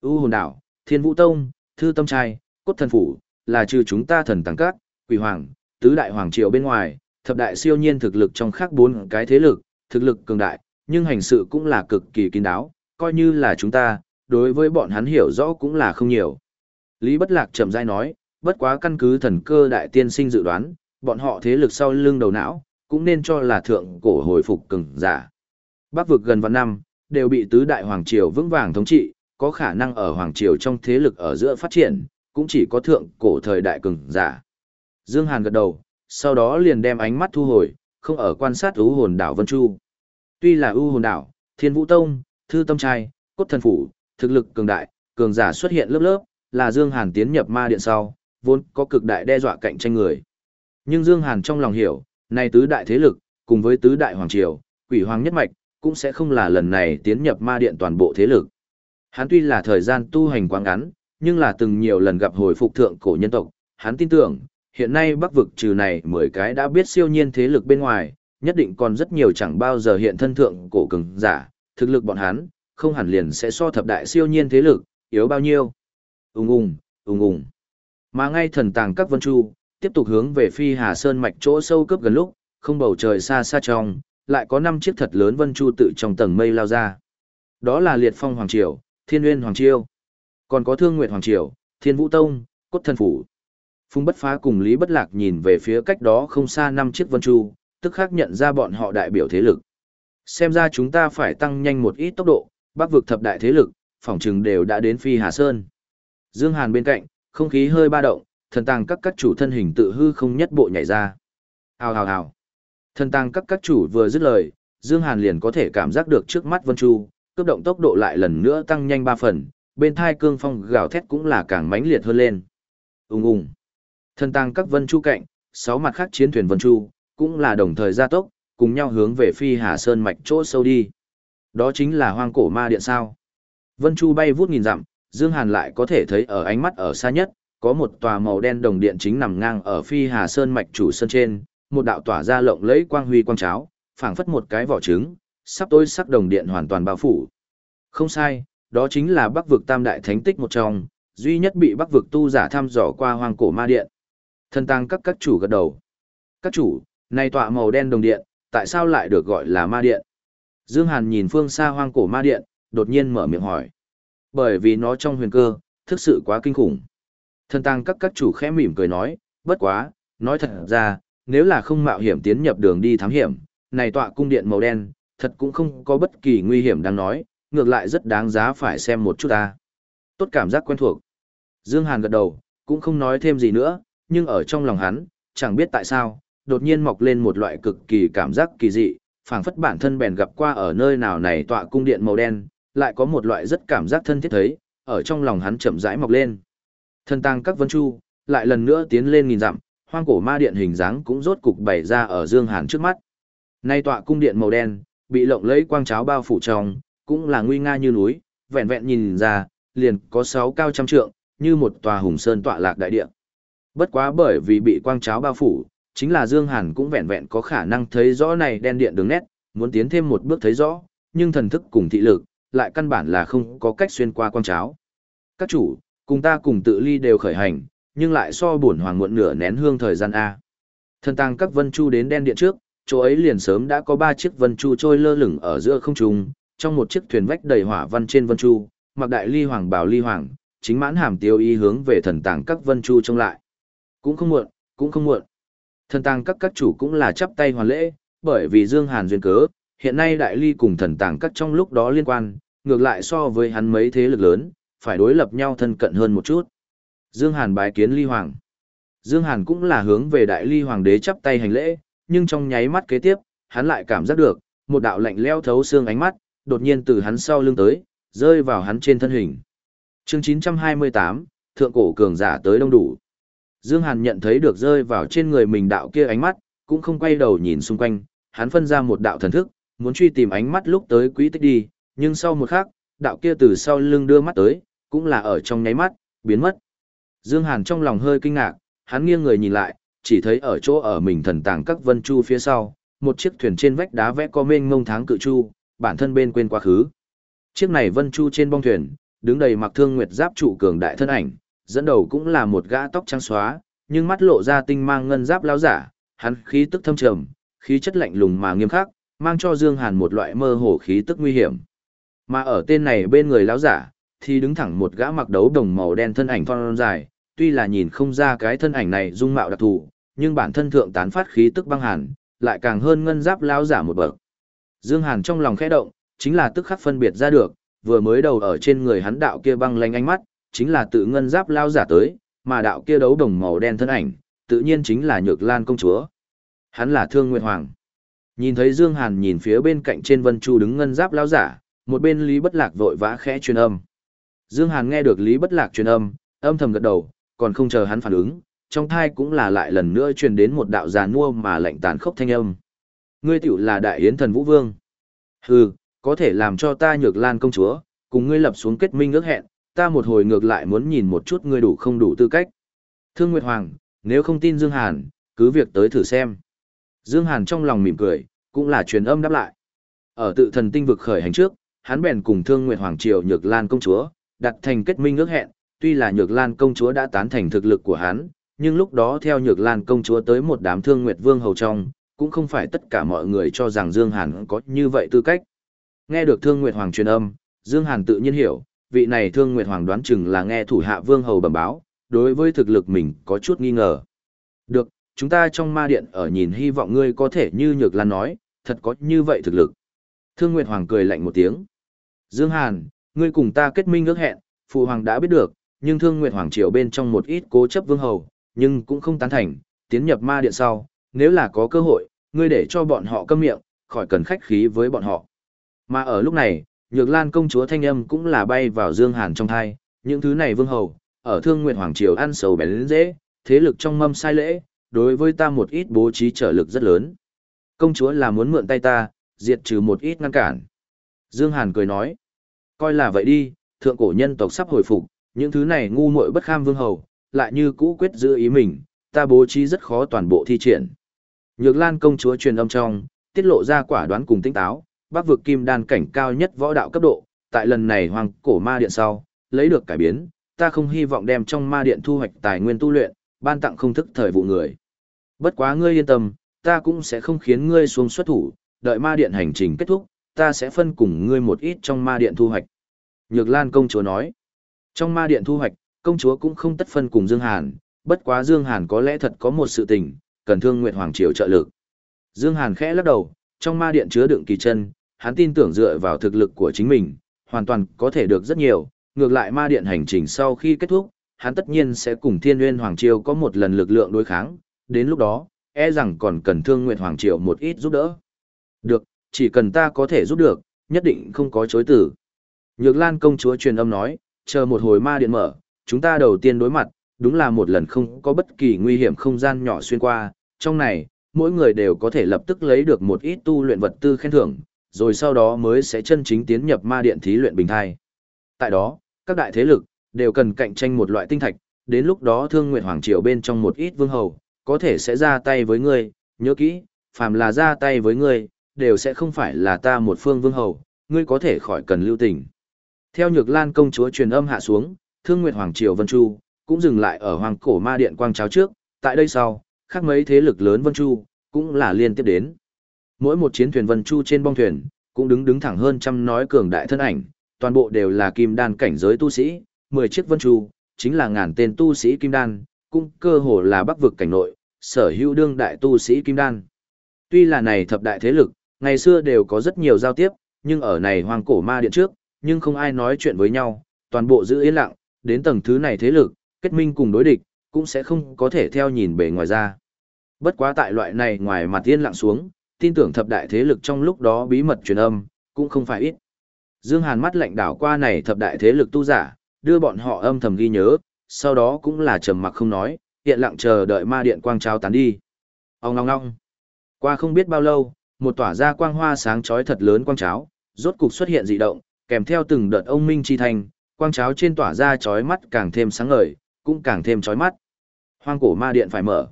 U hồn đảo, Thiên Vũ Tông, Thư Tâm Trai, Cốt Thần Phủ, là trừ chúng ta thần tăng các, quỷ hoàng, tứ đại hoàng triều bên ngoài, thập đại siêu nhiên thực lực trong khác bốn cái thế lực, thực lực cường đại, nhưng hành sự cũng là cực kỳ kín đáo, coi như là chúng ta, đối với bọn hắn hiểu rõ cũng là không nhiều. Lý Bất Lạc chậm rãi nói, bất quá căn cứ thần cơ đại tiên sinh dự đoán, bọn họ thế lực sau lưng đầu não, cũng nên cho là thượng cổ hồi phục cường giả. Bắc vực gần vạn năm, đều bị tứ đại hoàng triều vững vàng thống trị, có khả năng ở hoàng triều trong thế lực ở giữa phát triển, cũng chỉ có thượng cổ thời đại cường giả. Dương Hàn gật đầu, sau đó liền đem ánh mắt thu hồi, không ở quan sát ưu hồn đảo Vân Chu. Tuy là ưu hồn đảo, Thiên Vũ Tông, Thư Tâm Trai, Cốt Thần Phủ, thực lực cường đại, cường giả xuất hiện lớp lớp, là Dương Hàn tiến nhập ma điện sau, vốn có cực đại đe dọa cạnh tranh người. Nhưng Dương Hàn trong lòng hiểu, nay tứ đại thế lực, cùng với tứ đại hoàng triều, quỷ hoàng nhất mạch, cũng sẽ không là lần này tiến nhập ma điện toàn bộ thế lực. Hắn tuy là thời gian tu hành quá ngắn, nhưng là từng nhiều lần gặp hồi phục thượng cổ nhân tộc, hắn tin tưởng, hiện nay bắc vực trừ này 10 cái đã biết siêu nhiên thế lực bên ngoài, nhất định còn rất nhiều chẳng bao giờ hiện thân thượng cổ cường giả, thực lực bọn hắn, không hẳn liền sẽ so thập đại siêu nhiên thế lực, yếu bao nhiêu. Ung ung, ung ung. Mà ngay thần tàng các vân chu, tiếp tục hướng về phi hà sơn mạch chỗ sâu cấp gần lúc, không bầu trời xa xa trong, lại có năm chiếc thật lớn vân chu tự trong tầng mây lao ra. Đó là liệt phong hoàng triều, thiên nguyên hoàng triều, còn có thương nguyệt hoàng triều, thiên vũ tông, cốt thần phủ. Phùng bất phá cùng Lý bất lạc nhìn về phía cách đó không xa năm chiếc vân chu, tức khắc nhận ra bọn họ đại biểu thế lực. Xem ra chúng ta phải tăng nhanh một ít tốc độ, bắc vực thập đại thế lực, phỏng chừng đều đã đến phi hà sơn. Dương Hàn bên cạnh, không khí hơi ba động, thần tàng các các chủ thân hình tự hư không nhất bộ nhảy ra. Hào hào hào. Thần tàng các các chủ vừa dứt lời, Dương Hàn liền có thể cảm giác được trước mắt Vân Chu, cấp động tốc độ lại lần nữa tăng nhanh ba phần, bên thai cương phong gào thét cũng là càng mãnh liệt hơn lên. Ùng ùng. Thần tàng các Vân Chu cạnh, sáu mặt khác chiến thuyền Vân Chu, cũng là đồng thời gia tốc, cùng nhau hướng về Phi Hà Sơn mạch chỗ sâu đi. Đó chính là hoang cổ ma điện sao. Vân Chu bay vút nghìn dặm, Dương Hàn lại có thể thấy ở ánh mắt ở xa nhất, có một tòa màu đen đồng điện chính nằm ngang ở Phi Hà Sơn mạch chủ sơn trên, một đạo tỏa ra lộng lẫy quang huy quang cháo, phảng phất một cái vỏ trứng, sắp tối sắc đồng điện hoàn toàn bao phủ. Không sai, đó chính là Bắc vực Tam đại thánh tích một trong, duy nhất bị Bắc vực tu giả thăm dò qua hoang cổ ma điện. Thân tăng các các chủ gật đầu. Các chủ, này tọa màu đen đồng điện, tại sao lại được gọi là ma điện? Dương Hàn nhìn phương xa hoang cổ ma điện, đột nhiên mở miệng hỏi. Bởi vì nó trong huyền cơ, thực sự quá kinh khủng. Thân tăng các các chủ khẽ mỉm cười nói, bất quá, nói thật ra, nếu là không mạo hiểm tiến nhập đường đi thám hiểm, này tọa cung điện màu đen, thật cũng không có bất kỳ nguy hiểm đang nói, ngược lại rất đáng giá phải xem một chút ta. Tốt cảm giác quen thuộc. Dương Hàn gật đầu, cũng không nói thêm gì nữa, nhưng ở trong lòng hắn, chẳng biết tại sao, đột nhiên mọc lên một loại cực kỳ cảm giác kỳ dị, phảng phất bản thân bèn gặp qua ở nơi nào này tọa cung điện màu đen, lại có một loại rất cảm giác thân thiết thấy, ở trong lòng hắn chậm rãi mọc lên. Thân tăng các vân chu, lại lần nữa tiến lên nghìn dặm, hoang cổ ma điện hình dáng cũng rốt cục bày ra ở Dương Hàn trước mắt. Nay tọa cung điện màu đen, bị lộng lẫy quang cháo bao phủ trong, cũng là nguy nga như núi, vẹn vẹn nhìn ra, liền có sáu cao trăm trượng, như một tòa hùng sơn tọa lạc đại địa. Bất quá bởi vì bị quang cháo bao phủ, chính là Dương Hàn cũng vẹn vẹn có khả năng thấy rõ này đen điện đường nét, muốn tiến thêm một bước thấy rõ, nhưng thần thức cùng thị lực, lại căn bản là không có cách xuyên qua quang cháo. Các chủ, cùng ta cùng tự ly đều khởi hành, nhưng lại so buồn hoàng muộn nửa nén hương thời gian A. Thần tàng các vân chu đến đen điện trước, chỗ ấy liền sớm đã có ba chiếc vân chu trôi lơ lửng ở giữa không trung, trong một chiếc thuyền vách đầy hỏa văn trên vân chu, mặc đại ly hoàng bảo ly hoàng, chính mãn hàm tiêu y hướng về thần tàng các vân chu trông lại. Cũng không muộn, cũng không muộn. Thần tàng các các chủ cũng là chắp tay hoàn lễ, bởi vì Dương Hàn duyên cớ, hiện nay đại ly cùng thần tàng các trong lúc đó liên quan, ngược lại so với hắn mấy thế lực lớn, phải đối lập nhau thân cận hơn một chút. Dương Hàn bái kiến ly hoàng. Dương Hàn cũng là hướng về đại ly hoàng đế chắp tay hành lễ, nhưng trong nháy mắt kế tiếp, hắn lại cảm giác được, một đạo lạnh lẽo thấu xương ánh mắt, đột nhiên từ hắn sau lưng tới, rơi vào hắn trên thân hình. Chương 928, Thượng cổ cường giả tới đông đủ. Dương Hàn nhận thấy được rơi vào trên người mình đạo kia ánh mắt, cũng không quay đầu nhìn xung quanh, hắn phân ra một đạo thần thức, muốn truy tìm ánh mắt lúc tới quý tích đi, nhưng sau một khắc, đạo kia từ sau lưng đưa mắt tới, cũng là ở trong nháy mắt, biến mất. Dương Hàn trong lòng hơi kinh ngạc, hắn nghiêng người nhìn lại, chỉ thấy ở chỗ ở mình thần tàng các vân chu phía sau, một chiếc thuyền trên vách đá vẽ có mênh mông tháng cự chu, bản thân bên quên quá khứ. Chiếc này vân chu trên bong thuyền, đứng đầy mặc thương nguyệt giáp trụ cường đại thân ảnh, dẫn đầu cũng là một gã tóc trắng xóa, nhưng mắt lộ ra tinh mang ngân giáp lão giả, hắn khí tức thâm trầm, khí chất lạnh lùng mà nghiêm khắc, mang cho Dương Hàn một loại mơ hồ khí tức nguy hiểm. Mà ở tên này bên người lão giả, thì đứng thẳng một gã mặc đấu đồng màu đen thân ảnh thon dài, tuy là nhìn không ra cái thân ảnh này dung mạo đặc thù, nhưng bản thân thượng tán phát khí tức băng hàn, lại càng hơn ngân giáp lão giả một bậc. Dương Hàn trong lòng khẽ động, chính là tức khắc phân biệt ra được, vừa mới đầu ở trên người hắn đạo kia băng lanh ánh mắt, chính là tự ngân giáp lão giả tới, mà đạo kia đấu đồng màu đen thân ảnh, tự nhiên chính là Nhược Lan công chúa. Hắn là Thương Nguyệt Hoàng. Nhìn thấy Dương Hàn nhìn phía bên cạnh trên Vân Chu đứng ngân giáp lão giả, một bên Lý Bất Lạc vội vã khẽ truyền âm. Dương Hàn nghe được Lý Bất Lạc truyền âm, âm thầm gật đầu, còn không chờ hắn phản ứng, trong thai cũng là lại lần nữa truyền đến một đạo giàn mua mà lạnh tàn khốc thanh âm. Ngươi tiểu là đại yến thần Vũ Vương. Hừ, có thể làm cho ta nhược lan công chúa, cùng ngươi lập xuống kết minh ước hẹn, ta một hồi ngược lại muốn nhìn một chút ngươi đủ không đủ tư cách. Thương Nguyệt Hoàng, nếu không tin Dương Hàn, cứ việc tới thử xem. Dương Hàn trong lòng mỉm cười, cũng là truyền âm đáp lại. Ở tự thần tinh vực khởi hành trước, hắn bèn cùng Thương Nguyệt Hoàng triều Nhược Lan công chúa, đặt thành kết minh ước hẹn, tuy là Nhược Lan công chúa đã tán thành thực lực của hắn, nhưng lúc đó theo Nhược Lan công chúa tới một đám Thương Nguyệt Vương hầu trong, cũng không phải tất cả mọi người cho rằng Dương Hàn có như vậy tư cách. Nghe được Thương Nguyệt Hoàng truyền âm, Dương Hàn tự nhiên hiểu, vị này Thương Nguyệt Hoàng đoán chừng là nghe thủ hạ Vương hầu bẩm báo, đối với thực lực mình có chút nghi ngờ. Được, chúng ta trong ma điện ở nhìn hy vọng ngươi có thể như Nhược Lan nói, thật có như vậy thực lực. Thương Nguyệt Hoàng cười lạnh một tiếng. Dương Hàn, ngươi cùng ta kết minh ước hẹn, Phụ Hoàng đã biết được, nhưng Thương Nguyệt Hoàng triều bên trong một ít cố chấp vương hầu, nhưng cũng không tán thành, tiến nhập ma điện sau, nếu là có cơ hội, ngươi để cho bọn họ câm miệng, khỏi cần khách khí với bọn họ. Mà ở lúc này, Nhược Lan công chúa thanh âm cũng là bay vào Dương Hàn trong thai, những thứ này vương hầu, ở Thương Nguyệt Hoàng triều ăn sầu bén dễ, thế lực trong mâm sai lễ, đối với ta một ít bố trí trở lực rất lớn. Công chúa là muốn mượn tay ta, diệt trừ một ít ngăn cản. Dương Hàn cười nói, coi là vậy đi, thượng cổ nhân tộc sắp hồi phục, những thứ này ngu muội bất kham vương hầu, lại như cũ quyết giữ ý mình, ta bố trí rất khó toàn bộ thi triển. Nhược Lan công chúa truyền âm trong, tiết lộ ra quả đoán cùng tinh táo, bắc vực kim đan cảnh cao nhất võ đạo cấp độ, tại lần này hoàng cổ ma điện sau, lấy được cải biến, ta không hy vọng đem trong ma điện thu hoạch tài nguyên tu luyện, ban tặng không thức thời vụ người. Bất quá ngươi yên tâm, ta cũng sẽ không khiến ngươi xuống xuất thủ, đợi ma điện hành trình kết thúc, ta sẽ phân cùng ngươi một ít trong ma điện thu hoạch. Nhược Lan công chúa nói, trong ma điện thu hoạch, công chúa cũng không tất phân cùng Dương Hàn, bất quá Dương Hàn có lẽ thật có một sự tình, cần thương Nguyệt Hoàng Triều trợ lực. Dương Hàn khẽ lắc đầu, trong ma điện chứa đựng kỳ chân, hắn tin tưởng dựa vào thực lực của chính mình, hoàn toàn có thể được rất nhiều, ngược lại ma điện hành trình sau khi kết thúc, hắn tất nhiên sẽ cùng Thiên Nguyên Hoàng Triều có một lần lực lượng đối kháng, đến lúc đó, e rằng còn cần thương Nguyệt Hoàng Triều một ít giúp đỡ. Được, chỉ cần ta có thể giúp được, nhất định không có chối từ. Nhược Lan công chúa truyền âm nói, chờ một hồi ma điện mở, chúng ta đầu tiên đối mặt, đúng là một lần không có bất kỳ nguy hiểm không gian nhỏ xuyên qua, trong này, mỗi người đều có thể lập tức lấy được một ít tu luyện vật tư khen thưởng, rồi sau đó mới sẽ chân chính tiến nhập ma điện thí luyện bình thai. Tại đó, các đại thế lực đều cần cạnh tranh một loại tinh thạch, đến lúc đó Thương Nguyệt Hoàng triều bên trong một ít vương hầu, có thể sẽ ra tay với ngươi, nhớ kỹ, phàm là ra tay với ngươi, đều sẽ không phải là ta một phương vương hầu, ngươi có thể khỏi cần lưu tình. Theo Nhược Lan công chúa truyền âm hạ xuống, Thương Nguyệt Hoàng triều Vân Chu, cũng dừng lại ở hoàng cổ ma điện quang cháo trước, tại đây sau, khác mấy thế lực lớn Vân Chu, cũng là liên tiếp đến. Mỗi một chiến thuyền Vân Chu trên bong thuyền, cũng đứng đứng thẳng hơn trăm nói cường đại thân ảnh, toàn bộ đều là kim đan cảnh giới tu sĩ, 10 chiếc Vân Chu, chính là ngàn tên tu sĩ kim đan, cũng cơ hồ là bắc vực cảnh nội, sở hữu đương đại tu sĩ kim đan. Tuy là này thập đại thế lực, ngày xưa đều có rất nhiều giao tiếp, nhưng ở này Hoàng cổ ma điện trước, nhưng không ai nói chuyện với nhau, toàn bộ giữ yên lặng, đến tầng thứ này thế lực, kết minh cùng đối địch, cũng sẽ không có thể theo nhìn bề ngoài ra. Bất quá tại loại này ngoài mặt yên lặng xuống, tin tưởng thập đại thế lực trong lúc đó bí mật truyền âm, cũng không phải ít. Dương Hàn mắt lạnh đảo qua này thập đại thế lực tu giả, đưa bọn họ âm thầm ghi nhớ, sau đó cũng là trầm mặc không nói, hiện lặng chờ đợi ma điện quang trao tán đi. Ông ngong ngong. Qua không biết bao lâu, một tỏa ra quang hoa sáng chói thật lớn quang cháo, rốt cục xuất hiện dị động, kèm theo từng đợt ông minh chi thành, quang cháo trên tỏa ra chói mắt càng thêm sáng ngời, cũng càng thêm chói mắt. Hoang cổ ma điện phải mở.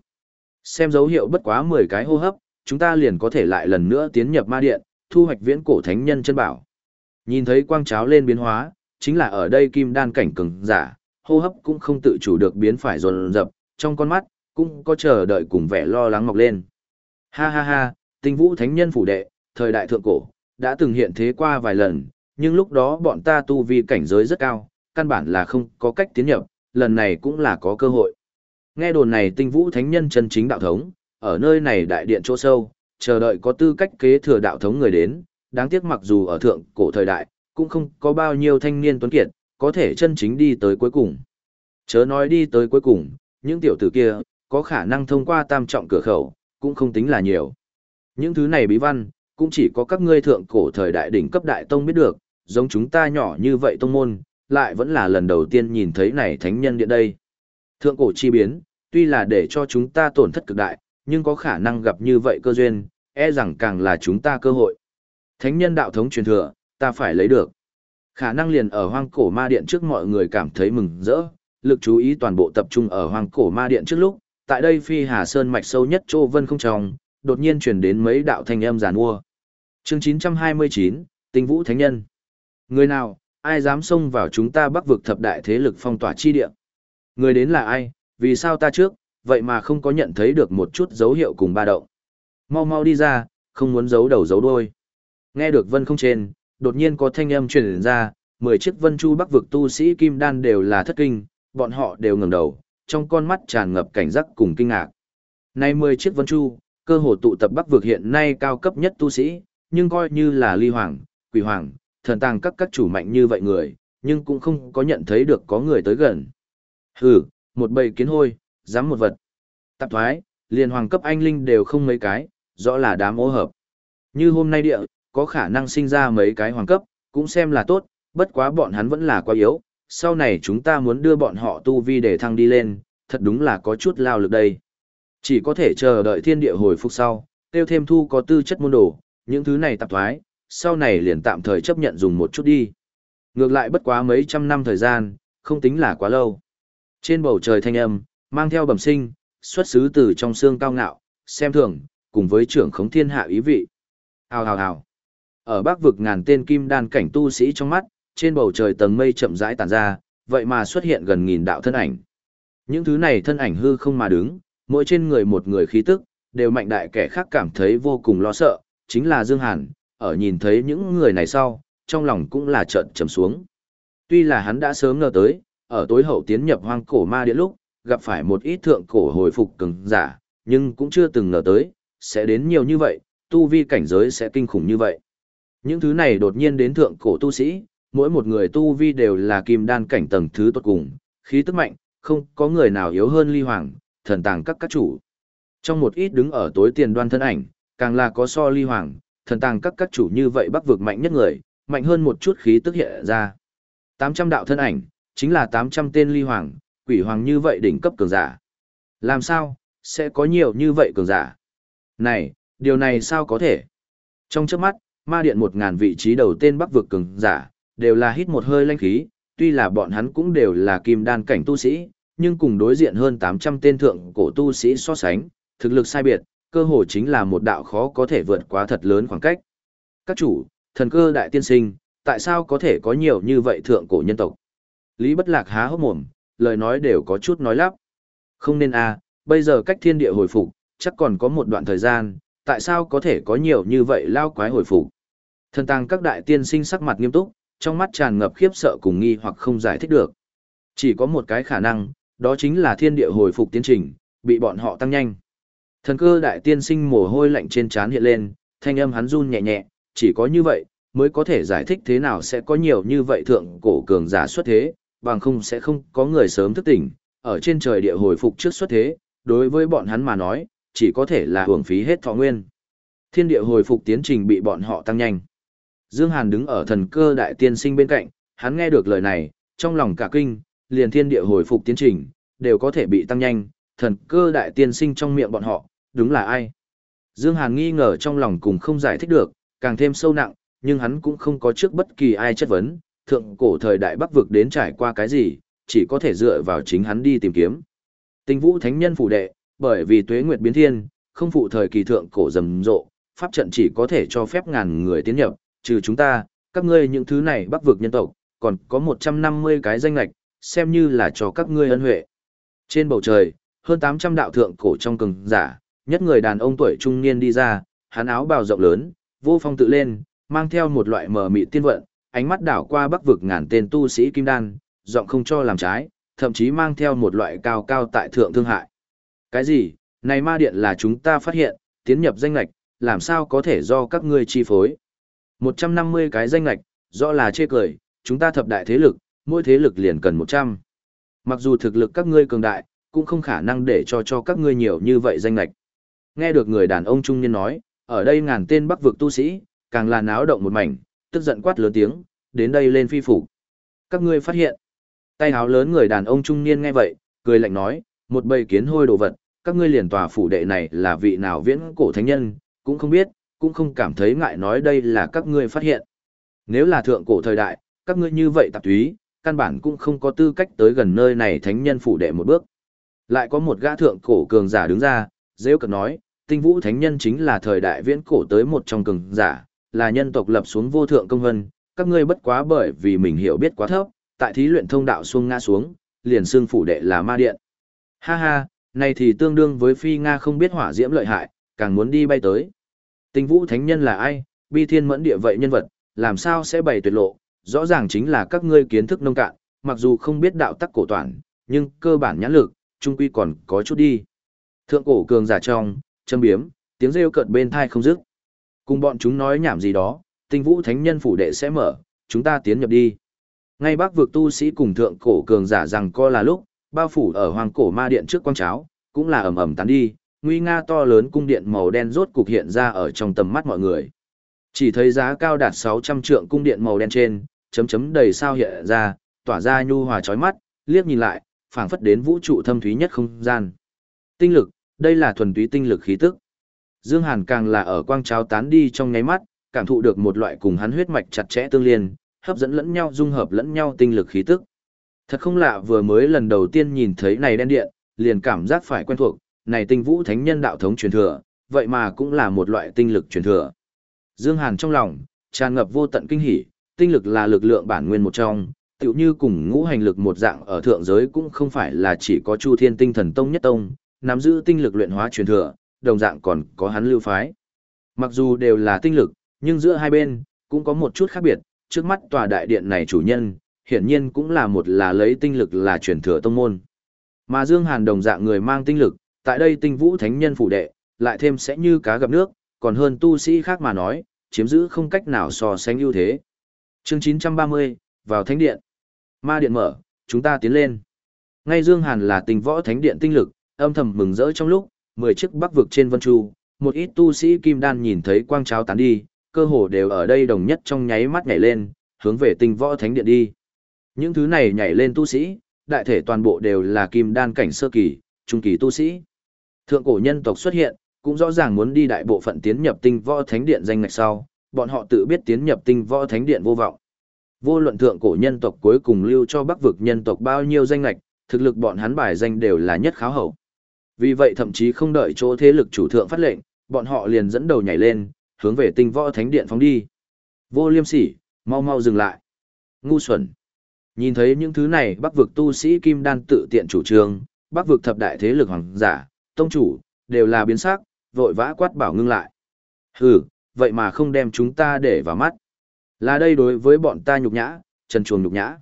Xem dấu hiệu bất quá 10 cái hô hấp, chúng ta liền có thể lại lần nữa tiến nhập ma điện, thu hoạch viễn cổ thánh nhân chân bảo. Nhìn thấy quang cháo lên biến hóa, chính là ở đây kim đan cảnh cường giả, hô hấp cũng không tự chủ được biến phải dồn dập, trong con mắt cũng có chờ đợi cùng vẻ lo lắng mọc lên. Ha ha ha, tinh vũ thánh nhân phủ đệ, thời đại thượng cổ, đã từng hiện thế qua vài lần, nhưng lúc đó bọn ta tu vi cảnh giới rất cao, căn bản là không có cách tiến nhập, lần này cũng là có cơ hội. Nghe đồn này tinh vũ thánh nhân chân chính đạo thống, ở nơi này đại điện chỗ sâu, chờ đợi có tư cách kế thừa đạo thống người đến, đáng tiếc mặc dù ở thượng cổ thời đại, cũng không có bao nhiêu thanh niên tuấn kiệt, có thể chân chính đi tới cuối cùng. Chớ nói đi tới cuối cùng, những tiểu tử kia, có khả năng thông qua tam trọng cửa khẩu, cũng không tính là nhiều. Những thứ này bí văn, cũng chỉ có các ngươi thượng cổ thời đại đỉnh cấp đại tông biết được, giống chúng ta nhỏ như vậy tông môn, lại vẫn là lần đầu tiên nhìn thấy này thánh nhân điện đây. Thượng cổ chi biến, tuy là để cho chúng ta tổn thất cực đại, nhưng có khả năng gặp như vậy cơ duyên, e rằng càng là chúng ta cơ hội. Thánh nhân đạo thống truyền thừa, ta phải lấy được. Khả năng liền ở hoang cổ ma điện trước mọi người cảm thấy mừng rỡ, lực chú ý toàn bộ tập trung ở hoang cổ ma điện trước lúc, tại đây phi hà sơn mạch sâu nhất châu vân không tròng, đột nhiên truyền đến mấy đạo thanh âm giàn mua. Chương 929, Tinh Vũ Thánh Nhân. Người nào, ai dám xông vào chúng ta bắc vực thập đại thế lực phong tỏa chi địa? Người đến là ai, vì sao ta trước, vậy mà không có nhận thấy được một chút dấu hiệu cùng ba động? Mau mau đi ra, không muốn giấu đầu giấu đuôi. Nghe được vân không trên, đột nhiên có thanh âm truyền ra, mười chiếc vân chu bắc vực tu sĩ kim đan đều là thất kinh, bọn họ đều ngẩng đầu, trong con mắt tràn ngập cảnh giác cùng kinh ngạc. Nay mười chiếc vân chu, cơ hồ tụ tập bắc vực hiện nay cao cấp nhất tu sĩ, nhưng coi như là ly hoàng, quỷ hoàng, thần tàng các các chủ mạnh như vậy người, nhưng cũng không có nhận thấy được có người tới gần. Hừ, một bầy kiến hôi, dám một vật. Tạp thoái, liền hoàng cấp anh linh đều không mấy cái, rõ là đám ô hợp. Như hôm nay địa, có khả năng sinh ra mấy cái hoàng cấp, cũng xem là tốt, bất quá bọn hắn vẫn là quá yếu, sau này chúng ta muốn đưa bọn họ tu vi để thăng đi lên, thật đúng là có chút lao lực đây. Chỉ có thể chờ đợi thiên địa hồi phục sau, tiêu thêm thu có tư chất môn đồ, những thứ này tạp thoái, sau này liền tạm thời chấp nhận dùng một chút đi. Ngược lại bất quá mấy trăm năm thời gian, không tính là quá lâu. Trên bầu trời thanh âm, mang theo bẩm sinh, xuất xứ từ trong xương cao ngạo, xem thường, cùng với trưởng khống thiên hạ ý vị. Hào hào hào. Ở bắc vực ngàn tên kim đan cảnh tu sĩ trong mắt, trên bầu trời tầng mây chậm rãi tàn ra, vậy mà xuất hiện gần nghìn đạo thân ảnh. Những thứ này thân ảnh hư không mà đứng, mỗi trên người một người khí tức, đều mạnh đại kẻ khác cảm thấy vô cùng lo sợ, chính là Dương Hàn, ở nhìn thấy những người này sau, trong lòng cũng là trận trầm xuống. Tuy là hắn đã sớm ngờ tới, ở tối hậu tiến nhập hoang cổ ma điện lúc, gặp phải một ít thượng cổ hồi phục cường giả, nhưng cũng chưa từng ngờ tới, sẽ đến nhiều như vậy, tu vi cảnh giới sẽ kinh khủng như vậy. Những thứ này đột nhiên đến thượng cổ tu sĩ, mỗi một người tu vi đều là kim đan cảnh tầng thứ tốt cùng, khí tức mạnh, không có người nào yếu hơn ly hoàng, thần tàng các các chủ. Trong một ít đứng ở tối tiền đoan thân ảnh, càng là có so ly hoàng, thần tàng các các chủ như vậy bắc vực mạnh nhất người, mạnh hơn một chút khí tức hiện ra. 800 đạo thân ảnh, chính là 800 tên ly hoàng, quỷ hoàng như vậy đỉnh cấp cường giả. Làm sao, sẽ có nhiều như vậy cường giả? Này, điều này sao có thể? Trong trước mắt, ma điện 1.000 vị trí đầu tên bắc vực cường giả, đều là hít một hơi lanh khí, tuy là bọn hắn cũng đều là kim đan cảnh tu sĩ, nhưng cùng đối diện hơn 800 tên thượng cổ tu sĩ so sánh, thực lực sai biệt, cơ hồ chính là một đạo khó có thể vượt quá thật lớn khoảng cách. Các chủ, thần cơ đại tiên sinh, tại sao có thể có nhiều như vậy thượng cổ nhân tộc? Lý Bất Lạc há hốc mồm, lời nói đều có chút nói lắp. Không nên a, bây giờ cách thiên địa hồi phục, chắc còn có một đoạn thời gian, tại sao có thể có nhiều như vậy lao quái hồi phục? Thần tàng các đại tiên sinh sắc mặt nghiêm túc, trong mắt tràn ngập khiếp sợ cùng nghi hoặc không giải thích được. Chỉ có một cái khả năng, đó chính là thiên địa hồi phục tiến trình, bị bọn họ tăng nhanh. Thần cơ đại tiên sinh mồ hôi lạnh trên trán hiện lên, thanh âm hắn run nhẹ nhẹ, chỉ có như vậy, mới có thể giải thích thế nào sẽ có nhiều như vậy thượng cổ cường giả xuất thế, bằng không sẽ không có người sớm thức tỉnh, ở trên trời địa hồi phục trước xuất thế, đối với bọn hắn mà nói, chỉ có thể là hưởng phí hết thọ nguyên. Thiên địa hồi phục tiến trình bị bọn họ tăng nhanh. Dương Hàn đứng ở thần cơ đại tiên sinh bên cạnh, hắn nghe được lời này, trong lòng cả kinh, liền thiên địa hồi phục tiến trình, đều có thể bị tăng nhanh, thần cơ đại tiên sinh trong miệng bọn họ, đúng là ai? Dương Hàn nghi ngờ trong lòng cùng không giải thích được, càng thêm sâu nặng, nhưng hắn cũng không có trước bất kỳ ai chất vấn, thượng cổ thời đại bắc vực đến trải qua cái gì, chỉ có thể dựa vào chính hắn đi tìm kiếm. Tinh vũ thánh nhân phủ đệ, bởi vì tuế nguyệt biến thiên, không phụ thời kỳ thượng cổ rầm rộ, pháp trận chỉ có thể cho phép ngàn người tiến nhập, trừ chúng ta, các ngươi những thứ này bắc vực nhân tộc, còn có 150 cái danh lạch, xem như là cho các ngươi ân huệ. Trên bầu trời, hơn 800 đạo thượng cổ trong cường giả, nhất người đàn ông tuổi trung niên đi ra, hắn áo bào rộng lớn, vô phong tự lên, mang theo một loại mờ mị tiên vận, ánh mắt đảo qua bắc vực ngàn tên tu sĩ kim đan, giọng không cho làm trái, thậm chí mang theo một loại cao cao tại thượng thương hại. Cái gì? Này ma điện là chúng ta phát hiện, tiến nhập danh lạch, làm sao có thể do các ngươi chi phối? 150 cái danh lạch, rõ là chê cười, chúng ta thập đại thế lực, mỗi thế lực liền cần 100. Mặc dù thực lực các ngươi cường đại, cũng không khả năng để cho cho các ngươi nhiều như vậy danh lệch Nghe được người đàn ông trung niên nói, ở đây ngàn tên bắc vực tu sĩ, càng là náo động một mảnh, tức giận quát lớn tiếng, đến đây lên phi phủ. Các ngươi phát hiện, tay háo lớn người đàn ông trung niên nghe vậy, cười lạnh nói, một bầy kiến hôi đồ vật, các ngươi liền tòa phủ đệ này là vị nào viễn cổ thánh nhân, cũng không biết, cũng không cảm thấy ngại nói đây là các ngươi phát hiện. Nếu là thượng cổ thời đại, các ngươi như vậy tạp túy, căn bản cũng không có tư cách tới gần nơi này thánh nhân phủ đệ một bước. Lại có một gã thượng cổ cường giả đứng ra, dễ cực nói, tinh vũ thánh nhân chính là thời đại viễn cổ tới một trong cường giả, là nhân tộc lập xuống vô thượng công vân, các ngươi bất quá bởi vì mình hiểu biết quá thấp, tại thí luyện thông đạo xuống ngã xuống, liền xương phủ đệ là ma điện. Ha ha, này thì tương đương với phi Nga không biết hỏa diễm lợi hại, càng muốn đi bay tới. Tinh vũ thánh nhân là ai, bi thiên mẫn địa vậy nhân vật, làm sao sẽ bày tuyệt lộ, rõ ràng chính là các ngươi kiến thức nông cạn, mặc dù không biết đạo tắc cổ toàn, nhưng cơ bản nhãn lực, trung quy còn có chút đi. Thượng cổ cường giả trong, châm biếm, tiếng rêu cợt bên thai không dứt. Cùng bọn chúng nói nhảm gì đó, tinh vũ thánh nhân phủ đệ sẽ mở, chúng ta tiến nhập đi. Ngay bác vực tu sĩ cùng thượng cổ cường giả rằng co là lúc, bao phủ ở hoàng cổ ma điện trước quang cháo, cũng là ầm ầm tán đi, nguy nga to lớn cung điện màu đen rốt cục hiện ra ở trong tầm mắt mọi người. Chỉ thấy giá cao đạt 600 trượng cung điện màu đen trên, chấm chấm đầy sao hiện ra, tỏa ra nhu hòa chói mắt, liếc nhìn lại, phảng phất đến vũ trụ thâm thúy nhất không gian. Tinh lực, đây là thuần túy tinh lực khí tức. Dương Hàn càng là ở quang cháo tán đi trong nháy mắt, cảm thụ được một loại cùng hắn huyết mạch chặt chẽ tương liên, hấp dẫn lẫn nhau dung hợp lẫn nhau tinh lực khí tức. Thật không lạ vừa mới lần đầu tiên nhìn thấy này đen điện, liền cảm giác phải quen thuộc, này tinh vũ thánh nhân đạo thống truyền thừa, vậy mà cũng là một loại tinh lực truyền thừa. Dương Hàn trong lòng, tràn ngập vô tận kinh hỉ, tinh lực là lực lượng bản nguyên một trong, tựu như cùng ngũ hành lực một dạng ở thượng giới cũng không phải là chỉ có Chu Thiên Tinh Thần Tông nhất tông, nắm giữ tinh lực luyện hóa truyền thừa, đồng dạng còn có hắn lưu phái. Mặc dù đều là tinh lực, nhưng giữa hai bên cũng có một chút khác biệt, trước mắt tòa đại điện này chủ nhân, hiển nhiên cũng là một là lấy tinh lực là truyền thừa tông môn. Mà Dương Hàn đồng dạng người mang tinh lực, tại đây tinh vũ thánh nhân phủ đệ, lại thêm sẽ như cá gặp nước, còn hơn tu sĩ khác mà nói, chiếm giữ không cách nào so sánh ưu thế. Chương 930, vào thánh điện. Ma điện mở, chúng ta tiến lên. Ngay Dương Hàn là tinh võ thánh điện tinh lực, âm thầm mừng rỡ trong lúc, mười chiếc bắc vực trên vân chu, một ít tu sĩ kim đan nhìn thấy quang cháo tán đi, cơ hồ đều ở đây đồng nhất trong nháy mắt nhảy lên, hướng về tinh võ thánh điện đi. Những thứ này nhảy lên tu sĩ, đại thể toàn bộ đều là kim đan cảnh sơ kỳ, trung kỳ tu sĩ. Thượng cổ nhân tộc xuất hiện, cũng rõ ràng muốn đi đại bộ phận tiến nhập tinh võ thánh điện danh ngạch sau, bọn họ tự biết tiến nhập tinh võ thánh điện vô vọng. Vô luận thượng cổ nhân tộc cuối cùng lưu cho bắc vực nhân tộc bao nhiêu danh lạch, thực lực bọn hắn bài danh đều là nhất kháo hậu. Vì vậy thậm chí không đợi chỗ thế lực chủ thượng phát lệnh, bọn họ liền dẫn đầu nhảy lên, hướng về tinh võ thánh điện phóng đi. Vô liêm sỉ, mau mau dừng lại. Ngu xuẩn. Nhìn thấy những thứ này bắc vực tu sĩ kim đan tự tiện chủ trương, bắc vực thập đại thế lực hoàng giả, tông chủ, đều là biến sắc, vội vã quát bảo ngưng lại. Hừ, vậy mà không đem chúng ta để vào mắt. Là đây đối với bọn ta nhục nhã, trần chuồng nhục nhã.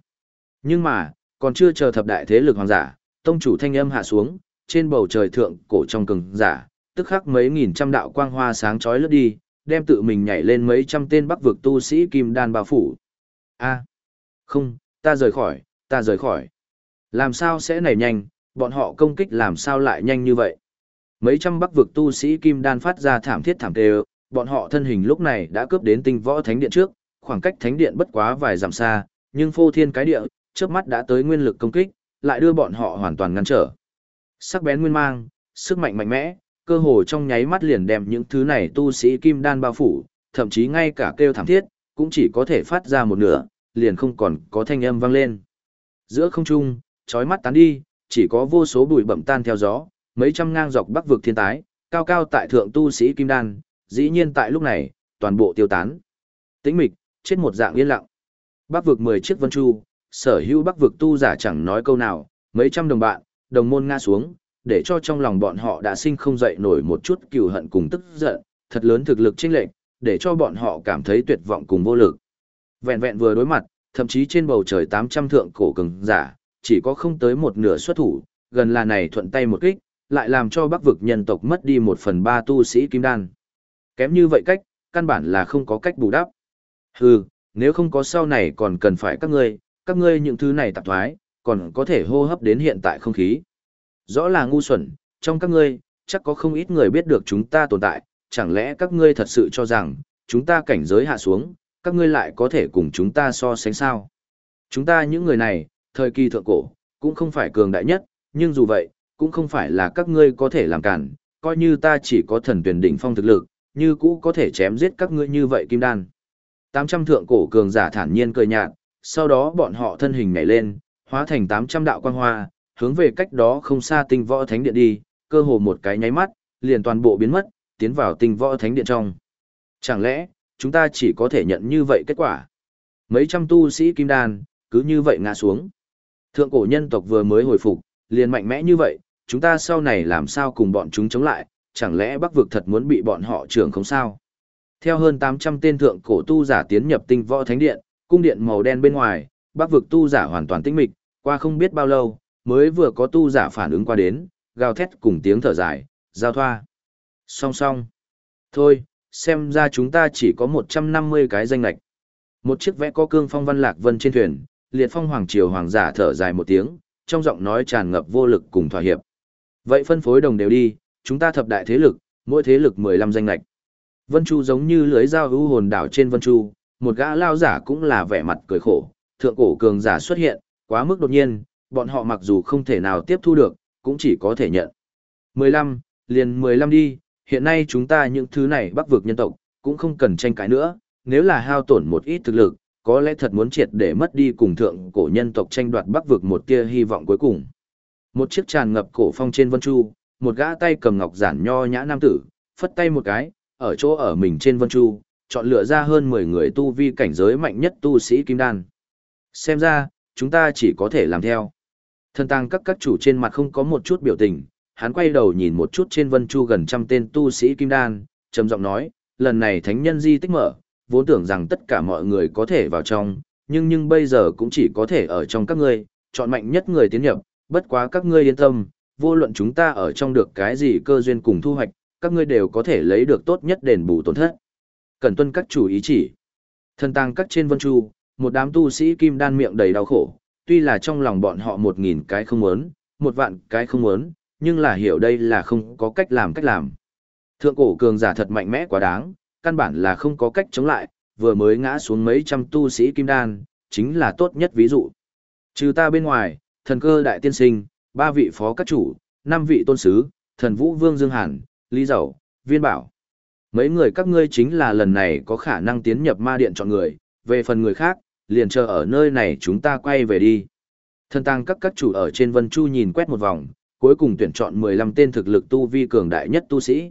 Nhưng mà, còn chưa chờ thập đại thế lực hoàng giả, tông chủ thanh âm hạ xuống, trên bầu trời thượng cổ trong cường giả, tức khắc mấy nghìn trăm đạo quang hoa sáng chói lướt đi, đem tự mình nhảy lên mấy trăm tên bắc vực tu sĩ kim đan bao phủ. A, không, ta rời khỏi, ta rời khỏi. Làm sao sẽ nảy nhanh, bọn họ công kích làm sao lại nhanh như vậy? Mấy trăm bắc vực tu sĩ kim đan phát ra thảm thiết thảm tê bọn họ thân hình lúc này đã cướp đến tinh võ thánh điện trước, khoảng cách thánh điện bất quá vài dặm xa, nhưng phô thiên cái địa, chớp mắt đã tới nguyên lực công kích, lại đưa bọn họ hoàn toàn ngăn trở. Sắc bén nguyên mang, sức mạnh mạnh mẽ, cơ hồ trong nháy mắt liền đem những thứ này tu sĩ kim đan bao phủ, thậm chí ngay cả kêu thảm thiết, cũng chỉ có thể phát ra một nửa, liền không còn có thanh âm vang lên. Giữa không trung, chói mắt tán đi, chỉ có vô số bụi bậm tan theo gió, mấy trăm ngang dọc bắc vực thiên tái, cao cao tại thượng tu sĩ kim đan, dĩ nhiên tại lúc này, toàn bộ tiêu tán. Tĩnh mịch, chết một dạng yên lặng. Bắc vực 10 chiếc vân chu, sở hữu bắc vực tu giả chẳng nói câu nào, mấy trăm đồng bạn, đồng môn ngã xuống, để cho trong lòng bọn họ đã sinh không dậy nổi một chút cừu hận cùng tức giận, thật lớn thực lực chênh lệch, để cho bọn họ cảm thấy tuyệt vọng cùng vô lực. Vẹn vẹn vừa đối mặt, thậm chí trên bầu trời 800 thượng cổ cường giả, chỉ có không tới một nửa xuất thủ, gần là này thuận tay một kích, lại làm cho bắc vực nhân tộc mất đi một phần ba tu sĩ kim đan. Kém như vậy cách, căn bản là không có cách bù đắp. Hừ, nếu không có sau này còn cần phải các ngươi, các ngươi những thứ này tạp thoái, còn có thể hô hấp đến hiện tại không khí. Rõ là ngu xuẩn, trong các ngươi, chắc có không ít người biết được chúng ta tồn tại, chẳng lẽ các ngươi thật sự cho rằng, chúng ta cảnh giới hạ xuống, các ngươi lại có thể cùng chúng ta so sánh sao? Chúng ta những người này, thời kỳ thượng cổ, cũng không phải cường đại nhất, nhưng dù vậy, cũng không phải là các ngươi có thể làm cản, coi như ta chỉ có thần tuyển đỉnh phong thực lực, như cũ có thể chém giết các ngươi như vậy kim đan. 800 thượng cổ cường giả thản nhiên cười nhạt, sau đó bọn họ thân hình nhảy lên, hóa thành 800 đạo quang hoa, hướng về cách đó không xa tinh võ thánh điện đi, cơ hồ một cái nháy mắt, liền toàn bộ biến mất, tiến vào tinh võ thánh điện trong. Chẳng lẽ, chúng ta chỉ có thể nhận như vậy kết quả? Mấy trăm tu sĩ kim đan, cứ như vậy ngã xuống. Thượng cổ nhân tộc vừa mới hồi phục, liền mạnh mẽ như vậy, chúng ta sau này làm sao cùng bọn chúng chống lại, chẳng lẽ bắc vực thật muốn bị bọn họ trưởng không sao? Theo hơn 800 tên thượng cổ tu giả tiến nhập tinh võ thánh điện, cung điện màu đen bên ngoài, bắc vực tu giả hoàn toàn tĩnh mịch, qua không biết bao lâu, mới vừa có tu giả phản ứng qua đến, gào thét cùng tiếng thở dài, giao thoa. Song song. Thôi, xem ra chúng ta chỉ có 150 cái danh lạch. Một chiếc vẽ có cương phong văn lạc vân trên thuyền, liệt phong hoàng triều hoàng giả thở dài một tiếng, trong giọng nói tràn ngập vô lực cùng thỏa hiệp. Vậy phân phối đồng đều đi, chúng ta thập đại thế lực, mỗi thế lực 15 danh lạch. Vân Chu giống như lưới dao ưu hồn đảo trên Vân Chu, một gã lao giả cũng là vẻ mặt cười khổ, thượng cổ cường giả xuất hiện, quá mức đột nhiên, bọn họ mặc dù không thể nào tiếp thu được, cũng chỉ có thể nhận. 15, liền 15 đi, hiện nay chúng ta những thứ này bắc vực nhân tộc, cũng không cần tranh cãi nữa, nếu là hao tổn một ít thực lực, có lẽ thật muốn triệt để mất đi cùng thượng cổ nhân tộc tranh đoạt bắc vực một tia hy vọng cuối cùng. Một chiếc tràn ngập cổ phong trên vân chu, một gã tay cầm ngọc giản nho nhã nam tử, phất tay một cái, ở chỗ ở mình trên vân chu, chọn lựa ra hơn 10 người tu vi cảnh giới mạnh nhất tu sĩ kim đan. Xem ra, chúng ta chỉ có thể làm theo. Thần tàng các các chủ trên mặt không có một chút biểu tình, hắn quay đầu nhìn một chút trên vân chu gần trăm tên tu sĩ kim đan, trầm giọng nói, lần này thánh nhân di tích mở, vốn tưởng rằng tất cả mọi người có thể vào trong, nhưng nhưng bây giờ cũng chỉ có thể ở trong các ngươi, chọn mạnh nhất người tiến nhập, bất quá các ngươi yên tâm, vô luận chúng ta ở trong được cái gì cơ duyên cùng thu hoạch, các ngươi đều có thể lấy được tốt nhất đền bù tổn thất. Cần tuân các chủ ý chỉ. Thần tăng các trên vân chu, một đám tu sĩ kim đan miệng đầy đau khổ, tuy là trong lòng bọn họ một nghìn cái không muốn, một vạn cái không muốn, nhưng là hiểu đây là không có cách làm cách làm. Thượng cổ cường giả thật mạnh mẽ quá đáng, căn bản là không có cách chống lại, vừa mới ngã xuống mấy trăm tu sĩ kim đan, chính là tốt nhất ví dụ. Trừ ta bên ngoài, thần cơ đại tiên sinh, ba vị phó các chủ, năm vị tôn sứ, thần vũ vương Dương Hàn, Lý Dầu, Viên Bảo. Mấy người các ngươi chính là lần này có khả năng tiến nhập ma điện chọn người, về phần người khác, liền chờ ở nơi này chúng ta quay về đi. Thân tăng các các chủ ở trên Vân Chu nhìn quét một vòng, cuối cùng tuyển chọn 15 tên thực lực tu vi cường đại nhất tu sĩ.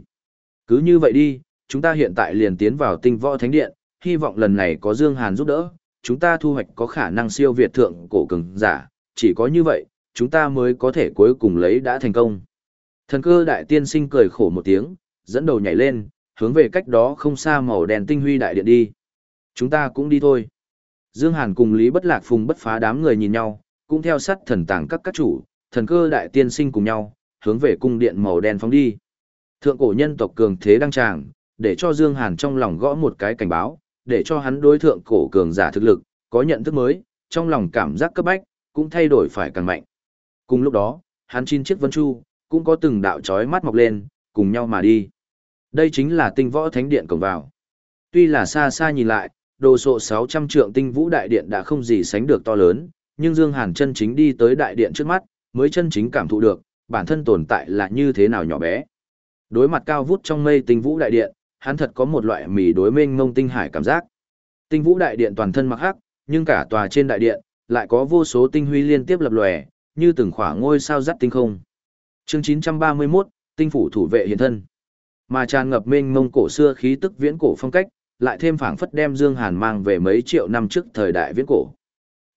Cứ như vậy đi, chúng ta hiện tại liền tiến vào tinh võ thánh điện, hy vọng lần này có Dương Hàn giúp đỡ, chúng ta thu hoạch có khả năng siêu việt thượng cổ cường giả, chỉ có như vậy, chúng ta mới có thể cuối cùng lấy đã thành công. Thần cơ đại tiên sinh cười khổ một tiếng, dẫn đầu nhảy lên, hướng về cách đó không xa màu đèn tinh huy đại điện đi. Chúng ta cũng đi thôi. Dương Hàn cùng Lý Bất Lạc Phùng bất phá đám người nhìn nhau, cũng theo sát thần tàng các các chủ, thần cơ đại tiên sinh cùng nhau, hướng về cung điện màu đen phóng đi. Thượng cổ nhân tộc cường thế đăng tràng, để cho Dương Hàn trong lòng gõ một cái cảnh báo, để cho hắn đối thượng cổ cường giả thực lực, có nhận thức mới, trong lòng cảm giác cấp bách, cũng thay đổi phải càng mạnh. Cùng lúc đó, hắn chín chiếc vân chu, cũng có từng đạo chói mắt mọc lên, cùng nhau mà đi. Đây chính là tinh võ thánh điện cổng vào. Tuy là xa xa nhìn lại, đồ sộ 600 trượng tinh vũ đại điện đã không gì sánh được to lớn, nhưng Dương Hàn chân chính đi tới đại điện trước mắt, mới chân chính cảm thụ được, bản thân tồn tại là như thế nào nhỏ bé. Đối mặt cao vút trong mây tinh vũ đại điện, hắn thật có một loại mỉ đối mênh ngông tinh hải cảm giác. Tinh vũ đại điện toàn thân mặc hắc, nhưng cả tòa trên đại điện, lại có vô số tinh huy liên tiếp lập lòe, như từng khỏa ngôi sao dắt tinh không. Chương 931, tinh phủ thủ vệ hiện thân. Mà tràn ngập mênh mông cổ xưa khí tức viễn cổ phong cách, lại thêm phảng phất đem Dương Hàn mang về mấy triệu năm trước thời đại viễn cổ.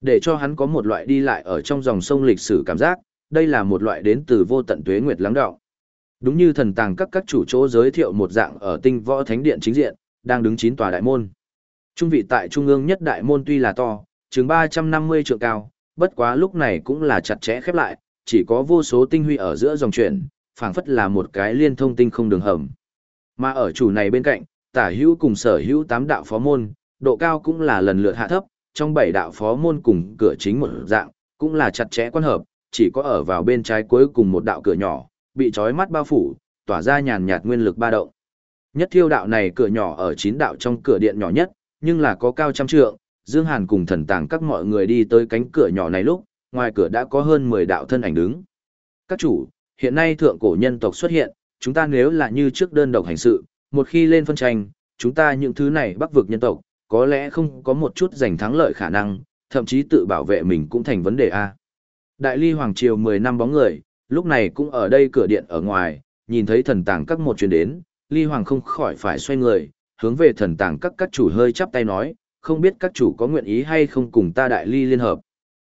Để cho hắn có một loại đi lại ở trong dòng sông lịch sử cảm giác, đây là một loại đến từ vô tận tuế nguyệt lắng đọng. Đúng như thần tàng các các chủ chỗ giới thiệu một dạng ở tinh võ thánh điện chính diện, đang đứng chín tòa đại môn. Trung vị tại trung ương nhất đại môn tuy là to, chừng 350 trượng cao, bất quá lúc này cũng là chặt chẽ khép lại, chỉ có vô số tinh huy ở giữa dòng chuyển, phảng phất là một cái liên thông tinh không đường hầm. Mà ở chủ này bên cạnh, tả hữu cùng sở hữu tám đạo phó môn, độ cao cũng là lần lượt hạ thấp, trong bảy đạo phó môn cùng cửa chính một dạng, cũng là chặt chẽ quan hợp, chỉ có ở vào bên trái cuối cùng một đạo cửa nhỏ, bị trói mắt bao phủ, tỏa ra nhàn nhạt nguyên lực ba động. Nhất thiêu đạo này cửa nhỏ ở chín đạo trong cửa điện nhỏ nhất, nhưng là có cao trăm trượng, Dương Hàn cùng thần tàng các mọi người đi tới cánh cửa nhỏ này lúc, ngoài cửa đã có hơn 10 đạo thân ảnh đứng. Các chủ, hiện nay thượng cổ nhân tộc xuất hiện, chúng ta nếu là như trước đơn độc hành sự, một khi lên phân tranh, chúng ta những thứ này bắc vực nhân tộc, có lẽ không có một chút giành thắng lợi khả năng, thậm chí tự bảo vệ mình cũng thành vấn đề a. Đại ly hoàng triều 10 năm bóng người, lúc này cũng ở đây cửa điện ở ngoài, nhìn thấy thần tàng các một chuyến đến, ly hoàng không khỏi phải xoay người, hướng về thần tàng các các chủ hơi chắp tay nói, không biết các chủ có nguyện ý hay không cùng ta đại ly liên hợp.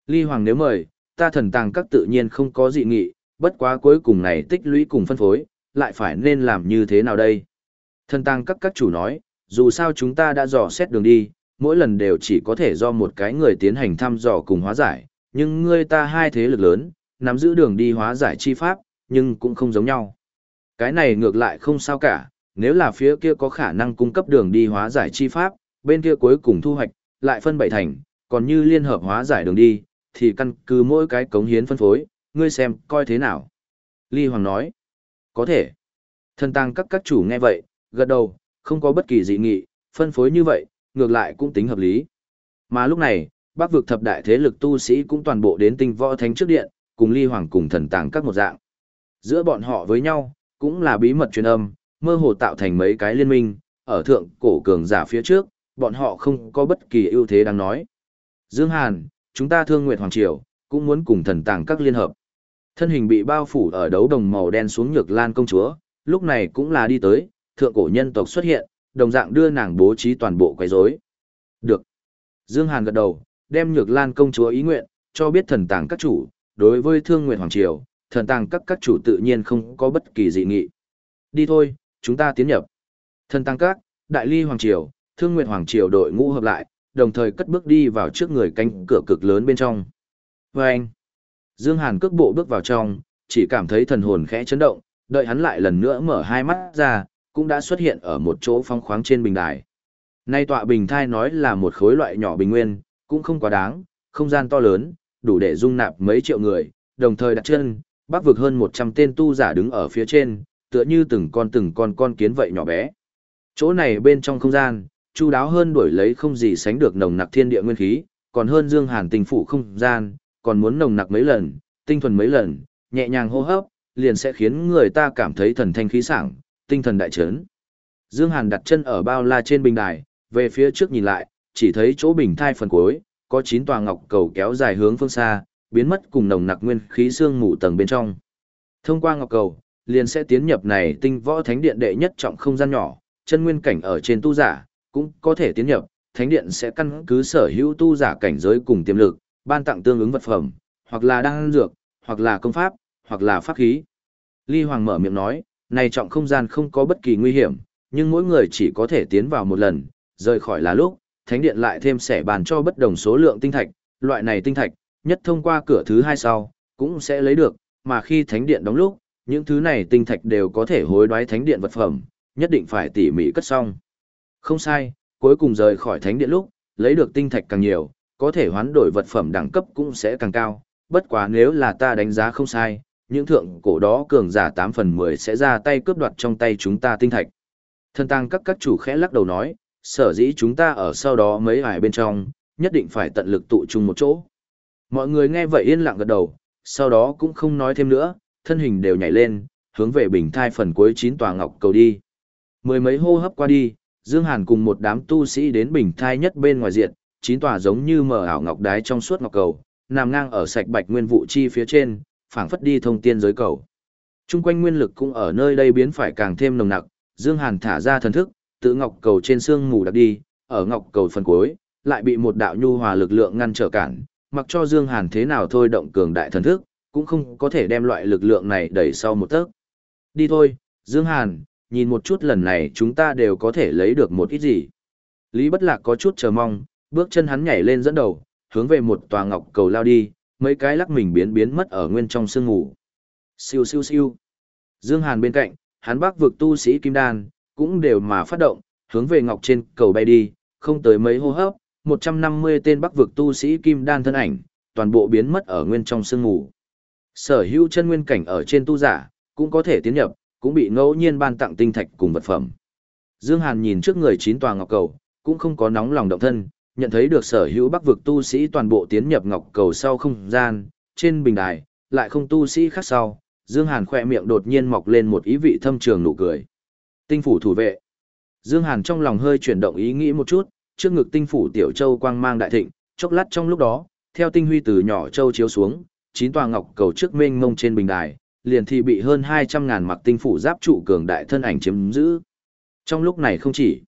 Ly hoàng nếu mời, ta thần tàng các tự nhiên không có dị nghị, bất quá cuối cùng này tích lũy cùng phân phối, lại phải nên làm như thế nào đây? Thần tàng các các chủ nói, dù sao chúng ta đã dò xét đường đi, mỗi lần đều chỉ có thể do một cái người tiến hành thăm dò cùng hóa giải, nhưng ngươi ta hai thế lực lớn, nắm giữ đường đi hóa giải chi pháp, nhưng cũng không giống nhau. Cái này ngược lại không sao cả, nếu là phía kia có khả năng cung cấp đường đi hóa giải chi pháp, bên kia cuối cùng thu hoạch, lại phân bảy thành, còn như liên hợp hóa giải đường đi, thì căn cứ mỗi cái cống hiến phân phối, ngươi xem, coi thế nào. Ly Hoàng nói, có thể. Thần tăng các các chủ nghe vậy, gật đầu, không có bất kỳ dị nghị, phân phối như vậy, ngược lại cũng tính hợp lý. Mà lúc này, bác vực thập đại thế lực tu sĩ cũng toàn bộ đến tinh võ thánh trước điện, cùng ly hoàng cùng thần tàng các một dạng. Giữa bọn họ với nhau, cũng là bí mật truyền âm, mơ hồ tạo thành mấy cái liên minh, ở thượng cổ cường giả phía trước, bọn họ không có bất kỳ ưu thế đáng nói. Dương Hàn, chúng ta thương nguyệt hoàng triều, cũng muốn cùng thần tàng các liên hợp. Thân hình bị bao phủ ở đấu đồng màu đen xuống nhược lan công chúa, lúc này cũng là đi tới, thượng cổ nhân tộc xuất hiện, đồng dạng đưa nàng bố trí toàn bộ quấy rối. Được. Dương Hàn gật đầu, đem nhược lan công chúa ý nguyện, cho biết thần tàng các chủ, đối với thương nguyện hoàng triều, thần tàng các các chủ tự nhiên không có bất kỳ dị nghị. Đi thôi, chúng ta tiến nhập. Thần tàng các, đại ly hoàng triều, thương nguyện hoàng triều đội ngũ hợp lại, đồng thời cất bước đi vào trước người cánh cửa cực lớn bên trong. Và anh, Dương Hàn cước bộ bước vào trong, chỉ cảm thấy thần hồn khẽ chấn động, đợi hắn lại lần nữa mở hai mắt ra, cũng đã xuất hiện ở một chỗ phong khoáng trên bình đài. Nay tọa bình thai nói là một khối loại nhỏ bình nguyên, cũng không quá đáng, không gian to lớn, đủ để dung nạp mấy triệu người, đồng thời đặt chân, bắc vực hơn 100 tên tu giả đứng ở phía trên, tựa như từng con từng con con kiến vậy nhỏ bé. Chỗ này bên trong không gian, chu đáo hơn đuổi lấy không gì sánh được nồng nặc thiên địa nguyên khí, còn hơn Dương Hàn tình phủ không gian, còn muốn nồng nặc mấy lần, tinh thuần mấy lần, nhẹ nhàng hô hấp, liền sẽ khiến người ta cảm thấy thần thanh khí sảng, tinh thần đại chấn. Dương Hàn đặt chân ở bao la trên bình đài, về phía trước nhìn lại, chỉ thấy chỗ bình thai phần cuối, có chín tòa ngọc cầu kéo dài hướng phương xa, biến mất cùng nồng nặc nguyên khí xương mù tầng bên trong. Thông qua ngọc cầu, liền sẽ tiến nhập này tinh võ thánh điện đệ nhất trọng không gian nhỏ, chân nguyên cảnh ở trên tu giả, cũng có thể tiến nhập, thánh điện sẽ căn cứ sở hữu tu giả cảnh giới cùng tiềm lực, ban tặng tương ứng vật phẩm, hoặc là đan dược, hoặc là công pháp, hoặc là pháp khí. Ly Hoàng mở miệng nói, này trọng không gian không có bất kỳ nguy hiểm, nhưng mỗi người chỉ có thể tiến vào một lần, rời khỏi là lúc, thánh điện lại thêm sẻ bàn cho bất đồng số lượng tinh thạch, loại này tinh thạch, nhất thông qua cửa thứ hai sau, cũng sẽ lấy được, mà khi thánh điện đóng lúc, những thứ này tinh thạch đều có thể hối đoái thánh điện vật phẩm, nhất định phải tỉ mỉ cất xong. Không sai, cuối cùng rời khỏi thánh điện lúc, lấy được tinh thạch càng nhiều, có thể hoán đổi vật phẩm đẳng cấp cũng sẽ càng cao, bất quá nếu là ta đánh giá không sai, những thượng cổ đó cường giả 8 phần 10 sẽ ra tay cướp đoạt trong tay chúng ta tinh thạch. Thân tăng các các chủ khẽ lắc đầu nói, sở dĩ chúng ta ở sau đó mấy hải bên trong, nhất định phải tận lực tụ chung một chỗ. Mọi người nghe vậy yên lặng gật đầu, sau đó cũng không nói thêm nữa, thân hình đều nhảy lên, hướng về bình thai phần cuối chín tòa ngọc cầu đi. Mười mấy hô hấp qua đi, Dương Hàn cùng một đám tu sĩ đến bình thai nhất bên ngoài diện, chín tòa giống như mở ảo ngọc đái trong suốt ngọc cầu, nằm ngang ở sạch bạch nguyên vụ chi phía trên, phảng phất đi thông tiên giới cầu. Trung quanh nguyên lực cũng ở nơi đây biến phải càng thêm nồng nặc, Dương Hàn thả ra thần thức, tự ngọc cầu trên xương mù đặt đi, ở ngọc cầu phần cuối, lại bị một đạo nhu hòa lực lượng ngăn trở cản, mặc cho Dương Hàn thế nào thôi động cường đại thần thức, cũng không có thể đem loại lực lượng này đẩy sau một tấc. Đi thôi, Dương Hàn, nhìn một chút lần này chúng ta đều có thể lấy được một ít gì. Lý Bất Lạc có chút chờ mong, bước chân hắn nhảy lên dẫn đầu, hướng về một tòa ngọc cầu lao đi, mấy cái lắc mình biến biến mất ở nguyên trong sương ngủ. Siêu siêu siêu. Dương Hàn bên cạnh, hắn bác vực tu sĩ kim đan, cũng đều mà phát động, hướng về ngọc trên cầu bay đi, không tới mấy hô hấp, 150 tên bắc vực tu sĩ kim đan thân ảnh, toàn bộ biến mất ở nguyên trong sương ngủ. Sở hữu chân nguyên cảnh ở trên tu giả, cũng có thể tiến nhập, cũng bị ngẫu nhiên ban tặng tinh thạch cùng vật phẩm. Dương Hàn nhìn trước người chín tòa ngọc cầu, cũng không có nóng lòng động thân, nhận thấy được sở hữu bắc vực tu sĩ toàn bộ tiến nhập ngọc cầu sau không gian, trên bình đài, lại không tu sĩ khác sau, Dương Hàn khẽ miệng đột nhiên mọc lên một ý vị thâm trường nụ cười. Tinh phủ thủ vệ. Dương Hàn trong lòng hơi chuyển động ý nghĩ một chút, trước ngực tinh phủ tiểu châu quang mang đại thịnh, chốc lát trong lúc đó, theo tinh huy từ nhỏ châu chiếu xuống, chín tòa ngọc cầu trước mênh mông trên bình đài, liền thì bị hơn 200 ngàn mặc tinh phủ giáp trụ cường đại thân ảnh chiếm giữ. Trong lúc này không chỉ,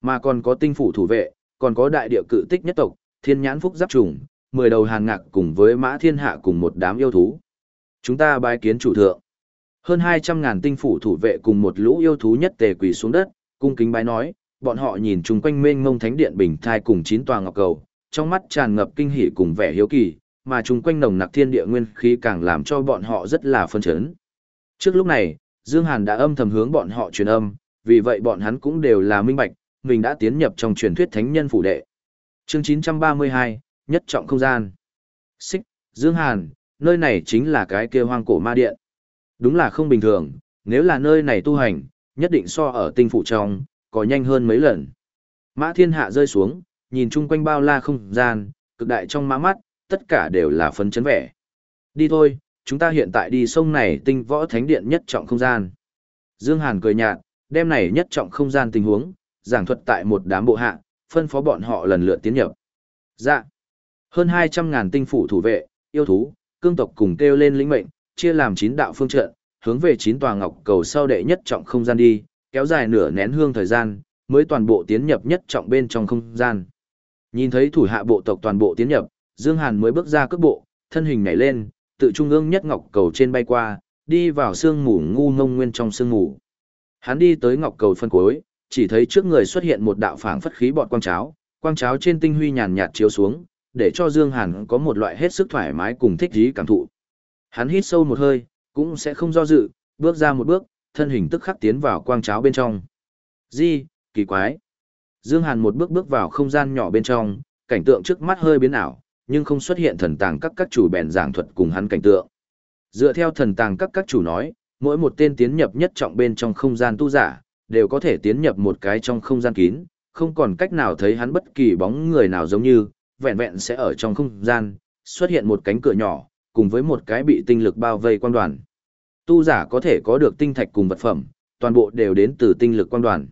mà còn có tinh phủ thủ vệ, còn có đại địa cự tích nhất tộc, thiên nhãn phúc giáp trùng, mười đầu hàng ngạc cùng với mã thiên hạ cùng một đám yêu thú. Chúng ta bái kiến chủ thượng. Hơn 200 ngàn tinh phủ thủ vệ cùng một lũ yêu thú nhất tề quỳ xuống đất, cung kính bái nói, bọn họ nhìn chung quanh mênh mông thánh điện bình thai cùng chín tòa ngọc cầu, trong mắt tràn ngập kinh hỉ cùng vẻ hiếu kỳ, mà chung quanh nồng nặc thiên địa nguyên khí càng làm cho bọn họ rất là phân chấn. Trước lúc này, Dương Hàn đã âm thầm hướng bọn họ truyền âm, vì vậy bọn hắn cũng đều là minh bạch, mình đã tiến nhập trong truyền thuyết thánh nhân phủ đệ. Chương 932, nhất trọng không gian. Xích, Dương Hàn, nơi này chính là cái kia hoang cổ ma điện. Đúng là không bình thường, nếu là nơi này tu hành, nhất định so ở tinh phủ trong, có nhanh hơn mấy lần. Mã thiên hạ rơi xuống, nhìn chung quanh bao la không gian, cực đại trong mã mắt, tất cả đều là phấn chấn vẻ. Đi thôi, chúng ta hiện tại đi sông này tinh võ thánh điện nhất trọng không gian. Dương Hàn cười nhạt, đem này nhất trọng không gian tình huống, giảng thuật tại một đám bộ hạ, phân phó bọn họ lần lượt tiến nhập. Dạ. Hơn 200 ngàn tinh phủ thủ vệ, yêu thú, cương tộc cùng kêu lên lĩnh mệnh, chia làm 9 đạo phương trận, hướng về 9 tòa ngọc cầu sau đệ nhất trọng không gian đi, kéo dài nửa nén hương thời gian, mới toàn bộ tiến nhập nhất trọng bên trong không gian. Nhìn thấy thủ hạ bộ tộc toàn bộ tiến nhập, Dương Hàn mới bước ra cước bộ, thân hình nhảy lên, tự trung ương nhất ngọc cầu trên bay qua, đi vào sương mù ngu ngông nguyên trong sương mù. Hắn đi tới ngọc cầu phân cuối, chỉ thấy trước người xuất hiện một đạo phảng phất khí bọt quang cháo, quang cháo trên tinh huy nhàn nhạt chiếu xuống, để cho Dương Hàn có một loại hết sức thoải mái cùng thích thú cảm thụ. Hắn hít sâu một hơi, cũng sẽ không do dự, bước ra một bước, thân hình tức khắc tiến vào quang cháo bên trong. Di, kỳ quái. Dương Hàn một bước bước vào không gian nhỏ bên trong, cảnh tượng trước mắt hơi biến ảo, nhưng không xuất hiện thần tàng các các chủ bèn giảng thuật cùng hắn cảnh tượng. Dựa theo thần tàng các các chủ nói, mỗi một tên tiến nhập nhất trọng bên trong không gian tu giả, đều có thể tiến nhập một cái trong không gian kín, không còn cách nào thấy hắn bất kỳ bóng người nào giống như, vẹn vẹn sẽ ở trong không gian, xuất hiện một cánh cửa nhỏ, cùng với một cái bị tinh lực bao vây quan đoàn. Tu giả có thể có được tinh thạch cùng vật phẩm, toàn bộ đều đến từ tinh lực quan đoàn.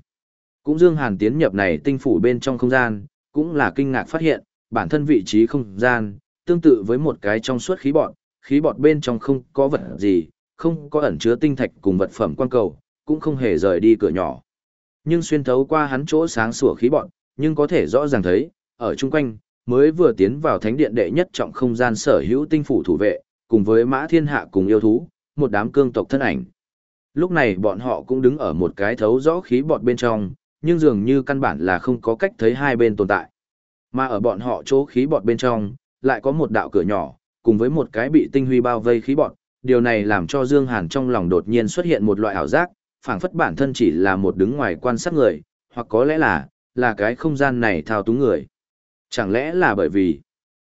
Cũng Dương Hàn tiến nhập này tinh phủ bên trong không gian, cũng là kinh ngạc phát hiện, bản thân vị trí không gian, tương tự với một cái trong suốt khí bọt, khí bọt bên trong không có vật gì, không có ẩn chứa tinh thạch cùng vật phẩm quan cầu, cũng không hề rời đi cửa nhỏ. Nhưng xuyên thấu qua hắn chỗ sáng sủa khí bọt, nhưng có thể rõ ràng thấy, ở chung quanh, mới vừa tiến vào thánh điện đệ nhất trọng không gian sở hữu tinh phủ thủ vệ, cùng với mã thiên hạ cùng yêu thú, một đám cương tộc thân ảnh. Lúc này bọn họ cũng đứng ở một cái thấu rõ khí bọt bên trong, nhưng dường như căn bản là không có cách thấy hai bên tồn tại. Mà ở bọn họ chỗ khí bọt bên trong, lại có một đạo cửa nhỏ, cùng với một cái bị tinh huy bao vây khí bọt, điều này làm cho Dương Hàn trong lòng đột nhiên xuất hiện một loại ảo giác, phảng phất bản thân chỉ là một đứng ngoài quan sát người, hoặc có lẽ là, là cái không gian này thao túng người. Chẳng lẽ là bởi vì...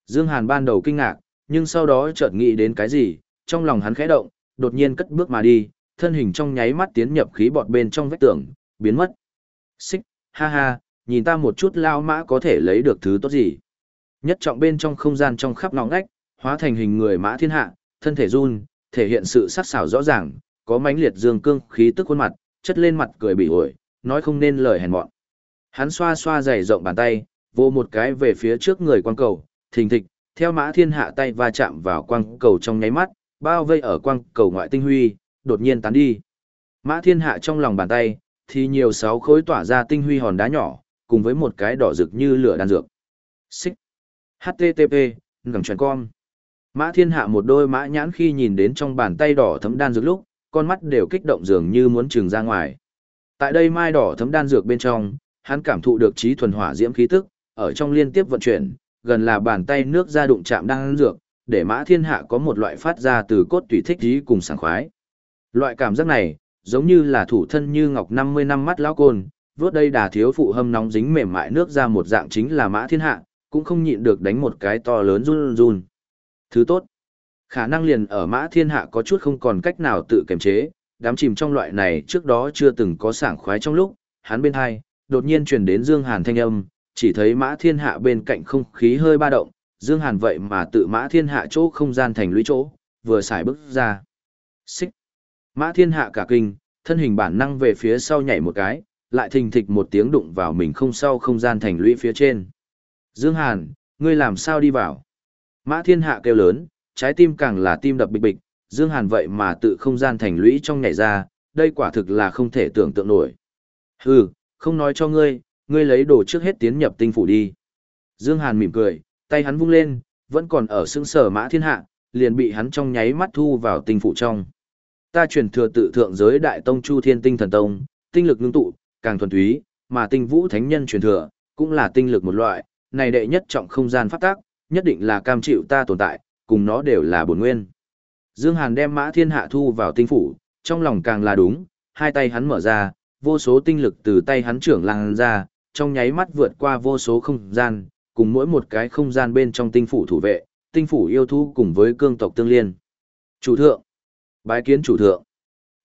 Dương Hàn ban đầu kinh ngạc, nhưng sau đó chợt nghĩ đến cái gì, trong lòng hắn khẽ động, đột nhiên cất bước mà đi, thân hình trong nháy mắt tiến nhập khí bọt bên trong vách tường, biến mất. Xích, ha ha, nhìn ta một chút lao mã có thể lấy được thứ tốt gì. Nhất trọng bên trong không gian trong khắp ngõ ngách, hóa thành hình người mã thiên hạ, thân thể run, thể hiện sự sắc sảo rõ ràng, có mãnh liệt dương cương khí tức khuôn mặt, chất lên mặt cười bị ổi, nói không nên lời hèn mọn. Hắn xoa xoa dày rộng bàn tay, vô một cái về phía trước người quang cầu, thình thịch, theo mã thiên hạ tay va chạm vào quang cầu trong nháy mắt, bao vây ở quang cầu ngoại tinh huy, đột nhiên tán đi. Mã thiên hạ trong lòng bàn tay, thì nhiều sáu khối tỏa ra tinh huy hòn đá nhỏ, cùng với một cái đỏ rực như lửa đan dược. Xích. HTTP, ngẳng truyền con. Mã thiên hạ một đôi mã nhãn khi nhìn đến trong bàn tay đỏ thấm đan dược lúc, con mắt đều kích động dường như muốn trừng ra ngoài. Tại đây mai đỏ thấm đan dược bên trong, hắn cảm thụ được trí thuần hỏa diễm khí tức, ở trong liên tiếp vận chuyển, gần là bàn tay nước ra đụng chạm đan dược, để mã thiên hạ có một loại phát ra từ cốt tùy thích ý cùng sảng khoái. Loại cảm giác này, giống như là thủ thân như ngọc 50 năm mắt lão côn, vớt đây đà thiếu phụ hâm nóng dính mềm mại nước ra một dạng chính là mã thiên hạ, cũng không nhịn được đánh một cái to lớn run run. Thứ tốt. Khả năng liền ở mã thiên hạ có chút không còn cách nào tự kiềm chế, đám chìm trong loại này trước đó chưa từng có sảng khoái trong lúc, hắn bên hai, đột nhiên truyền đến Dương Hàn thanh âm, chỉ thấy mã thiên hạ bên cạnh không khí hơi ba động, Dương Hàn vậy mà tự mã thiên hạ chỗ không gian thành lũy chỗ, vừa xài bước ra. Xích. Mã thiên hạ cả kinh, thân hình bản năng về phía sau nhảy một cái, lại thình thịch một tiếng đụng vào mình không sau không gian thành lũy phía trên. Dương Hàn, ngươi làm sao đi vào? Mã thiên hạ kêu lớn, trái tim càng là tim đập bịch bịch, Dương Hàn vậy mà tự không gian thành lũy trong nhảy ra, đây quả thực là không thể tưởng tượng nổi. Hừ, không nói cho ngươi, ngươi lấy đồ trước hết tiến nhập tinh phủ đi. Dương Hàn mỉm cười, tay hắn vung lên, vẫn còn ở xương sở mã thiên hạ, liền bị hắn trong nháy mắt thu vào tinh phủ trong. Ta truyền thừa tự thượng giới đại tông chu thiên tinh thần tông, tinh lực ngưng tụ, càng thuần túy, mà tinh vũ thánh nhân truyền thừa, cũng là tinh lực một loại, này đệ nhất trọng không gian pháp tác, nhất định là cam chịu ta tồn tại, cùng nó đều là bổn nguyên. Dương Hàn đem mã thiên hạ thu vào tinh phủ, trong lòng càng là đúng, hai tay hắn mở ra, vô số tinh lực từ tay hắn trưởng lan ra, trong nháy mắt vượt qua vô số không gian, cùng mỗi một cái không gian bên trong tinh phủ thủ vệ, tinh phủ yêu thú cùng với cương tộc tương liên. Chủ thượng, bái kiến chủ thượng,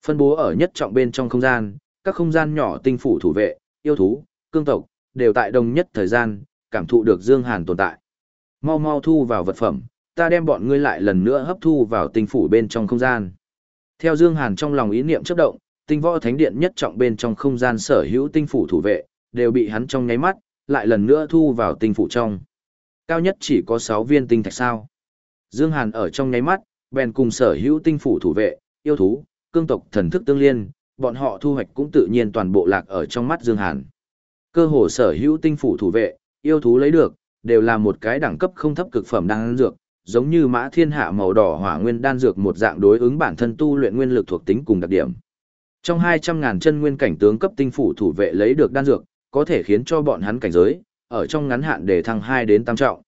phân bố ở nhất trọng bên trong không gian, các không gian nhỏ tinh phủ thủ vệ, yêu thú, cương tộc, đều tại đồng nhất thời gian, cảm thụ được Dương Hàn tồn tại. Mau mau thu vào vật phẩm, ta đem bọn ngươi lại lần nữa hấp thu vào tinh phủ bên trong không gian. Theo Dương Hàn trong lòng ý niệm chớp động, tinh võ thánh điện nhất trọng bên trong không gian sở hữu tinh phủ thủ vệ, đều bị hắn trong nháy mắt, lại lần nữa thu vào tinh phủ trong. Cao nhất chỉ có 6 viên tinh thạch sao. Dương Hàn ở trong nháy mắt, bèn cùng sở hữu tinh phủ thủ vệ, yêu thú, cương tộc thần thức tương liên, bọn họ thu hoạch cũng tự nhiên toàn bộ lạc ở trong mắt Dương Hàn. Cơ hồ sở hữu tinh phủ thủ vệ, yêu thú lấy được, đều là một cái đẳng cấp không thấp cực phẩm đan dược, giống như mã thiên hạ màu đỏ hỏa nguyên đan dược một dạng đối ứng bản thân tu luyện nguyên lực thuộc tính cùng đặc điểm. Trong 200.000 chân nguyên cảnh tướng cấp tinh phủ thủ vệ lấy được đan dược, có thể khiến cho bọn hắn cảnh giới, ở trong ngắn hạn để thăng 2 đến tam trọng.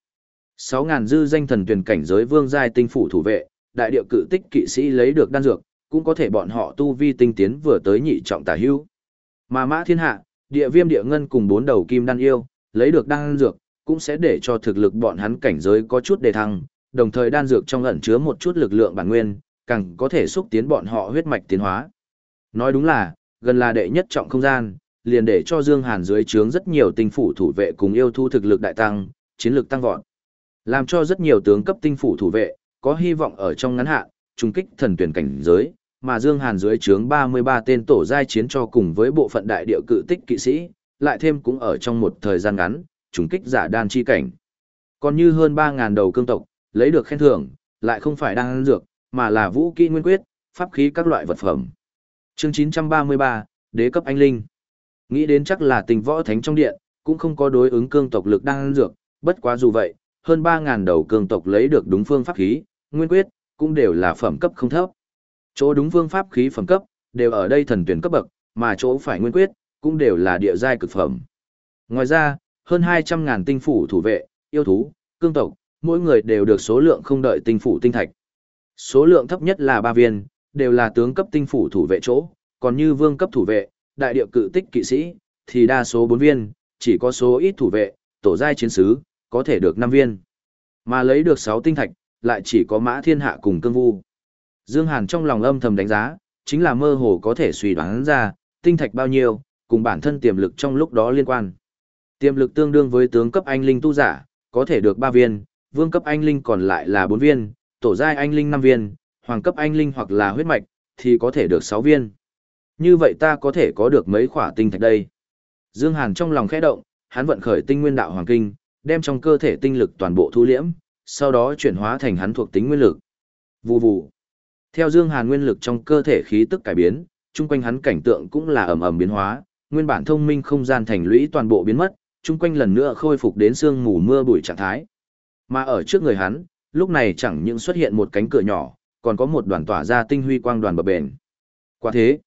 6.000 dư danh thần tuyển cảnh giới vương giai tinh phủ thủ vệ, đại địa cự tích kỵ sĩ lấy được đan dược, cũng có thể bọn họ tu vi tinh tiến vừa tới nhị trọng tả hưu. Mà mã thiên hạ, địa viêm địa ngân cùng bốn đầu kim đan yêu, lấy được đan dược, cũng sẽ để cho thực lực bọn hắn cảnh giới có chút đề thăng, đồng thời đan dược trong ẩn chứa một chút lực lượng bản nguyên, càng có thể xúc tiến bọn họ huyết mạch tiến hóa. Nói đúng là, gần là đệ nhất trọng không gian, liền để cho Dương Hàn dưới trướng rất nhiều tinh phủ thủ vệ cùng yêu thu thực lực đại tăng, chiến lực tăng vọt. Làm cho rất nhiều tướng cấp tinh phủ thủ vệ, có hy vọng ở trong ngắn hạn, trùng kích thần tuyển cảnh giới, mà Dương Hàn dưới trướng 33 tên tổ giai chiến cho cùng với bộ phận đại địa cự tích kỵ sĩ, lại thêm cũng ở trong một thời gian ngắn, trùng kích giả đan chi cảnh. Còn như hơn 3000 đầu cương tộc, lấy được khen thưởng, lại không phải đang dược, mà là vũ kỹ nguyên quyết, pháp khí các loại vật phẩm. Chương 933, Đế cấp anh linh. Nghĩ đến chắc là tình võ thánh trong điện, cũng không có đối ứng cương tộc lực đang dược, bất quá dù vậy, hơn 3000 đầu cương tộc lấy được đúng phương pháp khí, nguyên quyết, cũng đều là phẩm cấp không thấp. Chỗ đúng phương pháp khí phẩm cấp, đều ở đây thần tuyển cấp bậc, mà chỗ phải nguyên quyết, cũng đều là địa giai cực phẩm. Ngoài ra, hơn 200.000 tinh phủ thủ vệ, yêu thú, cương tộc, mỗi người đều được số lượng không đợi tinh phủ tinh thạch. Số lượng thấp nhất là 3 viên, đều là tướng cấp tinh phủ thủ vệ chỗ, còn như vương cấp thủ vệ, đại địa cự tích kỵ sĩ, thì đa số 4 viên, chỉ có số ít thủ vệ, tổ giai chiến sứ, có thể được 5 viên. Mà lấy được 6 tinh thạch, lại chỉ có mã thiên hạ cùng cương vu. Dương Hàn trong lòng âm thầm đánh giá, chính là mơ hồ có thể suy đoán ra, tinh thạch bao nhiêu, cùng bản thân tiềm lực trong lúc đó liên quan. Tiềm lực tương đương với tướng cấp anh linh tu giả, có thể được 3 viên, vương cấp anh linh còn lại là 4 viên, tổ giai anh linh 5 viên, hoàng cấp anh linh hoặc là huyết mạch, thì có thể được 6 viên. Như vậy ta có thể có được mấy khỏa tinh thạch đây. Dương Hàn trong lòng khẽ động, hắn vận khởi tinh nguyên đạo hoàng kinh, đem trong cơ thể tinh lực toàn bộ thu liễm, sau đó chuyển hóa thành hắn thuộc tính nguyên lực. Vù vù. Theo Dương Hàn nguyên lực trong cơ thể khí tức cải biến, chung quanh hắn cảnh tượng cũng là ầm ầm biến hóa, nguyên bản thông minh không gian thành lũy toàn bộ biến mất, chung quanh lần nữa khôi phục đến sương mù mưa bụi trạng thái. Mà ở trước người hắn, lúc này chẳng những xuất hiện một cánh cửa nhỏ, còn có một đoàn tỏa ra tinh huy quang đoàn bập bền. Quả thế,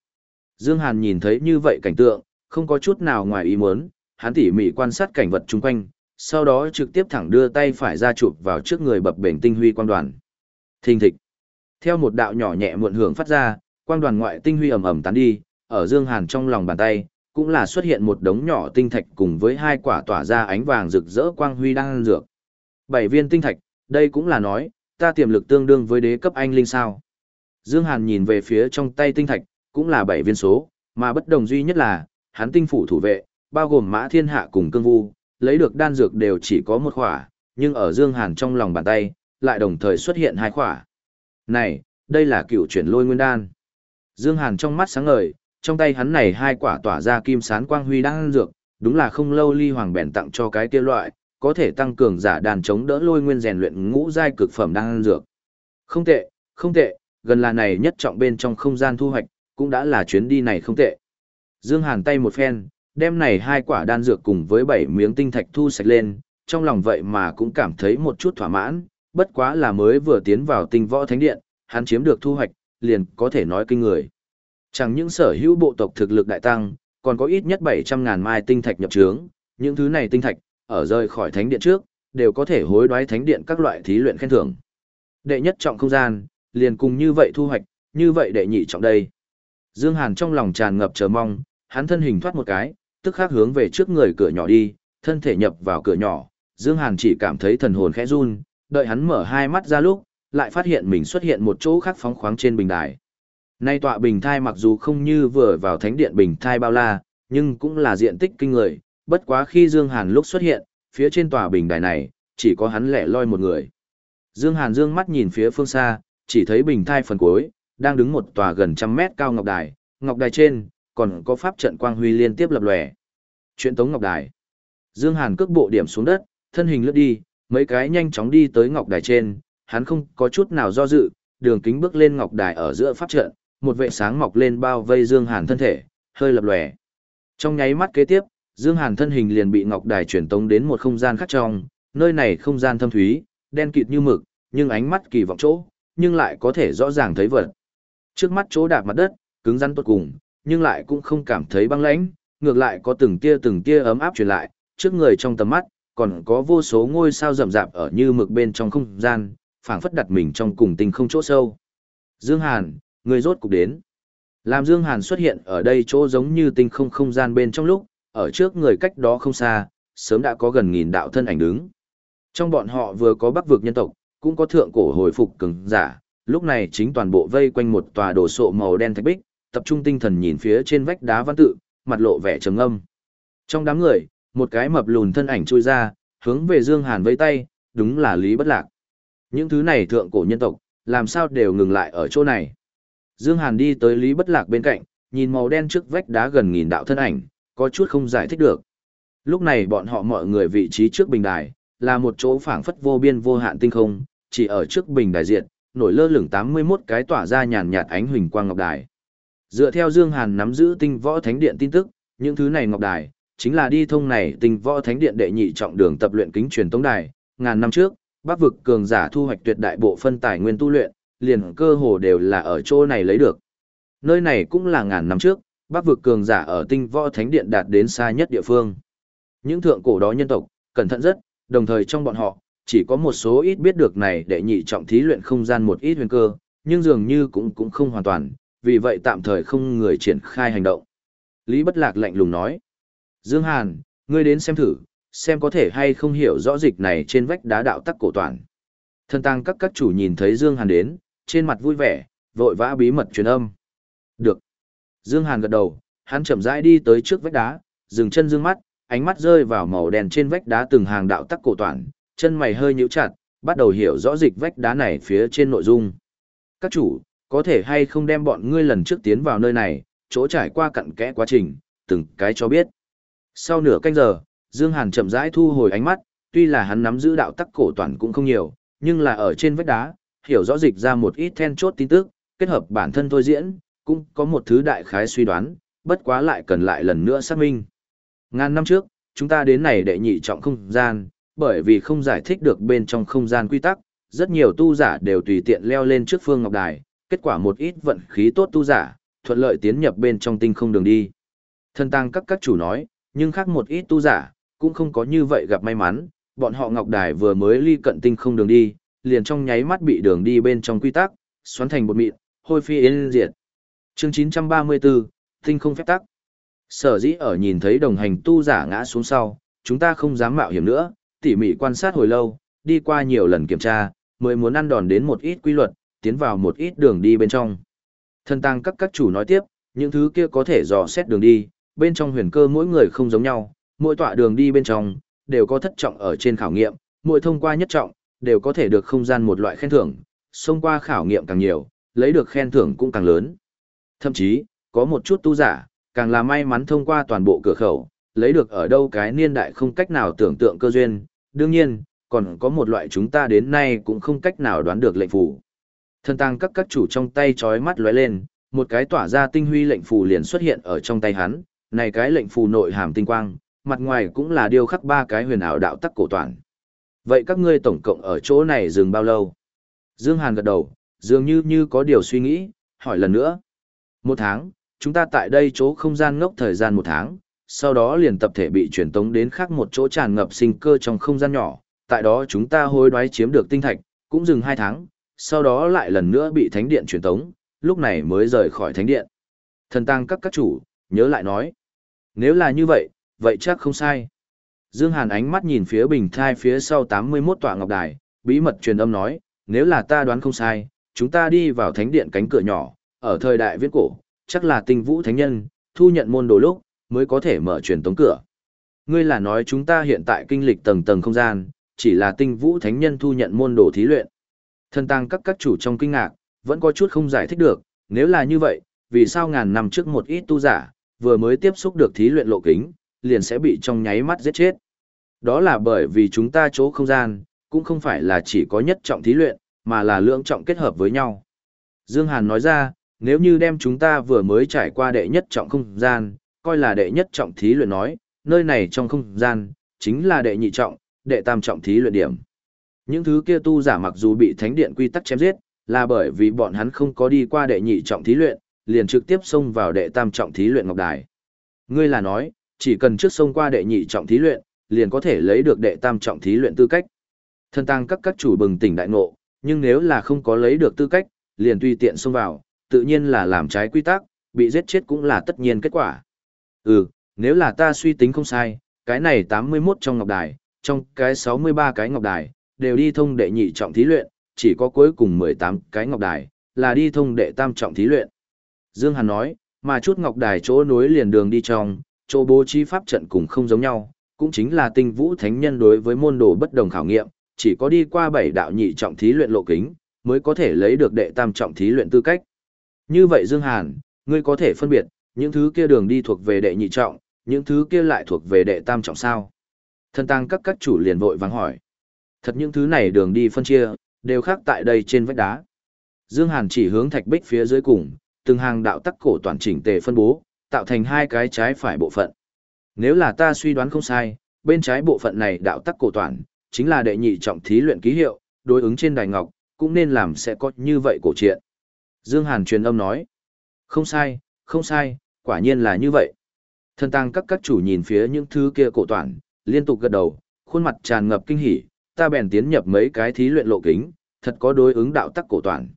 Dương Hàn nhìn thấy như vậy cảnh tượng, không có chút nào ngoài ý muốn, hắn tỉ mỉ quan sát cảnh vật chung quanh, sau đó trực tiếp thẳng đưa tay phải ra chụp vào trước người bập bềnh tinh huy quang đoàn. Thình thịch. Theo một đạo nhỏ nhẹ muộn hưởng phát ra, quang đoàn ngoại tinh huy ầm ầm tán đi, ở Dương Hàn trong lòng bàn tay, cũng là xuất hiện một đống nhỏ tinh thạch cùng với hai quả tỏa ra ánh vàng rực rỡ quang huy đang dược. Bảy viên tinh thạch, đây cũng là nói, ta tiềm lực tương đương với đế cấp anh linh sao. Dương Hàn nhìn về phía trong tay tinh thạch, cũng là bảy viên số, mà bất đồng duy nhất là, hắn tinh phủ thủ vệ, bao gồm mã thiên hạ cùng cương vu, lấy được đan dược đều chỉ có một khỏa, nhưng ở Dương Hàn trong lòng bàn tay, lại đồng thời xuất hiện hai khỏa. Này, đây là cựu chuyển lôi nguyên đan. Dương Hàn trong mắt sáng ngời, trong tay hắn này hai quả tỏa ra kim sán quang huy đan dược, đúng là không lâu ly hoàng bèn tặng cho cái kia loại, có thể tăng cường giả đàn chống đỡ lôi nguyên rèn luyện ngũ giai cực phẩm đan dược. Không tệ, không tệ, gần là này nhất trọng bên trong không gian thu hoạch, cũng đã là chuyến đi này không tệ. Dương Hàn tay một phen, đem này hai quả đan dược cùng với bảy miếng tinh thạch thu sạch lên, trong lòng vậy mà cũng cảm thấy một chút thỏa mãn, bất quá là mới vừa tiến vào tinh võ thánh điện, hắn chiếm được thu hoạch, liền có thể nói kinh người. Chẳng những sở hữu bộ tộc thực lực đại tăng, còn có ít nhất 700.000 mai tinh thạch nhập trướng, những thứ này tinh thạch, ở rời khỏi thánh điện trước, đều có thể hối đoái thánh điện các loại thí luyện khen thưởng. Đệ nhất trọng không gian, liền cùng như vậy thu hoạch, như vậy đệ nhị trọng đây. Dương Hàn trong lòng tràn ngập chờ mong, hắn thân hình thoát một cái, tức khắc hướng về trước người cửa nhỏ đi, thân thể nhập vào cửa nhỏ, Dương Hàn chỉ cảm thấy thần hồn khẽ run, đợi hắn mở hai mắt ra lúc, lại phát hiện mình xuất hiện một chỗ khác phóng khoáng trên bình đài. Nay tọa bình thai mặc dù không như vừa vào thánh điện bình thai bao la, nhưng cũng là diện tích kinh người, bất quá khi Dương Hàn lúc xuất hiện, phía trên tòa bình đài này, chỉ có hắn lẻ loi một người. Dương Hàn dương mắt nhìn phía phương xa, chỉ thấy bình thai phần cuối, đang đứng một tòa gần trăm mét cao ngọc đài, ngọc đài trên, còn có pháp trận quang huy liên tiếp lập lòe. Chuyện tống ngọc đài. Dương Hàn cước bộ điểm xuống đất, thân hình lướt đi, mấy cái nhanh chóng đi tới ngọc đài trên, hắn không có chút nào do dự, đường kính bước lên ngọc đài ở giữa pháp trận, một vệ sáng mọc lên bao vây Dương Hàn thân thể, hơi lập lòe. Trong nháy mắt kế tiếp, Dương Hàn thân hình liền bị ngọc đài chuyển tống đến một không gian khác trong, nơi này không gian thâm thúy, đen kịt như mực, nhưng ánh mắt kỳ vọng chỗ, nhưng lại có thể rõ ràng thấy vật. Trước mắt chỗ đạp mặt đất, cứng rắn tốt cùng, nhưng lại cũng không cảm thấy băng lãnh, ngược lại có từng tia từng tia ấm áp truyền lại, trước người trong tầm mắt, còn có vô số ngôi sao rậm rạp ở như mực bên trong không gian, phảng phất đặt mình trong cùng tình không chỗ sâu. Dương Hàn, người rốt cục đến. Làm Dương Hàn xuất hiện ở đây chỗ giống như tinh không không gian bên trong lúc, ở trước người cách đó không xa, sớm đã có gần nghìn đạo thân ảnh đứng. Trong bọn họ vừa có bắc vực nhân tộc, cũng có thượng cổ hồi phục cường giả, lúc này chính toàn bộ vây quanh một tòa đồ sộ màu đen thạch bích, tập trung tinh thần nhìn phía trên vách đá văn tự, mặt lộ vẻ trầm ngâm. Trong đám người, một cái mập lùn thân ảnh chui ra, hướng về Dương Hàn vẫy tay, đúng là Lý Bất Lạc. Những thứ này thượng cổ nhân tộc, làm sao đều ngừng lại ở chỗ này. Dương Hàn đi tới Lý Bất Lạc bên cạnh, nhìn màu đen trước vách đá gần nghìn đạo thân ảnh, có chút không giải thích được. Lúc này bọn họ mọi người vị trí trước bình đài, là một chỗ phảng phất vô biên vô hạn tinh không, chỉ ở trước bình đài diện, nổi lơ lửng 81 cái tỏa ra nhàn nhạt ánh huỳnh quang ngọc đài. Dựa theo Dương Hàn nắm giữ tinh võ thánh điện tin tức, những thứ này ngọc đài, chính là đi thông này Tinh võ thánh điện đệ nhị trọng đường tập luyện kính truyền tống đài, ngàn năm trước, Bắc vực cường giả thu hoạch tuyệt đại bộ phân tài nguyên tu luyện, liền cơ hồ đều là ở chỗ này lấy được. Nơi này cũng là ngàn năm trước, Bắc vực cường giả ở tinh võ thánh điện đạt đến xa nhất địa phương. Những thượng cổ đó nhân tộc, cẩn thận rất, đồng thời trong bọn họ, chỉ có một số ít biết được này để nhị trọng thí luyện không gian một ít huyền cơ, nhưng dường như cũng cũng không hoàn toàn, vì vậy tạm thời không người triển khai hành động. Lý Bất Lạc lạnh lùng nói, Dương Hàn, ngươi đến xem thử, xem có thể hay không hiểu rõ dịch này trên vách đá đạo tắc cổ toàn. Thân tăng các các chủ nhìn thấy Dương Hàn đến, trên mặt vui vẻ, vội vã bí mật truyền âm. Được. Dương Hàn gật đầu, hắn chậm rãi đi tới trước vách đá, dừng chân dương mắt, ánh mắt rơi vào màu đen trên vách đá từng hàng đạo tắc cổ toàn, chân mày hơi nhíu chặt, bắt đầu hiểu rõ dịch vách đá này phía trên nội dung. Các chủ, có thể hay không đem bọn ngươi lần trước tiến vào nơi này, chỗ trải qua cặn kẽ quá trình, từng cái cho biết. Sau nửa canh giờ, Dương Hàn chậm rãi thu hồi ánh mắt, tuy là hắn nắm giữ đạo tắc cổ toàn cũng không nhiều, nhưng là ở trên vách đá, hiểu rõ dịch ra một ít then chốt tin tức, kết hợp bản thân thôi diễn, cũng có một thứ đại khái suy đoán, bất quá lại cần lại lần nữa xác minh. Ngàn năm trước, chúng ta đến này để nhị trọng không gian, bởi vì không giải thích được bên trong không gian quy tắc, rất nhiều tu giả đều tùy tiện leo lên trước phương ngọc đài, kết quả một ít vận khí tốt tu giả, thuận lợi tiến nhập bên trong tinh không đường đi. Thân tăng các các chủ nói, nhưng khác một ít tu giả, cũng không có như vậy gặp may mắn, bọn họ ngọc đài vừa mới ly cận tinh không đường đi, liền trong nháy mắt bị đường đi bên trong quy tắc, xoắn thành bột mịn, hôi phi yên diệt. Chương 934, tinh không phép tắc. Sở dĩ ở nhìn thấy đồng hành tu giả ngã xuống sau, chúng ta không dám mạo hiểm nữa, tỉ mỉ quan sát hồi lâu, đi qua nhiều lần kiểm tra, mới muốn ăn đòn đến một ít quy luật, tiến vào một ít đường đi bên trong. Thân tăng các các chủ nói tiếp, những thứ kia có thể dò xét đường đi, bên trong huyền cơ mỗi người không giống nhau, mỗi tọa đường đi bên trong, đều có thất trọng ở trên khảo nghiệm, mỗi thông qua nhất trọng, đều có thể được không gian một loại khen thưởng, xông qua khảo nghiệm càng nhiều, lấy được khen thưởng cũng càng lớn. Thậm chí, có một chút tu giả, càng là may mắn thông qua toàn bộ cửa khẩu, lấy được ở đâu cái niên đại không cách nào tưởng tượng cơ duyên, đương nhiên, còn có một loại chúng ta đến nay cũng không cách nào đoán được lệnh phủ Thân tăng các các chủ trong tay chói mắt lóe lên, một cái tỏa ra tinh huy lệnh phù liền xuất hiện ở trong tay hắn, này cái lệnh phù nội hàm tinh quang, mặt ngoài cũng là điêu khắc ba cái huyền ảo đạo tắc cổ toàn. Vậy các ngươi tổng cộng ở chỗ này dừng bao lâu? Dương Hàn gật đầu, dường như như có điều suy nghĩ, hỏi lần nữa. Một tháng, chúng ta tại đây chỗ không gian ngốc thời gian một tháng, sau đó liền tập thể bị chuyển tống đến khác một chỗ tràn ngập sinh cơ trong không gian nhỏ, tại đó chúng ta hối đoái chiếm được tinh thạch, cũng dừng hai tháng, sau đó lại lần nữa bị thánh điện truyền tống, lúc này mới rời khỏi thánh điện. Thần tăng các các chủ, nhớ lại nói. Nếu là như vậy, vậy chắc không sai. Dương Hàn ánh mắt nhìn phía bình thai phía sau 81 tòa ngọc đài, bí mật truyền âm nói, nếu là ta đoán không sai, chúng ta đi vào thánh điện cánh cửa nhỏ, ở thời đại viễn cổ, chắc là tinh vũ thánh nhân, thu nhận môn đồ lúc, mới có thể mở truyền tống cửa. Ngươi là nói chúng ta hiện tại kinh lịch tầng tầng không gian, chỉ là tinh vũ thánh nhân thu nhận môn đồ thí luyện. Thân tăng các các chủ trong kinh ngạc, vẫn có chút không giải thích được, nếu là như vậy, vì sao ngàn năm trước một ít tu giả, vừa mới tiếp xúc được thí luyện lộ kính, liền sẽ bị trong nháy mắt giết chết. Đó là bởi vì chúng ta chỗ không gian, cũng không phải là chỉ có nhất trọng thí luyện, mà là lượng trọng kết hợp với nhau. Dương Hàn nói ra, nếu như đem chúng ta vừa mới trải qua đệ nhất trọng không gian, coi là đệ nhất trọng thí luyện nói, nơi này trong không gian, chính là đệ nhị trọng, đệ tam trọng thí luyện điểm. Những thứ kia tu giả mặc dù bị thánh điện quy tắc chém giết, là bởi vì bọn hắn không có đi qua đệ nhị trọng thí luyện, liền trực tiếp xông vào đệ tam trọng thí luyện ngọc đài. Ngươi là nói, chỉ cần trước xông qua đệ nhị trọng thí luyện, liền có thể lấy được đệ tam trọng thí luyện tư cách. Thân tăng các các chủ bừng tỉnh đại ngộ, nhưng nếu là không có lấy được tư cách, liền tùy tiện xông vào, tự nhiên là làm trái quy tắc, bị giết chết cũng là tất nhiên kết quả. Ừ, nếu là ta suy tính không sai, cái này 81 trong ngọc đài, trong cái 63 cái ngọc đài, đều đi thông đệ nhị trọng thí luyện, chỉ có cuối cùng 18 cái ngọc đài, là đi thông đệ tam trọng thí luyện. Dương Hàn nói, mà chút ngọc đài chỗ nối liền đường đi trong, chỗ bố trí pháp trận cũng không giống nhau, cũng chính là tinh vũ thánh nhân đối với môn đồ bất đồng khảo nghiệm, chỉ có đi qua bảy đạo nhị trọng thí luyện lộ kính, mới có thể lấy được đệ tam trọng thí luyện tư cách. Như vậy Dương Hàn, ngươi có thể phân biệt, những thứ kia đường đi thuộc về đệ nhị trọng, những thứ kia lại thuộc về đệ tam trọng sao? Thân tăng các các chủ liền vội vàng hỏi. Thật những thứ này đường đi phân chia, đều khác tại đây trên vách đá. Dương Hàn chỉ hướng thạch bích phía dưới cùng, từng hàng đạo tắc cổ toàn chỉnh tề phân bố, tạo thành hai cái trái phải bộ phận. Nếu là ta suy đoán không sai, bên trái bộ phận này đạo tắc cổ toàn, chính là đệ nhị trọng thí luyện ký hiệu, đối ứng trên đài ngọc, cũng nên làm sẽ có như vậy cổ truyện. Dương Hàn truyền âm nói, không sai, không sai, quả nhiên là như vậy. Thân tăng các các chủ nhìn phía những thứ kia cổ toàn, liên tục gật đầu, khuôn mặt tràn ngập kinh hỉ, ta bèn tiến nhập mấy cái thí luyện lộ kính, thật có đối ứng đạo tắc cổ toàn.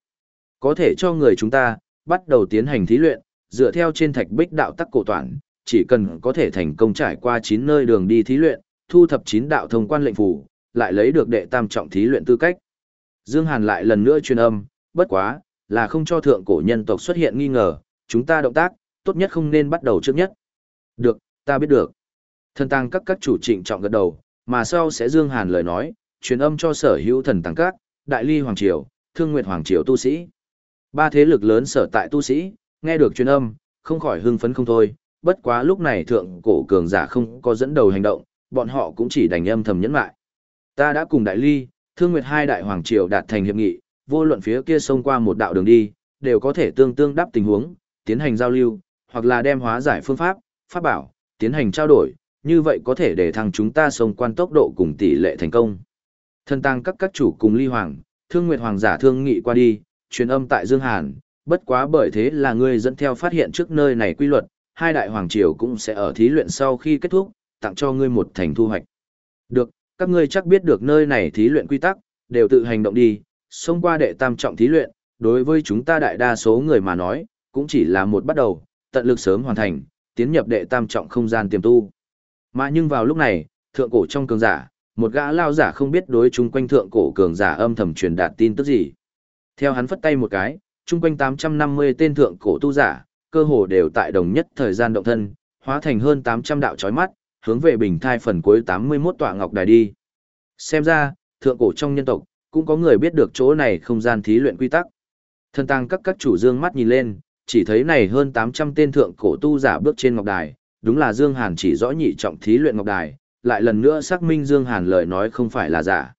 Có thể cho người chúng ta, bắt đầu tiến hành thí luyện, dựa theo trên thạch bích đạo tắc cổ toàn, chỉ cần có thể thành công trải qua 9 nơi đường đi thí luyện, thu thập 9 đạo thông quan lệnh phủ, lại lấy được đệ tam trọng thí luyện tư cách. Dương Hàn lại lần nữa truyền âm, bất quá, là không cho thượng cổ nhân tộc xuất hiện nghi ngờ, chúng ta động tác, tốt nhất không nên bắt đầu trước nhất. Được, ta biết được. Thần tăng các các chủ trịnh trọng gật đầu, mà sau sẽ Dương Hàn lời nói, truyền âm cho sở hữu thần tăng các, đại ly hoàng triều, thương nguyệt hoàng triều tu sĩ. Ba thế lực lớn sở tại tu sĩ, nghe được truyền âm, không khỏi hưng phấn không thôi, bất quá lúc này thượng cổ cường giả không có dẫn đầu hành động, bọn họ cũng chỉ đành âm thầm nhẫn lại. Ta đã cùng đại ly, thương nguyệt hai đại hoàng triều đạt thành hiệp nghị, vô luận phía kia xông qua một đạo đường đi, đều có thể tương tương đáp tình huống, tiến hành giao lưu, hoặc là đem hóa giải phương pháp, pháp bảo, tiến hành trao đổi, như vậy có thể để thằng chúng ta xông quan tốc độ cùng tỷ lệ thành công. Thân tăng các các chủ cùng ly hoàng, thương nguyệt hoàng giả thương nghị qua đi, truyền âm tại Dương Hàn, bất quá bởi thế là ngươi dẫn theo phát hiện trước nơi này quy luật, hai đại hoàng triều cũng sẽ ở thí luyện sau khi kết thúc, tặng cho ngươi một thành thu hoạch. Được, các ngươi chắc biết được nơi này thí luyện quy tắc, đều tự hành động đi, xông qua đệ tam trọng thí luyện, đối với chúng ta đại đa số người mà nói, cũng chỉ là một bắt đầu, tận lực sớm hoàn thành, tiến nhập đệ tam trọng không gian tiềm tu. Mà nhưng vào lúc này, thượng cổ trong cường giả, một gã lao giả không biết đối chung quanh thượng cổ cường giả âm thầm truyền đạt tin tức gì. Theo hắn phất tay một cái, chung quanh 850 tên thượng cổ tu giả, cơ hồ đều tại đồng nhất thời gian động thân, hóa thành hơn 800 đạo chói mắt, hướng về bình thai phần cuối 81 tọa ngọc đài đi. Xem ra, thượng cổ trong nhân tộc, cũng có người biết được chỗ này không gian thí luyện quy tắc. Thân tăng các các chủ dương mắt nhìn lên, chỉ thấy này hơn 800 tên thượng cổ tu giả bước trên ngọc đài, đúng là Dương Hàn chỉ rõ nhị trọng thí luyện ngọc đài, lại lần nữa xác minh Dương Hàn lời nói không phải là giả.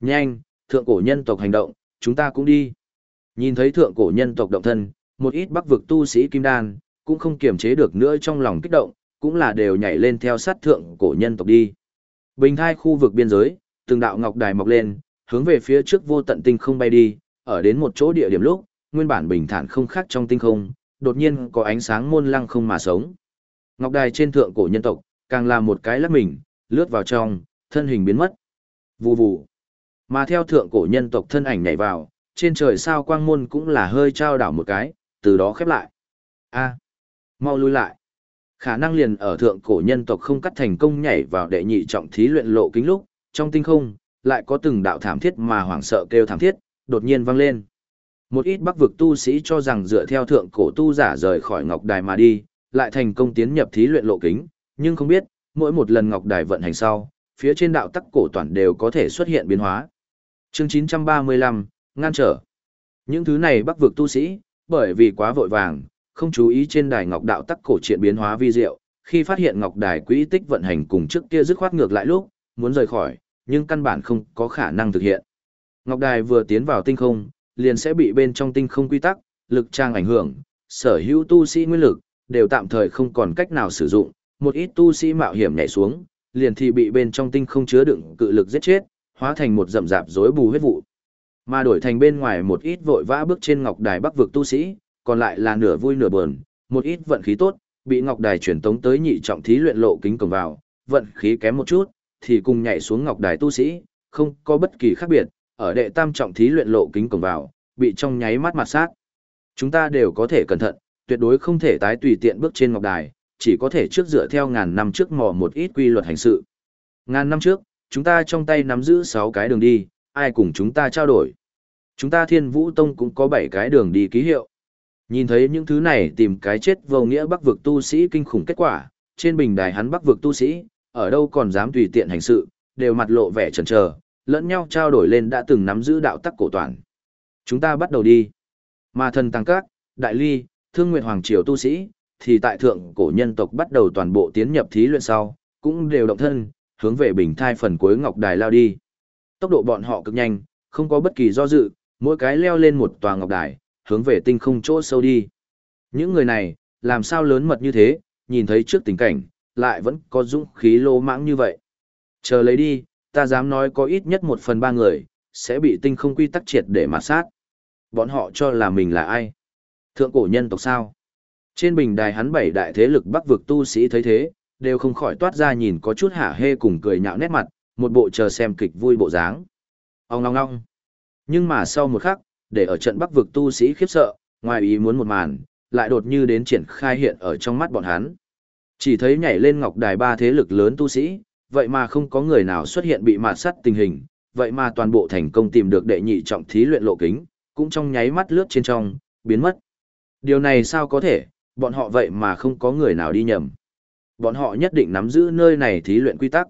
Nhanh, thượng cổ nhân tộc hành động, chúng ta cũng đi. Nhìn thấy thượng cổ nhân tộc động thân, một ít bắc vực tu sĩ kim đan, cũng không kiềm chế được nữa trong lòng kích động, cũng là đều nhảy lên theo sát thượng cổ nhân tộc đi. Bình thai khu vực biên giới, từng đạo ngọc đài mọc lên, hướng về phía trước vô tận tinh không bay đi, ở đến một chỗ địa điểm lúc, nguyên bản bình thản không khác trong tinh không, đột nhiên có ánh sáng môn lăng không mà sống. Ngọc đài trên thượng cổ nhân tộc, càng là một cái lắc mình, lướt vào trong, thân hình biến mất. Vù vù. Mà theo thượng cổ nhân tộc thân ảnh nhảy vào, trên trời sao quang môn cũng là hơi trao đảo một cái, từ đó khép lại. A, mau lui lại. Khả năng liền ở thượng cổ nhân tộc không cắt thành công nhảy vào đệ nhị trọng thí luyện lộ kính lúc, trong tinh không, lại có từng đạo thảm thiết mà hoảng sợ kêu thảm thiết, đột nhiên vang lên. Một ít bắc vực tu sĩ cho rằng dựa theo thượng cổ tu giả rời khỏi ngọc đài mà đi, lại thành công tiến nhập thí luyện lộ kính, nhưng không biết, mỗi một lần ngọc đài vận hành sau, phía trên đạo tắc cổ toàn đều có thể xuất hiện biến hóa. Chương 935, ngăn trở. Những thứ này bắc vực tu sĩ, bởi vì quá vội vàng, không chú ý trên đài ngọc đạo tắc cổ triện biến hóa vi diệu, khi phát hiện ngọc đài quỹ tích vận hành cùng trước kia dứt khoát ngược lại lúc, muốn rời khỏi, nhưng căn bản không có khả năng thực hiện. Ngọc đài vừa tiến vào tinh không, liền sẽ bị bên trong tinh không quy tắc, lực trang ảnh hưởng, sở hữu tu sĩ nguyên lực, đều tạm thời không còn cách nào sử dụng, một ít tu sĩ mạo hiểm nhảy xuống, liền thì bị bên trong tinh không chứa đựng cự lực giết chết, hóa thành một rậm rạp rối bù huyết vụ. Mà đổi thành bên ngoài một ít vội vã bước trên ngọc đài bắc vực tu sĩ, còn lại là nửa vui nửa buồn, một ít vận khí tốt, bị ngọc đài truyền tống tới nhị trọng thí luyện lộ kính cổng vào, vận khí kém một chút, thì cùng nhảy xuống ngọc đài tu sĩ, không có bất kỳ khác biệt, ở đệ tam trọng thí luyện lộ kính cổng vào, bị trong nháy mắt mặt sát. Chúng ta đều có thể cẩn thận, tuyệt đối không thể tái tùy tiện bước trên ngọc đài, chỉ có thể trước dựa theo ngàn năm trước mò một ít quy luật hành sự. Ngàn năm trước, chúng ta trong tay nắm giữ 6 cái đường đi, ai cùng chúng ta trao đổi. Chúng ta thiên vũ tông cũng có 7 cái đường đi ký hiệu. Nhìn thấy những thứ này tìm cái chết vô nghĩa bắc vực tu sĩ kinh khủng kết quả, trên bình đài hắn bắc vực tu sĩ, ở đâu còn dám tùy tiện hành sự, đều mặt lộ vẻ chần chờ, lẫn nhau trao đổi lên đã từng nắm giữ đạo tắc cổ toàn. Chúng ta bắt đầu đi. Mà thần tăng các, đại ly, thương nguyện hoàng triều tu sĩ, thì tại thượng cổ nhân tộc bắt đầu toàn bộ tiến nhập thí luyện sau, cũng đều động thân, hướng về bình thai phần cuối ngọc đài lao đi. Tốc độ bọn họ cực nhanh, không có bất kỳ do dự, mỗi cái leo lên một tòa ngọc đài, hướng về tinh không chỗ sâu đi. Những người này, làm sao lớn mật như thế, nhìn thấy trước tình cảnh, lại vẫn có dũng khí lô mãng như vậy. Chờ lấy đi, ta dám nói có ít nhất một phần ba người, sẽ bị tinh không quy tắc triệt để mà sát. Bọn họ cho là mình là ai? Thượng cổ nhân tộc sao? Trên bình đài hắn bảy đại thế lực bắc vực tu sĩ thấy thế, đều không khỏi toát ra nhìn có chút hả hê cùng cười nhạo nét mặt, một bộ chờ xem kịch vui bộ dáng. Ông ngong ngong. Nhưng mà sau một khắc, để ở trận bắc vực tu sĩ khiếp sợ, ngoài ý muốn một màn, lại đột như đến triển khai hiện ở trong mắt bọn hắn. Chỉ thấy nhảy lên ngọc đài ba thế lực lớn tu sĩ, vậy mà không có người nào xuất hiện bị mạt sắt tình hình, vậy mà toàn bộ thành công tìm được đệ nhị trọng thí luyện lộ kính, cũng trong nháy mắt lướt trên trong, biến mất. Điều này sao có thể, bọn họ vậy mà không có người nào đi nhầm. Bọn họ nhất định nắm giữ nơi này thí luyện quy tắc.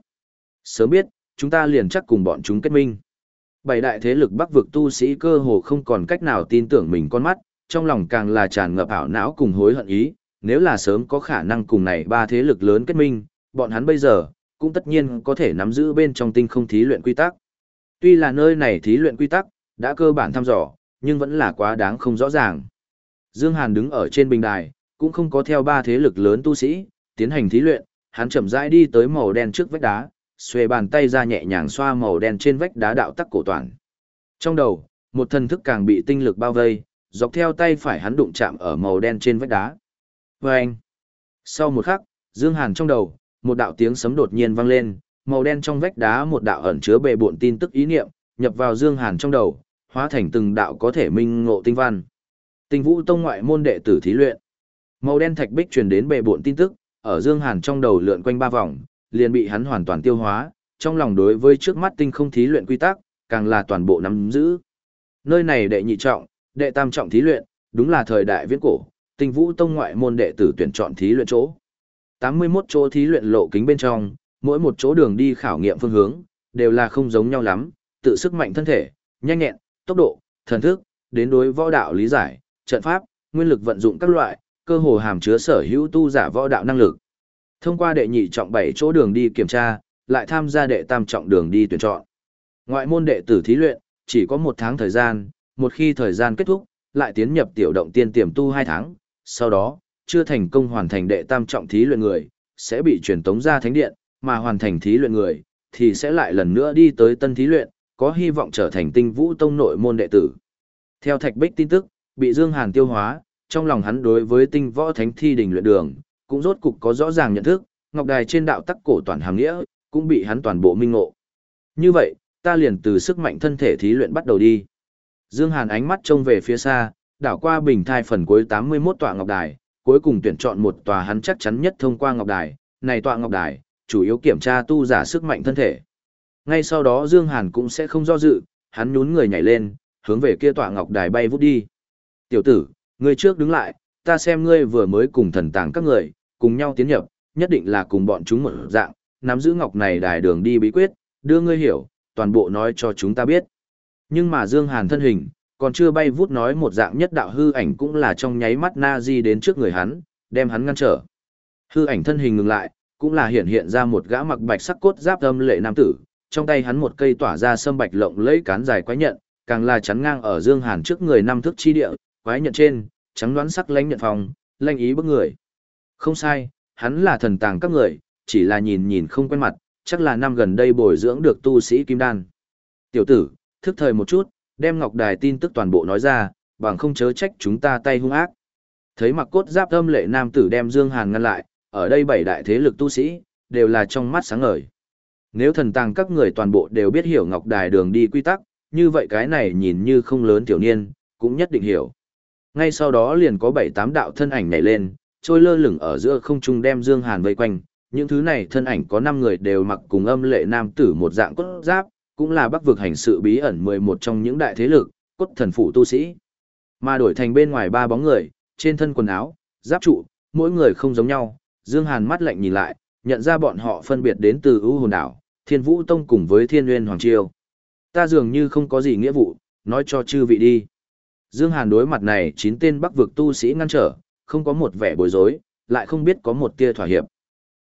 Sớm biết, chúng ta liền chắc cùng bọn chúng kết minh. Bảy đại thế lực bắc vực tu sĩ cơ hồ không còn cách nào tin tưởng mình con mắt, trong lòng càng là tràn ngập ảo não cùng hối hận ý, nếu là sớm có khả năng cùng này ba thế lực lớn kết minh, bọn hắn bây giờ, cũng tất nhiên có thể nắm giữ bên trong tinh không thí luyện quy tắc. Tuy là nơi này thí luyện quy tắc, đã cơ bản thăm dò, nhưng vẫn là quá đáng không rõ ràng. Dương Hàn đứng ở trên bình đài, cũng không có theo ba thế lực lớn tu sĩ, tiến hành thí luyện, hắn chậm rãi đi tới màu đen trước vách đá, xuề bàn tay ra nhẹ nhàng xoa màu đen trên vách đá đạo tắc cổ toàn. Trong đầu, một thần thức càng bị tinh lực bao vây, dọc theo tay phải hắn đụng chạm ở màu đen trên vách đá. Và anh, sau một khắc, Dương Hàn trong đầu, một đạo tiếng sấm đột nhiên vang lên, màu đen trong vách đá một đạo ẩn chứa bề bộn tin tức ý niệm, nhập vào Dương Hàn trong đầu, hóa thành từng đạo có thể minh ngộ tinh văn. Tinh Vũ Tông ngoại môn đệ tử thí luyện. Màu đen thạch bích truyền đến bề bộn tin tức, ở Dương Hàn trong đầu lượn quanh ba vòng, liền bị hắn hoàn toàn tiêu hóa, trong lòng đối với trước mắt tinh không thí luyện quy tắc, càng là toàn bộ nắm giữ. Nơi này đệ nhị trọng, đệ tam trọng thí luyện, đúng là thời đại viễn cổ, Tinh Vũ Tông ngoại môn đệ tử tuyển chọn thí luyện chỗ. 81 chỗ thí luyện lộ kính bên trong, mỗi một chỗ đường đi khảo nghiệm phương hướng, đều là không giống nhau lắm, tự sức mạnh thân thể, nhanh nhẹn, tốc độ, thần thức, đến đối võ đạo lý giải, trận pháp, nguyên lực vận dụng các loại, cơ hồ hàm chứa sở hữu tu giả võ đạo năng lực. Thông qua đệ nhị trọng 7 chỗ đường đi kiểm tra, lại tham gia đệ tam trọng đường đi tuyển chọn. Ngoại môn đệ tử thí luyện, chỉ có một tháng thời gian, một khi thời gian kết thúc, lại tiến nhập tiểu động tiên tiềm tu 2 tháng, sau đó, chưa thành công hoàn thành đệ tam trọng thí luyện người, sẽ bị truyền tống ra thánh điện, mà hoàn thành thí luyện người, thì sẽ lại lần nữa đi tới tân thí luyện, có hy vọng trở thành tinh vũ tông nội môn đệ tử. Theo Thạch Bích tin tức, bị Dương Hàn tiêu hóa, trong lòng hắn đối với tinh võ thánh thi đình luyện đường, cũng rốt cục có rõ ràng nhận thức, ngọc đài trên đạo tắc cổ toàn hàm nghĩa, cũng bị hắn toàn bộ minh ngộ. Như vậy, ta liền từ sức mạnh thân thể thí luyện bắt đầu đi. Dương Hàn ánh mắt trông về phía xa, đảo qua bình thai phần cuối 81 tọa ngọc đài, cuối cùng tuyển chọn một tòa hắn chắc chắn nhất thông qua ngọc đài, này tọa ngọc đài, chủ yếu kiểm tra tu giả sức mạnh thân thể. Ngay sau đó Dương Hàn cũng sẽ không do dự, hắn nhún người nhảy lên, hướng về kia tọa ngọc đài bay vút đi. Tiểu tử, ngươi trước đứng lại, ta xem ngươi vừa mới cùng thần tàng các người, cùng nhau tiến nhập, nhất định là cùng bọn chúng một dạng, nắm giữ ngọc này đài đường đi bí quyết, đưa ngươi hiểu, toàn bộ nói cho chúng ta biết. Nhưng mà Dương Hàn thân hình, còn chưa bay vút nói một dạng nhất đạo hư ảnh cũng là trong nháy mắt na di đến trước người hắn, đem hắn ngăn trở. Hư ảnh thân hình ngừng lại, cũng là hiện hiện ra một gã mặc bạch sắc cốt giáp âm lệ nam tử, trong tay hắn một cây tỏa ra sâm bạch lộng lẫy cán dài quái nhận, càng là chắn ngang ở Dương Hàn trước người năm thước chi địa, quái nhận trên, trắng đoán sắc lãnh nhận phòng, lanh ý bức người. Không sai, hắn là thần tàng các người, chỉ là nhìn nhìn không quen mặt, chắc là năm gần đây bồi dưỡng được tu sĩ kim đan. Tiểu tử, thức thời một chút, đem ngọc đài tin tức toàn bộ nói ra, bằng không chớ trách chúng ta tay hung ác. Thấy mặc cốt giáp âm lệ nam tử đem Dương Hàn ngăn lại, ở đây bảy đại thế lực tu sĩ, đều là trong mắt sáng ngời. Nếu thần tàng các người toàn bộ đều biết hiểu ngọc đài đường đi quy tắc, như vậy cái này nhìn như không lớn tiểu niên, cũng nhất định hiểu. Ngay sau đó liền có bảy tám đạo thân ảnh nhảy lên, trôi lơ lửng ở giữa không trung đem Dương Hàn vây quanh. Những thứ này thân ảnh có 5 người đều mặc cùng âm lệ nam tử một dạng cốt giáp, cũng là bắc vực hành sự bí ẩn 11 trong những đại thế lực, cốt thần phụ tu sĩ. Mà đổi thành bên ngoài ba bóng người, trên thân quần áo, giáp trụ, mỗi người không giống nhau, Dương Hàn mắt lạnh nhìn lại, nhận ra bọn họ phân biệt đến từ ưu hồn đảo, thiên vũ tông cùng với thiên nguyên hoàng triều. Ta dường như không có gì nghĩa vụ, nói cho chư vị đi. Dương Hàn đối mặt này chín tên bắc vực tu sĩ ngăn trở, không có một vẻ bối rối, lại không biết có một tia thỏa hiệp.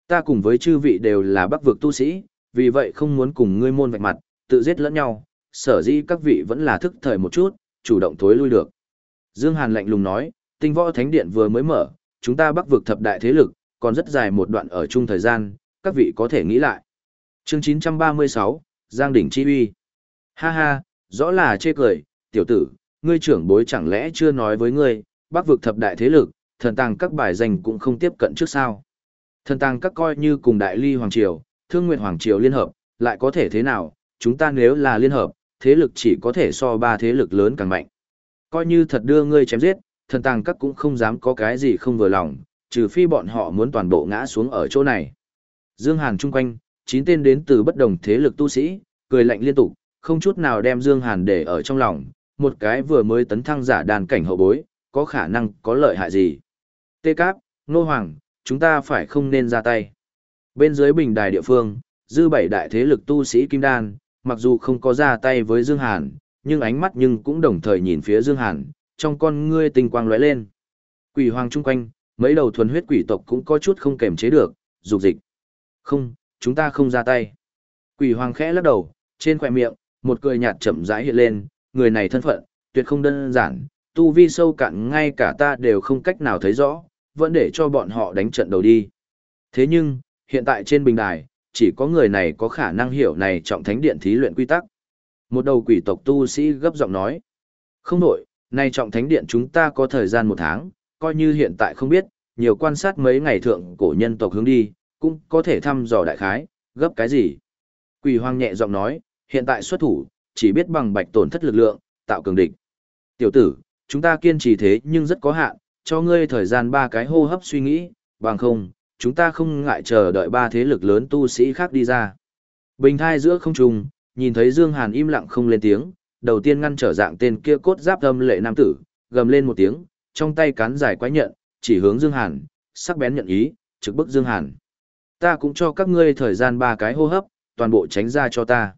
Ta cùng với chư vị đều là bắc vực tu sĩ, vì vậy không muốn cùng ngươi môn vạch mặt, tự giết lẫn nhau, sở dĩ các vị vẫn là thức thời một chút, chủ động thối lui được. Dương Hàn lạnh lùng nói, tinh võ thánh điện vừa mới mở, chúng ta bắc vực thập đại thế lực, còn rất dài một đoạn ở chung thời gian, các vị có thể nghĩ lại. Chương 936, Giang Đỉnh Chi Uy. Ha ha, rõ là chê cười, tiểu tử, ngươi trưởng bối chẳng lẽ chưa nói với ngươi, bác vực thập đại thế lực, thần tàng các bài danh cũng không tiếp cận trước sao. Thần tàng các coi như cùng đại ly Hoàng Triều, thương nguyện Hoàng Triều liên hợp, lại có thể thế nào, chúng ta nếu là liên hợp, thế lực chỉ có thể so ba thế lực lớn càng mạnh. Coi như thật đưa ngươi chém giết, thần tàng các cũng không dám có cái gì không vừa lòng, trừ phi bọn họ muốn toàn bộ ngã xuống ở chỗ này. Dương Hàn chung quanh, chín tên đến từ bất đồng thế lực tu sĩ, cười lạnh liên tục, không chút nào đem Dương Hàn để ở trong lòng, một cái vừa mới tấn thăng giả đàn cảnh hậu bối, có khả năng có lợi hại gì. Tê Cáp, Nô Hoàng, chúng ta phải không nên ra tay. Bên dưới bình đài địa phương, dư bảy đại thế lực tu sĩ Kim Đan, mặc dù không có ra tay với Dương Hàn, nhưng ánh mắt nhưng cũng đồng thời nhìn phía Dương Hàn, trong con ngươi tinh quang lóe lên. Quỷ hoàng chung quanh, mấy đầu thuần huyết quỷ tộc cũng có chút không kềm chế được, dục dịch. Không, chúng ta không ra tay. Quỷ hoàng khẽ lắc đầu, trên khỏe miệng, một cười nhạt chậm rãi hiện lên, người này thân phận, tuyệt không đơn giản, tu vi sâu cạn ngay cả ta đều không cách nào thấy rõ, vẫn để cho bọn họ đánh trận đầu đi. Thế nhưng, hiện tại trên bình đài, chỉ có người này có khả năng hiểu này trọng thánh điện thí luyện quy tắc. Một đầu quỷ tộc tu sĩ gấp giọng nói. Không đổi, nay trọng thánh điện chúng ta có thời gian một tháng, coi như hiện tại không biết, nhiều quan sát mấy ngày thượng cổ nhân tộc hướng đi, cũng có thể thăm dò đại khái, gấp cái gì. Quỷ hoang nhẹ giọng nói, hiện tại xuất thủ, chỉ biết bằng bạch tổn thất lực lượng, tạo cường địch. Tiểu tử, chúng ta kiên trì thế nhưng rất có hạn, cho ngươi thời gian ba cái hô hấp suy nghĩ, bằng không, chúng ta không ngại chờ đợi ba thế lực lớn tu sĩ khác đi ra. Bình thai giữa không trùng, nhìn thấy Dương Hàn im lặng không lên tiếng, đầu tiên ngăn trở dạng tên kia cốt giáp âm lệ nam tử, gầm lên một tiếng, trong tay cán dài quái nhận, chỉ hướng Dương Hàn, sắc bén nhận ý, trực bức Dương Hàn. Ta cũng cho các ngươi thời gian ba cái hô hấp, toàn bộ tránh ra cho ta.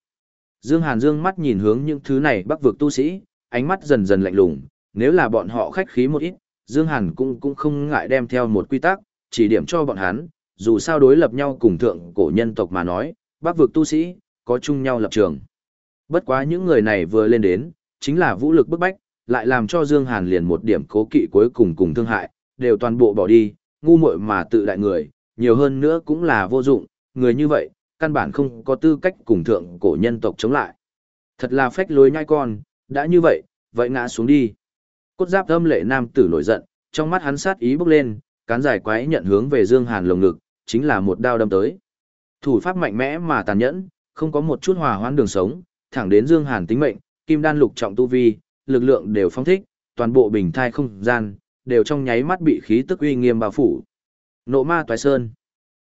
Dương Hàn dương mắt nhìn hướng những thứ này bắc vực tu sĩ, ánh mắt dần dần lạnh lùng, nếu là bọn họ khách khí một ít, Dương Hàn cũng cũng không ngại đem theo một quy tắc, chỉ điểm cho bọn hắn, dù sao đối lập nhau cùng thượng cổ nhân tộc mà nói, bắc vực tu sĩ, có chung nhau lập trường. Bất quá những người này vừa lên đến, chính là vũ lực bức bách, lại làm cho Dương Hàn liền một điểm cố kỵ cuối cùng cùng thương hại, đều toàn bộ bỏ đi, ngu muội mà tự đại người, nhiều hơn nữa cũng là vô dụng, người như vậy, căn bản không có tư cách cùng thượng cổ nhân tộc chống lại. Thật là phách lối nhai con, đã như vậy, vậy ngã xuống đi. Cốt giáp âm lệ nam tử nổi giận, trong mắt hắn sát ý bốc lên, cán dài quái nhận hướng về Dương Hàn lồng ngực, chính là một đao đâm tới. Thủ pháp mạnh mẽ mà tàn nhẫn, không có một chút hòa hoãn đường sống, thẳng đến Dương Hàn tính mệnh, kim đan lục trọng tu vi, lực lượng đều phong thích, toàn bộ bình thai không gian, đều trong nháy mắt bị khí tức uy nghiêm bao phủ. Nộ ma toái sơn.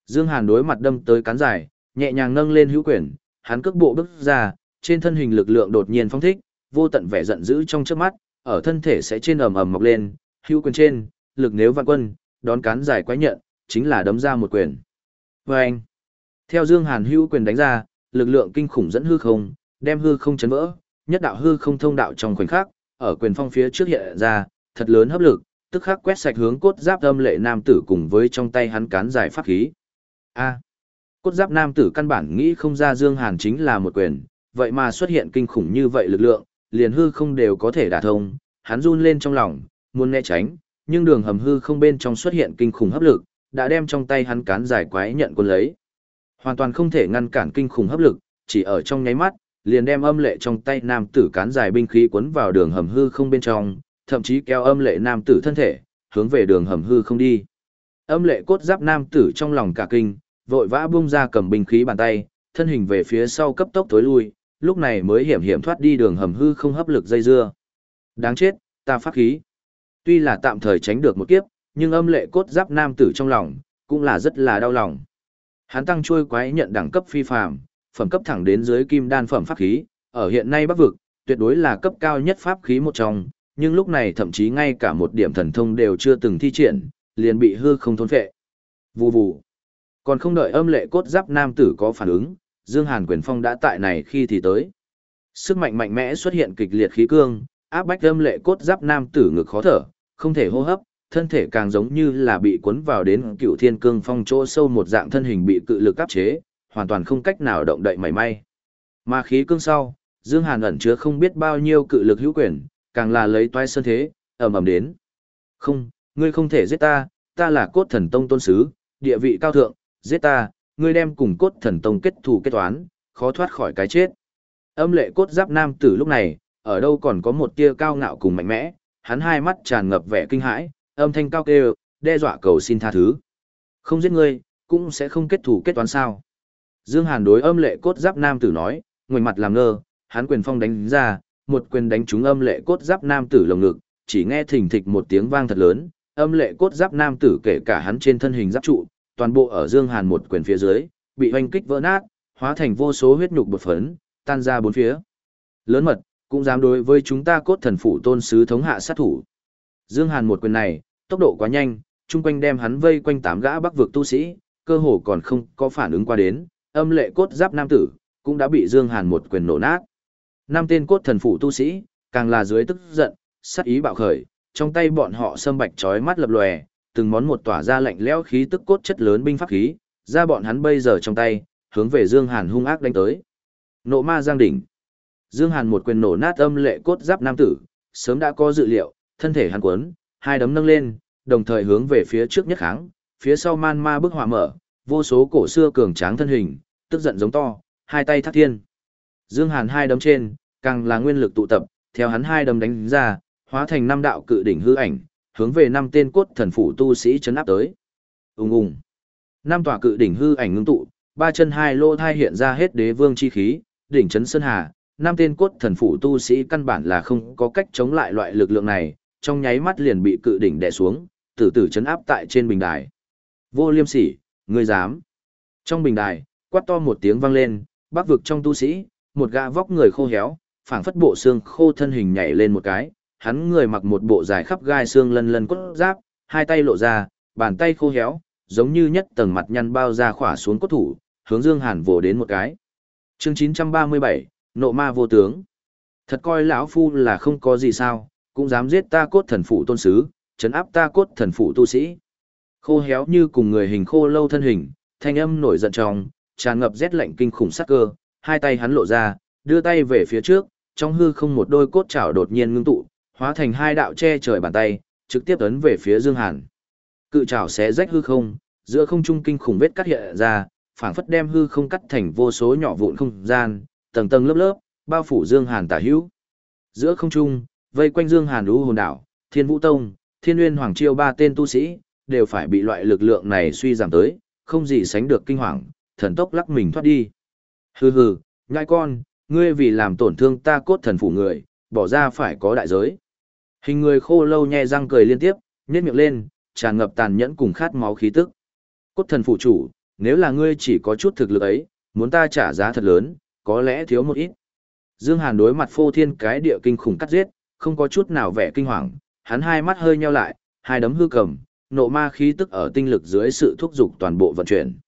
Dương Hàn đối mặt đâm tới cán dài, nhẹ nhàng nâng lên hữu quyền, hắn cước bộ bước ra, trên thân hình lực lượng đột nhiên phong thích, vô tận vẻ giận dữ trong trước mắt, ở thân thể sẽ trên ầm ầm mọc lên, hữu quyền trên, lực nếu vạn quân, đón cán dài quái nhận, chính là đấm ra một quyền. Vâng! Theo Dương Hàn hữu quyền đánh ra, lực lượng kinh khủng dẫn hư không, đem hư không chấn vỡ, nhất đạo hư không thông đạo trong khoảnh khắc, ở quyền phong phía trước hiện ra, thật lớn hấp lực, tức khắc quét sạch hướng cốt giáp âm lệ nam tử cùng với trong tay hắn cán dài pháp khí. A cốt giáp nam tử căn bản nghĩ không ra Dương Hàn chính là một quyền, vậy mà xuất hiện kinh khủng như vậy lực lượng, liền hư không đều có thể đả thông, hắn run lên trong lòng, muốn né tránh, nhưng đường hầm hư không bên trong xuất hiện kinh khủng hấp lực, đã đem trong tay hắn cán dài quái nhận quân lấy. Hoàn toàn không thể ngăn cản kinh khủng hấp lực, chỉ ở trong nháy mắt, liền đem âm lệ trong tay nam tử cán dài binh khí cuốn vào đường hầm hư không bên trong, thậm chí kéo âm lệ nam tử thân thể, hướng về đường hầm hư không đi. Âm lệ cốt giáp nam tử trong lòng cả kinh, vội vã buông ra cầm binh khí bàn tay, thân hình về phía sau cấp tốc tối lui, lúc này mới hiểm hiểm thoát đi đường hầm hư không hấp lực dây dưa. Đáng chết, ta phát khí. Tuy là tạm thời tránh được một kiếp, nhưng âm lệ cốt giáp nam tử trong lòng, cũng là rất là đau lòng. Hắn tăng trôi quái nhận đẳng cấp phi phàm, phẩm cấp thẳng đến dưới kim đan phẩm pháp khí, ở hiện nay bắc vực, tuyệt đối là cấp cao nhất pháp khí một trong, nhưng lúc này thậm chí ngay cả một điểm thần thông đều chưa từng thi triển, liền bị hư không thôn phệ. Vù vù. Còn không đợi âm lệ cốt giáp nam tử có phản ứng, Dương Hàn quyền phong đã tại này khi thì tới. Sức mạnh mạnh mẽ xuất hiện kịch liệt khí cương, áp bách âm lệ cốt giáp nam tử ngực khó thở, không thể hô hấp, thân thể càng giống như là bị cuốn vào đến cựu thiên cương phong chỗ sâu một dạng thân hình bị cự lực áp chế, hoàn toàn không cách nào động đậy mảy may. Mà khí cương sau, Dương Hàn ẩn chứa không biết bao nhiêu cự lực hữu quyền, càng là lấy toái sơn thế, ầm ầm đến. Không, ngươi không thể giết ta, ta là cốt thần tông tôn sứ, địa vị cao thượng, giết ta, ngươi đem cùng cốt thần tông kết thù kết toán, khó thoát khỏi cái chết. Âm lệ cốt giáp nam tử lúc này, ở đâu còn có một tia cao ngạo cùng mạnh mẽ, hắn hai mắt tràn ngập vẻ kinh hãi, âm thanh cao kêu, đe dọa cầu xin tha thứ. Không giết ngươi, cũng sẽ không kết thù kết toán sao. Dương Hàn đối âm lệ cốt giáp nam tử nói, ngoài mặt làm ngơ, hắn quyền phong đánh ra, một quyền đánh trúng âm lệ cốt giáp nam tử lồng ngực, chỉ nghe thình thịch một tiếng vang thật lớn, âm lệ cốt giáp nam tử kể cả hắn trên thân hình giáp trụ, toàn bộ ở Dương Hàn một quyền phía dưới, bị hoanh kích vỡ nát, hóa thành vô số huyết nhục bột phấn, tan ra bốn phía. Lớn mật, cũng dám đối với chúng ta cốt thần phủ tôn sứ thống hạ sát thủ. Dương Hàn một quyền này, tốc độ quá nhanh, chung quanh đem hắn vây quanh tám gã bắc vực tu sĩ, cơ hồ còn không có phản ứng qua đến, âm lệ cốt giáp nam tử, cũng đã bị Dương Hàn một quyền nổ nát. Năm tên cốt thần phủ tu sĩ, càng là dưới tức giận, sát ý bạo khởi, trong tay bọn họ sâm bạch chói mắt lập lòe, từng món một tỏa ra lạnh lẽo khí tức cốt chất lớn binh pháp khí, ra bọn hắn bây giờ trong tay, hướng về Dương Hàn hung ác đánh tới. Nộ ma giang đỉnh. Dương Hàn một quyền nổ nát âm lệ cốt giáp nam tử, sớm đã có dự liệu, thân thể hắn cuốn, hai đấm nâng lên, đồng thời hướng về phía trước nhất kháng, phía sau man ma bức hỏa mở, vô số cổ xưa cường tráng thân hình, tức giận giống to, hai tay thắt thiên. Dương Hàn hai đấm trên, càng là nguyên lực tụ tập, theo hắn hai đấm đánh ra, hóa thành năm đạo cự đỉnh hư ảnh, hướng về năm tên cốt thần phủ tu sĩ chấn áp tới. Ùng ùng. Năm tòa cự đỉnh hư ảnh ngưng tụ, ba chân hai lô thai hiện ra hết đế vương chi khí, đỉnh chấn sơn hà, năm tên cốt thần phủ tu sĩ căn bản là không có cách chống lại loại lực lượng này, trong nháy mắt liền bị cự đỉnh đè xuống, tử tử chấn áp tại trên bình đài. Vô liêm sỉ, ngươi dám. Trong bình đài, quát to một tiếng vang lên, bắc vực trong tu sĩ, một gã vóc người khô héo, phảng phất bộ xương khô thân hình nhảy lên một cái, hắn người mặc một bộ dài khắp gai xương lân lân cốt giáp, hai tay lộ ra, bàn tay khô héo, giống như nhất tầng mặt nhăn bao ra khỏa xuống cốt thủ, hướng Dương Hàn vồ đến một cái. Chương 937, Nộ ma vô tướng. Thật coi lão phu là không có gì sao, cũng dám giết ta cốt thần phụ tôn sứ, chấn áp ta cốt thần phụ tu sĩ. Khô héo như cùng người hình khô lâu thân hình, thanh âm nổi giận trong, tràn ngập rét lạnh kinh khủng sắc cơ, hai tay hắn lộ ra, đưa tay về phía trước, trong hư không một đôi cốt chảo đột nhiên ngưng tụ, hóa thành hai đạo che trời bàn tay, trực tiếp ấn về phía Dương Hàn. Cự chảo xé rách hư không, giữa không trung kinh khủng vết cắt hiện ra, phảng phất đem hư không cắt thành vô số nhỏ vụn không gian, tầng tầng lớp lớp, bao phủ Dương Hàn tả hữu. Giữa không trung, vây quanh Dương Hàn lũ hồn đảo, Thiên Vũ Tông, Thiên Nguyên Hoàng Chiêu ba tên tu sĩ, đều phải bị loại lực lượng này suy giảm tới, không gì sánh được kinh hoàng, thần tốc lắc mình thoát đi. Hừ hừ, nhai con, ngươi vì làm tổn thương ta cốt thần phủ người, bỏ ra phải có đại giới. Hình người khô lâu nhe răng cười liên tiếp, nhếch miệng lên, tràn ngập tàn nhẫn cùng khát máu khí tức. Cốt thần phủ chủ, nếu là ngươi chỉ có chút thực lực ấy, muốn ta trả giá thật lớn, có lẽ thiếu một ít. Dương Hàn đối mặt phô thiên cái địa kinh khủng cắt giết, không có chút nào vẻ kinh hoàng, hắn hai mắt hơi nheo lại, hai đấm hư cầm, nộ ma khí tức ở tinh lực dưới sự thúc giục toàn bộ vận chuyển.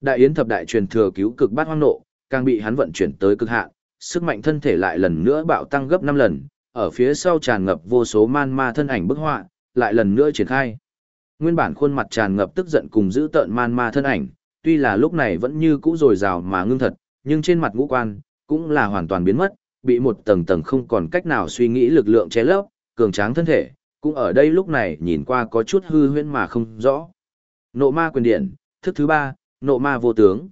Đại yến thập đại truyền thừa cứu cực bát hoang nộ, càng bị hắn vận chuyển tới cực hạn, sức mạnh thân thể lại lần nữa bạo tăng gấp 5 lần, ở phía sau tràn ngập vô số man ma thân ảnh bức họa, lại lần nữa triển khai. Nguyên bản khuôn mặt tràn ngập tức giận cùng giữ tợn man ma thân ảnh, tuy là lúc này vẫn như cũ rồi rào mà ngưng thật, nhưng trên mặt ngũ quan, cũng là hoàn toàn biến mất, bị một tầng tầng không còn cách nào suy nghĩ lực lượng che lấp, cường tráng thân thể, cũng ở đây lúc này nhìn qua có chút hư huyễn mà không rõ. Nộ ma quyền điện, thức thứ ba, nộ ma vô tướng.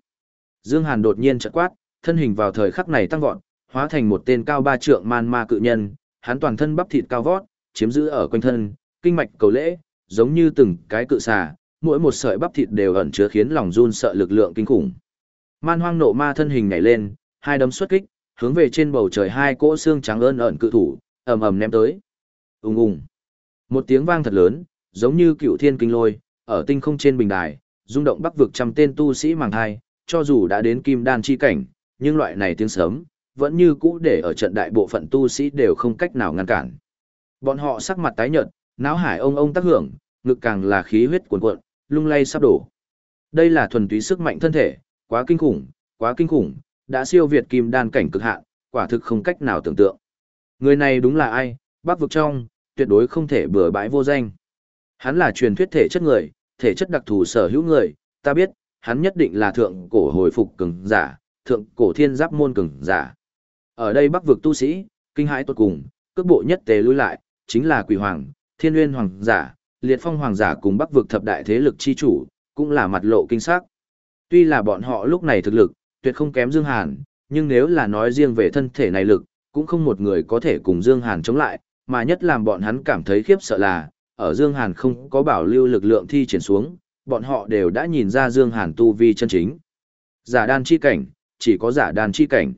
Dương Hàn đột nhiên chợt quát, thân hình vào thời khắc này tăng vọt, hóa thành một tên cao ba trượng man ma cự nhân, hắn toàn thân bắp thịt cao vót, chiếm giữ ở quanh thân, kinh mạch cầu lễ, giống như từng cái cự xà, mỗi một sợi bắp thịt đều ẩn chứa khiến lòng run sợ lực lượng kinh khủng. Man hoang nộ ma thân hình nhảy lên, hai đấm xuất kích, hướng về trên bầu trời hai cỗ xương trắng ơn ẩn cự thủ, ầm ầm ném tới. Ùng ùng. Một tiếng vang thật lớn, giống như cựu thiên kinh lôi, ở tinh không trên bình đài, rung động bắc vực trăm tên tu sĩ màng hai, cho dù đã đến kim đan chi cảnh, nhưng loại này tiếng sớm, vẫn như cũ để ở trận đại bộ phận tu sĩ đều không cách nào ngăn cản. Bọn họ sắc mặt tái nhợt, náo hải ông ông tác hưởng, ngực càng là khí huyết cuồn cuộn, lung lay sắp đổ. Đây là thuần túy sức mạnh thân thể, quá kinh khủng, quá kinh khủng, đã siêu việt kim đan cảnh cực hạn, quả thực không cách nào tưởng tượng. Người này đúng là ai, bác vực trong, tuyệt đối không thể bừa bãi vô danh. Hắn là truyền thuyết thể chất người, thể chất đặc thù sở hữu người, ta biết, hắn nhất định là thượng cổ hồi phục cường giả, thượng cổ thiên giáp môn cường giả. Ở đây bắc vực tu sĩ, kinh hãi tuột cùng, cước bộ nhất tề lui lại, chính là quỷ hoàng, thiên nguyên hoàng giả, liệt phong hoàng giả cùng bắc vực thập đại thế lực chi chủ, cũng là mặt lộ kinh sắc. Tuy là bọn họ lúc này thực lực, tuyệt không kém Dương Hàn, nhưng nếu là nói riêng về thân thể này lực, cũng không một người có thể cùng Dương Hàn chống lại, mà nhất làm bọn hắn cảm thấy khiếp sợ là, ở Dương Hàn không có bảo lưu lực lượng thi triển xuống, bọn họ đều đã nhìn ra Dương Hàn tu vi chân chính. Giả đan chi cảnh, chỉ có giả đan chi cảnh.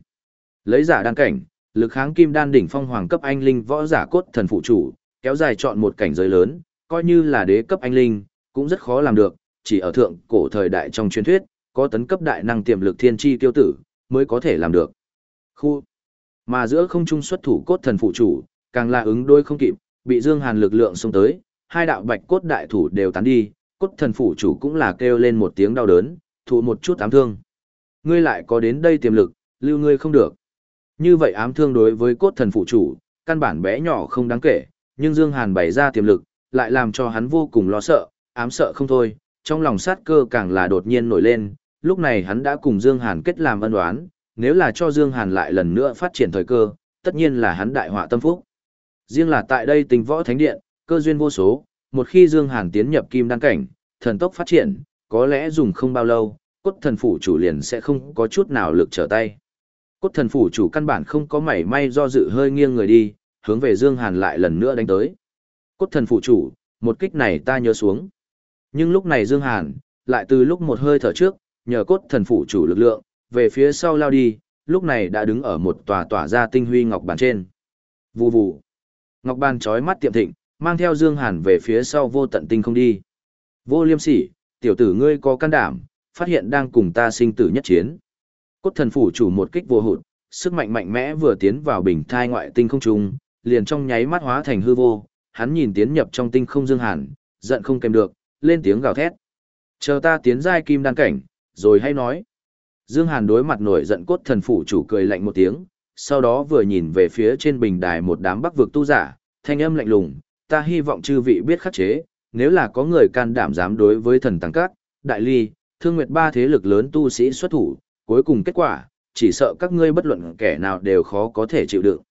Lấy giả đan cảnh, lực kháng kim đan đỉnh phong hoàng cấp anh linh võ giả cốt thần phụ chủ, kéo dài chọn một cảnh giới lớn, coi như là đế cấp anh linh, cũng rất khó làm được, chỉ ở thượng cổ thời đại trong truyền thuyết, có tấn cấp đại năng tiềm lực thiên chi tiêu tử, mới có thể làm được. Khu. Mà giữa không trung xuất thủ cốt thần phụ chủ, càng là ứng đôi không kịp, bị Dương Hàn lực lượng xông tới, hai đạo bạch cốt đại thủ đều tán đi, cốt thần phụ chủ cũng là kêu lên một tiếng đau đớn, thụ một chút ám thương. Ngươi lại có đến đây tiềm lực, lưu ngươi không được. Như vậy ám thương đối với cốt thần phụ chủ, căn bản bé nhỏ không đáng kể, nhưng Dương Hàn bày ra tiềm lực, lại làm cho hắn vô cùng lo sợ, ám sợ không thôi, trong lòng sát cơ càng là đột nhiên nổi lên, lúc này hắn đã cùng Dương Hàn kết làm ân oán, nếu là cho Dương Hàn lại lần nữa phát triển thời cơ, tất nhiên là hắn đại họa tâm phúc. Riêng là tại đây tình võ thánh điện, cơ duyên vô số, một khi Dương Hàn tiến nhập kim Đăng cảnh, thần tốc phát triển, có lẽ dùng không bao lâu, cốt thần phủ chủ liền sẽ không có chút nào lực trở tay. Cốt thần phủ chủ căn bản không có mảy may do dự hơi nghiêng người đi, hướng về Dương Hàn lại lần nữa đánh tới. Cốt thần phủ chủ, một kích này ta nhớ xuống. Nhưng lúc này Dương Hàn, lại từ lúc một hơi thở trước, nhờ cốt thần phủ chủ lực lượng, về phía sau lao đi, lúc này đã đứng ở một tòa tỏa ra tinh huy ngọc bàn trên. Vù vù. Ngọc bàn chói mắt tiệm thịnh, mang theo Dương Hàn về phía sau vô tận tinh không đi. Vô liêm sỉ, tiểu tử ngươi có can đảm, phát hiện đang cùng ta sinh tử nhất chiến. Cốt thần phủ chủ một kích vô hụt, sức mạnh mạnh mẽ vừa tiến vào bình thai ngoại tinh không trung, liền trong nháy mắt hóa thành hư vô, hắn nhìn tiến nhập trong tinh không Dương Hàn, giận không kèm được, lên tiếng gào thét. Chờ ta tiến giai kim đan cảnh, rồi hay nói. Dương Hàn đối mặt nổi giận cốt thần phủ chủ cười lạnh một tiếng, sau đó vừa nhìn về phía trên bình đài một đám bắc vực tu giả, thanh âm lạnh lùng, ta hy vọng chư vị biết khắc chế, nếu là có người can đảm dám đối với thần tăng các, đại ly, thương nguyệt ba thế lực lớn tu sĩ xuất thủ, cuối cùng kết quả, chỉ sợ các ngươi bất luận kẻ nào đều khó có thể chịu đựng.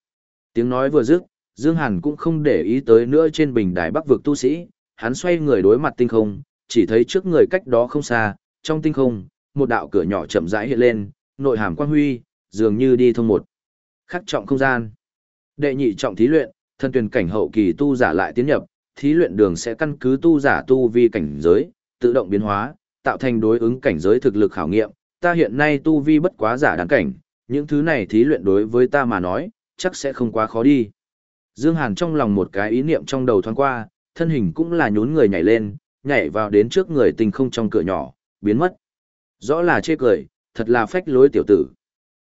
Tiếng nói vừa dứt, Dương Hàn cũng không để ý tới nữa trên bình đài bắc vực tu sĩ, hắn xoay người đối mặt tinh không, chỉ thấy trước người cách đó không xa, trong tinh không, một đạo cửa nhỏ chậm rãi hiện lên, nội hàm quang huy, dường như đi thông một khắc trọng không gian. Đệ nhị trọng thí luyện, thân tuyển cảnh hậu kỳ tu giả lại tiến nhập, thí luyện đường sẽ căn cứ tu giả tu vi cảnh giới, tự động biến hóa, tạo thành đối ứng cảnh giới thực lực khảo nghiệm. Ta hiện nay tu vi bất quá giả đáng cảnh, những thứ này thí luyện đối với ta mà nói, chắc sẽ không quá khó đi. Dương Hàn trong lòng một cái ý niệm trong đầu thoáng qua, thân hình cũng là nhún người nhảy lên, nhảy vào đến trước người tinh không trong cửa nhỏ, biến mất. Rõ là chê cười, thật là phách lối tiểu tử.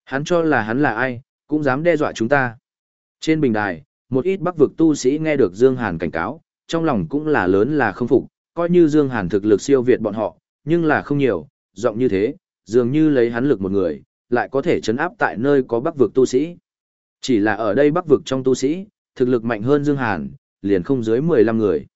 Hắn cho là hắn là ai, cũng dám đe dọa chúng ta. Trên bình đài, một ít bắc vực tu sĩ nghe được Dương Hàn cảnh cáo, trong lòng cũng là lớn là không phục, coi như Dương Hàn thực lực siêu việt bọn họ, nhưng là không nhiều, rộng như thế, dường như lấy hắn lực một người, lại có thể chấn áp tại nơi có bắc vực tu sĩ. Chỉ là ở đây bắc vực trong tu sĩ, thực lực mạnh hơn Dương Hàn, liền không dưới 15 người.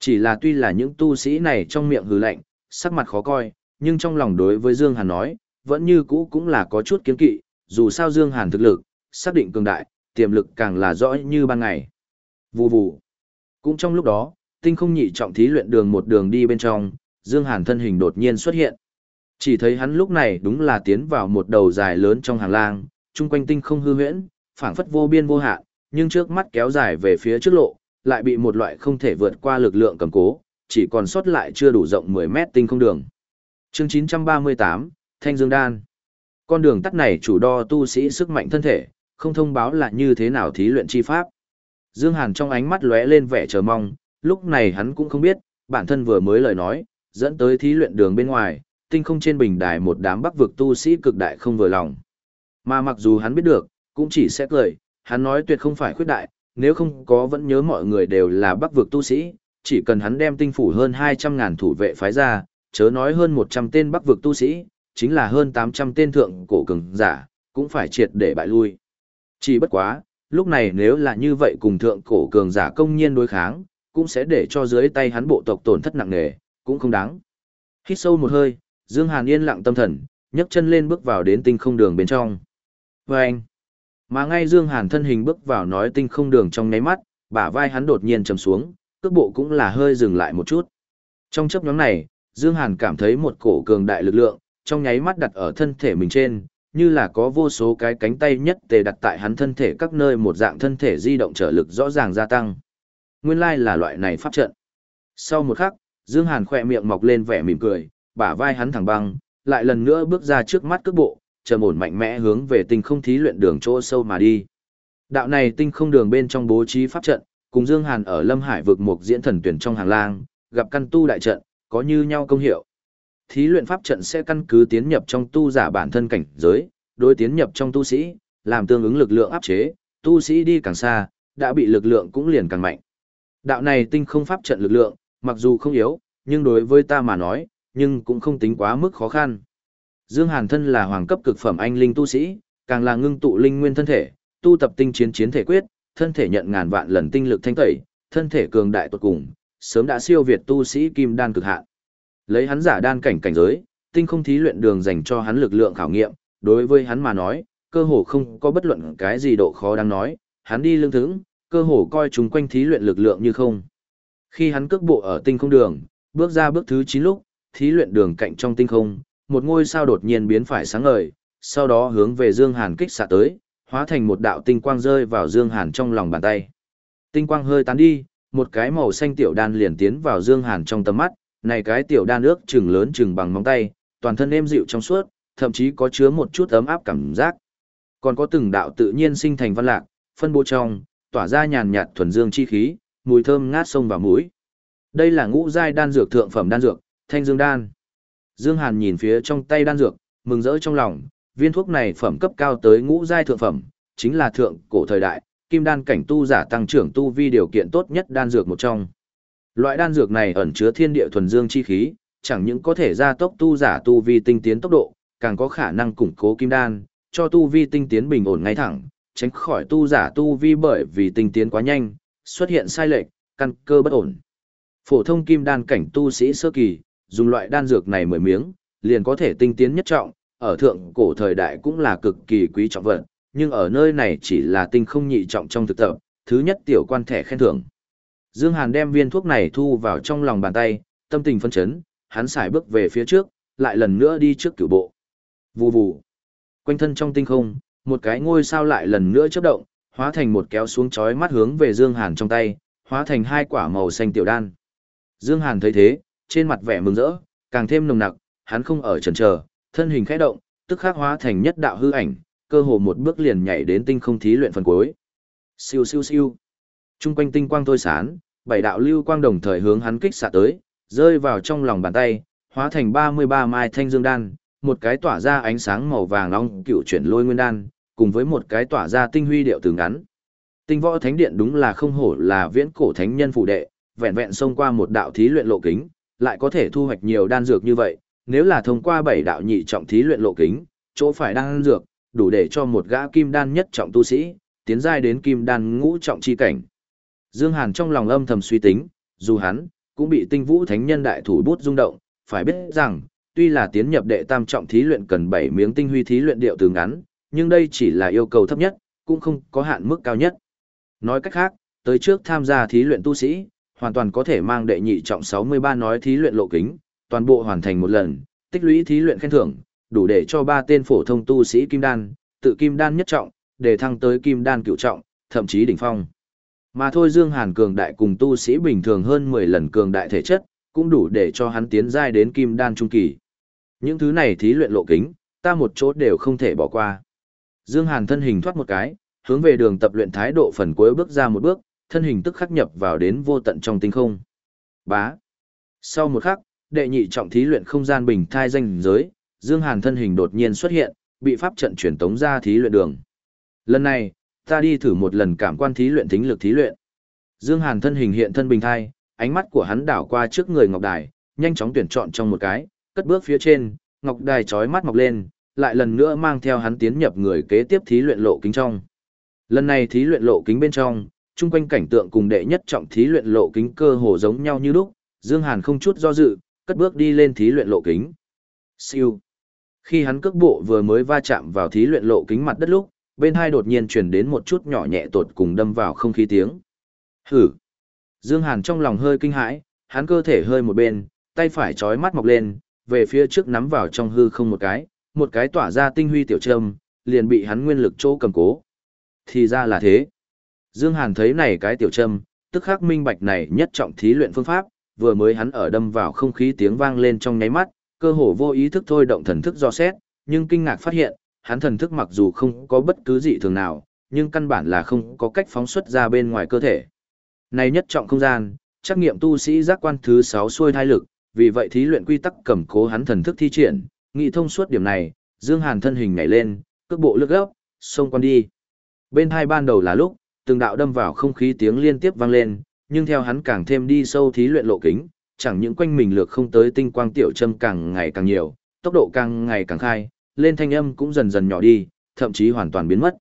Chỉ là tuy là những tu sĩ này trong miệng hừ lạnh, sắc mặt khó coi, nhưng trong lòng đối với Dương Hàn nói, vẫn như cũ cũng là có chút kiến kỵ, dù sao Dương Hàn thực lực, xác định cường đại, tiềm lực càng là rõ như ban ngày. Vù vù. Cũng trong lúc đó, tinh không nhị trọng thí luyện đường một đường đi bên trong, Dương Hàn thân hình đột nhiên xuất hiện. Chỉ thấy hắn lúc này đúng là tiến vào một đầu dài lớn trong hàng lang, chung quanh tinh không hư huyễn, phảng phất vô biên vô hạn, nhưng trước mắt kéo dài về phía trước lộ, lại bị một loại không thể vượt qua lực lượng cầm cố, chỉ còn sót lại chưa đủ rộng 10 mét tinh không đường. Chương 938, Thanh Dương Đan. Con đường tắt này chủ đo tu sĩ sức mạnh thân thể, không thông báo là như thế nào thí luyện chi pháp. Dương Hàn trong ánh mắt lóe lên vẻ chờ mong, lúc này hắn cũng không biết, bản thân vừa mới lời nói, dẫn tới thí luyện đường bên ngoài, tinh không trên bình đài một đám bắc vực tu sĩ cực đại không vừa lòng. Mà mặc dù hắn biết được, cũng chỉ sẽ cười, hắn nói tuyệt không phải khuyết đại, nếu không có vẫn nhớ mọi người đều là bắc vực tu sĩ, chỉ cần hắn đem tinh phủ hơn 200.000 thủ vệ phái ra, chớ nói hơn 100 tên bắc vực tu sĩ, chính là hơn 800 tên thượng cổ cường giả, cũng phải triệt để bại lui. Chỉ bất quá, lúc này nếu là như vậy cùng thượng cổ cường giả công nhiên đối kháng, cũng sẽ để cho dưới tay hắn bộ tộc tổn thất nặng nề, cũng không đáng. Hít sâu một hơi, Dương Hàn yên lặng tâm thần, nhấc chân lên bước vào đến tinh không đường bên trong. Và anh, mà ngay Dương Hàn thân hình bước vào nói tinh không đường trong nháy mắt, bả vai hắn đột nhiên trầm xuống, cước bộ cũng là hơi dừng lại một chút. Trong chấp nhóm này, Dương Hàn cảm thấy một cổ cường đại lực lượng, trong nháy mắt đặt ở thân thể mình trên, như là có vô số cái cánh tay nhất tề đặt tại hắn thân thể các nơi một dạng thân thể di động trở lực rõ ràng gia tăng. Nguyên lai là loại này pháp trận. Sau một khắc, Dương Hàn khỏe miệng mọc lên vẻ mỉm cười, bả vai hắn thẳng băng, lại lần nữa bước ra trước mắt cước bộ, trầm ổn mạnh mẽ hướng về tinh không thí luyện đường chỗ sâu mà đi. Đạo này tinh không đường bên trong bố trí pháp trận, cùng Dương Hàn ở Lâm Hải vực một diễn thần tuyển trong hàng lang, gặp căn tu đại trận, có như nhau công hiệu. Thí luyện pháp trận sẽ căn cứ tiến nhập trong tu giả bản thân cảnh giới, đối tiến nhập trong tu sĩ, làm tương ứng lực lượng áp chế, tu sĩ đi càng xa, đã bị lực lượng cũng liền càng mạnh. Đạo này tinh không pháp trận lực lượng, mặc dù không yếu, nhưng đối với ta mà nói, nhưng cũng không tính quá mức khó khăn. Dương Hàn thân là hoàng cấp cực phẩm anh linh tu sĩ, càng là ngưng tụ linh nguyên thân thể, tu tập tinh chiến chiến thể quyết, thân thể nhận ngàn vạn lần tinh lực thanh tẩy, thân thể cường đại tuyệt cùng, sớm đã siêu việt tu sĩ kim đan cực hạn. Lấy hắn giả đan cảnh cảnh giới, tinh không thí luyện đường dành cho hắn lực lượng khảo nghiệm, đối với hắn mà nói, cơ hồ không có bất luận cái gì độ khó đang nói, hắn đi lương thững, cơ hồ coi chúng quanh thí luyện lực lượng như không. Khi hắn cước bộ ở tinh không đường, bước ra bước thứ 9 lúc, thí luyện đường cạnh trong tinh không, một ngôi sao đột nhiên biến phải sáng ngời, sau đó hướng về Dương Hàn kích xạ tới, hóa thành một đạo tinh quang rơi vào Dương Hàn trong lòng bàn tay. Tinh quang hơi tán đi, một cái màu xanh tiểu đan liền tiến vào Dương Hàn trong tầm mắt, này cái tiểu đan ước chừng lớn chừng bằng móng tay, toàn thân êm dịu trong suốt, thậm chí có chứa một chút ấm áp cảm giác. Còn có từng đạo tự nhiên sinh thành văn lạc, phân bố trong, tỏa ra nhàn nhạt thuần dương chi khí, mùi thơm ngát sông vào mũi. Đây là ngũ giai đan dược thượng phẩm đan dược, Thanh Dương đan. Dương Hàn nhìn phía trong tay đan dược, mừng rỡ trong lòng, viên thuốc này phẩm cấp cao tới ngũ giai thượng phẩm, chính là thượng cổ thời đại, kim đan cảnh tu giả tăng trưởng tu vi điều kiện tốt nhất đan dược một trong. Loại đan dược này ẩn chứa thiên địa thuần dương chi khí, chẳng những có thể gia tốc tu giả tu vi tinh tiến tốc độ, càng có khả năng củng cố kim đan, cho tu vi tinh tiến bình ổn ngay thẳng, tránh khỏi tu giả tu vi bởi vì tinh tiến quá nhanh, xuất hiện sai lệch, căn cơ bất ổn. Phổ thông kim đan cảnh tu sĩ sơ kỳ, dùng loại đan dược này mười miếng, liền có thể tinh tiến nhất trọng, ở thượng cổ thời đại cũng là cực kỳ quý trọng vật, nhưng ở nơi này chỉ là tinh không nhị trọng trong thực tập, thứ nhất tiểu quan thẻ khen thưởng. Dương Hàn đem viên thuốc này thu vào trong lòng bàn tay, tâm tình phấn chấn, hắn xài bước về phía trước, lại lần nữa đi trước cửu bộ. Vù vù. Quanh thân trong tinh không, một cái ngôi sao lại lần nữa chớp động, hóa thành một kéo xuống chói mắt hướng về Dương Hàn trong tay, hóa thành hai quả màu xanh tiểu đan. Dương Hàn thấy thế, trên mặt vẻ mừng rỡ, càng thêm nồng nặc, hắn không ở chần chờ, thân hình khẽ động, tức khắc hóa thành nhất đạo hư ảnh, cơ hồ một bước liền nhảy đến tinh không thí luyện phần cuối. Siêu siêu siêu. Trung quanh tinh quang thôi sán, bảy đạo lưu quang đồng thời hướng hắn kích xạ tới, rơi vào trong lòng bàn tay, hóa thành 33 mai thanh dương đan, một cái tỏa ra ánh sáng màu vàng long cựu chuyển lôi nguyên đan, cùng với một cái tỏa ra tinh huy điệu từ ngắn. Tinh võ thánh điện đúng là không hổ là viễn cổ thánh nhân phụ đệ, vẹn vẹn xông qua một đạo thí luyện lộ kính, lại có thể thu hoạch nhiều đan dược như vậy, nếu là thông qua bảy đạo nhị trọng thí luyện lộ kính, chỗ phải đan dược, đủ để cho một gã kim đan nhất trọng tu sĩ, tiến giai đến kim đan ngũ trọng chi cảnh. Dương Hàn trong lòng âm thầm suy tính, dù hắn, cũng bị tinh vũ thánh nhân đại thủ bút rung động, phải biết rằng, tuy là tiến nhập đệ tam trọng thí luyện cần 7 miếng tinh huy thí luyện điệu từ ngắn, nhưng đây chỉ là yêu cầu thấp nhất, cũng không có hạn mức cao nhất. Nói cách khác, tới trước tham gia thí luyện tu sĩ, hoàn toàn có thể mang đệ nhị trọng 63 nói thí luyện lộ kính, toàn bộ hoàn thành một lần, tích lũy thí luyện khen thưởng, đủ để cho ba tên phổ thông tu sĩ kim đan, tự kim đan nhất trọng, để thăng tới kim đan cửu trọng, thậm chí đỉnh phong. Mà thôi Dương Hàn cường đại cùng tu sĩ bình thường hơn 10 lần cường đại thể chất, cũng đủ để cho hắn tiến giai đến kim đan trung kỳ. Những thứ này thí luyện lộ kính, ta một chỗ đều không thể bỏ qua. Dương Hàn thân hình thoát một cái, hướng về đường tập luyện thái độ phần cuối bước ra một bước, thân hình tức khắc nhập vào đến vô tận trong tinh không. Bá. Sau một khắc, đệ nhị trọng thí luyện không gian bình thai danh giới, Dương Hàn thân hình đột nhiên xuất hiện, bị pháp trận chuyển tống ra thí luyện đường. Lần này, ta đi thử một lần cảm quan thí luyện tính lực thí luyện. Dương Hàn thân hình hiện thân bình thai, ánh mắt của hắn đảo qua trước người Ngọc Đài, nhanh chóng tuyển chọn trong một cái, cất bước phía trên, Ngọc Đài chói mắt mọc lên, lại lần nữa mang theo hắn tiến nhập người kế tiếp thí luyện lộ kính trong. Lần này thí luyện lộ kính bên trong, chung quanh cảnh tượng cùng đệ nhất trọng thí luyện lộ kính cơ hồ giống nhau như lúc, Dương Hàn không chút do dự, cất bước đi lên thí luyện lộ kính. Siêu. Khi hắn cước bộ vừa mới va chạm vào thí luyện lộ kính mặt đất lúc, bên hai đột nhiên truyền đến một chút nhỏ nhẹ tột cùng đâm vào không khí tiếng. Hử. Dương Hàn trong lòng hơi kinh hãi, hắn cơ thể hơi một bên, tay phải chói mắt mọc lên, về phía trước nắm vào trong hư không một cái, một cái tỏa ra tinh huy tiểu trâm, liền bị hắn nguyên lực chỗ cầm cố. Thì ra là thế. Dương Hàn thấy này cái tiểu trâm, tức khắc minh bạch này nhất trọng thí luyện phương pháp, vừa mới hắn ở đâm vào không khí tiếng vang lên trong nháy mắt, cơ hồ vô ý thức thôi động thần thức do xét, nhưng kinh ngạc phát hiện, hắn thần thức mặc dù không có bất cứ dị thường nào, nhưng căn bản là không có cách phóng xuất ra bên ngoài cơ thể. Này nhất trọng không gian, trắc nghiệm tu sĩ giác quan thứ 6 xuôi thai lực, vì vậy thí luyện quy tắc cầm cố hắn thần thức thi triển, nghị thông suốt điểm này, Dương Hàn thân hình nhảy lên, cước bộ lướt gấp, xông quan đi. Bên hai ban đầu là lúc, từng đạo đâm vào không khí tiếng liên tiếp vang lên, nhưng theo hắn càng thêm đi sâu thí luyện lộ kính, chẳng những quanh mình lược không tới tinh quang tiểu châm càng ngày càng nhiều, tốc độ càng ngày càng khai, lên thanh âm cũng dần dần nhỏ đi, thậm chí hoàn toàn biến mất.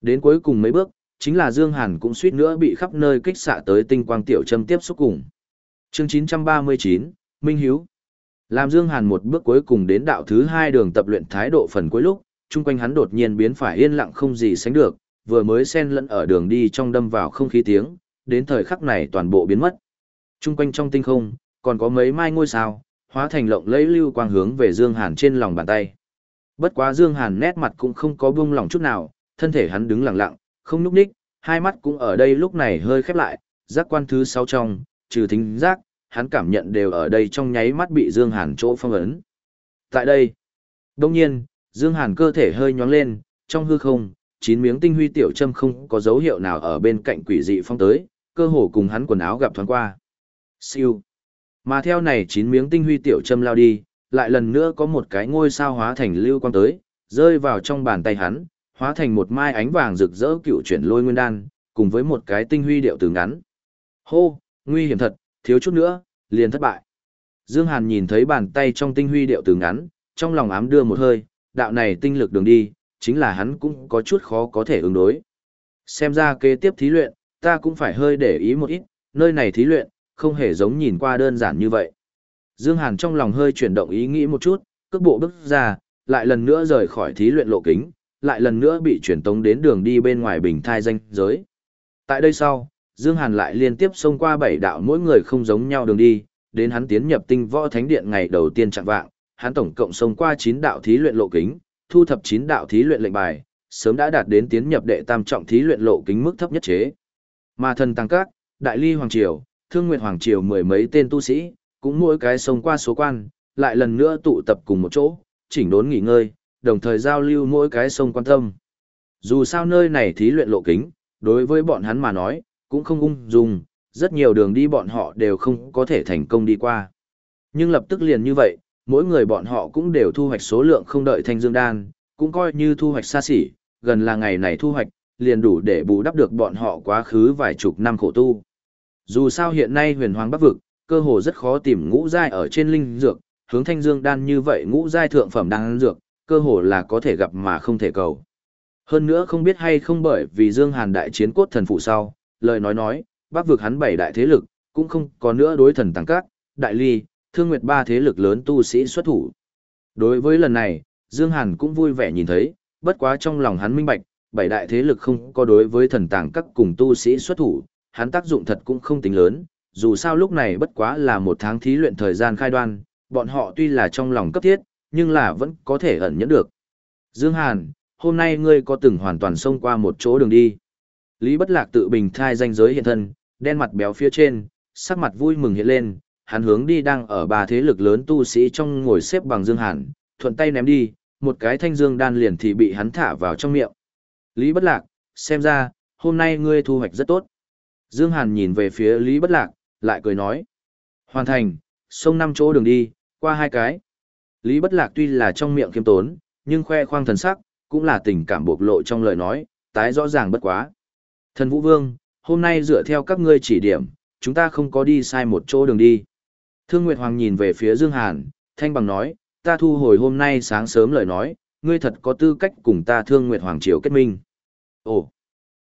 Đến cuối cùng mấy bước, chính là Dương Hàn cũng suýt nữa bị khắp nơi kích xạ tới tinh quang tiểu châm tiếp xúc cùng. Chương 939, Minh Hiếu. Làm Dương Hàn một bước cuối cùng đến đạo thứ hai đường tập luyện thái độ phần cuối lúc, chung quanh hắn đột nhiên biến phải yên lặng không gì sánh được, vừa mới xen lẫn ở đường đi trong đâm vào không khí tiếng, đến thời khắc này toàn bộ biến mất. Chung quanh trong tinh không, còn có mấy mai ngôi sao, hóa thành lộng lẫy lưu quang hướng về Dương Hàn trên lòng bàn tay. Bất quá Dương Hàn nét mặt cũng không có buông lỏng chút nào, thân thể hắn đứng lặng lặng, không nhúc nhích, hai mắt cũng ở đây lúc này hơi khép lại, giác quan thứ sáu trong, trừ thính giác, hắn cảm nhận đều ở đây trong nháy mắt bị Dương Hàn chỗ phong ấn. Tại đây, đông nhiên, Dương Hàn cơ thể hơi nhón lên, trong hư không, chín miếng tinh huy tiểu châm không có dấu hiệu nào ở bên cạnh quỷ dị phong tới, cơ hồ cùng hắn quần áo gặp thoáng qua. Siêu. Mà theo này chín miếng tinh huy tiểu châm lao đi, lại lần nữa có một cái ngôi sao hóa thành lưu quang tới, rơi vào trong bàn tay hắn, hóa thành một mai ánh vàng rực rỡ cựu chuyển lôi nguyên đan, cùng với một cái tinh huy điệu từ ngắn. Hô, nguy hiểm thật, thiếu chút nữa, liền thất bại. Dương Hàn nhìn thấy bàn tay trong tinh huy điệu từ ngắn, trong lòng ám đưa một hơi, đạo này tinh lực đường đi, chính là hắn cũng có chút khó có thể ứng đối. Xem ra kế tiếp thí luyện, ta cũng phải hơi để ý một ít, nơi này thí luyện, không hề giống nhìn qua đơn giản như vậy. Dương Hàn trong lòng hơi chuyển động ý nghĩ một chút, cước bộ bước ra, lại lần nữa rời khỏi thí luyện lộ kính, lại lần nữa bị chuyển tống đến đường đi bên ngoài bình thai danh giới. Tại đây sau, Dương Hàn lại liên tiếp xông qua bảy đạo mỗi người không giống nhau đường đi, đến hắn tiến nhập tinh võ thánh điện ngày đầu tiên chạm vạng, hắn tổng cộng xông qua 9 đạo thí luyện lộ kính, thu thập 9 đạo thí luyện lệnh bài, sớm đã đạt đến tiến nhập đệ tam trọng thí luyện lộ kính mức thấp nhất chế. Mà thần tăng các, đại ly hoàng triều, thương nguyệt hoàng triều mười mấy tên tu sĩ, cũng mỗi cái sông qua số quan, lại lần nữa tụ tập cùng một chỗ, chỉnh đốn nghỉ ngơi, đồng thời giao lưu mỗi cái sông quan tâm. Dù sao nơi này thí luyện lộ kính, đối với bọn hắn mà nói, cũng không ung dung, rất nhiều đường đi bọn họ đều không có thể thành công đi qua. Nhưng lập tức liền như vậy, mỗi người bọn họ cũng đều thu hoạch số lượng không đợi thanh dương đan, cũng coi như thu hoạch xa xỉ, gần là ngày này thu hoạch, liền đủ để bù đắp được bọn họ quá khứ vài chục năm khổ tu. Dù sao hiện nay huyền hoàng bắc vực, cơ hồ rất khó tìm ngũ giai ở trên linh dược, hướng thanh dương đan như vậy ngũ giai thượng phẩm đan dược, cơ hồ là có thể gặp mà không thể cầu. Hơn nữa không biết hay không bởi vì Dương Hàn đại chiến cốt thần phụ sau, lời nói nói, bắc vực hắn bảy đại thế lực, cũng không có nữa đối thần tăng các, đại ly, thương nguyệt ba thế lực lớn tu sĩ xuất thủ. Đối với lần này, Dương Hàn cũng vui vẻ nhìn thấy, bất quá trong lòng hắn minh bạch, bảy đại thế lực không có đối với thần tàng các cùng tu sĩ xuất thủ, hắn tác dụng thật cũng không tính lớn, dù sao lúc này bất quá là một tháng thí luyện thời gian khai đoan, bọn họ tuy là trong lòng cấp thiết, nhưng là vẫn có thể ẩn nhẫn được. Dương Hàn, hôm nay ngươi có từng hoàn toàn xông qua một chỗ đường đi. Lý Bất Lạc tự bình thai danh giới hiện thân, đen mặt béo phía trên, sắc mặt vui mừng hiện lên, hắn hướng đi đang ở ba thế lực lớn tu sĩ trong ngồi xếp bằng Dương Hàn, thuận tay ném đi, một cái thanh dương đan liền thì bị hắn thả vào trong miệng. Lý Bất Lạc, xem ra, hôm nay ngươi thu hoạch rất tốt. Dương Hàn nhìn về phía Lý Bất Lạc, lại cười nói. Hoàn thành, sông năm chỗ đường đi, qua hai cái. Lý Bất Lạc tuy là trong miệng kiêm tốn, nhưng khoe khoang thần sắc, cũng là tình cảm bộc lộ trong lời nói, tái rõ ràng bất quá. Thần Vũ Vương, hôm nay dựa theo các ngươi chỉ điểm, chúng ta không có đi sai một chỗ đường đi. Thương Nguyệt Hoàng nhìn về phía Dương Hàn, thanh bằng nói, ta thu hồi hôm nay sáng sớm lời nói, ngươi thật có tư cách cùng ta Thương Nguyệt Hoàng Triều kết minh. Ồ!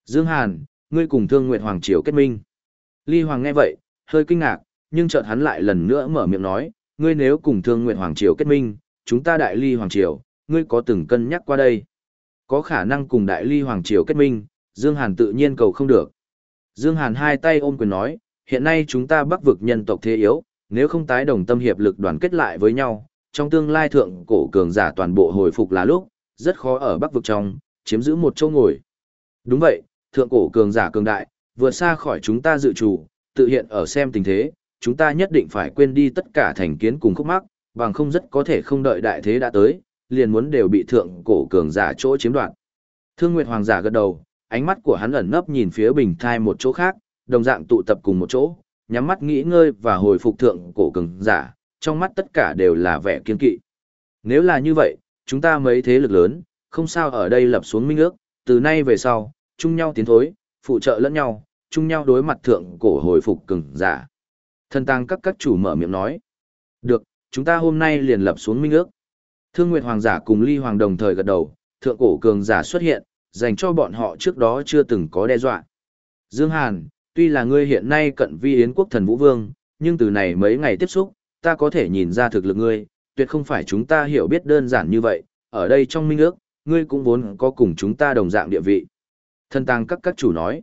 Dương Hàn, ngươi cùng Thương Nguyệt Hoàng Triều kết minh. Ly Hoàng nghe vậy, hơi kinh ngạc, nhưng chợt hắn lại lần nữa mở miệng nói, ngươi nếu cùng Thương Nguyệt Hoàng Triều kết minh, chúng ta Đại Ly Hoàng Triều, ngươi có từng cân nhắc qua đây? Có khả năng cùng Đại Ly Hoàng Triều kết minh, Dương Hàn tự nhiên cầu không được. Dương Hàn hai tay ôm quyền nói, hiện nay chúng ta bắc vực nhân tộc thế yếu, nếu không tái đồng tâm hiệp lực đoàn kết lại với nhau, trong tương lai thượng cổ cường giả toàn bộ hồi phục là lúc, rất khó ở Bắc vực trong, chiếm giữ một chỗ ngồi. Đúng vậy, thượng cổ cường giả cường đại, vượt xa khỏi chúng ta dự chủ, tự hiện ở xem tình thế, chúng ta nhất định phải quên đi tất cả thành kiến cùng khúc mắc, bằng không rất có thể không đợi đại thế đã tới, liền muốn đều bị thượng cổ cường giả chỗ chiếm đoạt. Thương Nguyệt Hoàng giả gật đầu, ánh mắt của hắn ẩn nấp nhìn phía bình thai một chỗ khác, đồng dạng tụ tập cùng một chỗ, nhắm mắt nghỉ ngơi và hồi phục thượng cổ cường giả, trong mắt tất cả đều là vẻ kiên kỵ. Nếu là như vậy, chúng ta mấy thế lực lớn, không sao ở đây lập xuống minh ước, từ nay về sau, chung nhau tiến thối, phụ trợ lẫn nhau, chung nhau đối mặt thượng cổ hồi phục cường giả. Thân tăng các các chủ mở miệng nói. Được, chúng ta hôm nay liền lập xuống minh ước. Thương Nguyệt Hoàng giả cùng Ly Hoàng đồng thời gật đầu, thượng cổ cường giả xuất hiện, dành cho bọn họ trước đó chưa từng có đe dọa. Dương Hàn, tuy là ngươi hiện nay cận vi yến quốc thần Vũ Vương, nhưng từ này mấy ngày tiếp xúc, ta có thể nhìn ra thực lực ngươi, tuyệt không phải chúng ta hiểu biết đơn giản như vậy, ở đây trong minh ước, ngươi cũng vốn có cùng chúng ta đồng dạng địa vị. Thân tăng các các chủ nói,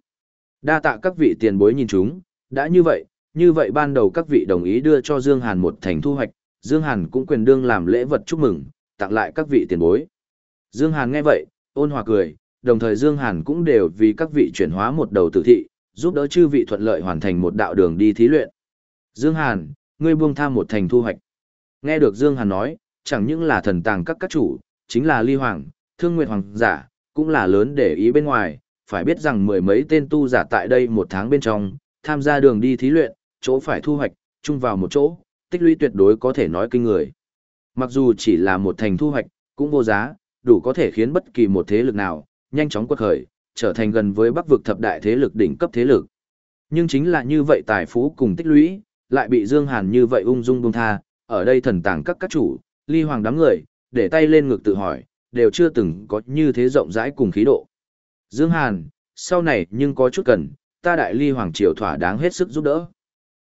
đa tạ các vị tiền bối nhìn chúng, đã như vậy, như vậy ban đầu các vị đồng ý đưa cho Dương Hàn một thành thu hoạch, Dương Hàn cũng quyền đương làm lễ vật chúc mừng, tặng lại các vị tiền bối. Dương Hàn nghe vậy, ôn hòa cười, đồng thời Dương Hàn cũng đều vì các vị chuyển hóa một đầu tử thị, giúp đỡ chư vị thuận lợi hoàn thành một đạo đường đi thí luyện. Dương Hàn, ngươi buông tham một thành thu hoạch. Nghe được Dương Hàn nói, chẳng những là thần tàng các các chủ, chính là ly hoàng, thương nguyệt hoàng giả, cũng là lớn để ý bên ngoài, phải biết rằng mười mấy tên tu giả tại đây một tháng bên trong, tham gia đường đi thí luyện, chỗ phải thu hoạch, chung vào một chỗ, tích lũy tuyệt đối có thể nói kinh người. Mặc dù chỉ là một thành thu hoạch, cũng vô giá, đủ có thể khiến bất kỳ một thế lực nào, nhanh chóng quật khởi, trở thành gần với bắc vực thập đại thế lực đỉnh cấp thế lực. Nhưng chính là như vậy tài phú cùng tích lũy, lại bị Dương Hàn như vậy ung dung buông tha, ở đây thần tàng các các chủ, ly hoàng đám người, để tay lên ngực tự hỏi, đều chưa từng có như thế rộng rãi cùng khí độ. Dương Hàn, sau này nhưng có chút cần, ta đại ly hoàng triều thỏa đáng hết sức giúp đỡ.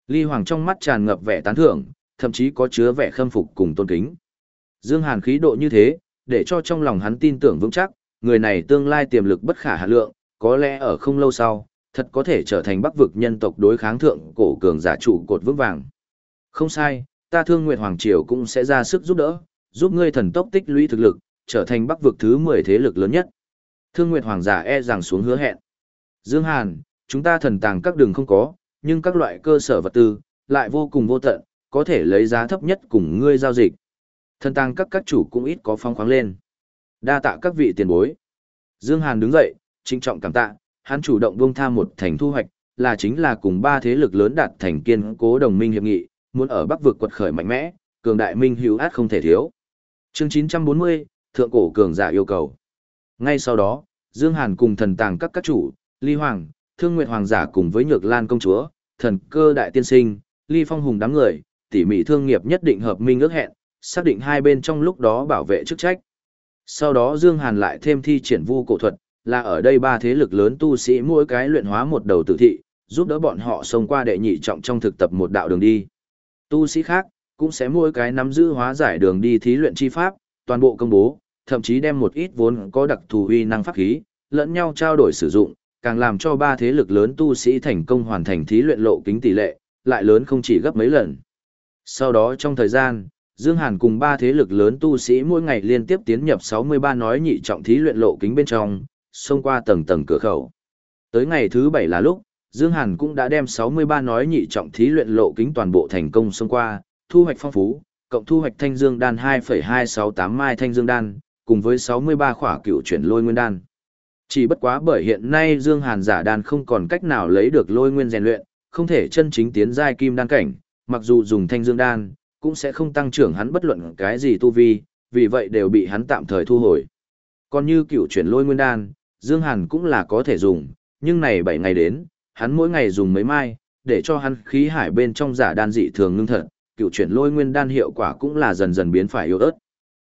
Ly hoàng trong mắt tràn ngập vẻ tán thưởng, thậm chí có chứa vẻ khâm phục cùng tôn kính. Dương Hàn khí độ như thế, để cho trong lòng hắn tin tưởng vững chắc, người này tương lai tiềm lực bất khả hạ lượng, có lẽ ở không lâu sau, thật có thể trở thành bắc vực nhân tộc đối kháng thượng cổ cường giả trụ cột vững vàng. Không sai, ta thương nguyện Hoàng Triều cũng sẽ ra sức giúp đỡ, giúp ngươi thần tốc tích lũy thực lực, trở thành bắc vực thứ 10 thế lực lớn nhất. Thương nguyện Hoàng giả e rằng xuống hứa hẹn. Dương Hàn, chúng ta thần tàng các đường không có, nhưng các loại cơ sở vật tư, lại vô cùng vô tận, có thể lấy giá thấp nhất cùng ngươi giao dịch. Thần tàng các các chủ cũng ít có phong khoáng lên. Đa tạ các vị tiền bối. Dương Hàn đứng dậy, trinh trọng cảm tạ, hắn chủ động buông tha một thành thu hoạch, là chính là cùng ba thế lực lớn đạt thành kiên cố đồng minh hiệp nghị, muốn ở Bắc vực quật khởi mạnh mẽ, cường đại minh hữu át không thể thiếu. Chương 940, thượng cổ cường giả yêu cầu. Ngay sau đó, Dương Hàn cùng thần tàng các các chủ, Ly Hoàng, Thương Nguyệt Hoàng giả cùng với Nhược Lan công chúa, thần cơ đại tiên sinh, Ly Phong hùng đám người, tỉ mỉ thương nghiệp nhất định hợp minh ước hẹn, xác định hai bên trong lúc đó bảo vệ chức trách. Sau đó Dương Hàn lại thêm thi triển vu cổ thuật, là ở đây ba thế lực lớn tu sĩ mỗi cái luyện hóa một đầu tử thị, giúp đỡ bọn họ xông qua đệ nhị trọng trong thực tập một đạo đường đi. Tu sĩ khác, cũng sẽ mỗi cái nắm giữ hóa giải đường đi thí luyện chi pháp, toàn bộ công bố, thậm chí đem một ít vốn có đặc thù uy năng pháp khí, lẫn nhau trao đổi sử dụng, càng làm cho ba thế lực lớn tu sĩ thành công hoàn thành thí luyện lộ kính tỷ lệ, lại lớn không chỉ gấp mấy lần. Sau đó trong thời gian, Dương Hàn cùng ba thế lực lớn tu sĩ mỗi ngày liên tiếp tiến nhập 63 nói nhị trọng thí luyện lộ kính bên trong, xông qua tầng tầng cửa khẩu. Tới ngày thứ 7 là lúc, Dương Hàn cũng đã đem 63 nói nhị trọng thí luyện lộ kính toàn bộ thành công xông qua, thu hoạch phong phú, cộng thu hoạch thanh dương đan 2,268 mai thanh dương đan, cùng với 63 khỏa cựu chuyển lôi nguyên đan. Chỉ bất quá bởi hiện nay Dương Hàn giả đan không còn cách nào lấy được lôi nguyên rèn luyện, không thể chân chính tiến giai kim đan cảnh, mặc dù dùng thanh dương đan, cũng sẽ không tăng trưởng hắn bất luận cái gì tu vi, vì vậy đều bị hắn tạm thời thu hồi. Còn như cựu chuyển lôi nguyên đan, Dương Hàn cũng là có thể dùng, nhưng này 7 ngày đến, hắn mỗi ngày dùng mấy mai, để cho hắn khí hải bên trong giả đan dị thường ngưng thật, cựu chuyển lôi nguyên đan hiệu quả cũng là dần dần biến phải yếu ớt.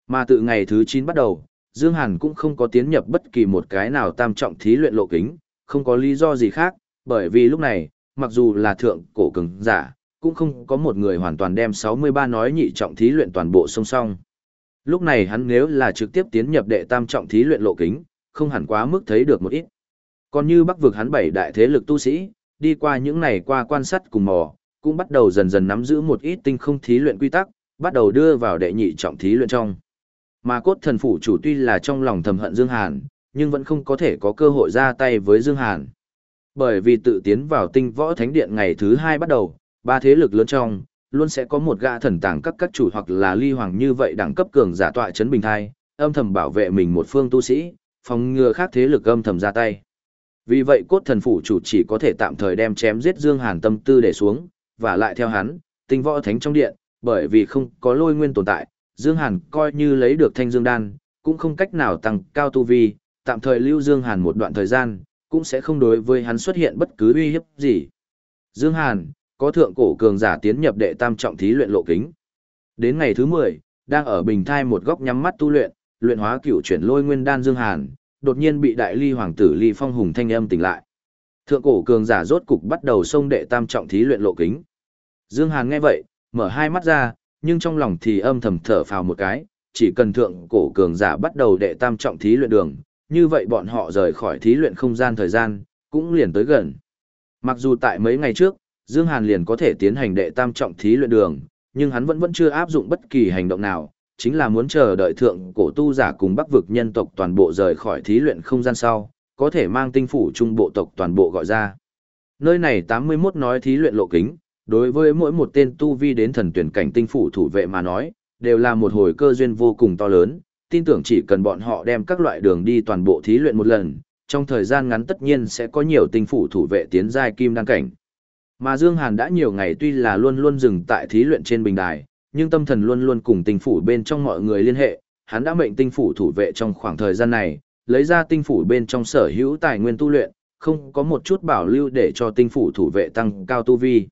Mà từ ngày thứ 9 bắt đầu, Dương Hàn cũng không có tiến nhập bất kỳ một cái nào tam trọng thí luyện lộ kính, không có lý do gì khác, bởi vì lúc này, mặc dù là thượng cổ cường giả, cũng không có một người hoàn toàn đem 63 nói nhị trọng thí luyện toàn bộ song song. Lúc này hắn nếu là trực tiếp tiến nhập đệ tam trọng thí luyện lộ kính, không hẳn quá mức thấy được một ít. Còn như bắc vực hắn bảy đại thế lực tu sĩ, đi qua những này qua quan sát cùng mò, cũng bắt đầu dần dần nắm giữ một ít tinh không thí luyện quy tắc, bắt đầu đưa vào đệ nhị trọng thí luyện trong. Mà cốt thần phủ chủ tuy là trong lòng thầm hận Dương Hàn, nhưng vẫn không có thể có cơ hội ra tay với Dương Hàn. Bởi vì tự tiến vào tinh võ thánh điện ngày thứ hai bắt đầu, ba thế lực lớn trong, luôn sẽ có một gã thần tàng các các chủ hoặc là ly hoàng như vậy đẳng cấp cường giả tọa chấn bình thai, âm thầm bảo vệ mình một phương tu sĩ, phòng ngừa khác thế lực âm thầm ra tay. Vì vậy cốt thần phủ chủ chỉ có thể tạm thời đem chém giết Dương Hàn tâm tư để xuống, và lại theo hắn, tinh võ thánh trong điện, bởi vì không có lôi nguyên tồn tại, Dương Hàn coi như lấy được thanh dương đan, cũng không cách nào tăng cao tu vi, tạm thời lưu Dương Hàn một đoạn thời gian, cũng sẽ không đối với hắn xuất hiện bất cứ uy hiếp gì. Dương Hàn, có thượng cổ cường giả tiến nhập đệ tam trọng thí luyện lộ kính. Đến ngày thứ 10, đang ở bình thai một góc nhắm mắt tu luyện, luyện hóa cửu chuyển lôi nguyên đan Dương Hàn, đột nhiên bị đại ly hoàng tử ly phong hùng thanh âm tỉnh lại. Thượng cổ cường giả rốt cục bắt đầu xông đệ tam trọng thí luyện lộ kính. Dương Hàn nghe vậy, mở hai mắt ra, nhưng trong lòng thì âm thầm thở phào một cái, chỉ cần thượng cổ cường giả bắt đầu đệ tam trọng thí luyện đường, như vậy bọn họ rời khỏi thí luyện không gian thời gian, cũng liền tới gần. Mặc dù tại mấy ngày trước, Dương Hàn liền có thể tiến hành đệ tam trọng thí luyện đường, nhưng hắn vẫn vẫn chưa áp dụng bất kỳ hành động nào, chính là muốn chờ đợi thượng cổ tu giả cùng bắc vực nhân tộc toàn bộ rời khỏi thí luyện không gian sau, có thể mang tinh phủ trung bộ tộc toàn bộ gọi ra. Nơi này 81 nói thí luyện lộ kính, đối với mỗi một tên tu vi đến thần tuyển cảnh tinh phủ thủ vệ mà nói, đều là một hồi cơ duyên vô cùng to lớn, tin tưởng chỉ cần bọn họ đem các loại đường đi toàn bộ thí luyện một lần, trong thời gian ngắn tất nhiên sẽ có nhiều tinh phủ thủ vệ tiến giai kim đăng cảnh. Mà Dương Hàn đã nhiều ngày tuy là luôn luôn dừng tại thí luyện trên bình đài, nhưng tâm thần luôn luôn cùng tinh phủ bên trong mọi người liên hệ, hắn đã mệnh tinh phủ thủ vệ trong khoảng thời gian này, lấy ra tinh phủ bên trong sở hữu tài nguyên tu luyện, không có một chút bảo lưu để cho tinh phủ thủ vệ tăng cao tu vi.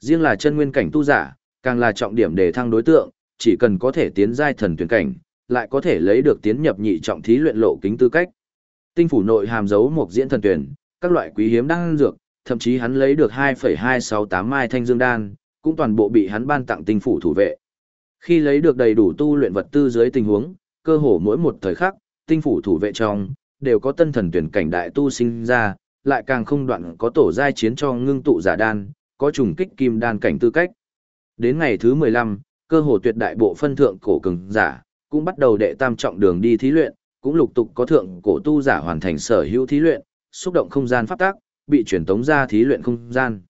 Riêng là chân nguyên cảnh tu giả, càng là trọng điểm để thăng đối tượng, chỉ cần có thể tiến giai thần tuyển cảnh, lại có thể lấy được tiến nhập nhị trọng thí luyện lộ kính tư cách. Tinh phủ nội hàm dấu một diễn thần tuyển, các loại quý hiếm đang dược, thậm chí hắn lấy được 2,268 mai thanh dương đan, cũng toàn bộ bị hắn ban tặng tinh phủ thủ vệ. Khi lấy được đầy đủ tu luyện vật tư dưới tình huống, cơ hồ mỗi một thời khắc, tinh phủ thủ vệ trong, đều có tân thần tuyển cảnh đại tu sinh ra, lại càng không đoạn có tổ giai chiến cho ngưng tụ giả đan, có trùng kích kim đan cảnh tư cách. Đến ngày thứ 15, cơ hồ tuyệt đại bộ phân thượng cổ cường giả, cũng bắt đầu đệ tam trọng đường đi thí luyện, cũng lục tục có thượng cổ tu giả hoàn thành sở hữu thí luyện, xúc động không gian pháp tắc bị truyền tống ra thí luyện không gian.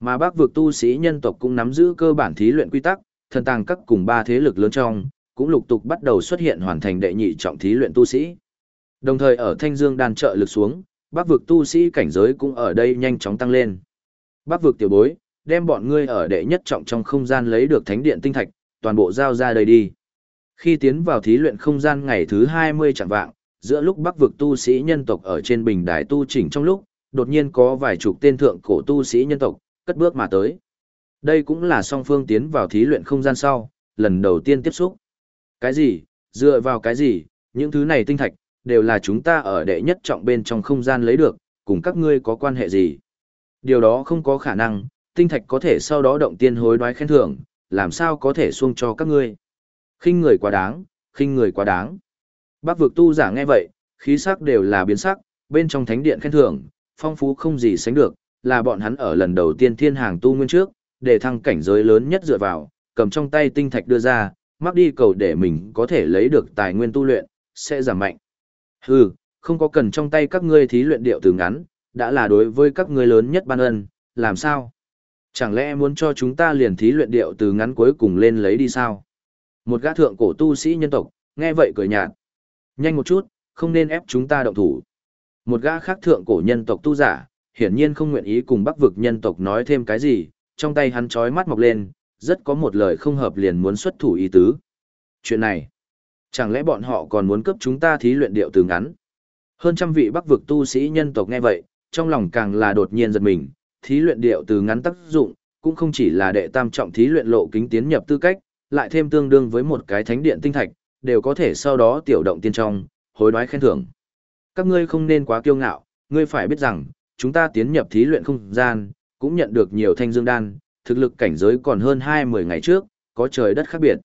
Mà bác vực tu sĩ nhân tộc cũng nắm giữ cơ bản thí luyện quy tắc, thần tàng các cùng ba thế lực lớn trong, cũng lục tục bắt đầu xuất hiện hoàn thành đệ nhị trọng thí luyện tu sĩ. Đồng thời ở Thanh Dương đàn trợ lực xuống, bác vực tu sĩ cảnh giới cũng ở đây nhanh chóng tăng lên. Bác vực tiểu bối, đem bọn ngươi ở đệ nhất trọng trong không gian lấy được thánh điện tinh thạch, toàn bộ giao ra đây đi. Khi tiến vào thí luyện không gian ngày thứ 20 chẳng vạng, giữa lúc bắc vực tu sĩ nhân tộc ở trên bình đài tu chỉnh trong lúc, đột nhiên có vài chục tên thượng cổ tu sĩ nhân tộc, cất bước mà tới. Đây cũng là song phương tiến vào thí luyện không gian sau, lần đầu tiên tiếp xúc. Cái gì, dựa vào cái gì, những thứ này tinh thạch, đều là chúng ta ở đệ nhất trọng bên trong không gian lấy được, cùng các ngươi có quan hệ gì. Điều đó không có khả năng, tinh thạch có thể sau đó động tiên hối đoái khen thưởng, làm sao có thể xuông cho các ngươi. khinh người quá đáng, khinh người quá đáng. Bác vực tu giả nghe vậy, khí sắc đều là biến sắc, bên trong thánh điện khen thưởng, phong phú không gì sánh được, là bọn hắn ở lần đầu tiên thiên hàng tu nguyên trước, để thăng cảnh giới lớn nhất dựa vào, cầm trong tay tinh thạch đưa ra, mắc đi cầu để mình có thể lấy được tài nguyên tu luyện, sẽ giảm mạnh. Hừ, không có cần trong tay các ngươi thí luyện điệu từ ngắn, đã là đối với các ngươi lớn nhất ban ân, làm sao? Chẳng lẽ muốn cho chúng ta liền thí luyện điệu từ ngắn cuối cùng lên lấy đi sao? Một gã thượng cổ tu sĩ nhân tộc, nghe vậy cười nhạt. Nhanh một chút, không nên ép chúng ta động thủ. Một gã khác thượng cổ nhân tộc tu giả, hiển nhiên không nguyện ý cùng bắc vực nhân tộc nói thêm cái gì, trong tay hắn trói mắt mọc lên, rất có một lời không hợp liền muốn xuất thủ ý tứ. Chuyện này, chẳng lẽ bọn họ còn muốn cấp chúng ta thí luyện điệu từ ngắn? Hơn trăm vị bắc vực tu sĩ nhân tộc nghe vậy, trong lòng càng là đột nhiên giật mình, thí luyện điệu từ ngắn tác dụng, cũng không chỉ là đệ tam trọng thí luyện lộ kính tiến nhập tư cách, lại thêm tương đương với một cái thánh điện tinh thạch, đều có thể sau đó tiểu động tiên trong, hối đoái khen thưởng. Các ngươi không nên quá kiêu ngạo, ngươi phải biết rằng, chúng ta tiến nhập thí luyện không gian, cũng nhận được nhiều thanh dương đan, thực lực cảnh giới còn hơn 20 ngày trước, có trời đất khác biệt.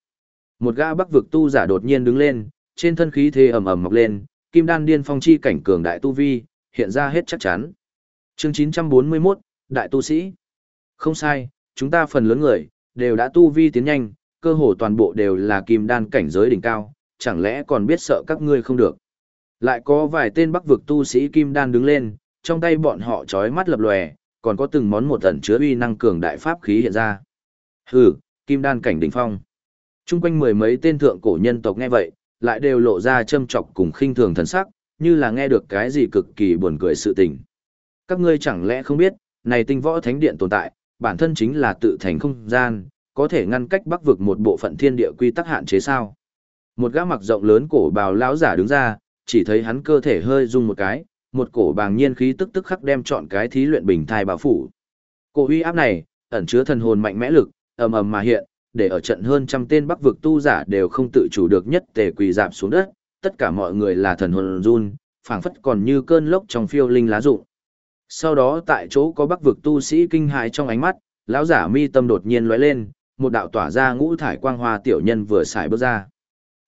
Một gã bắc vực tu giả đột nhiên đứng lên, trên thân khí thế ầm ầm mọc lên, kim đan điên phong chi cảnh cường đại tu vi, hiện ra hết chắc chắn. Chương 941, Đại tu sĩ. Không sai, chúng ta phần lớn người, đều đã tu vi tiến nhanh, cơ hồ toàn bộ đều là kim đan cảnh giới đỉnh cao, chẳng lẽ còn biết sợ các ngươi không được. Lại có vài tên bắc vực tu sĩ kim đan đứng lên, trong tay bọn họ trói mắt lập lòe, còn có từng món một tẩn chứa uy năng cường đại pháp khí hiện ra. Hừ, kim đan cảnh đỉnh phong. Trung quanh mười mấy tên thượng cổ nhân tộc nghe vậy, lại đều lộ ra châm chọc cùng khinh thường thần sắc, như là nghe được cái gì cực kỳ buồn cười sự tình. Các ngươi chẳng lẽ không biết, này tinh võ thánh điện tồn tại, bản thân chính là tự thành không gian, có thể ngăn cách bắc vực một bộ phận thiên địa quy tắc hạn chế sao. Một gã mặc rộng lớn cổ bào lão giả đứng ra, chỉ thấy hắn cơ thể hơi rung một cái, một cổ bàng nhiên khí tức tức khắc đem chọn cái thí luyện bình thai bao phủ. Cổ uy áp này, ẩn chứa thần hồn mạnh mẽ lực, ầm ầm mà hiện, để ở trận hơn trăm tên bắc vực tu giả đều không tự chủ được nhất tề quỳ dạp xuống đất, tất cả mọi người là thần hồn run, phảng phất còn như cơn lốc trong phiêu linh lá rụng. Sau đó tại chỗ có bắc vực tu sĩ kinh hãi trong ánh mắt, lão giả mi tâm đột nhiên lóe lên, một đạo tỏa ra ngũ thải quang hoa tiểu nhân vừa xài bước ra.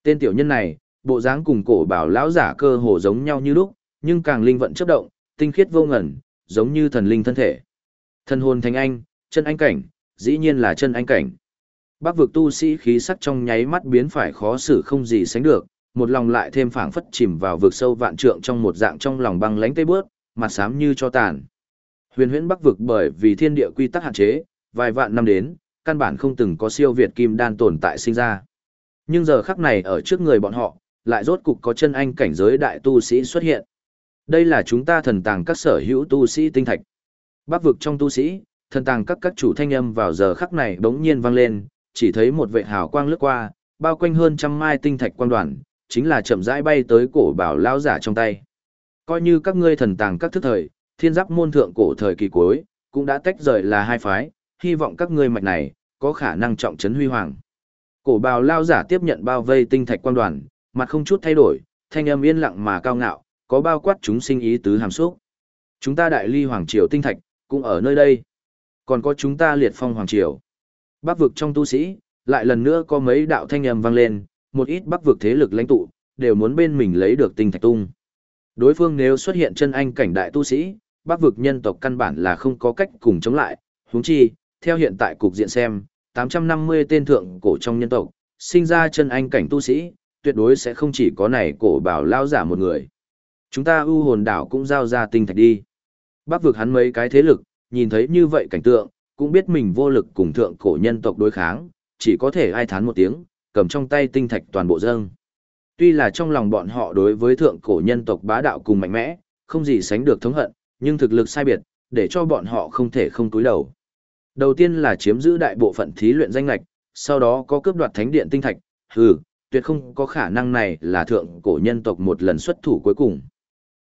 Tên tiểu nhân này, bộ dáng cùng cổ bảo lão giả cơ hồ giống nhau như lúc, nhưng càng linh vận chấp động, tinh khiết vô ngẩn, giống như thần linh thân thể. Thân hồn thành anh, chân anh cảnh, dĩ nhiên là chân anh cảnh. Bác vực tu sĩ khí sắc trong nháy mắt biến phải khó xử không gì sánh được, một lòng lại thêm phảng phất chìm vào vực sâu vạn trượng trong một dạng trong lòng băng lánh tê bước, mặt xám như cho tàn. Huyền huyễn bắc vực bởi vì thiên địa quy tắc hạn chế, vài vạn năm đến, căn bản không từng có siêu việt kim đan tồn tại sinh ra. Nhưng giờ khắc này ở trước người bọn họ, lại rốt cục có chân anh cảnh giới đại tu sĩ xuất hiện. Đây là chúng ta thần tàng các sở hữu tu sĩ tinh thạch. Bắc vực trong tu sĩ, thần tàng các các chủ thanh âm vào giờ khắc này bỗng nhiên vang lên, chỉ thấy một vệ hào quang lướt qua, bao quanh hơn trăm mai tinh thạch quang đoàn, chính là chậm rãi bay tới cổ bảo lao giả trong tay. Coi như các ngươi thần tàng các thức thời, thiên giáp môn thượng cổ thời kỳ cuối, cũng đã tách rời là hai phái, hy vọng các ngươi mạch này, có khả năng trọng trấn huy hoàng. Cổ bào lao giả tiếp nhận bao vây tinh thạch quang đoàn, mặt không chút thay đổi, thanh âm yên lặng mà cao ngạo, có bao quát chúng sinh ý tứ hàm xúc. Chúng ta đại ly hoàng triều tinh thạch, cũng ở nơi đây. Còn có chúng ta liệt phong hoàng triều. Bắc vực trong tu sĩ, lại lần nữa có mấy đạo thanh âm vang lên, một ít bắc vực thế lực lãnh tụ, đều muốn bên mình lấy được tinh thạch tung. Đối phương nếu xuất hiện chân anh cảnh đại tu sĩ, bắc vực nhân tộc căn bản là không có cách cùng chống lại, huống chi, theo hiện tại cục diện xem, 850 tên thượng cổ trong nhân tộc, sinh ra chân anh cảnh tu sĩ, tuyệt đối sẽ không chỉ có này cổ bảo lao giả một người. Chúng ta ưu hồn đảo cũng giao ra tinh thạch đi. Bác vực hắn mấy cái thế lực, nhìn thấy như vậy cảnh tượng, cũng biết mình vô lực cùng thượng cổ nhân tộc đối kháng, chỉ có thể ai thán một tiếng, cầm trong tay tinh thạch toàn bộ dâng. Tuy là trong lòng bọn họ đối với thượng cổ nhân tộc bá đạo cùng mạnh mẽ, không gì sánh được thống hận, nhưng thực lực sai biệt, để cho bọn họ không thể không túi đầu. Đầu tiên là chiếm giữ đại bộ phận thí luyện danh lạch, sau đó có cướp đoạt thánh điện tinh thạch, hừ, tuyệt không có khả năng này là thượng cổ nhân tộc một lần xuất thủ cuối cùng.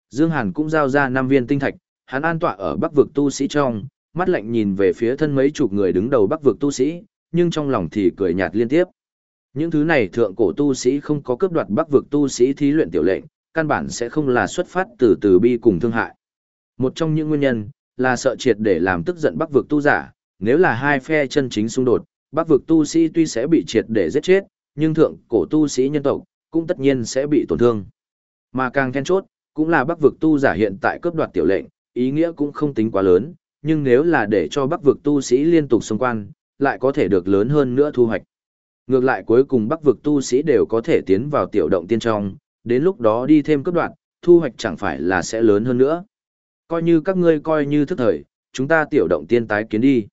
Dương Hàn cũng giao ra năm viên tinh thạch, hắn an tọa ở bắc vực tu sĩ trong, mắt lạnh nhìn về phía thân mấy chục người đứng đầu bắc vực tu sĩ, nhưng trong lòng thì cười nhạt liên tiếp. Những thứ này thượng cổ tu sĩ không có cướp đoạt bắc vực tu sĩ thí luyện tiểu lệnh, căn bản sẽ không là xuất phát từ từ bi cùng thương hại. Một trong những nguyên nhân, là sợ triệt để làm tức giận bắc vực tu giả, nếu là hai phe chân chính xung đột, bắc vực tu sĩ tuy sẽ bị triệt để giết chết, nhưng thượng cổ tu sĩ nhân tộc, cũng tất nhiên sẽ bị tổn thương. Mà càng then chốt, cũng là bắc vực tu giả hiện tại cướp đoạt tiểu lệnh, ý nghĩa cũng không tính quá lớn, nhưng nếu là để cho bắc vực tu sĩ liên tục xung quan, lại có thể được lớn hơn nữa thu hoạch. Ngược lại cuối cùng bắc vực tu sĩ đều có thể tiến vào tiểu động tiên trong, đến lúc đó đi thêm cấp đoạn, thu hoạch chẳng phải là sẽ lớn hơn nữa. Coi như các ngươi coi như thức thời, chúng ta tiểu động tiên tái kiến đi.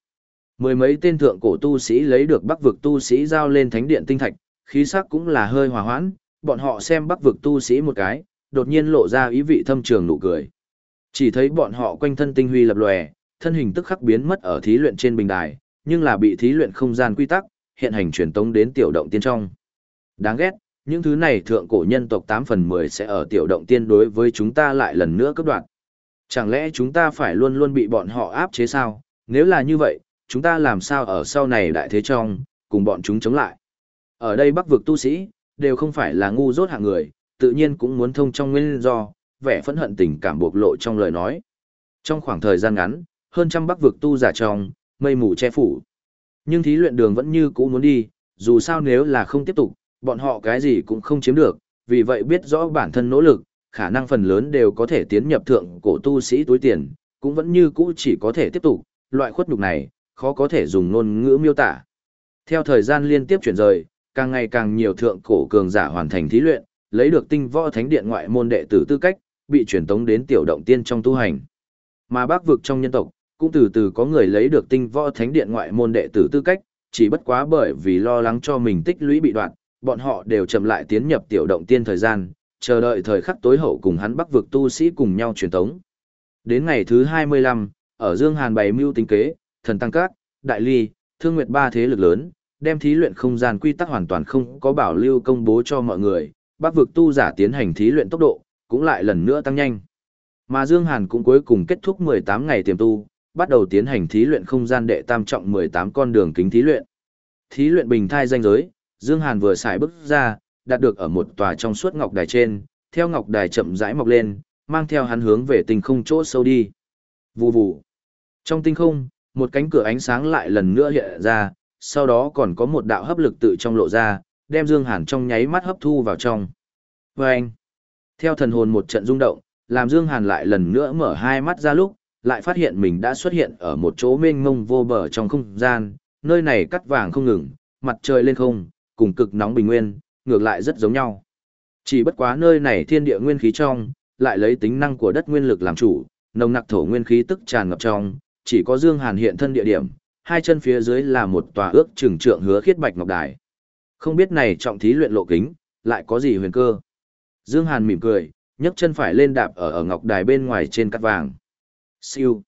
Mười mấy tên thượng cổ tu sĩ lấy được bắc vực tu sĩ giao lên thánh điện tinh thạch, khí sắc cũng là hơi hòa hoãn, bọn họ xem bắc vực tu sĩ một cái, đột nhiên lộ ra ý vị thâm trường nụ cười. Chỉ thấy bọn họ quanh thân tinh huy lập lòe, thân hình tức khắc biến mất ở thí luyện trên bình đài, nhưng là bị thí luyện không gian quy tắc, hiện hành truyền tống đến tiểu động tiên trong. Đáng ghét, những thứ này thượng cổ nhân tộc 8 phần 10 sẽ ở tiểu động tiên đối với chúng ta lại lần nữa cấp đoạn. Chẳng lẽ chúng ta phải luôn luôn bị bọn họ áp chế sao? Nếu là như vậy, chúng ta làm sao ở sau này đại thế trong, cùng bọn chúng chống lại? Ở đây bắc vực tu sĩ, đều không phải là ngu dốt hạng người, tự nhiên cũng muốn thông trong nguyên do, vẻ phẫn hận tình cảm bộc lộ trong lời nói. Trong khoảng thời gian ngắn, hơn trăm bắc vực tu giả trong, mây mù che phủ. Nhưng thí luyện đường vẫn như cũ muốn đi, dù sao nếu là không tiếp tục, bọn họ cái gì cũng không chiếm được, vì vậy biết rõ bản thân nỗ lực, khả năng phần lớn đều có thể tiến nhập thượng cổ tu sĩ túi tiền, cũng vẫn như cũ chỉ có thể tiếp tục, loại khuất nhục này, khó có thể dùng ngôn ngữ miêu tả. Theo thời gian liên tiếp chuyển rời, càng ngày càng nhiều thượng cổ cường giả hoàn thành thí luyện, lấy được tinh võ thánh điện ngoại môn đệ tử tư cách, bị truyền tống đến tiểu động tiên trong tu hành. Mà bác vực trong nhân tộc, cũng từ từ có người lấy được tinh võ thánh điện ngoại môn đệ tử tư cách, chỉ bất quá bởi vì lo lắng cho mình tích lũy bị đoạn, bọn họ đều chậm lại tiến nhập tiểu động tiên thời gian, chờ đợi thời khắc tối hậu cùng hắn bắc vực tu sĩ cùng nhau truyền tống. Đến ngày thứ 25, ở Dương Hàn bày mưu tính kế, thần tăng các, đại ly, thương nguyệt ba thế lực lớn, đem thí luyện không gian quy tắc hoàn toàn không có bảo lưu công bố cho mọi người, bắc vực tu giả tiến hành thí luyện tốc độ, cũng lại lần nữa tăng nhanh. Mà Dương Hàn cũng cuối cùng kết thúc 18 ngày tiềm tu, bắt đầu tiến hành thí luyện không gian đệ tam trọng 18 con đường kính thí luyện. Thí luyện bình thai danh giới, Dương Hàn vừa xài bước ra, đạt được ở một tòa trong suốt ngọc đài trên, theo ngọc đài chậm rãi mọc lên, mang theo hắn hướng về tinh không chỗ sâu đi. Vù vù. Trong tinh không, một cánh cửa ánh sáng lại lần nữa hiện ra, sau đó còn có một đạo hấp lực tự trong lộ ra, đem Dương Hàn trong nháy mắt hấp thu vào trong. Và anh, theo thần hồn một trận rung động, làm Dương Hàn lại lần nữa mở hai mắt ra lúc, lại phát hiện mình đã xuất hiện ở một chỗ mênh mông vô bờ trong không gian, nơi này cắt vàng không ngừng, mặt trời lên không, cùng cực nóng bình nguyên, ngược lại rất giống nhau. Chỉ bất quá nơi này thiên địa nguyên khí trong, lại lấy tính năng của đất nguyên lực làm chủ, nồng nặc thổ nguyên khí tức tràn ngập trong, chỉ có Dương Hàn hiện thân địa điểm, hai chân phía dưới là một tòa ước trừng trượng hứa khiết bạch ngọc đài. Không biết này trọng thí luyện lộ kính, lại có gì huyền cơ. Dương Hàn mỉm cười, nhấc chân phải lên đạp ở ở ngọc đài bên ngoài trên cắt vàng. Siêu.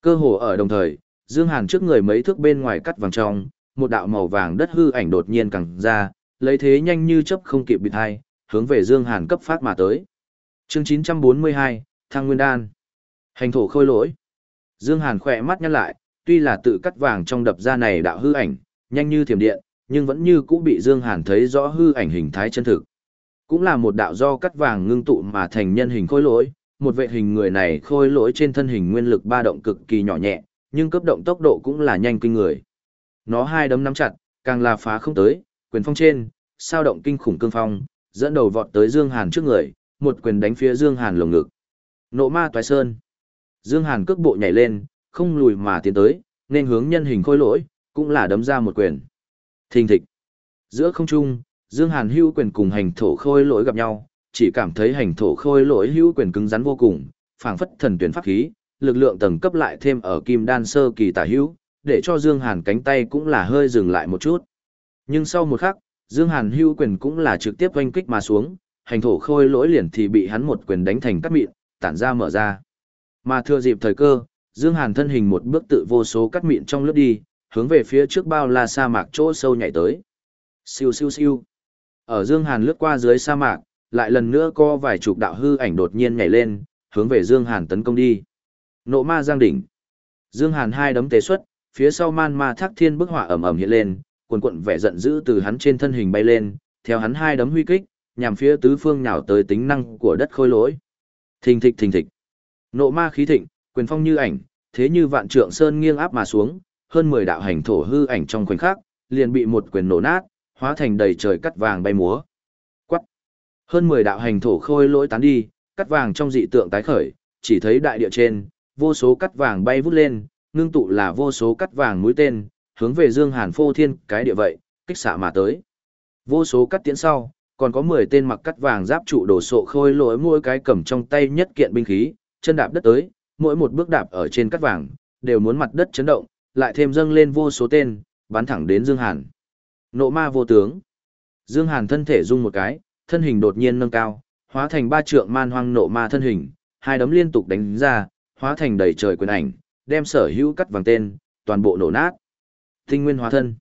Cơ hồ ở đồng thời, Dương Hàn trước người mấy thước bên ngoài cắt vàng trong, một đạo màu vàng đất hư ảnh đột nhiên càng ra, lấy thế nhanh như chớp không kịp bị hai, hướng về Dương Hàn cấp phát mà tới. Chương 942, Thăng Nguyên Đan. Hành thổ khôi lỗi. Dương Hàn khỏe mắt nhăn lại, tuy là tự cắt vàng trong đập ra này đạo hư ảnh, nhanh như thiểm điện, nhưng vẫn như cũ bị Dương Hàn thấy rõ hư ảnh hình thái chân thực. Cũng là một đạo do cắt vàng ngưng tụ mà thành nhân hình khôi lỗi, một vệ hình người này khôi lỗi trên thân hình nguyên lực ba động cực kỳ nhỏ nhẹ, nhưng cấp động tốc độ cũng là nhanh kinh người. Nó hai đấm nắm chặt, càng là phá không tới, quyền phong trên, sao động kinh khủng cương phong, dẫn đầu vọt tới Dương Hàn trước người, một quyền đánh phía Dương Hàn lồng ngực. Nộ ma toái sơn. Dương Hàn cước bộ nhảy lên, không lùi mà tiến tới, nên hướng nhân hình khôi lỗi, cũng là đấm ra một quyền. Thình thịch. Giữa không trung, Dương Hàn hưu quyền cùng hành thổ khôi lỗi gặp nhau, chỉ cảm thấy hành thổ khôi lỗi hưu quyền cứng rắn vô cùng, phảng phất thần tuyển pháp khí, lực lượng tầng cấp lại thêm ở kim đan sơ kỳ tả hữu, để cho Dương Hàn cánh tay cũng là hơi dừng lại một chút. Nhưng sau một khắc, Dương Hàn hưu quyền cũng là trực tiếp oanh kích mà xuống, hành thổ khôi lỗi liền thì bị hắn một quyền đánh thành cắt mịn, tản ra mở ra. Mà thừa dịp thời cơ, Dương Hàn thân hình một bước tự vô số cắt mịn trong lướt đi, hướng về phía trước bao la sa mạc chỗ sâu nhảy tới. Siêu siêu siêu. Ở Dương Hàn lướt qua dưới sa mạc, lại lần nữa có vài chục đạo hư ảnh đột nhiên nhảy lên, hướng về Dương Hàn tấn công đi. Nộ ma giang đỉnh. Dương Hàn hai đấm tế xuất, phía sau man ma thác thiên bức họa ầm ầm hiện lên, cuồn cuộn vẻ giận dữ từ hắn trên thân hình bay lên, theo hắn hai đấm huy kích, nhằm phía tứ phương nhào tới tính năng của đất khôi lỗi. Thình thịch thình thịch. Nộ ma khí thịnh, quyền phong như ảnh, thế như vạn trượng sơn nghiêng áp mà xuống, hơn 10 đạo hành thổ hư ảnh trong khoảnh khắc, liền bị một quyền nổ nát, hóa thành đầy trời cắt vàng bay múa. Quắc. Hơn 10 đạo hành thổ khôi lỗi tán đi, cắt vàng trong dị tượng tái khởi, chỉ thấy đại địa trên, vô số cắt vàng bay vút lên, ngưng tụ là vô số cắt vàng mũi tên, hướng về Dương Hàn phô thiên cái địa vậy, kích xạ mà tới. Vô số cắt tiến sau, còn có 10 tên mặc cắt vàng giáp trụ đổ sộ khôi lỗi mỗi cái cầm trong tay nhất kiện binh khí, chân đạp đất tới, mỗi một bước đạp ở trên cắt vàng, đều muốn mặt đất chấn động, lại thêm dâng lên vô số tên, bắn thẳng đến Dương Hàn. Nộ ma vô tướng. Dương Hàn thân thể rung một cái, thân hình đột nhiên nâng cao, hóa thành ba trượng man hoang nộ ma thân hình, hai đấm liên tục đánh ra, hóa thành đầy trời quyền ảnh, đem sở hữu cắt vàng tên, toàn bộ nổ nát. Tinh nguyên hóa thân.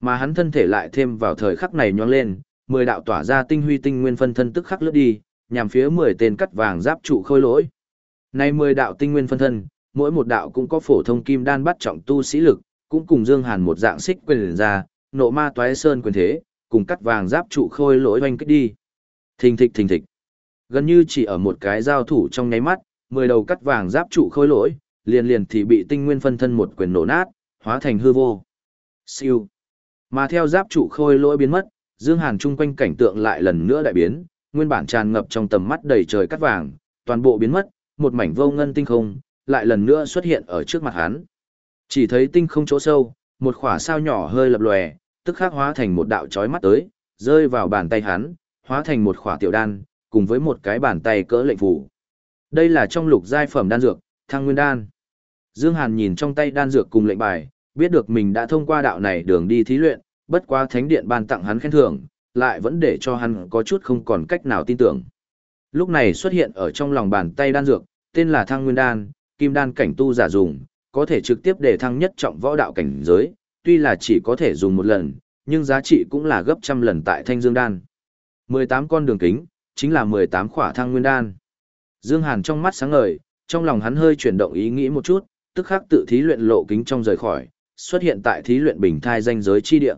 Mà hắn thân thể lại thêm vào thời khắc này nhoang lên, mười đạo tỏa ra tinh huy tinh nguyên phân thân tức khắc lướt đi, nhằm phía mười tên cắt vàng giáp trụ khôi lỗi. Nay mười đạo tinh nguyên phân thân, mỗi một đạo cũng có phổ thông kim đan bắt trọng tu sĩ lực, cũng cùng Dương Hàn một dạng xích quyền ra, nộ ma toái sơn quyền thế, cùng cắt vàng giáp trụ khôi lỗi hoành kích đi. Thình thịch thình thịch. Gần như chỉ ở một cái giao thủ trong nháy mắt, mười đầu cắt vàng giáp trụ khôi lỗi, liền liền thì bị tinh nguyên phân thân một quyền nổ nát, hóa thành hư vô. Siêu. Mà theo giáp trụ khôi lỗi biến mất, Dương Hàn chung quanh cảnh tượng lại lần nữa đại biến, nguyên bản tràn ngập trong tầm mắt đầy trời cắt vàng, toàn bộ biến mất, một mảnh vô ngân tinh không, lại lần nữa xuất hiện ở trước mặt hắn. Chỉ thấy tinh không chỗ sâu, một khỏa sao nhỏ hơi lập lòe, tức khắc hóa thành một đạo chói mắt tới, rơi vào bàn tay hắn, hóa thành một khỏa tiểu đan, cùng với một cái bàn tay cỡ lệnh phủ. Đây là trong lục giai phẩm đan dược, thăng nguyên đan. Dương Hàn nhìn trong tay đan dược cùng lệnh bài, biết được mình đã thông qua đạo này đường đi thí luyện, bất quá thánh điện ban tặng hắn khen thưởng, lại vẫn để cho hắn có chút không còn cách nào tin tưởng. Lúc này xuất hiện ở trong lòng bàn tay đan dược, tên là thăng nguyên đan, kim đan cảnh tu giả dùng, có thể trực tiếp để thăng nhất trọng võ đạo cảnh giới, tuy là chỉ có thể dùng một lần, nhưng giá trị cũng là gấp trăm lần tại thanh dương đan. 18 con đường kính, chính là 18 khỏa thăng nguyên đan. Dương Hàn trong mắt sáng ngời, trong lòng hắn hơi chuyển động ý nghĩ một chút, tức khắc tự thí luyện lộ kính trong rời khỏi, xuất hiện tại thí luyện bình thai danh giới chi địa.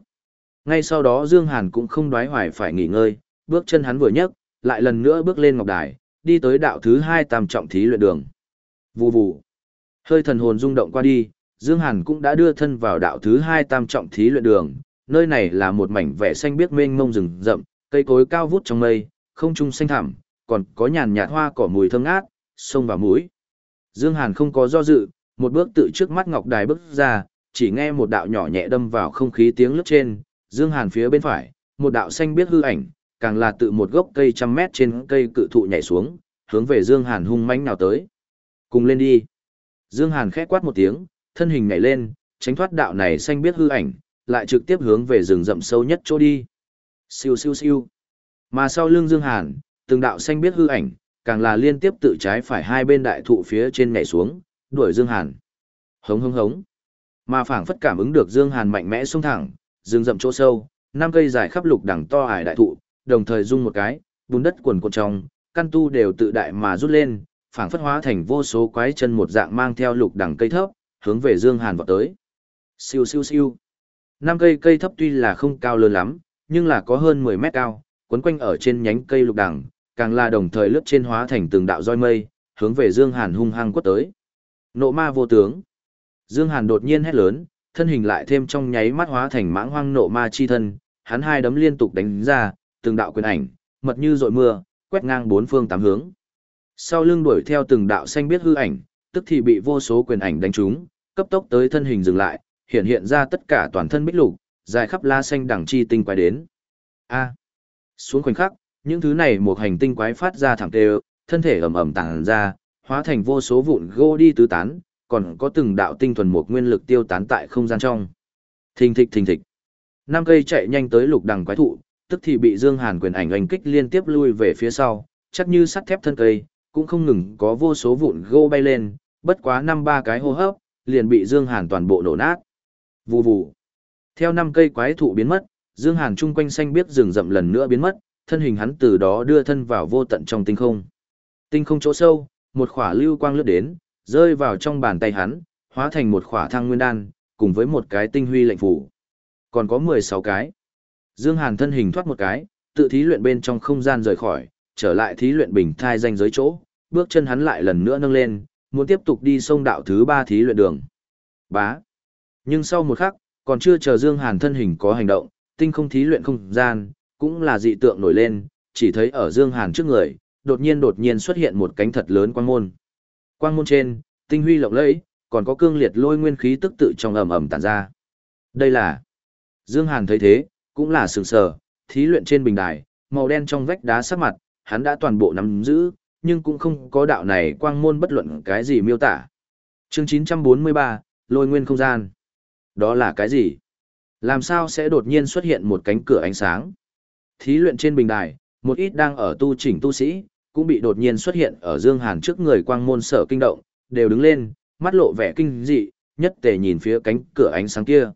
Ngay sau đó Dương Hàn cũng không đoái hoài phải nghỉ ngơi, bước chân hắn vừa nhấc, lại lần nữa bước lên ngọc đài, đi tới đạo thứ hai tam trọng thí luyện đường. Vù vù. Hơi thần hồn rung động qua đi, Dương Hàn cũng đã đưa thân vào đạo thứ hai tam trọng thí luyện đường. Nơi này là một mảnh vẻ xanh biếc mênh mông rừng rậm, cây cối cao vút trong mây, không trung xanh thẳm, còn có nhàn nhạt hoa cỏ mùi thơm ngát, sông vào mũi. Dương Hàn không có do dự, một bước tự trước mắt ngọc đài bước ra, chỉ nghe một đạo nhỏ nhẹ đâm vào không khí tiếng lướt trên, Dương Hàn phía bên phải, một đạo xanh biết hư ảnh, càng là tự một gốc cây trăm mét trên cây cự thụ nhảy xuống, hướng về Dương Hàn hung mãnh nào tới. Cùng lên đi. Dương Hàn khẽ quát một tiếng, thân hình nhảy lên, tránh thoát đạo này xanh biết hư ảnh, lại trực tiếp hướng về rừng rậm sâu nhất chỗ đi. Siêu siêu siêu. Mà sau lưng Dương Hàn, từng đạo xanh biết hư ảnh, càng là liên tiếp tự trái phải hai bên đại thụ phía trên nhảy xuống, đuổi Dương Hàn. Hống hống hống. Mà phảng phất cảm ứng được Dương Hàn mạnh mẽ xông thẳng, rừng rậm chỗ sâu, năm cây dài khắp lục đẳng to ải đại thụ, đồng thời rung một cái, bùn đất quần cuộn trong, căn tu đều tự đại mà rút lên, phảng phất hóa thành vô số quái chân một dạng mang theo lục đẳng cây thấp, hướng về Dương Hàn vọt tới. Siêu siêu siêu. Năm cây cây thấp tuy là không cao lớn lắm, nhưng là có hơn 10 mét cao, quấn quanh ở trên nhánh cây lục đẳng, càng là đồng thời lướt trên hóa thành từng đạo roi mây, hướng về Dương Hàn hung hăng quất tới. Nộ ma vô tướng. Dương Hàn đột nhiên hét lớn, thân hình lại thêm trong nháy mắt hóa thành mãng hoang nộ ma chi thân, hắn hai đấm liên tục đánh ra, từng đạo quyền ảnh, mật như dội mưa, quét ngang bốn phương tám hướng. Sau lưng đuổi theo từng đạo xanh biết hư ảnh, tức thì bị vô số quyền ảnh đánh trúng, cấp tốc tới thân hình dừng lại, hiện hiện ra tất cả toàn thân bích lục, dài khắp la xanh đẳng chi tinh quái đến. A. Xuống khoảnh khắc, những thứ này một hành tinh quái phát ra thẳng tê, thân thể ầm ầm tàng ra, hóa thành vô số vụn gỗ đi tứ tán, còn có từng đạo tinh thuần một nguyên lực tiêu tán tại không gian trong. Thình thịch thình thịch. Năm cây chạy nhanh tới lục đằng quái thụ, tức thì bị Dương Hàn quyền ảnh oanh kích liên tiếp lui về phía sau, chắc như sắt thép thân cây, cũng không ngừng có vô số vụn gỗ bay lên, bất quá năm ba cái hô hấp, liền bị Dương Hàn toàn bộ nổ nát. Vù vù. Theo năm cây quái thụ biến mất, Dương Hàn chung quanh xanh biết rừng rậm lần nữa biến mất, thân hình hắn từ đó đưa thân vào vô tận trong tinh không. Tinh không chỗ sâu, một khỏa lưu quang lướt đến, rơi vào trong bàn tay hắn, hóa thành một khỏa thăng nguyên đan, cùng với một cái tinh huy lệnh phủ. Còn có 16 cái. Dương Hàn thân hình thoát một cái, tự thí luyện bên trong không gian rời khỏi, trở lại thí luyện bình thai danh giới chỗ, bước chân hắn lại lần nữa nâng lên, muốn tiếp tục đi sông đạo thứ ba thí luyện đường. Bá. Nhưng sau một khắc, còn chưa chờ Dương Hàn thân hình có hành động, tinh không thí luyện không gian, cũng là dị tượng nổi lên, chỉ thấy ở Dương Hàn trước người, đột nhiên đột nhiên xuất hiện một cánh thật lớn quang môn. Quang môn trên, tinh huy lộng lẫy, còn có cương liệt lôi nguyên khí tức tự trong ầm ầm tản ra. Đây là Dương Hàn thấy thế, cũng là sừng sờ, thí luyện trên bình đài, màu đen trong vách đá sắc mặt, hắn đã toàn bộ nắm giữ, nhưng cũng không có đạo này quang môn bất luận cái gì miêu tả. Chương 943, lôi nguyên không gian. Đó là cái gì? Làm sao sẽ đột nhiên xuất hiện một cánh cửa ánh sáng? Thí luyện trên bình đài, một ít đang ở tu chỉnh tu sĩ, cũng bị đột nhiên xuất hiện ở Dương Hàn trước người quang môn sở kinh động, đều đứng lên, mắt lộ vẻ kinh dị, nhất tề nhìn phía cánh cửa ánh sáng kia.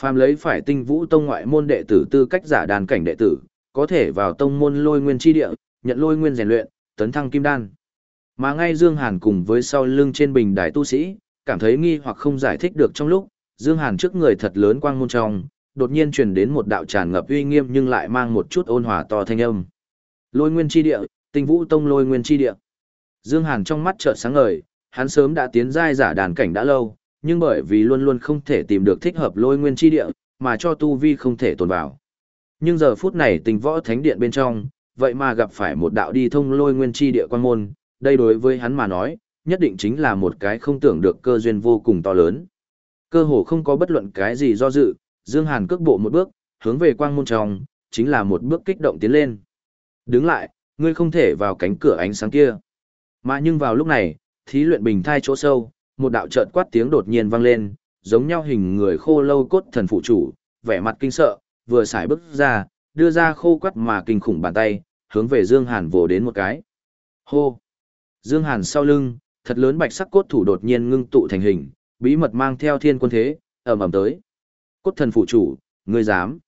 Phàm lấy phải tinh vũ tông ngoại môn đệ tử tư cách giả đàn cảnh đệ tử, có thể vào tông môn lôi nguyên chi địa, nhận lôi nguyên rèn luyện, tấn thăng kim đan. Mà ngay Dương Hàn cùng với sau lưng trên bình đài tu sĩ, cảm thấy nghi hoặc không giải thích được trong lúc, Dương Hàn trước người thật lớn quang môn trong, đột nhiên truyền đến một đạo tràn ngập uy nghiêm nhưng lại mang một chút ôn hòa to thanh âm. Lôi nguyên chi địa, tinh vũ tông lôi nguyên chi địa. Dương Hàn trong mắt chợt sáng ngời, hắn sớm đã tiến giai giả đàn cảnh đã lâu, nhưng bởi vì luôn luôn không thể tìm được thích hợp lôi nguyên chi địa, mà cho tu vi không thể tồn vào. Nhưng giờ phút này tình võ thánh điện bên trong, vậy mà gặp phải một đạo đi thông lôi nguyên chi địa quan môn, đây đối với hắn mà nói, nhất định chính là một cái không tưởng được cơ duyên vô cùng to lớn. Cơ hồ không có bất luận cái gì do dự, Dương Hàn cước bộ một bước, hướng về quang môn trong, chính là một bước kích động tiến lên. Đứng lại, ngươi không thể vào cánh cửa ánh sáng kia. Mà nhưng vào lúc này, thí luyện bình thai chỗ sâu, một đạo chợt quát tiếng đột nhiên vang lên, giống nhau hình người khô lâu cốt thần phụ chủ, vẻ mặt kinh sợ, vừa xài bước ra, đưa ra khô quắt mà kinh khủng bàn tay, hướng về Dương Hàn vồ đến một cái. Hô! Dương Hàn sau lưng, thật lớn bạch sắc cốt thủ đột nhiên ngưng tụ thành hình, bí mật mang theo thiên quân thế, ầm ầm tới. Cốt thần phụ chủ, ngươi dám?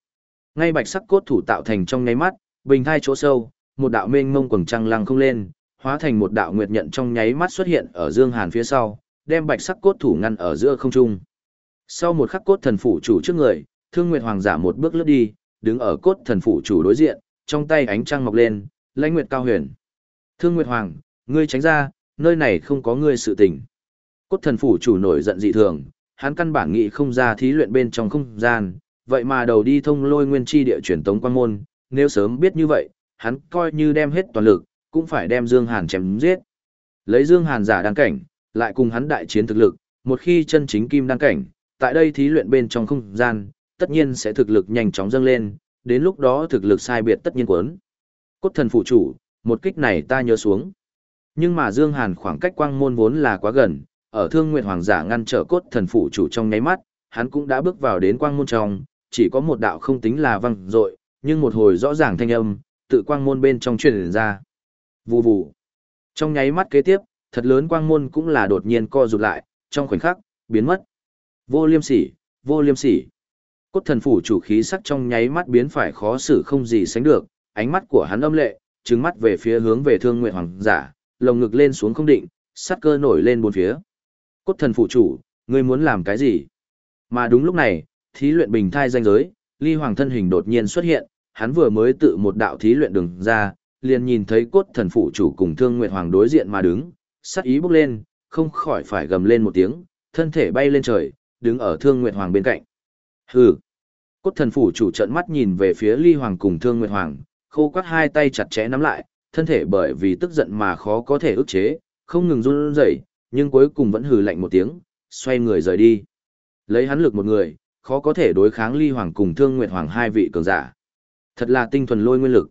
Ngay bạch sắc cốt thủ tạo thành trong nháy mắt, bình thai chỗ sâu, một đạo mênh mông quầng trăng lăng không lên, hóa thành một đạo nguyệt nhận trong nháy mắt xuất hiện ở Dương Hàn phía sau, đem bạch sắc cốt thủ ngăn ở giữa không trung. Sau một khắc cốt thần phụ chủ trước người, Thương Nguyệt Hoàng giả một bước lướt đi, đứng ở cốt thần phụ chủ đối diện, trong tay ánh trăng mọc lên, lãnh nguyệt cao huyền. Thương Nguyệt Hoàng, ngươi tránh ra, nơi này không có ngươi sự tình. Cốt thần phủ chủ nổi giận dị thường, hắn căn bản nghĩ không ra thí luyện bên trong không gian, vậy mà đầu đi thông lôi nguyên chi địa chuyển tống quan môn, nếu sớm biết như vậy, hắn coi như đem hết toàn lực, cũng phải đem Dương Hàn chém giết. Lấy Dương Hàn giả đang cảnh, lại cùng hắn đại chiến thực lực, một khi chân chính kim đăng cảnh, tại đây thí luyện bên trong không gian, tất nhiên sẽ thực lực nhanh chóng dâng lên, đến lúc đó thực lực sai biệt tất nhiên quấn. Cốt thần phụ chủ, một kích này ta nhớ xuống. Nhưng mà Dương Hàn khoảng cách quang môn vốn là quá gần, ở Thương Nguyệt Hoàng giả ngăn trở cốt thần phụ chủ trong nháy mắt, hắn cũng đã bước vào đến quang môn trong, chỉ có một đạo không tính là văng dội, nhưng một hồi rõ ràng thanh âm, tự quang môn bên trong truyền ra. Vù vù. Trong nháy mắt kế tiếp, thật lớn quang môn cũng là đột nhiên co rụt lại, trong khoảnh khắc, biến mất. Vô liêm sỉ, vô liêm sỉ. Cốt thần phủ chủ khí sắc trong nháy mắt biến phải khó xử không gì sánh được, ánh mắt của hắn âm lệ, trừng mắt về phía hướng về thương nguyện hoàng giả, lồng ngực lên xuống không định, sát cơ nổi lên bốn phía. Cốt thần phủ chủ, ngươi muốn làm cái gì? Mà đúng lúc này, thí luyện bình thai danh giới, ly hoàng thân hình đột nhiên xuất hiện, hắn vừa mới tự một đạo thí luyện đường ra, liền nhìn thấy cốt thần phủ chủ cùng thương nguyện hoàng đối diện mà đứng, sắt ý bốc lên, không khỏi phải gầm lên một tiếng, thân thể bay lên trời, đứng ở thương Nguyệt hoàng bên cạnh. Hừ. Cốt thần phủ chủ trận mắt nhìn về phía ly hoàng cùng thương Nguyệt hoàng, khô quắt hai tay chặt chẽ nắm lại, thân thể bởi vì tức giận mà khó có thể ức chế, không ngừng run rẩy, nhưng cuối cùng vẫn hừ lạnh một tiếng, xoay người rời đi. Lấy hắn lực một người, khó có thể đối kháng Ly Hoàng cùng Thương Nguyệt Hoàng hai vị cường giả. Thật là tinh thuần lôi nguyên lực.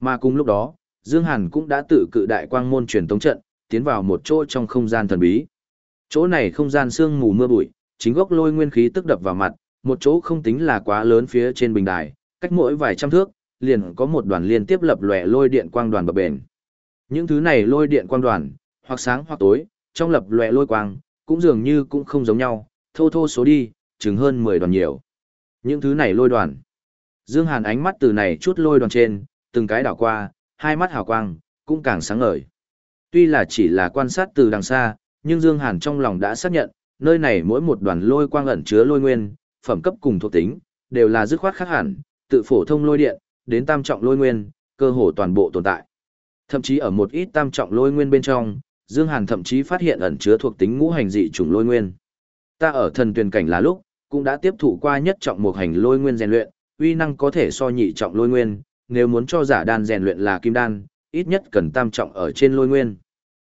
Mà cùng lúc đó, Dương Hàn cũng đã tự cự đại quang môn truyền tống trận, tiến vào một chỗ trong không gian thần bí. Chỗ này không gian sương mù mưa bụi, chính gốc lôi nguyên khí tức đập vào mặt, một chỗ không tính là quá lớn phía trên bình đài, cách mỗi vài trăm thước, liền có một đoàn liên tiếp lập lòe lôi điện quang đoàn bập bền. Những thứ này lôi điện quang đoàn, hoặc sáng hoặc tối, trong lập lòe lôi quang, cũng dường như cũng không giống nhau, thô thô số đi, chừng hơn 10 đoàn nhiều. Những thứ này lôi đoàn. Dương Hàn ánh mắt từ này chút lôi đoàn trên, từng cái đảo qua, hai mắt hào quang, cũng càng sáng ngời. Tuy là chỉ là quan sát từ đằng xa, nhưng Dương Hàn trong lòng đã xác nhận, nơi này mỗi một đoàn lôi quang ẩn chứa lôi nguyên, phẩm cấp cùng thuộc tính, đều là dứt khoát khác hẳn, tự phổ thông lôi điện, đến tam trọng lôi nguyên, cơ hồ toàn bộ tồn tại. Thậm chí ở một ít tam trọng lôi nguyên bên trong, Dương Hàn thậm chí phát hiện ẩn chứa thuộc tính ngũ hành dị trùng lôi nguyên. Ta ở thần tuyển cảnh là lúc, cũng đã tiếp thụ qua nhất trọng một hành lôi nguyên rèn luyện, uy năng có thể so nhị trọng lôi nguyên, nếu muốn cho giả đan rèn luyện là kim đan, ít nhất cần tam trọng ở trên lôi nguyên.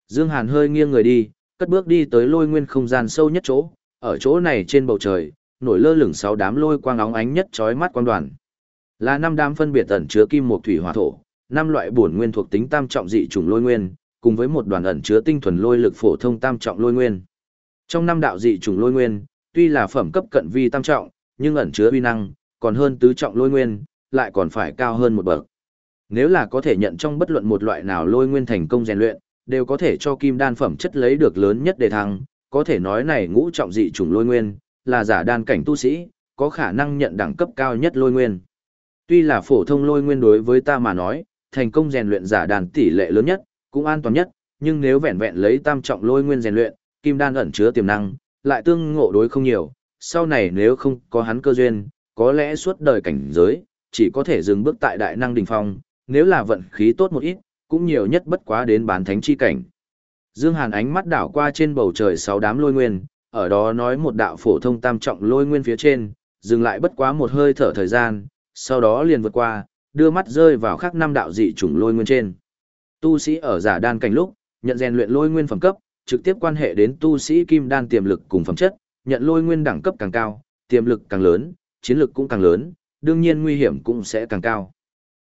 Dương Hàn hơi nghiêng người đi, cất bước đi tới lôi nguyên không gian sâu nhất chỗ, ở chỗ này trên bầu trời, nổi lơ lửng sáu đám lôi quang óng ánh nhất chói mắt quang đoàn. Là năm đám phân biệt ẩn chứa kim một thủy hỏa thổ, năm loại bổn nguyên thuộc tính tam trọng dị trùng lôi nguyên, cùng với một đoàn ẩn chứa tinh thuần lôi lực phổ thông tam trọng lôi nguyên. Trong năm đạo dị trùng lôi nguyên, tuy là phẩm cấp cận vi tam trọng, nhưng ẩn chứa uy năng còn hơn tứ trọng lôi nguyên, lại còn phải cao hơn một bậc. Nếu là có thể nhận trong bất luận một loại nào lôi nguyên thành công rèn luyện, đều có thể cho kim đan phẩm chất lấy được lớn nhất đề thăng, có thể nói này ngũ trọng dị chủng lôi nguyên, là giả đan cảnh tu sĩ, có khả năng nhận đẳng cấp cao nhất lôi nguyên. Tuy là phổ thông lôi nguyên đối với ta mà nói, thành công rèn luyện giả đàn tỷ lệ lớn nhất, cũng an toàn nhất, nhưng nếu vẹn vẹn lấy tam trọng lôi nguyên rèn luyện, kim đan ẩn chứa tiềm năng, lại tương ngộ đối không nhiều, sau này nếu không có hắn cơ duyên, có lẽ suốt đời cảnh giới, chỉ có thể dừng bước tại đại năng đỉnh phong, nếu là vận khí tốt một ít, cũng nhiều nhất bất quá đến bán thánh chi cảnh. Dương Hàn ánh mắt đảo qua trên bầu trời sáu đám lôi nguyên, ở đó nói một đạo phổ thông tam trọng lôi nguyên phía trên, dừng lại bất quá một hơi thở thời gian, sau đó liền vượt qua, đưa mắt rơi vào khắc năm đạo dị chủng lôi nguyên trên. Tu sĩ ở giả đan cảnh lúc, nhận rèn luyện lôi nguyên phẩm cấp, trực tiếp quan hệ đến tu sĩ kim đan tiềm lực cùng phẩm chất, nhận lôi nguyên đẳng cấp càng cao, tiềm lực càng lớn, chiến lực cũng càng lớn, đương nhiên nguy hiểm cũng sẽ càng cao.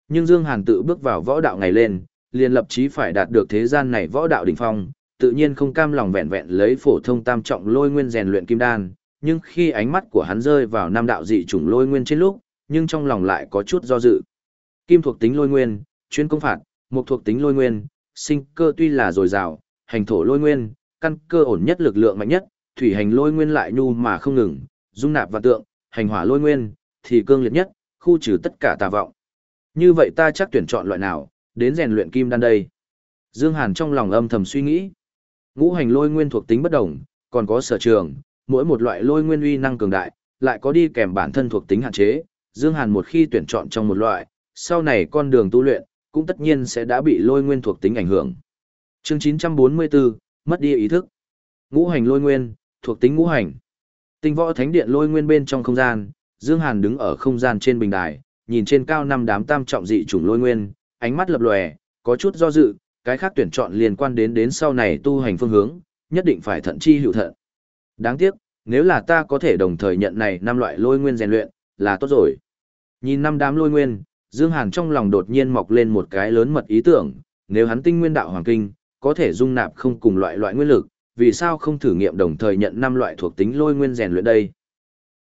Nhưng Dương Hàn tự bước vào võ đạo ngày lên, liền lập chí phải đạt được thế gian này võ đạo đỉnh phong, tự nhiên không cam lòng vẹn vẹn lấy phổ thông tam trọng lôi nguyên rèn luyện kim đan, nhưng khi ánh mắt của hắn rơi vào nam đạo dị chủng lôi nguyên trên lúc, nhưng trong lòng lại có chút do dự. Kim thuộc tính lôi nguyên, chuyên công phạt, mục thuộc tính lôi nguyên, sinh cơ tuy là dồi dào, hành thổ lôi nguyên, căn cơ ổn nhất lực lượng mạnh nhất, thủy hành lôi nguyên lại nhu mà không ngừng, dung nạp và tượng, hành hỏa lôi nguyên, thì cương liệt nhất, khu trừ tất cả tà vọng. Như vậy ta chắc tuyển chọn loại nào, đến rèn luyện kim đan đây. Dương Hàn trong lòng âm thầm suy nghĩ. Ngũ hành lôi nguyên thuộc tính bất đồng, còn có sở trường, mỗi một loại lôi nguyên uy năng cường đại, lại có đi kèm bản thân thuộc tính hạn chế. Dương Hàn một khi tuyển chọn trong một loại, sau này con đường tu luyện, cũng tất nhiên sẽ đã bị lôi nguyên thuộc tính ảnh hưởng. Chương 944, mất đi ý thức. Ngũ hành lôi nguyên, thuộc tính ngũ hành. Tinh võ thánh điện lôi nguyên bên trong không gian, Dương Hàn đứng ở không gian trên bình đài, nhìn trên cao năm đám tam trọng dị chủng lôi nguyên, ánh mắt lập lòe, có chút do dự, cái khác tuyển chọn liên quan đến đến sau này tu hành phương hướng, nhất định phải thận chi hữu thận. Đáng tiếc, nếu là ta có thể đồng thời nhận này năm loại lôi nguyên rèn luyện, là tốt rồi. Nhìn năm đám lôi nguyên, Dương Hàn trong lòng đột nhiên mọc lên một cái lớn mật ý tưởng, nếu hắn tinh nguyên đạo hoàng kinh, có thể dung nạp không cùng loại loại nguyên lực, vì sao không thử nghiệm đồng thời nhận năm loại thuộc tính lôi nguyên rèn luyện đây?